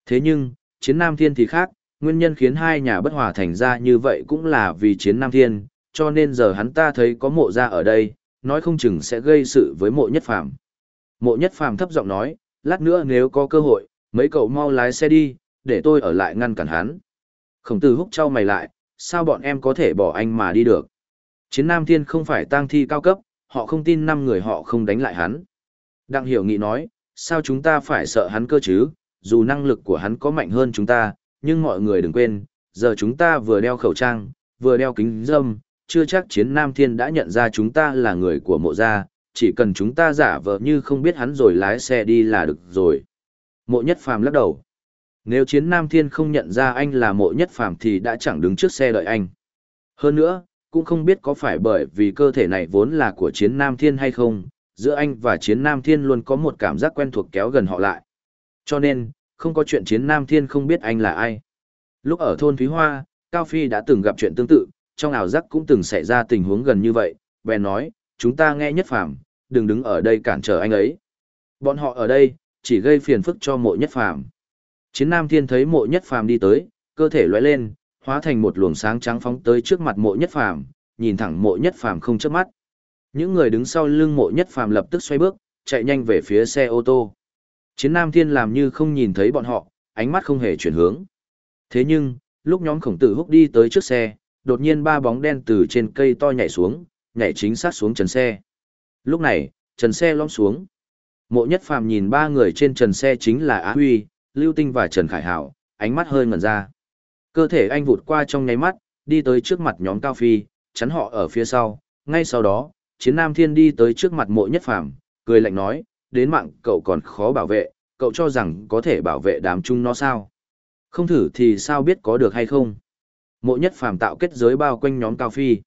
Thế nhưng, chiến Nam Thiên thì khác, nguyên nhân khiến hai nhà bất hòa thành ra như vậy cũng là vì chiến Nam Thiên, cho nên giờ hắn ta thấy có mộ ra ở đây, nói không chừng sẽ gây sự với mộ nhất phàm. Mộ nhất phàm thấp giọng nói, lát nữa nếu có cơ hội, mấy cậu mau lái xe đi, để tôi ở lại ngăn cản hắn. Khổng tử húc trao mày lại, sao bọn em có thể bỏ anh mà đi được? Chiến Nam Thiên không phải tang thi cao cấp, họ không tin năm người họ không đánh lại hắn. Đặng hiểu nghị nói, sao chúng ta phải sợ hắn cơ chứ, dù năng lực của hắn có mạnh hơn chúng ta, nhưng mọi người đừng quên, giờ chúng ta vừa đeo khẩu trang, vừa đeo kính dâm, chưa chắc chiến Nam Thiên đã nhận ra chúng ta là người của mộ gia, chỉ cần chúng ta giả vờ như không biết hắn rồi lái xe đi là được rồi. Mộ nhất phàm lắc đầu. Nếu chiến Nam Thiên không nhận ra anh là mộ nhất phàm thì đã chẳng đứng trước xe đợi anh. Hơn nữa, cũng không biết có phải bởi vì cơ thể này vốn là của chiến Nam Thiên hay không, giữa anh và chiến Nam Thiên luôn có một cảm giác quen thuộc kéo gần họ lại. Cho nên, không có chuyện chiến Nam Thiên không biết anh là ai. Lúc ở thôn Thúy Hoa, Cao Phi đã từng gặp chuyện tương tự, trong ảo giác cũng từng xảy ra tình huống gần như vậy, bèn nói, chúng ta nghe nhất phàm, đừng đứng ở đây cản trở anh ấy. Bọn họ ở đây, chỉ gây phiền phức cho mộ nhất phàm. Chiến Nam Thiên thấy mộ nhất phàm đi tới, cơ thể lóe lên, hóa thành một luồng sáng trắng phóng tới trước mặt mộ nhất phàm, nhìn thẳng mộ nhất phàm không chớp mắt. Những người đứng sau lưng mộ nhất phàm lập tức xoay bước, chạy nhanh về phía xe ô tô. Chiến Nam Thiên làm như không nhìn thấy bọn họ, ánh mắt không hề chuyển hướng. Thế nhưng, lúc nhóm khổng tử húc đi tới trước xe, đột nhiên ba bóng đen từ trên cây to nhảy xuống, nhảy chính xác xuống trần xe. Lúc này, trần xe lom xuống. Mộ nhất phàm nhìn ba người trên trần xe chính là Á Huy, Lưu Tinh và Trần Khải Hảo, ánh mắt hơi ngẩn ra. Cơ thể anh vụt qua trong nháy mắt, đi tới trước mặt nhóm Cao Phi, chắn họ ở phía sau. Ngay sau đó, chiến nam thiên đi tới trước mặt mộ nhất phàm, cười lạnh nói, đến mạng cậu còn khó bảo vệ, cậu cho rằng có thể bảo vệ đám chúng nó sao? Không thử thì sao biết có được hay không? Mộ nhất phàm tạo kết giới bao quanh nhóm Cao Phi.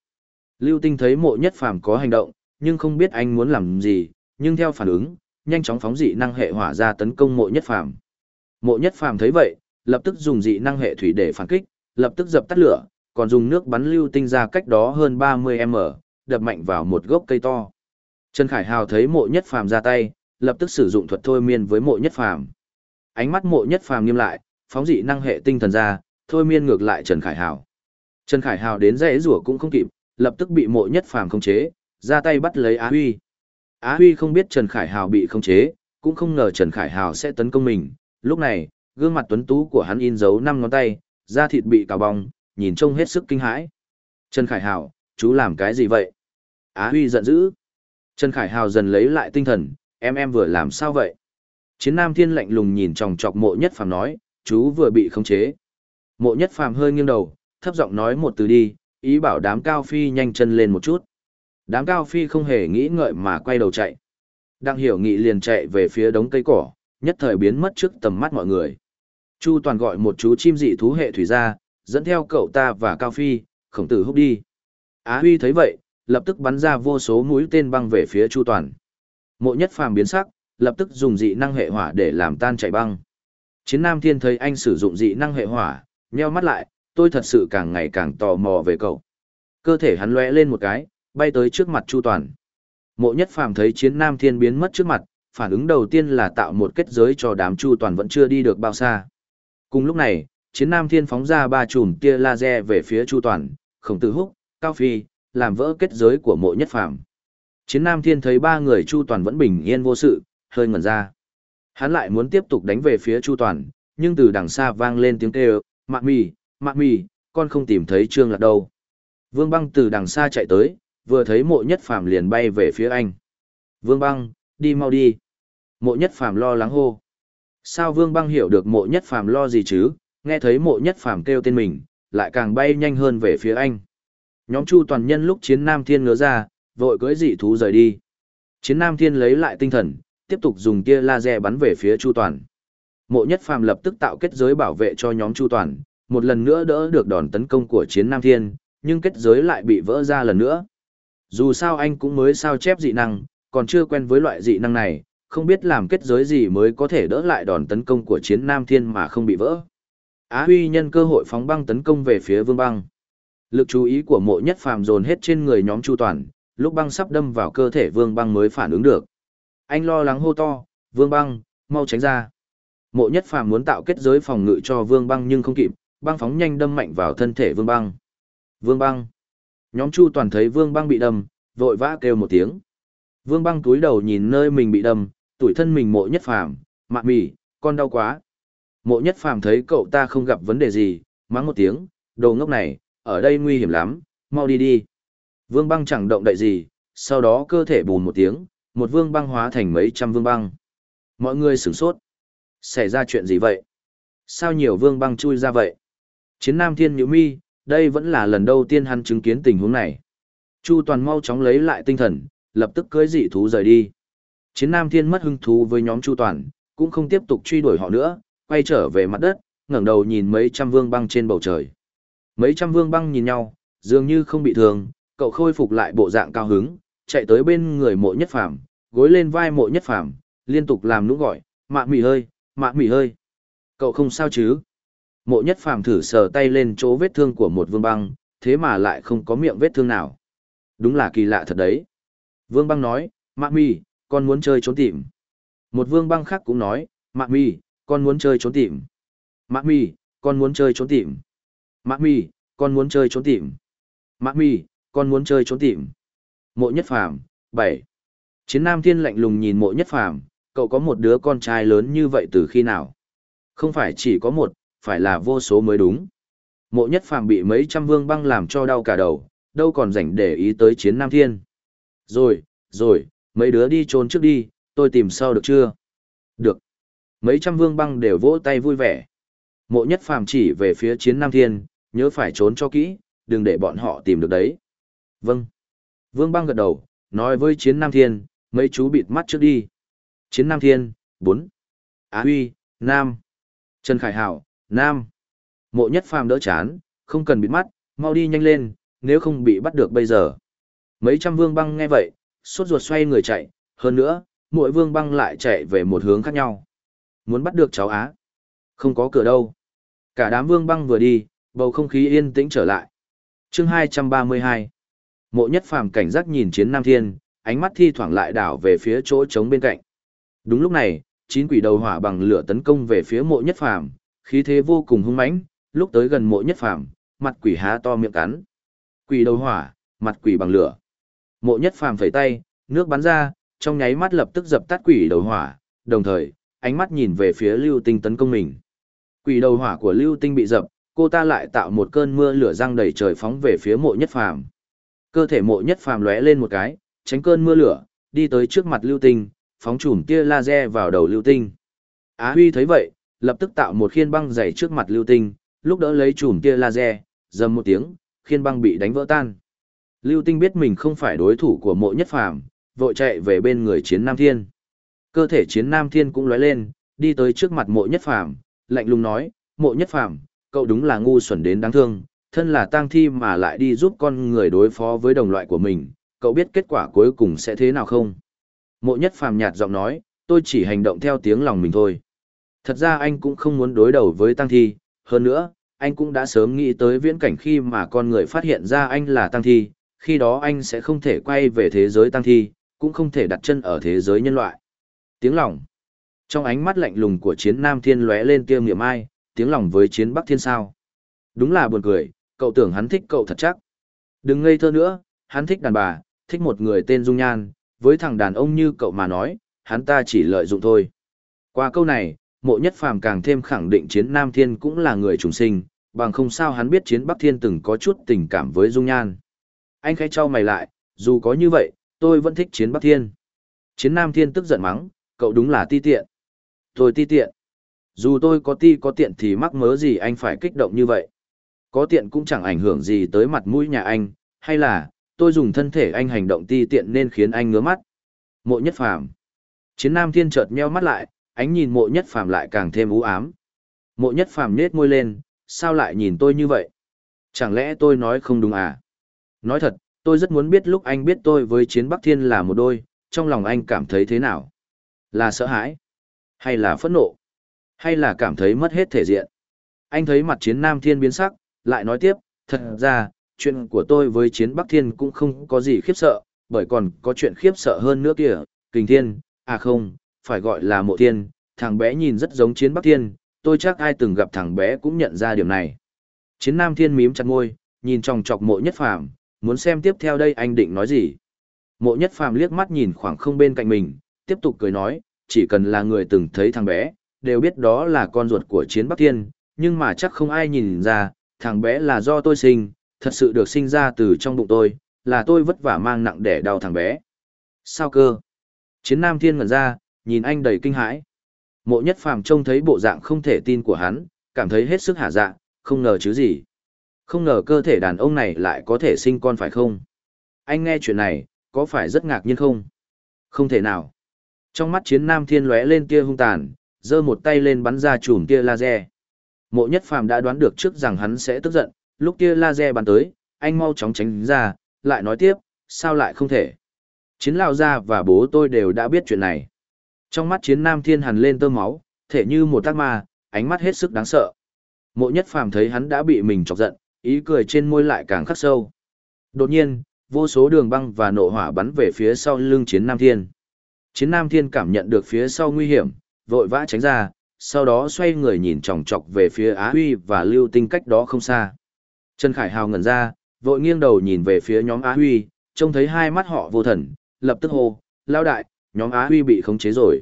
Lưu Tinh thấy mộ nhất phàm có hành động, nhưng không biết anh muốn làm gì, nhưng theo phản ứng, nhanh chóng phóng dị năng hệ hỏa ra tấn công mộ nhất phàm. Mộ nhất phàm thấy vậy, lập tức dùng dị năng hệ thủy để phản kích, lập tức dập tắt lửa, còn dùng nước bắn lưu tinh ra cách đó hơn 30m, đập mạnh vào một gốc cây to. Trần Khải Hào thấy mộ nhất phàm ra tay, lập tức sử dụng thuật thôi miên với mộ nhất phàm. Ánh mắt mộ nhất phàm nghiêm lại, phóng dị năng hệ tinh thần ra, thôi miên ngược lại Trần Khải Hào. Trần Khải Hào đến dãy rủa cũng không kịp, lập tức bị mộ nhất phàm khống chế, ra tay bắt lấy Á Huy. Á Huy không biết Trần Khải Hào bị khống chế, cũng không ngờ Trần Khải Hào sẽ tấn công mình. Lúc này, gương mặt tuấn tú của hắn in dấu năm ngón tay, da thịt bị cào bong, nhìn trông hết sức kinh hãi. Trần Khải Hào, chú làm cái gì vậy? Á Huy giận dữ. Trần Khải Hào dần lấy lại tinh thần, em em vừa làm sao vậy? Chiến Nam Thiên lạnh lùng nhìn chòng chọc mộ nhất phàm nói, chú vừa bị khống chế. Mộ nhất phàm hơi nghiêng đầu, thấp giọng nói một từ đi, ý bảo đám cao phi nhanh chân lên một chút. Đám cao phi không hề nghĩ ngợi mà quay đầu chạy. Đặng hiểu nghị liền chạy về phía đống cây cỏ, nhất thời biến mất trước tầm mắt mọi người. Chu toàn gọi một chú chim dị thú hệ thủy ra, dẫn theo cậu ta và cao phi, khổng tử húc đi. Á huy thấy vậy, lập tức bắn ra vô số mũi tên băng về phía chu toàn. Mộ nhất phàm biến sắc, lập tức dùng dị năng hệ hỏa để làm tan chạy băng. Chiến Nam Thiên thấy anh sử dụng dị năng hệ hỏa, nheo mắt lại, tôi thật sự càng ngày càng tò mò về cậu. Cơ thể hắn lóe lên một cái, bay tới trước mặt Chu Toàn. Mộ Nhất Phàm thấy Chiến Nam Thiên biến mất trước mặt, phản ứng đầu tiên là tạo một kết giới cho đám Chu Toàn vẫn chưa đi được bao xa. Cùng lúc này, Chiến Nam Thiên phóng ra ba chùm tia laser về phía Chu Toàn, Khổng Tử Húc, Cao Phi, làm vỡ kết giới của Mộ Nhất Phàm. Chiến Nam Thiên thấy ba người Chu Toàn vẫn bình yên vô sự, hơi ngẩn ra. Hắn lại muốn tiếp tục đánh về phía Chu Toàn, nhưng từ đằng xa vang lên tiếng kêu, "Mạc Mì, Mạc Mì, con không tìm thấy Trương Lạc đâu." Vương Băng từ đằng xa chạy tới, vừa thấy Mộ Nhất Phàm liền bay về phía anh. "Vương Băng, đi mau đi." Mộ Nhất Phàm lo lắng hô. Sao Vương Băng hiểu được Mộ Nhất Phàm lo gì chứ? Nghe thấy Mộ Nhất Phàm kêu tên mình, lại càng bay nhanh hơn về phía anh. Nhóm Chu toàn nhân lúc chiến Nam Thiên ngớ ra, vội cưỡi dị thú rời đi. Chiến Nam Thiên lấy lại tinh thần, tiếp tục dùng tia laser bắn về phía Chu Toàn. Mộ Nhất Phàm lập tức tạo kết giới bảo vệ cho nhóm Chu Toàn, một lần nữa đỡ được đòn tấn công của Chiến Nam Thiên, nhưng kết giới lại bị vỡ ra lần nữa. Dù sao anh cũng mới sao chép dị năng, còn chưa quen với loại dị năng này, không biết làm kết giới gì mới có thể đỡ lại đòn tấn công của Chiến Nam Thiên mà không bị vỡ. Á Huy nhân cơ hội phóng băng tấn công về phía Vương Băng. Lực chú ý của Mộ Nhất Phàm dồn hết trên người nhóm Chu Toàn, lúc băng sắp đâm vào cơ thể Vương Băng mới phản ứng được. Anh lo lắng hô to, Vương Băng, mau tránh ra. Mộ Nhất Phàm muốn tạo kết giới phòng ngự cho Vương Băng nhưng không kịp, băng phóng nhanh đâm mạnh vào thân thể Vương Băng. Vương Băng. Nhóm Chu toàn thấy Vương Băng bị đâm, vội vã kêu một tiếng. Vương Băng túi đầu nhìn nơi mình bị đâm, tủi thân mình Mộ Nhất Phàm, mạ Mị, con đau quá." Mộ Nhất Phàm thấy cậu ta không gặp vấn đề gì, mắng một tiếng, "Đồ ngốc này, ở đây nguy hiểm lắm, mau đi đi." Vương Băng chẳng động đậy gì, sau đó cơ thể bùn một tiếng, một vương băng hóa thành mấy trăm vương băng. Mọi người sửng sốt. Xảy ra chuyện gì vậy? Sao nhiều vương băng chui ra vậy? Chiến Nam Thiên Nhữ Mi, đây vẫn là lần đầu tiên hắn chứng kiến tình huống này. Chu Toàn mau chóng lấy lại tinh thần, lập tức cưỡi dị thú rời đi. Chiến Nam Thiên mất hứng thú với nhóm Chu Toàn, cũng không tiếp tục truy đuổi họ nữa, quay trở về mặt đất, ngẩng đầu nhìn mấy trăm vương băng trên bầu trời. Mấy trăm vương băng nhìn nhau, dường như không bị thương, cậu khôi phục lại bộ dạng cao hứng, chạy tới bên người mộ nhất phàm, gối lên vai mộ nhất phàm, liên tục làm nũng gọi, mạ mì hơi, mạ mì hơi. Cậu không sao chứ? Mộ nhất phàm thử sờ tay lên chỗ vết thương của một vương băng, thế mà lại không có miệng vết thương nào. Đúng là kỳ lạ thật đấy. Vương băng nói, mạ mì, con muốn chơi trốn tìm. Một vương băng khác cũng nói, mạ mì, con muốn chơi trốn tìm. Mạ mì, con muốn chơi trốn tìm. Mạ mì, con muốn chơi trốn tìm. Mạ mì, con muốn chơi trốn tìm. Mộ nhất phàm, 7. Chiến Nam Thiên lạnh lùng nhìn mộ nhất phàm, cậu có một đứa con trai lớn như vậy từ khi nào? Không phải chỉ có một, phải là vô số mới đúng. Mộ nhất phàm bị mấy trăm vương băng làm cho đau cả đầu, đâu còn rảnh để ý tới chiến Nam Thiên. Rồi, rồi, mấy đứa đi trốn trước đi, tôi tìm sau được chưa? Được. Mấy trăm vương băng đều vỗ tay vui vẻ. Mộ nhất phàm chỉ về phía chiến Nam Thiên, nhớ phải trốn cho kỹ, đừng để bọn họ tìm được đấy. Vâng. Vương băng gật đầu, nói với chiến Nam Thiên, mấy chú bịt mắt trước đi. Chiến Nam Thiên, 4. Á Huy, Nam. Trần Khải Hảo, Nam. Mộ nhất phàm đỡ chán, không cần bịt mắt, mau đi nhanh lên, nếu không bị bắt được bây giờ. Mấy trăm vương băng nghe vậy, suốt ruột xoay người chạy, hơn nữa, mỗi vương băng lại chạy về một hướng khác nhau. Muốn bắt được cháu Á. Không có cửa đâu. Cả đám vương băng vừa đi, bầu không khí yên tĩnh trở lại. chương 232. Mộ nhất phàm cảnh giác nhìn chiến Nam Thiên, ánh mắt thi thoảng lại đảo về phía chỗ trống bên cạnh. Đúng lúc này, chín quỷ đầu hỏa bằng lửa tấn công về phía mộ nhất phàm, khí thế vô cùng hung mãnh, lúc tới gần mộ nhất phàm, mặt quỷ há to miệng cắn. Quỷ đầu hỏa, mặt quỷ bằng lửa. Mộ nhất phàm phẩy tay, nước bắn ra, trong nháy mắt lập tức dập tắt quỷ đầu hỏa, đồng thời, ánh mắt nhìn về phía lưu tinh tấn công mình. Quỷ đầu hỏa của lưu tinh bị dập, cô ta lại tạo một cơn mưa lửa răng đầy trời phóng về phía mộ nhất phàm. Cơ thể mộ nhất phàm lóe lên một cái, tránh cơn mưa lửa, đi tới trước mặt lưu tinh, phóng chùm tia laser vào đầu lưu tinh. Á Huy thấy vậy, lập tức tạo một khiên băng dày trước mặt lưu tinh, lúc đỡ lấy chùm tia laser, dầm một tiếng, khiên băng bị đánh vỡ tan. Lưu tinh biết mình không phải đối thủ của mộ nhất phàm, vội chạy về bên người chiến Nam Thiên. Cơ thể chiến Nam Thiên cũng lóe lên, đi tới trước mặt mộ nhất phàm, lạnh lùng nói, mộ nhất phàm, cậu đúng là ngu xuẩn đến đáng thương, thân là tang thi mà lại đi giúp con người đối phó với đồng loại của mình, cậu biết kết quả cuối cùng sẽ thế nào không? Mộ nhất phàm nhạt giọng nói, tôi chỉ hành động theo tiếng lòng mình thôi. Thật ra anh cũng không muốn đối đầu với tăng thi, hơn nữa, anh cũng đã sớm nghĩ tới viễn cảnh khi mà con người phát hiện ra anh là tăng thi, khi đó anh sẽ không thể quay về thế giới tăng thi, cũng không thể đặt chân ở thế giới nhân loại. Tiếng lòng. Trong ánh mắt lạnh lùng của chiến Nam Thiên lóe lên tiêu niệm ai, tiếng lòng với chiến Bắc Thiên sao. Đúng là buồn cười, cậu tưởng hắn thích cậu thật chắc. Đừng ngây thơ nữa, hắn thích đàn bà, thích một người tên Dung Nhan, với thằng đàn ông như cậu mà nói, hắn ta chỉ lợi dụng thôi. Qua câu này, mộ nhất phàm càng thêm khẳng định chiến Nam Thiên cũng là người trùng sinh, bằng không sao hắn biết chiến Bắc Thiên từng có chút tình cảm với Dung Nhan. Anh khẽ trao mày lại, dù có như vậy, tôi vẫn thích chiến Bắc Thiên. Chiến Nam Thiên tức giận mắng, cậu đúng là ti tiện. Tôi ti tiện. Dù tôi có ti có tiện thì mắc mớ gì anh phải kích động như vậy. Có tiện cũng chẳng ảnh hưởng gì tới mặt mũi nhà anh, hay là, tôi dùng thân thể anh hành động ti tiện nên khiến anh ngứa mắt. Mộ nhất phàm. Chiến nam thiên chợt nheo mắt lại, ánh nhìn mộ nhất phàm lại càng thêm u ám. Mộ nhất phàm nết môi lên, sao lại nhìn tôi như vậy? Chẳng lẽ tôi nói không đúng à? Nói thật, tôi rất muốn biết lúc anh biết tôi với chiến Bắc Thiên là một đôi, trong lòng anh cảm thấy thế nào? Là sợ hãi? Hay là phẫn nộ? Hay là cảm thấy mất hết thể diện? Anh thấy mặt chiến Nam Thiên biến sắc, lại nói tiếp, thật ra, chuyện của tôi với chiến Bắc Thiên cũng không có gì khiếp sợ, bởi còn có chuyện khiếp sợ hơn nữa kìa, Kình Thiên, à không, phải gọi là Mộ Thiên, thằng bé nhìn rất giống chiến Bắc Thiên, tôi chắc ai từng gặp thằng bé cũng nhận ra điểm này. Chiến Nam Thiên mím chặt môi, nhìn trong chọc mộ nhất phàm, muốn xem tiếp theo đây anh định nói gì. Mộ nhất phàm liếc mắt nhìn khoảng không bên cạnh mình, tiếp tục cười nói, chỉ cần là người từng thấy thằng bé, đều biết đó là con ruột của chiến Bắc Thiên, nhưng mà chắc không ai nhìn ra, thằng bé là do tôi sinh, thật sự được sinh ra từ trong bụng tôi, là tôi vất vả mang nặng để đau thằng bé. Sao cơ? Chiến Nam Thiên ngẩn ra, nhìn anh đầy kinh hãi. Mộ nhất phàm trông thấy bộ dạng không thể tin của hắn, cảm thấy hết sức hả dạ, không ngờ chứ gì. Không ngờ cơ thể đàn ông này lại có thể sinh con phải không? Anh nghe chuyện này, có phải rất ngạc nhiên không? Không thể nào. Trong mắt chiến nam thiên lóe lên tia hung tàn, giơ một tay lên bắn ra chùm tia laser. Mộ nhất phàm đã đoán được trước rằng hắn sẽ tức giận, lúc kia laser bắn tới, anh mau chóng tránh ra, lại nói tiếp, sao lại không thể. Chiến lao gia và bố tôi đều đã biết chuyện này. Trong mắt chiến nam thiên hằn lên tơ máu, thể như một tác ma, ánh mắt hết sức đáng sợ. Mộ nhất phàm thấy hắn đã bị mình chọc giận, ý cười trên môi lại càng khắc sâu. Đột nhiên, vô số đường băng và nộ hỏa bắn về phía sau lưng chiến nam thiên. Chiến nam thiên cảm nhận được phía sau nguy hiểm, vội vã tránh ra, sau đó xoay người nhìn chòng chọc về phía Á Huy và Lưu Tinh cách đó không xa. Trần Khải Hào ngẩn ra, vội nghiêng đầu nhìn về phía nhóm Á Huy, trông thấy hai mắt họ vô thần, lập tức hô, lao đại, nhóm Á Huy bị khống chế rồi.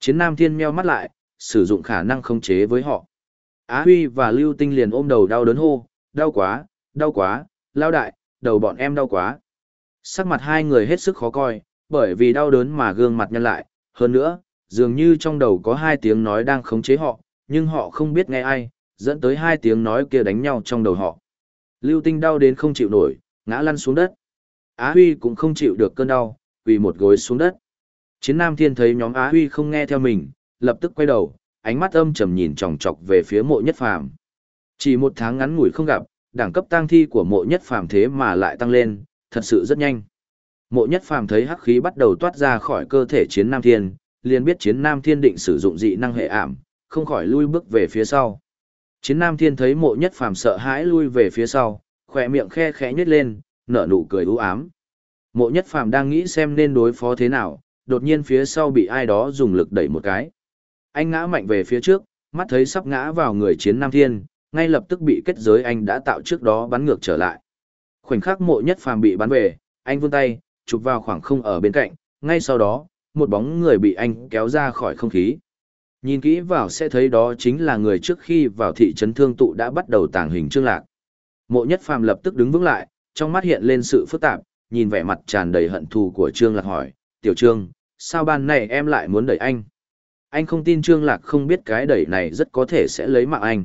Chiến Nam Thiên meo mắt lại, sử dụng khả năng khống chế với họ. Á Huy và Lưu Tinh liền ôm đầu đau đớn hô, đau quá, đau quá, lao đại, đầu bọn em đau quá. Sắc mặt hai người hết sức khó coi, bởi vì đau đớn mà gương mặt nhăn lại, hơn nữa, dường như trong đầu có hai tiếng nói đang khống chế họ, nhưng họ không biết nghe ai, dẫn tới hai tiếng nói kia đánh nhau trong đầu họ. Lưu Tinh đau đến không chịu nổi, ngã lăn xuống đất. Á Huy cũng không chịu được cơn đau, quỳ một gối xuống đất. Chiến Nam Thiên thấy nhóm Á Huy không nghe theo mình, lập tức quay đầu, ánh mắt âm trầm nhìn chòng chọc về phía mộ nhất phàm. Chỉ một tháng ngắn ngủi không gặp, đẳng cấp tăng thi của mộ nhất phàm thế mà lại tăng lên, thật sự rất nhanh. Mộ nhất phàm thấy hắc khí bắt đầu toát ra khỏi cơ thể chiến Nam Thiên, liền biết chiến Nam Thiên định sử dụng dị năng hệ ảm, không khỏi lui bước về phía sau. Chiến Nam Thiên thấy mộ nhất phàm sợ hãi lui về phía sau, khỏe miệng khe khẽ nhếch lên, nở nụ cười u ám. Mộ nhất phàm đang nghĩ xem nên đối phó thế nào, đột nhiên phía sau bị ai đó dùng lực đẩy một cái. Anh ngã mạnh về phía trước, mắt thấy sắp ngã vào người chiến Nam Thiên, ngay lập tức bị kết giới anh đã tạo trước đó bắn ngược trở lại. Khoảnh khắc mộ nhất phàm bị bắn về, anh vươn tay, chụp vào khoảng không ở bên cạnh, ngay sau đó, một bóng người bị anh kéo ra khỏi không khí. Nhìn kỹ vào sẽ thấy đó chính là người trước khi vào thị trấn thương tụ đã bắt đầu tàng hình trương lạc. Mộ nhất phàm lập tức đứng vững lại, trong mắt hiện lên sự phức tạp, nhìn vẻ mặt tràn đầy hận thù của trương lạc hỏi, tiểu trương, sao ban này em lại muốn đẩy anh? Anh không tin trương lạc không biết cái đẩy này rất có thể sẽ lấy mạng anh.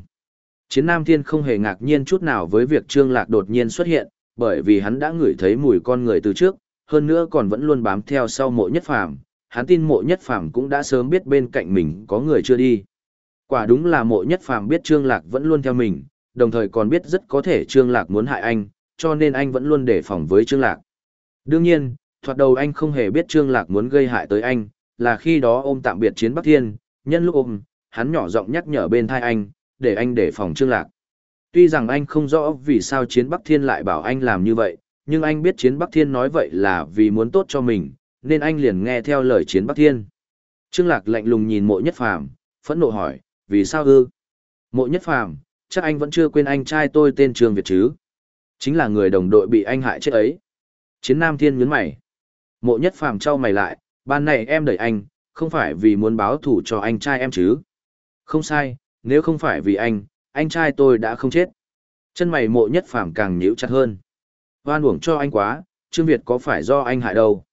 Chiến Nam Thiên không hề ngạc nhiên chút nào với việc trương lạc đột nhiên xuất hiện, bởi vì hắn đã ngửi thấy mùi con người từ trước, hơn nữa còn vẫn luôn bám theo sau mộ nhất phàm, hắn tin mộ nhất phàm cũng đã sớm biết bên cạnh mình có người chưa đi. Quả đúng là mộ nhất phàm biết Trương Lạc vẫn luôn theo mình, đồng thời còn biết rất có thể Trương Lạc muốn hại anh, cho nên anh vẫn luôn đề phòng với Trương Lạc. Đương nhiên, thoạt đầu anh không hề biết Trương Lạc muốn gây hại tới anh, là khi đó ôm tạm biệt chiến Bắc Thiên, nhân lúc ôm, hắn nhỏ giọng nhắc nhở bên thai anh, để anh đề phòng Trương Lạc. Tuy rằng anh không rõ vì sao chiến Bắc Thiên lại bảo anh làm như vậy, nhưng anh biết chiến Bắc Thiên nói vậy là vì muốn tốt cho mình, nên anh liền nghe theo lời chiến Bắc Thiên. Trương Lạc lạnh lùng nhìn mộ nhất phàm, phẫn nộ hỏi, vì sao ư? Mộ nhất phàm, chắc anh vẫn chưa quên anh trai tôi tên Trương Việt chứ? Chính là người đồng đội bị anh hại chết ấy. Chiến Nam Thiên nhấn mày. Mộ nhất phàm trao mày lại, ban này em đợi anh, không phải vì muốn báo thủ cho anh trai em chứ? Không sai, nếu không phải vì anh, anh trai tôi đã không chết. Chân mày mộ nhất phàm càng nhíu chặt hơn. Hoan uổng cho anh quá, Trương Việt có phải do anh hại đâu.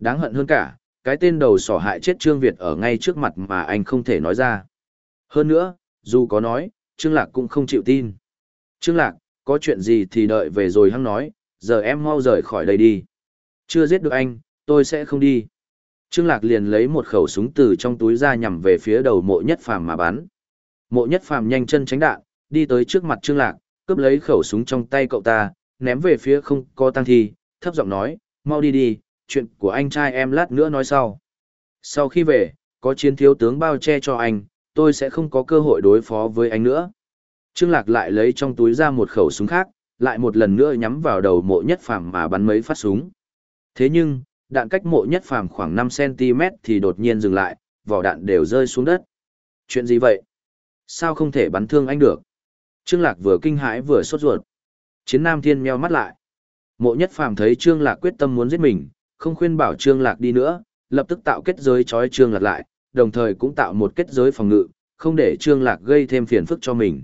Đáng hận hơn cả, cái tên đầu sỏ hại chết Trương Việt ở ngay trước mặt mà anh không thể nói ra. Hơn nữa, dù có nói, Trương Lạc cũng không chịu tin. Trương Lạc, có chuyện gì thì đợi về rồi hăng nói, giờ em mau rời khỏi đây đi. Chưa giết được anh, tôi sẽ không đi. Trương Lạc liền lấy một khẩu súng từ trong túi ra nhằm về phía đầu mộ nhất phàm mà bắn. Mộ nhất phàm nhanh chân tránh đạn, đi tới trước mặt Trương Lạc, cướp lấy khẩu súng trong tay cậu ta, ném về phía không có tăng thi, thấp giọng nói, mau đi đi, chuyện của anh trai em lát nữa nói sau. Sau khi về, có chiến thiếu tướng bao che cho anh, tôi sẽ không có cơ hội đối phó với anh nữa. Trương Lạc lại lấy trong túi ra một khẩu súng khác, lại một lần nữa nhắm vào đầu mộ nhất phàm mà bắn mấy phát súng. Thế nhưng, đạn cách mộ nhất phàm khoảng 5cm thì đột nhiên dừng lại, vỏ đạn đều rơi xuống đất. Chuyện gì vậy? Sao không thể bắn thương anh được? Trương Lạc vừa kinh hãi vừa sốt ruột. Chiến Nam Thiên meo mắt lại. Mộ nhất phàm thấy Trương Lạc quyết tâm muốn giết mình, không khuyên bảo Trương Lạc đi nữa, lập tức tạo kết giới trói Trương Lạc lại, đồng thời cũng tạo một kết giới phòng ngự, không để Trương Lạc gây thêm phiền phức cho mình.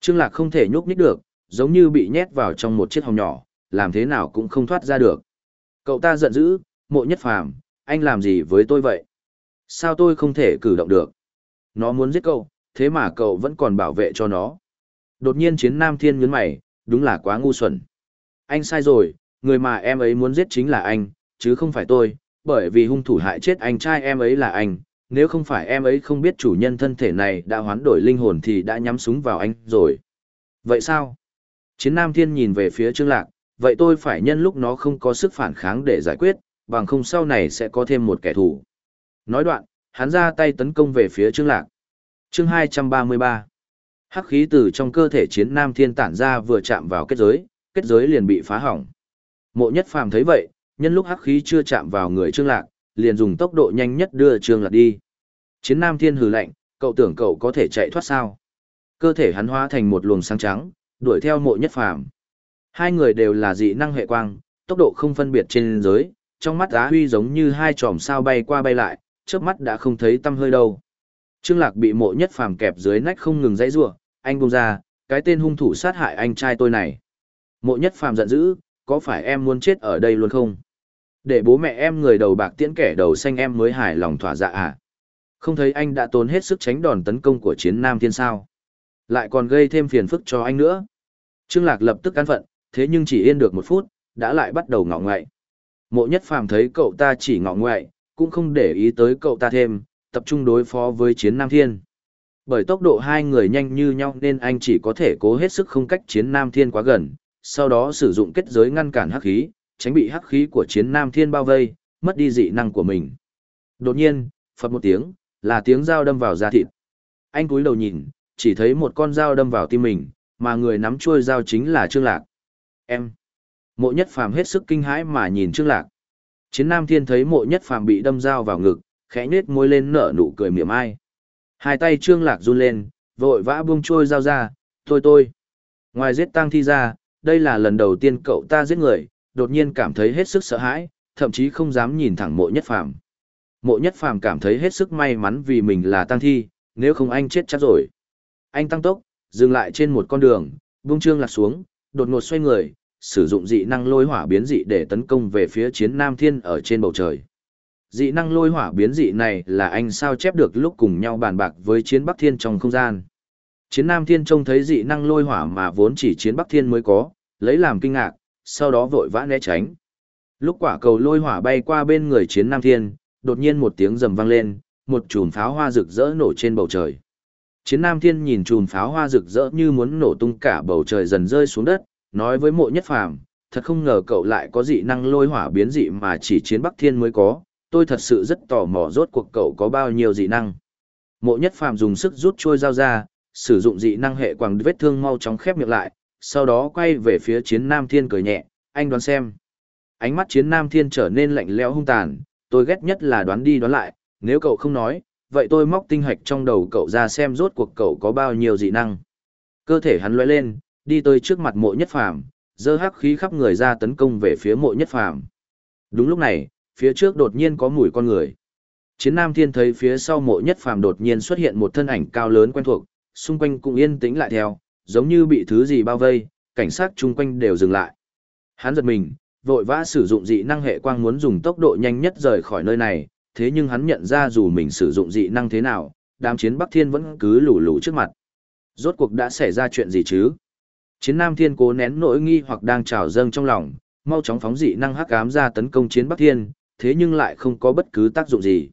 Trương Lạc không thể nhúc nhích được, giống như bị nhét vào trong một chiếc hồng nhỏ, làm thế nào cũng không thoát ra được. Cậu ta giận dữ, mộ nhất phàm, anh làm gì với tôi vậy? Sao tôi không thể cử động được? Nó muốn giết cậu, thế mà cậu vẫn còn bảo vệ cho nó. Đột nhiên chiến nam thiên nhấn mày, đúng là quá ngu xuẩn. Anh sai rồi, người mà em ấy muốn giết chính là anh, chứ không phải tôi, bởi vì hung thủ hại chết anh trai em ấy là anh, nếu không phải em ấy không biết chủ nhân thân thể này đã hoán đổi linh hồn thì đã nhắm súng vào anh rồi. Vậy sao? Chiến Nam Thiên nhìn về phía Trương Lạc, vậy tôi phải nhân lúc nó không có sức phản kháng để giải quyết, bằng không sau này sẽ có thêm một kẻ thù. Nói đoạn, hắn ra tay tấn công về phía Trương Lạc. Chương 233 Hắc khí từ trong cơ thể chiến Nam Thiên tản ra vừa chạm vào kết giới, kết giới liền bị phá hỏng. Mộ Nhất Phàm thấy vậy, nhân lúc hắc khí chưa chạm vào người Trương Lạc, liền dùng tốc độ nhanh nhất đưa Trương Lạc đi. Chiến Nam Thiên hừ lạnh, Cậu tưởng cậu có thể chạy thoát sao? Cơ thể hắn hóa thành một luồng sáng trắng, đuổi theo mộ nhất phàm. Hai người đều là dị năng hệ quang, tốc độ không phân biệt trên giới, trong mắt á huy giống như hai chòm sao bay qua bay lại, chớp mắt đã không thấy tâm hơi đâu. Trương Lạc bị mộ nhất phàm kẹp dưới nách không ngừng dãy rủa, anh buông ra, cái tên hung thủ sát hại anh trai tôi này. Mộ nhất phàm giận dữ, có phải em muốn chết ở đây luôn không? Để bố mẹ em người đầu bạc tiễn kẻ đầu xanh em mới hài lòng thỏa dạ à? Không thấy anh đã tốn hết sức tránh đòn tấn công của chiến nam thiên sao? Lại còn gây thêm phiền phức cho anh nữa. Trương Lạc lập tức cán phận, thế nhưng chỉ yên được một phút, đã lại bắt đầu ngọ ngoại. Mộ nhất phàm thấy cậu ta chỉ ngọ ngoại, cũng không để ý tới cậu ta thêm, tập trung đối phó với chiến Nam Thiên. Bởi tốc độ hai người nhanh như nhau nên anh chỉ có thể cố hết sức không cách chiến Nam Thiên quá gần, sau đó sử dụng kết giới ngăn cản hắc khí, tránh bị hắc khí của chiến Nam Thiên bao vây, mất đi dị năng của mình. Đột nhiên, phật một tiếng, là tiếng dao đâm vào da thịt. Anh cúi đầu nhìn, chỉ thấy một con dao đâm vào tim mình, mà người nắm chuôi dao chính là Trương Lạc. Em. Mộ nhất phàm hết sức kinh hãi mà nhìn Trương Lạc. Chiến Nam Thiên thấy mộ nhất phàm bị đâm dao vào ngực, khẽ nết môi lên nở nụ cười mỉa mai. Hai tay Trương Lạc run lên, vội vã buông trôi dao ra, tôi tôi. Ngoài giết tăng thi ra, đây là lần đầu tiên cậu ta giết người, đột nhiên cảm thấy hết sức sợ hãi, thậm chí không dám nhìn thẳng mộ nhất phàm. Mộ nhất phàm cảm thấy hết sức may mắn vì mình là tăng thi, nếu không anh chết chắc rồi. Anh tăng tốc, dừng lại trên một con đường, buông trương lạc xuống, đột ngột xoay người, sử dụng dị năng lôi hỏa biến dị để tấn công về phía chiến Nam Thiên ở trên bầu trời. Dị năng lôi hỏa biến dị này là anh sao chép được lúc cùng nhau bàn bạc với chiến Bắc Thiên trong không gian. Chiến Nam Thiên trông thấy dị năng lôi hỏa mà vốn chỉ chiến Bắc Thiên mới có, lấy làm kinh ngạc, sau đó vội vã né tránh. Lúc quả cầu lôi hỏa bay qua bên người chiến Nam Thiên, đột nhiên một tiếng rầm vang lên, một chùm pháo hoa rực rỡ nổ trên bầu trời. Chiến Nam Thiên nhìn chùm pháo hoa rực rỡ như muốn nổ tung cả bầu trời dần rơi xuống đất, nói với mộ nhất phàm, thật không ngờ cậu lại có dị năng lôi hỏa biến dị mà chỉ chiến Bắc Thiên mới có, tôi thật sự rất tò mò rốt cuộc cậu có bao nhiêu dị năng. Mộ nhất phàm dùng sức rút trôi dao ra, sử dụng dị năng hệ quàng vết thương mau chóng khép miệng lại, sau đó quay về phía chiến Nam Thiên cười nhẹ, anh đoán xem. Ánh mắt chiến Nam Thiên trở nên lạnh lẽo hung tàn, tôi ghét nhất là đoán đi đoán lại, nếu cậu không nói, vậy tôi móc tinh hạch trong đầu cậu ra xem rốt cuộc cậu có bao nhiêu dị năng. Cơ thể hắn lóe lên, đi tới trước mặt mộ nhất phàm, dơ hắc khí khắp người ra tấn công về phía mộ nhất phàm. Đúng lúc này, phía trước đột nhiên có mùi con người. Chiến Nam Thiên thấy phía sau mộ nhất phàm đột nhiên xuất hiện một thân ảnh cao lớn quen thuộc, xung quanh cũng yên tĩnh lại theo, giống như bị thứ gì bao vây, cảnh sát chung quanh đều dừng lại. Hắn giật mình, vội vã sử dụng dị năng hệ quang muốn dùng tốc độ nhanh nhất rời khỏi nơi này, thế nhưng hắn nhận ra dù mình sử dụng dị năng thế nào, đám chiến Bắc Thiên vẫn cứ lù lù trước mặt. Rốt cuộc đã xảy ra chuyện gì chứ? Chiến Nam Thiên cố nén nỗi nghi hoặc đang trào dâng trong lòng, mau chóng phóng dị năng hắc ám ra tấn công chiến Bắc Thiên, thế nhưng lại không có bất cứ tác dụng gì.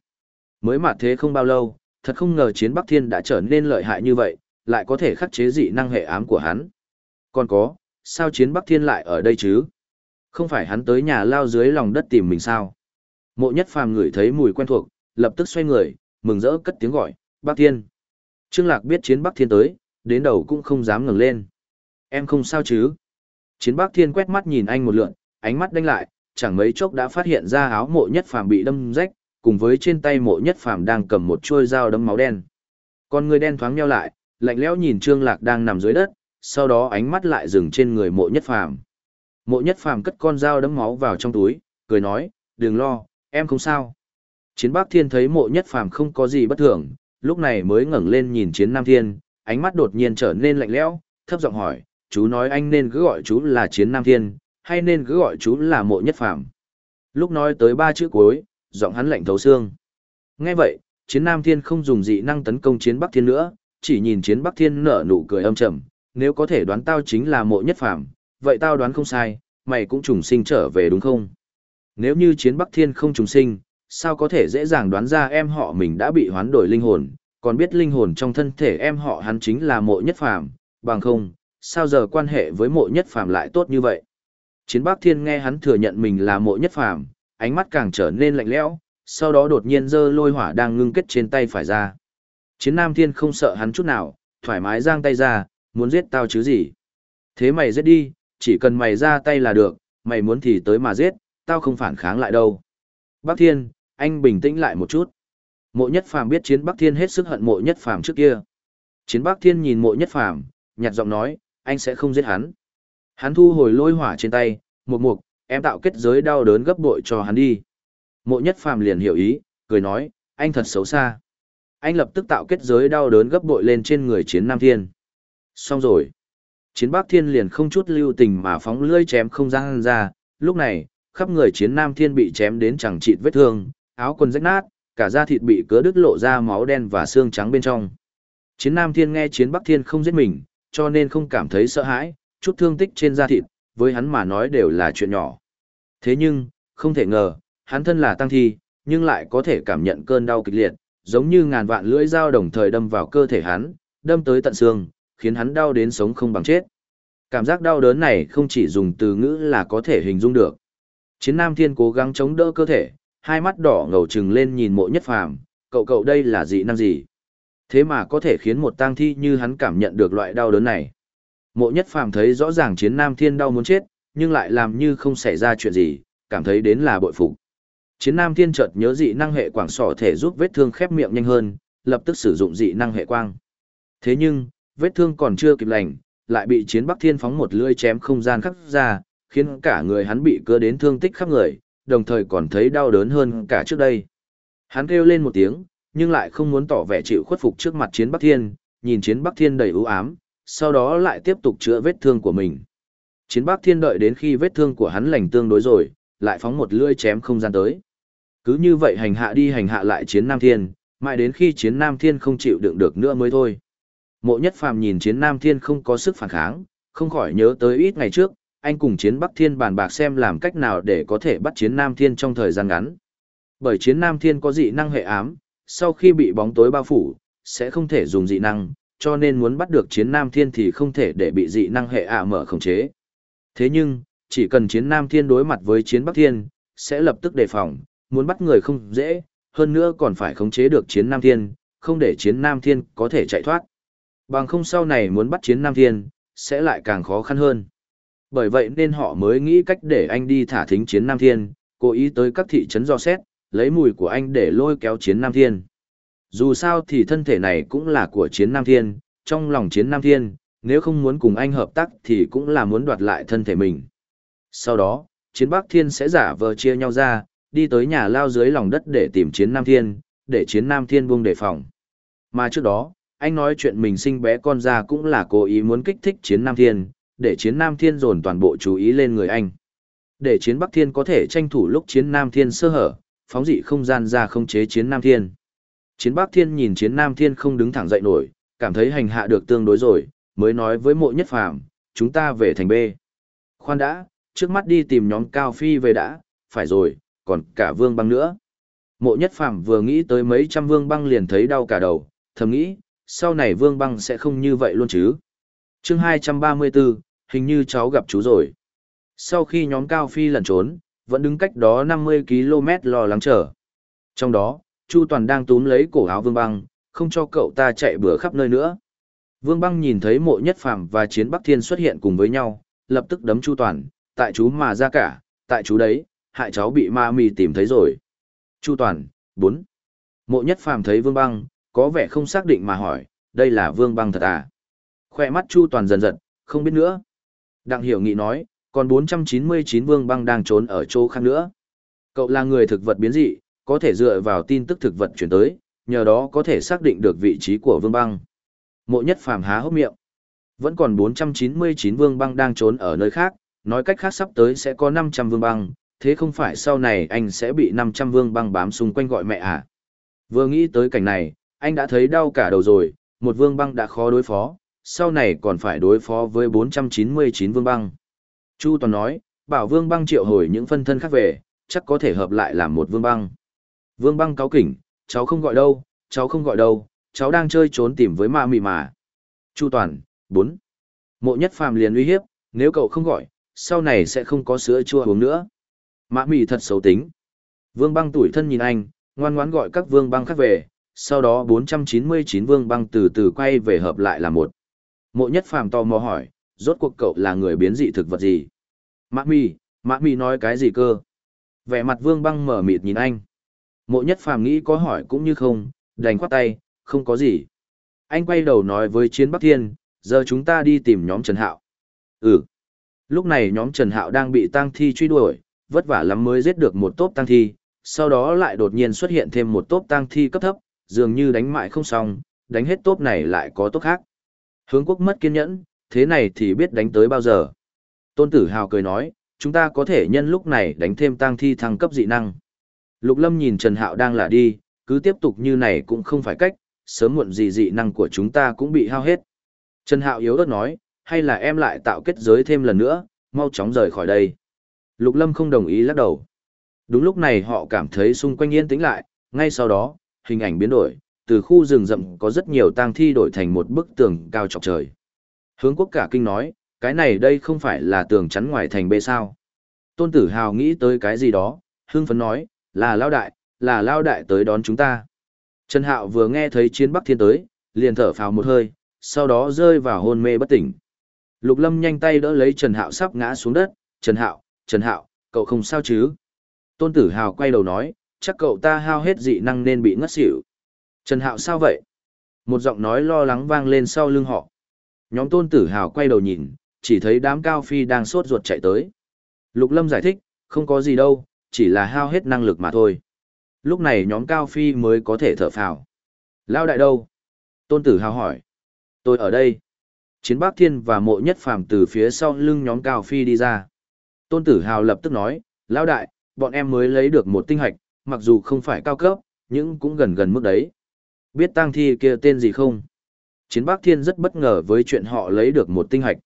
Mới mà thế không bao lâu, thật không ngờ chiến Bắc Thiên đã trở nên lợi hại như vậy, lại có thể khắc chế dị năng hệ ám của hắn. Còn có, sao chiến Bắc Thiên lại ở đây chứ? Không phải hắn tới nhà lao dưới lòng đất tìm mình sao? Mộ nhất phàm ngửi thấy mùi quen thuộc, lập tức xoay người, mừng rỡ cất tiếng gọi, Bắc Thiên. Trương Lạc biết chiến Bắc Thiên tới, đến đầu cũng không dám ngẩng lên. Em không sao chứ? Chiến Bắc Thiên quét mắt nhìn anh một lượn, ánh mắt đánh lại, chẳng mấy chốc đã phát hiện ra áo mộ nhất phàm bị đâm rách, cùng với trên tay mộ nhất phàm đang cầm một chuôi dao đâm máu đen. Con người đen thoáng nheo lại, lạnh lẽo nhìn Trương Lạc đang nằm dưới đất, sau đó ánh mắt lại dừng trên người mộ nhất phàm. Mộ nhất phàm cất con dao đấm máu vào trong túi, cười nói, đừng lo, em không sao. Chiến Bắc Thiên thấy mộ nhất phàm không có gì bất thường, lúc này mới ngẩng lên nhìn chiến Nam Thiên, ánh mắt đột nhiên trở nên lạnh lẽo, thấp giọng hỏi, chú nói anh nên cứ gọi chú là chiến Nam Thiên, hay nên cứ gọi chú là mộ nhất phàm. Lúc nói tới ba chữ cuối, giọng hắn lạnh thấu xương. Nghe vậy, chiến Nam Thiên không dùng dị năng tấn công chiến Bắc Thiên nữa, chỉ nhìn chiến Bắc Thiên nở nụ cười âm trầm, nếu có thể đoán tao chính là mộ nhất phàm, vậy tao đoán không sai, mày cũng trùng sinh trở về đúng không? Nếu như chiến Bắc Thiên không trùng sinh, sao có thể dễ dàng đoán ra em họ mình đã bị hoán đổi linh hồn, còn biết linh hồn trong thân thể em họ hắn chính là mộ nhất phàm, bằng không, sao giờ quan hệ với mộ nhất phàm lại tốt như vậy? Chiến Bắc Thiên nghe hắn thừa nhận mình là mộ nhất phàm, ánh mắt càng trở nên lạnh lẽo, sau đó đột nhiên giơ lôi hỏa đang ngưng kết trên tay phải ra. Chiến Nam Thiên không sợ hắn chút nào, thoải mái giang tay ra, muốn giết tao chứ gì. Thế mày giết đi, chỉ cần mày ra tay là được, mày muốn thì tới mà giết, tao không phản kháng lại đâu. Bác Thiên, anh bình tĩnh lại một chút. Mộ nhất phàm biết chiến Bắc Thiên hết sức hận mộ nhất phàm trước kia. Chiến Bắc Thiên nhìn mộ nhất phàm, nhạt giọng nói, anh sẽ không giết hắn. Hắn thu hồi lôi hỏa trên tay, mục mục, em tạo kết giới đau đớn gấp bội cho hắn đi. Mộ nhất phàm liền hiểu ý, cười nói, anh thật xấu xa. Anh lập tức tạo kết giới đau đớn gấp bội lên trên người chiến Nam Thiên. Xong rồi. Chiến Bắc Thiên liền không chút lưu tình mà phóng lưỡi chém không gian ra, lúc này, khắp người chiến Nam Thiên bị chém đến chẳng chịt vết thương, áo quần rách nát, cả da thịt bị cớ đứt lộ ra máu đen và xương trắng bên trong. Chiến Nam Thiên nghe chiến Bắc Thiên không giết mình, cho nên không cảm thấy sợ hãi, chút thương tích trên da thịt, với hắn mà nói đều là chuyện nhỏ. Thế nhưng, không thể ngờ, hắn thân là tăng thi, nhưng lại có thể cảm nhận cơn đau kịch liệt, giống như ngàn vạn lưỡi dao đồng thời đâm vào cơ thể hắn, đâm tới tận xương, khiến hắn đau đến sống không bằng chết. Cảm giác đau đớn này không chỉ dùng từ ngữ là có thể hình dung được. Chiến Nam Thiên cố gắng chống đỡ cơ thể, hai mắt đỏ ngầu trừng lên nhìn mộ nhất phàm, cậu cậu đây là dị năng gì? Thế mà có thể khiến một tang thi như hắn cảm nhận được loại đau đớn này. Mộ nhất phàm thấy rõ ràng chiến Nam Thiên đau muốn chết, nhưng lại làm như không xảy ra chuyện gì, cảm thấy đến là bội phục. Chiến Nam Thiên chợt nhớ dị năng hệ quảng sọ thể giúp vết thương khép miệng nhanh hơn, lập tức sử dụng dị năng hệ quang. Thế nhưng, vết thương còn chưa kịp lành, lại bị Chiến Bắc Thiên phóng một lưỡi chém không gian khắc ra, khiến cả người hắn bị cưa đến thương tích khắp người, đồng thời còn thấy đau đớn hơn cả trước đây. Hắn kêu lên một tiếng, nhưng lại không muốn tỏ vẻ chịu khuất phục trước mặt Chiến Bắc Thiên, nhìn Chiến Bắc Thiên đầy ưu ám, sau đó lại tiếp tục chữa vết thương của mình. Chiến Bắc Thiên đợi đến khi vết thương của hắn lành tương đối rồi, lại phóng một lưỡi chém không gian tới. Cứ như vậy hành hạ đi hành hạ lại chiến Nam Thiên, mãi đến khi chiến Nam Thiên không chịu đựng được nữa mới thôi. Mộ nhất phàm nhìn chiến Nam Thiên không có sức phản kháng, không khỏi nhớ tới ít ngày trước, anh cùng chiến Bắc Thiên bàn bạc xem làm cách nào để có thể bắt chiến Nam Thiên trong thời gian ngắn. Bởi chiến Nam Thiên có dị năng hệ ám, sau khi bị bóng tối bao phủ, sẽ không thể dùng dị năng, cho nên muốn bắt được chiến Nam Thiên thì không thể để bị dị năng hệ ả mở khống chế. Thế nhưng, chỉ cần chiến Nam Thiên đối mặt với chiến Bắc Thiên, sẽ lập tức đề phòng, muốn bắt người không dễ, hơn nữa còn phải khống chế được chiến Nam Thiên, không để chiến Nam Thiên có thể chạy thoát. Bằng không sau này muốn bắt chiến Nam Thiên, sẽ lại càng khó khăn hơn. Bởi vậy nên họ mới nghĩ cách để anh đi thả thính chiến Nam Thiên, cố ý tới các thị trấn do xét, lấy mùi của anh để lôi kéo chiến Nam Thiên. Dù sao thì thân thể này cũng là của chiến Nam Thiên, trong lòng chiến Nam Thiên, nếu không muốn cùng anh hợp tác thì cũng là muốn đoạt lại thân thể mình. Sau đó, chiến Bắc Thiên sẽ giả vờ chia nhau ra, đi tới nhà lao dưới lòng đất để tìm chiến Nam Thiên, để chiến Nam Thiên buông đề phòng. Mà trước đó, anh nói chuyện mình sinh bé con ra cũng là cố ý muốn kích thích chiến Nam Thiên, để chiến Nam Thiên dồn toàn bộ chú ý lên người anh. Để chiến Bắc Thiên có thể tranh thủ lúc chiến Nam Thiên sơ hở, phóng dị không gian ra không chế chiến Nam Thiên. Chiến Bắc Thiên nhìn chiến Nam Thiên không đứng thẳng dậy nổi, cảm thấy hành hạ được tương đối rồi, mới nói với mộ nhất phàm, chúng ta về thành B. Khoan đã, trước mắt đi tìm nhóm Cao Phi về đã, phải rồi, còn cả vương băng nữa. Mộ nhất phàm vừa nghĩ tới mấy trăm vương băng liền thấy đau cả đầu, thầm nghĩ, sau này vương băng sẽ không như vậy luôn chứ. chương 234, hình như cháu gặp chú rồi. Sau khi nhóm Cao Phi lẩn trốn, vẫn đứng cách đó 50 km lo lắng chờ. Trong đó, Chu Toàn đang túm lấy cổ áo vương băng, không cho cậu ta chạy bừa khắp nơi nữa. Vương băng nhìn thấy mộ nhất phàm và chiến Bắc Thiên xuất hiện cùng với nhau, lập tức đấm Chu Toàn, tại chú mà ra cả, tại chú đấy, hại cháu bị ma mì tìm thấy rồi. Chu Toàn, 4. Mộ nhất phàm thấy Vương Băng, có vẻ không xác định mà hỏi, đây là Vương Băng thật à? Khoe mắt Chu Toàn dần dần, không biết nữa. Đặng Hiểu Nghị nói, còn 499 Vương Băng đang trốn ở chỗ khác nữa. Cậu là người thực vật biến dị, có thể dựa vào tin tức thực vật chuyển tới, nhờ đó có thể xác định được vị trí của Vương Băng. Mộ nhất phàm há hốc miệng. Vẫn còn 499 Vương Băng đang trốn ở nơi khác, nói cách khác sắp tới sẽ có 500 Vương Băng, thế không phải sau này anh sẽ bị 500 vương băng bám xung quanh gọi mẹ à? Vừa nghĩ tới cảnh này, anh đã thấy đau cả đầu rồi, một vương băng đã khó đối phó, sau này còn phải đối phó với 499 vương băng. Chu Toàn nói, bảo vương băng triệu hồi những phân thân khác về, chắc có thể hợp lại làm một vương băng. Vương băng cáo kỉnh, cháu không gọi đâu, cháu không gọi đâu, cháu đang chơi trốn tìm với ma mị mà. Chu Toàn, 4. Mộ nhất phàm liền uy hiếp, nếu cậu không gọi, sau này sẽ không có sữa chua uống nữa. Mã mị thật xấu tính. Vương băng tuổi thân nhìn anh, ngoan ngoãn gọi các vương băng khác về, sau đó 499 vương băng từ từ quay về hợp lại là một. Mộ nhất phàm tò mò hỏi, rốt cuộc cậu là người biến dị thực vật gì? Mã mị, mã mị nói cái gì cơ? Vẻ mặt vương băng mở mịt nhìn anh. Mộ nhất phàm nghĩ có hỏi cũng như không, đành khoát tay, không có gì. Anh quay đầu nói với chiến Bắc Thiên, giờ chúng ta đi tìm nhóm Trần Hạo. Ừ. Lúc này nhóm Trần Hạo đang bị tang thi truy đuổi, vất vả lắm mới giết được một tốp tang thi, sau đó lại đột nhiên xuất hiện thêm một tốp tang thi cấp thấp, dường như đánh mãi không xong, đánh hết tốp này lại có tốp khác. Hướng quốc mất kiên nhẫn, thế này thì biết đánh tới bao giờ. Tôn Tử Hào cười nói, chúng ta có thể nhân lúc này đánh thêm tang thi thăng cấp dị năng. Lục Lâm nhìn Trần Hạo đang là đi, cứ tiếp tục như này cũng không phải cách, sớm muộn gì dị năng của chúng ta cũng bị hao hết. Trần Hạo yếu ớt nói, hay là em lại tạo kết giới thêm lần nữa, mau chóng rời khỏi đây. Lục Lâm không đồng ý lắc đầu. Đúng lúc này họ cảm thấy xung quanh yên tĩnh lại, ngay sau đó, hình ảnh biến đổi, từ khu rừng rậm có rất nhiều tang thi đổi thành một bức tường cao chọc trời. Hướng quốc cả kinh nói, cái này đây không phải là tường chắn ngoài thành bê sao. Tôn tử hào nghĩ tới cái gì đó, hưng phấn nói, là lao đại, là lao đại tới đón chúng ta. Trần Hạo vừa nghe thấy chiến Bắc Thiên tới, liền thở phào một hơi, sau đó rơi vào hôn mê bất tỉnh. Lục Lâm nhanh tay đỡ lấy Trần Hạo sắp ngã xuống đất, Trần Hạo, Trần Hạo, cậu không sao chứ? Tôn Tử Hào quay đầu nói, chắc cậu ta hao hết dị năng nên bị ngất xỉu. Trần Hạo sao vậy? Một giọng nói lo lắng vang lên sau lưng họ. Nhóm Tôn Tử Hào quay đầu nhìn, chỉ thấy đám cao phi đang sốt ruột chạy tới. Lục Lâm giải thích, không có gì đâu, chỉ là hao hết năng lực mà thôi. Lúc này nhóm cao phi mới có thể thở phào. Lao đại đâu? Tôn Tử Hào hỏi. Tôi ở đây. Chiến Bác Thiên và Mộ Nhất Phàm từ phía sau lưng nhóm cao phi đi ra. Tôn Tử Hào lập tức nói, Lão đại, bọn em mới lấy được một tinh hạch, mặc dù không phải cao cấp, nhưng cũng gần gần mức đấy. Biết tang thi kia tên gì không? Chiến Bắc Thiên rất bất ngờ với chuyện họ lấy được một tinh hạch.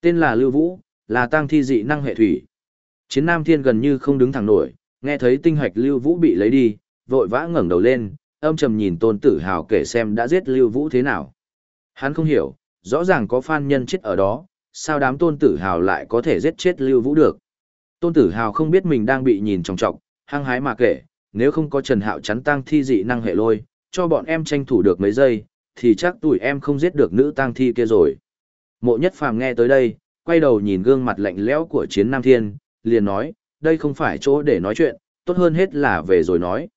Tên là Lưu Vũ, là tang thi dị năng hệ thủy. Chiến Nam Thiên gần như không đứng thẳng nổi, nghe thấy tinh hạch Lưu Vũ bị lấy đi, vội vã ngẩng đầu lên, âm trầm nhìn Tôn Tử Hào kể xem đã giết Lưu Vũ thế nào. Hắn không hiểu, rõ ràng có phan nhân chết ở đó, sao đám Tôn Tử Hào lại có thể giết chết Lưu Vũ được. Tôn Tử Hào không biết mình đang bị nhìn trọng trọng, hăng hái mà kể, nếu không có Trần Hạo chắn tang thi dị năng hệ lôi, cho bọn em tranh thủ được mấy giây, thì chắc tụi em không giết được nữ tang thi kia rồi. Mộ nhất phàm nghe tới đây, quay đầu nhìn gương mặt lạnh lẽo của chiến nam thiên, liền nói, đây không phải chỗ để nói chuyện, tốt hơn hết là về rồi nói.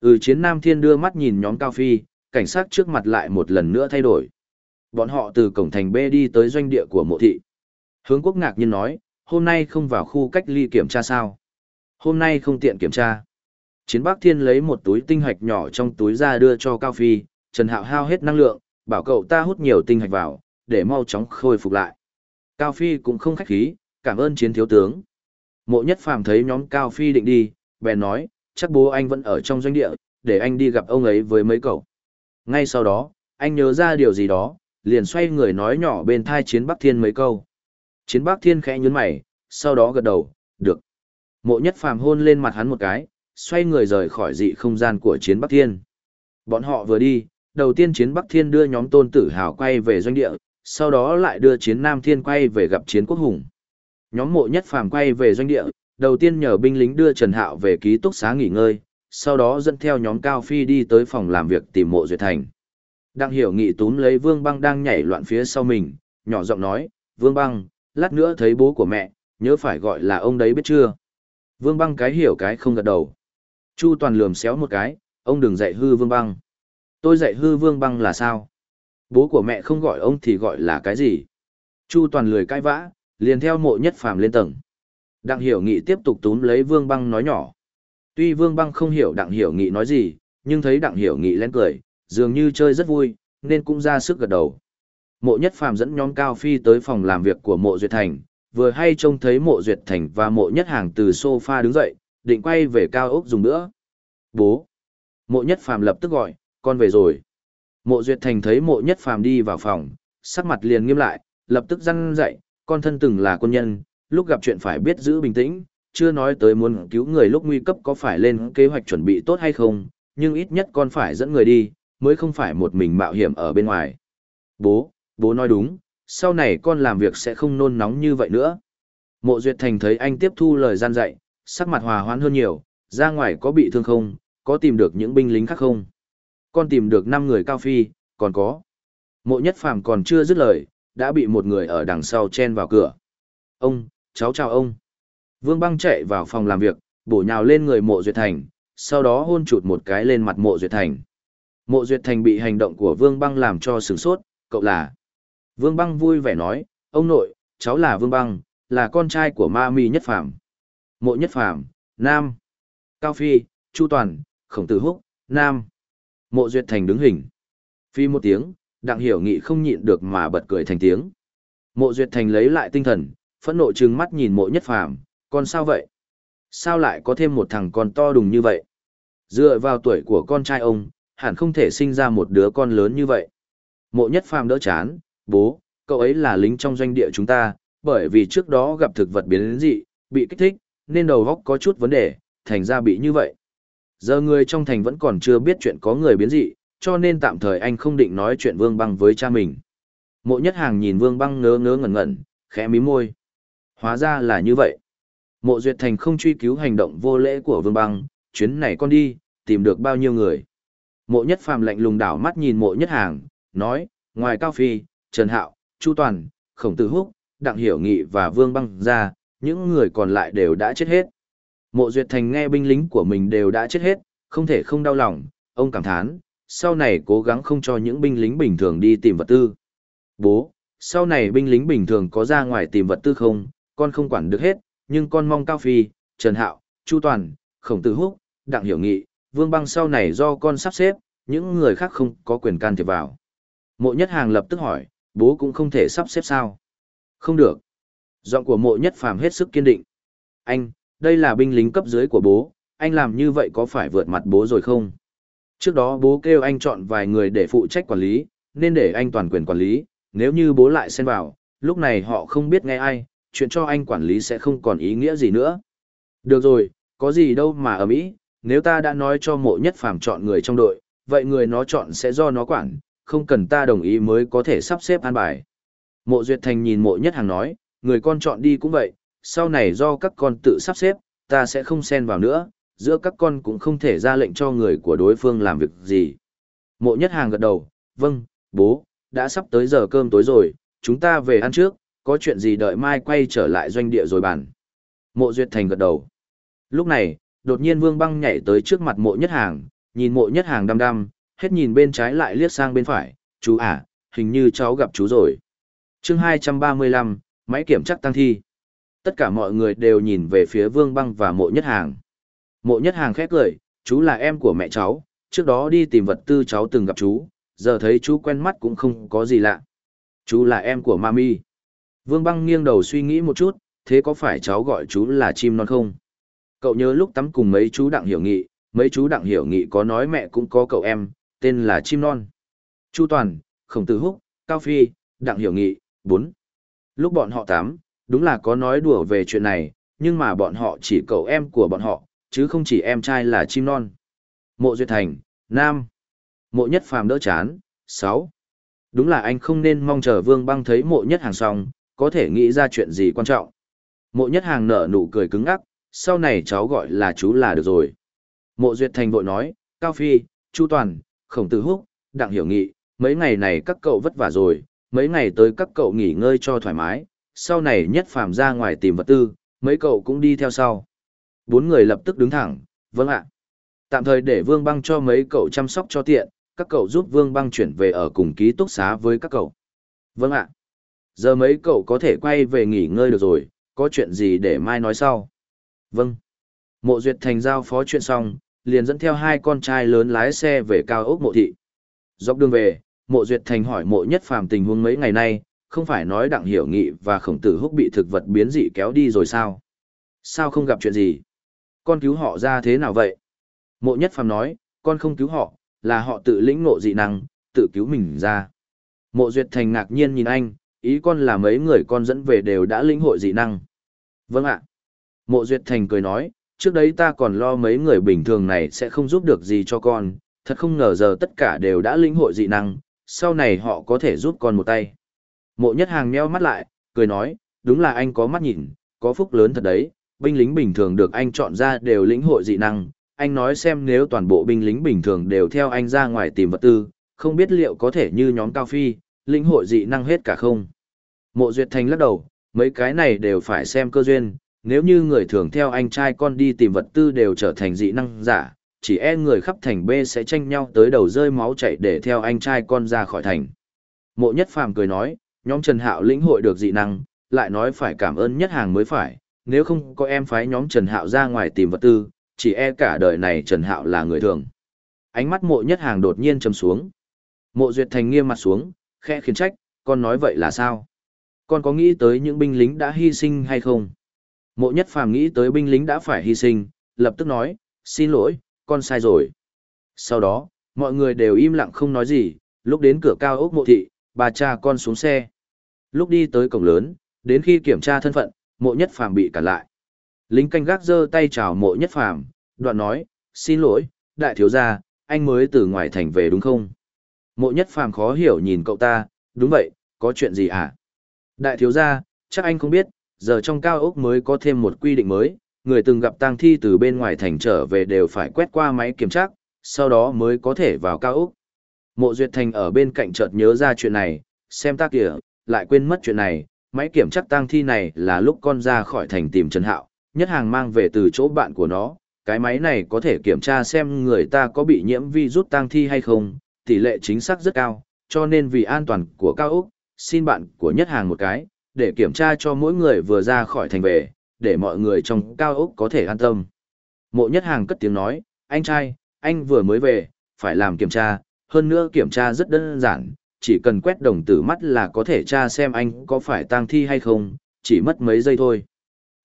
Ừ chiến nam thiên đưa mắt nhìn nhóm cao phi, cảnh sát trước mặt lại một lần nữa thay đổi. Bọn họ từ cổng thành B đi tới doanh địa của mộ thị. Hướng quốc ngạc nhiên nói, hôm nay không vào khu cách ly kiểm tra sao? Hôm nay không tiện kiểm tra. Chiến Bắc Thiên lấy một túi tinh hạch nhỏ trong túi ra đưa cho Cao Phi, Trần Hạo hao hết năng lượng, bảo cậu ta hút nhiều tinh hạch vào, để mau chóng khôi phục lại. Cao Phi cũng không khách khí, cảm ơn chiến thiếu tướng. Mộ nhất phàm thấy nhóm Cao Phi định đi, bèn nói, chắc bố anh vẫn ở trong doanh địa, để anh đi gặp ông ấy với mấy cậu. Ngay sau đó, anh nhớ ra điều gì đó, liền xoay người nói nhỏ bên thai chiến Bắc Thiên mấy câu. Chiến Bắc Thiên khẽ nhún mày, sau đó gật đầu, được. Mộ nhất phàm hôn lên mặt hắn một cái, xoay người rời khỏi dị không gian của chiến Bắc Thiên. Bọn họ vừa đi, đầu tiên chiến Bắc Thiên đưa nhóm tôn tử hào quay về doanh địa, sau đó lại đưa chiến Nam Thiên quay về gặp chiến quốc hùng. Nhóm mộ nhất phàm quay về doanh địa, đầu tiên nhờ binh lính đưa Trần Hạo về ký túc xá nghỉ ngơi, sau đó dẫn theo nhóm Cao Phi đi tới phòng làm việc tìm mộ duyệt thành. Đang hiểu nghị túm lấy Vương Băng đang nhảy loạn phía sau mình, nhỏ giọng nói, Vương Băng, lát nữa thấy bố của mẹ, nhớ phải gọi là ông đấy biết chưa? Vương Băng cái hiểu cái không gật đầu. Chu Toàn lườm xéo một cái, ông đừng dạy hư Vương Băng. Tôi dạy hư Vương Băng là sao? Bố của mẹ không gọi ông thì gọi là cái gì? Chu Toàn lười cãi vã, liền theo mộ nhất phàm lên tầng. Đặng Hiểu Nghị tiếp tục túm lấy Vương Băng nói nhỏ. Tuy Vương Băng không hiểu Đặng Hiểu Nghị nói gì, nhưng thấy Đặng Hiểu Nghị lên cười, dường như chơi rất vui, nên cũng ra sức gật đầu. Mộ Nhất Phàm dẫn nhóm Cao Phi tới phòng làm việc của Mộ Duyệt Thành, vừa hay trông thấy Mộ Duyệt Thành và Mộ Nhất Hàng từ sofa đứng dậy, định quay về cao ốc dùng nữa. Bố! Mộ Nhất Phàm lập tức gọi, con về rồi. Mộ Duyệt Thành thấy Mộ Nhất Phàm đi vào phòng, sắc mặt liền nghiêm lại, lập tức răn dậy, con thân từng là quân nhân, lúc gặp chuyện phải biết giữ bình tĩnh, chưa nói tới muốn cứu người lúc nguy cấp có phải lên kế hoạch chuẩn bị tốt hay không, nhưng ít nhất con phải dẫn người đi, mới không phải một mình mạo hiểm ở bên ngoài. Bố, bố nói đúng, sau này con làm việc sẽ không nôn nóng như vậy nữa. Mộ Duyệt Thành thấy anh tiếp thu lời gian dạy, sắc mặt hòa hoãn hơn nhiều, ra ngoài có bị thương không, có tìm được những binh lính khác không. Con tìm được 5 người cao phi, còn có. Mộ Nhất Phàm còn chưa dứt lời, đã bị một người ở đằng sau chen vào cửa. Ông, cháu chào ông. Vương Băng chạy vào phòng làm việc, bổ nhào lên người Mộ Duyệt Thành, sau đó hôn chụt một cái lên mặt mộ duyệt thành. Mộ duyệt thành bị hành động của Vương Băng làm cho sửng sốt, cậu là. Vương Băng vui vẻ nói, ông nội, cháu là Vương Băng, là con trai của ma mi nhất phàm. Mộ nhất phàm, Nam. Cao Phi, Chu Toàn, Khổng Tử Húc, Nam. Mộ duyệt thành đứng hình. Phi một tiếng, đặng hiểu nghị không nhịn được mà bật cười thành tiếng. Mộ duyệt thành lấy lại tinh thần, phẫn nộ trừng mắt nhìn mộ nhất phàm, con sao vậy? Sao lại có thêm một thằng con to đùng như vậy? Dựa vào tuổi của con trai ông, hẳn không thể sinh ra một đứa con lớn như vậy. Mộ nhất phàm đỡ chán, bố, cậu ấy là lính trong doanh địa chúng ta, bởi vì trước đó gặp thực vật biến dị, bị kích thích, nên đầu góc có chút vấn đề, thành ra bị như vậy. Giờ người trong thành vẫn còn chưa biết chuyện có người biến dị, cho nên tạm thời anh không định nói chuyện Vương Băng với cha mình. Mộ nhất hàng nhìn Vương Băng ngớ ngớ ngẩn ngẩn, khẽ mí môi. Hóa ra là như vậy. Mộ Duyệt Thành không truy cứu hành động vô lễ của Vương Băng, chuyến này con đi, tìm được bao nhiêu người. Mộ nhất phàm lạnh lùng đảo mắt nhìn mộ nhất hàng, nói, ngoài Cao Phi, Trần Hạo, Chu Toàn, Khổng Tử Húc, Đặng Hiểu Nghị và Vương Băng ra, những người còn lại đều đã chết hết. Mộ Duyệt Thành nghe binh lính của mình đều đã chết hết, không thể không đau lòng, ông cảm thán, sau này cố gắng không cho những binh lính bình thường đi tìm vật tư. Bố, sau này binh lính bình thường có ra ngoài tìm vật tư không, con không quản được hết, nhưng con mong Cao Phi, Trần Hạo, Chu Toàn, Khổng Tử Húc, Đặng Hiểu Nghị, Vương Băng sau này do con sắp xếp, những người khác không có quyền can thiệp vào. Mộ Nhất Hàng lập tức hỏi, bố cũng không thể sắp xếp sao? Không được. Giọng của mộ Nhất Phàm hết sức kiên định. Anh, đây là binh lính cấp dưới của bố, anh làm như vậy có phải vượt mặt bố rồi không? Trước đó bố kêu anh chọn vài người để phụ trách quản lý, nên để anh toàn quyền quản lý, nếu như bố lại xen vào, lúc này họ không biết nghe ai, chuyện cho anh quản lý sẽ không còn ý nghĩa gì nữa. Được rồi, có gì đâu mà ở mỹ, nếu ta đã nói cho mộ nhất phàm chọn người trong đội, vậy người nó chọn sẽ do nó quản, không cần ta đồng ý mới có thể sắp xếp an bài. Mộ Duyệt Thành nhìn mộ nhất hàng nói, người con chọn đi cũng vậy, sau này do các con tự sắp xếp, ta sẽ không xen vào nữa, giữa các con cũng không thể ra lệnh cho người của đối phương làm việc gì. Mộ nhất hàng gật đầu, vâng, bố, đã sắp tới giờ cơm tối rồi, chúng ta về ăn trước, có chuyện gì đợi mai quay trở lại doanh địa rồi bàn. Mộ Duyệt Thành gật đầu. Lúc này, đột nhiên Vương Băng nhảy tới trước mặt mộ nhất hàng, nhìn mộ nhất hàng đăm đăm, hết nhìn bên trái lại liếc sang bên phải, chú à, hình như cháu gặp chú rồi. chương 235, máy kiểm chắc tăng thi. Tất cả mọi người đều nhìn về phía Vương Băng và mộ nhất hàng. Mộ nhất hàng khét cười, chú là em của mẹ cháu, trước đó đi tìm vật tư cháu từng gặp chú, giờ thấy chú quen mắt cũng không có gì lạ. Chú là em của Mami. Vương băng nghiêng đầu suy nghĩ một chút, thế có phải cháu gọi chú là chim non không? Cậu nhớ lúc tắm cùng mấy chú đặng hiểu nghị, mấy chú đặng hiểu nghị có nói mẹ cũng có cậu em, tên là chim non. Chu Toàn, Khổng Tử Húc, Cao Phi, đặng hiểu nghị, bốn. Lúc bọn họ tắm, đúng là có nói đùa về chuyện này, nhưng mà bọn họ chỉ cậu em của bọn họ, chứ không chỉ em trai là chim non. Mộ Duyệt Thành, Nam. Mộ Nhất Phàm đỡ chán, sáu. Đúng là anh không nên mong chờ Vương Băng thấy mộ nhất hàng xong, có thể nghĩ ra chuyện gì quan trọng. Mộ nhất hàng nở nụ cười cứng ngắc, sau này cháu gọi là chú là được rồi. Mộ Duyệt Thành vội nói, Cao Phi, Chu Toàn, Khổng Tử Húc, Đặng Hiểu Nghị, mấy ngày này các cậu vất vả rồi, mấy ngày tới các cậu nghỉ ngơi cho thoải mái, sau này nhất phàm ra ngoài tìm vật tư, mấy cậu cũng đi theo sau. Bốn người lập tức đứng thẳng, vâng ạ. Tạm thời để Vương Băng cho mấy cậu chăm sóc cho tiện, các cậu giúp Vương Băng chuyển về ở cùng ký túc xá với các cậu. Vâng ạ. Giờ mấy cậu có thể quay về nghỉ ngơi được rồi, có chuyện gì để mai nói sau. Vâng. Mộ Duyệt Thành giao phó chuyện xong, liền dẫn theo hai con trai lớn lái xe về cao ốc mộ thị. Dọc đường về, mộ Duyệt Thành hỏi mộ nhất phàm tình huống mấy ngày nay, không phải nói đặng hiểu nghị và khổng tử húc bị thực vật biến dị kéo đi rồi sao? Sao không gặp chuyện gì? Con cứu họ ra thế nào vậy? Mộ nhất phàm nói, con không cứu họ, là họ tự lĩnh ngộ dị năng, tự cứu mình ra. Mộ Duyệt Thành ngạc nhiên nhìn anh, ý con là mấy người con dẫn về đều đã lĩnh hội dị năng. Vâng ạ. Mộ Duyệt Thành cười nói, trước đấy ta còn lo mấy người bình thường này sẽ không giúp được gì cho con, thật không ngờ giờ tất cả đều đã lĩnh hội dị năng, sau này họ có thể giúp con một tay. Mộ Nhất Hàng nheo mắt lại, cười nói, đúng là anh có mắt nhìn, có phúc lớn thật đấy, binh lính bình thường được anh chọn ra đều lĩnh hội dị năng, anh nói xem nếu toàn bộ binh lính bình thường đều theo anh ra ngoài tìm vật tư, không biết liệu có thể như nhóm Cao Phi, lĩnh hội dị năng hết cả không. Mộ Duyệt Thành lắc đầu, mấy cái này đều phải xem cơ duyên, nếu như người thường theo anh trai con đi tìm vật tư đều trở thành dị năng giả, chỉ e người khắp thành B sẽ tranh nhau tới đầu rơi máu chảy để theo anh trai con ra khỏi thành. Mộ nhất phàm cười nói, nhóm Trần Hạo lĩnh hội được dị năng, lại nói phải cảm ơn nhất hàng mới phải, nếu không có em phái nhóm Trần Hạo ra ngoài tìm vật tư, chỉ e cả đời này Trần Hạo là người thường. Ánh mắt mộ nhất hàng đột nhiên trầm xuống. Mộ Duyệt Thành nghiêm mặt xuống, khẽ khiến trách, con nói vậy là sao? Con có nghĩ tới những binh lính đã hy sinh hay không? Mộ nhất phàm nghĩ tới binh lính đã phải hy sinh, lập tức nói, xin lỗi, con sai rồi. Sau đó, mọi người đều im lặng không nói gì, lúc đến cửa cao ốc mộ thị, bà cha con xuống xe. Lúc đi tới cổng lớn, đến khi kiểm tra thân phận, mộ nhất phàm bị cản lại. Lính canh gác giơ tay chào mộ nhất phàm, đoạn nói, xin lỗi, đại thiếu gia, anh mới từ ngoài thành về đúng không? Mộ nhất phàm khó hiểu nhìn cậu ta, đúng vậy, có chuyện gì à? Đại thiếu gia, chắc anh không biết, giờ trong cao ốc mới có thêm một quy định mới, người từng gặp tang thi từ bên ngoài thành trở về đều phải quét qua máy kiểm tra, sau đó mới có thể vào cao ốc. Mộ Duyệt Thành ở bên cạnh chợt nhớ ra chuyện này, xem ta kìa, lại quên mất chuyện này, máy kiểm tra tang thi này là lúc con ra khỏi thành tìm Trần Hạo, nhất hàng mang về từ chỗ bạn của nó, cái máy này có thể kiểm tra xem người ta có bị nhiễm virus tang thi hay không, tỷ lệ chính xác rất cao, cho nên vì an toàn của cao ốc, xin bạn của nhất hàng một cái, để kiểm tra cho mỗi người vừa ra khỏi thành về, để mọi người trong cao ốc có thể an tâm. Mộ nhất hàng cất tiếng nói, anh trai, anh vừa mới về, phải làm kiểm tra, hơn nữa kiểm tra rất đơn giản, chỉ cần quét đồng tử mắt là có thể tra xem anh có phải tang thi hay không, chỉ mất mấy giây thôi.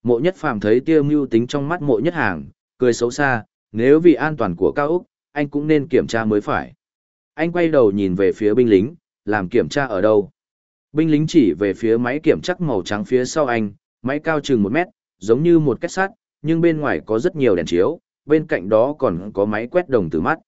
Mộ nhất phàm thấy tiêu mưu tính trong mắt mộ nhất hàng, cười xấu xa, nếu vì an toàn của cao ốc, anh cũng nên kiểm tra mới phải. Anh quay đầu nhìn về phía binh lính, làm kiểm tra ở đâu. Binh lính chỉ về phía máy kiểm chắc màu trắng phía sau anh, máy cao chừng một mét, giống như một kết sắt, nhưng bên ngoài có rất nhiều đèn chiếu, bên cạnh đó còn có máy quét đồng tử mắt.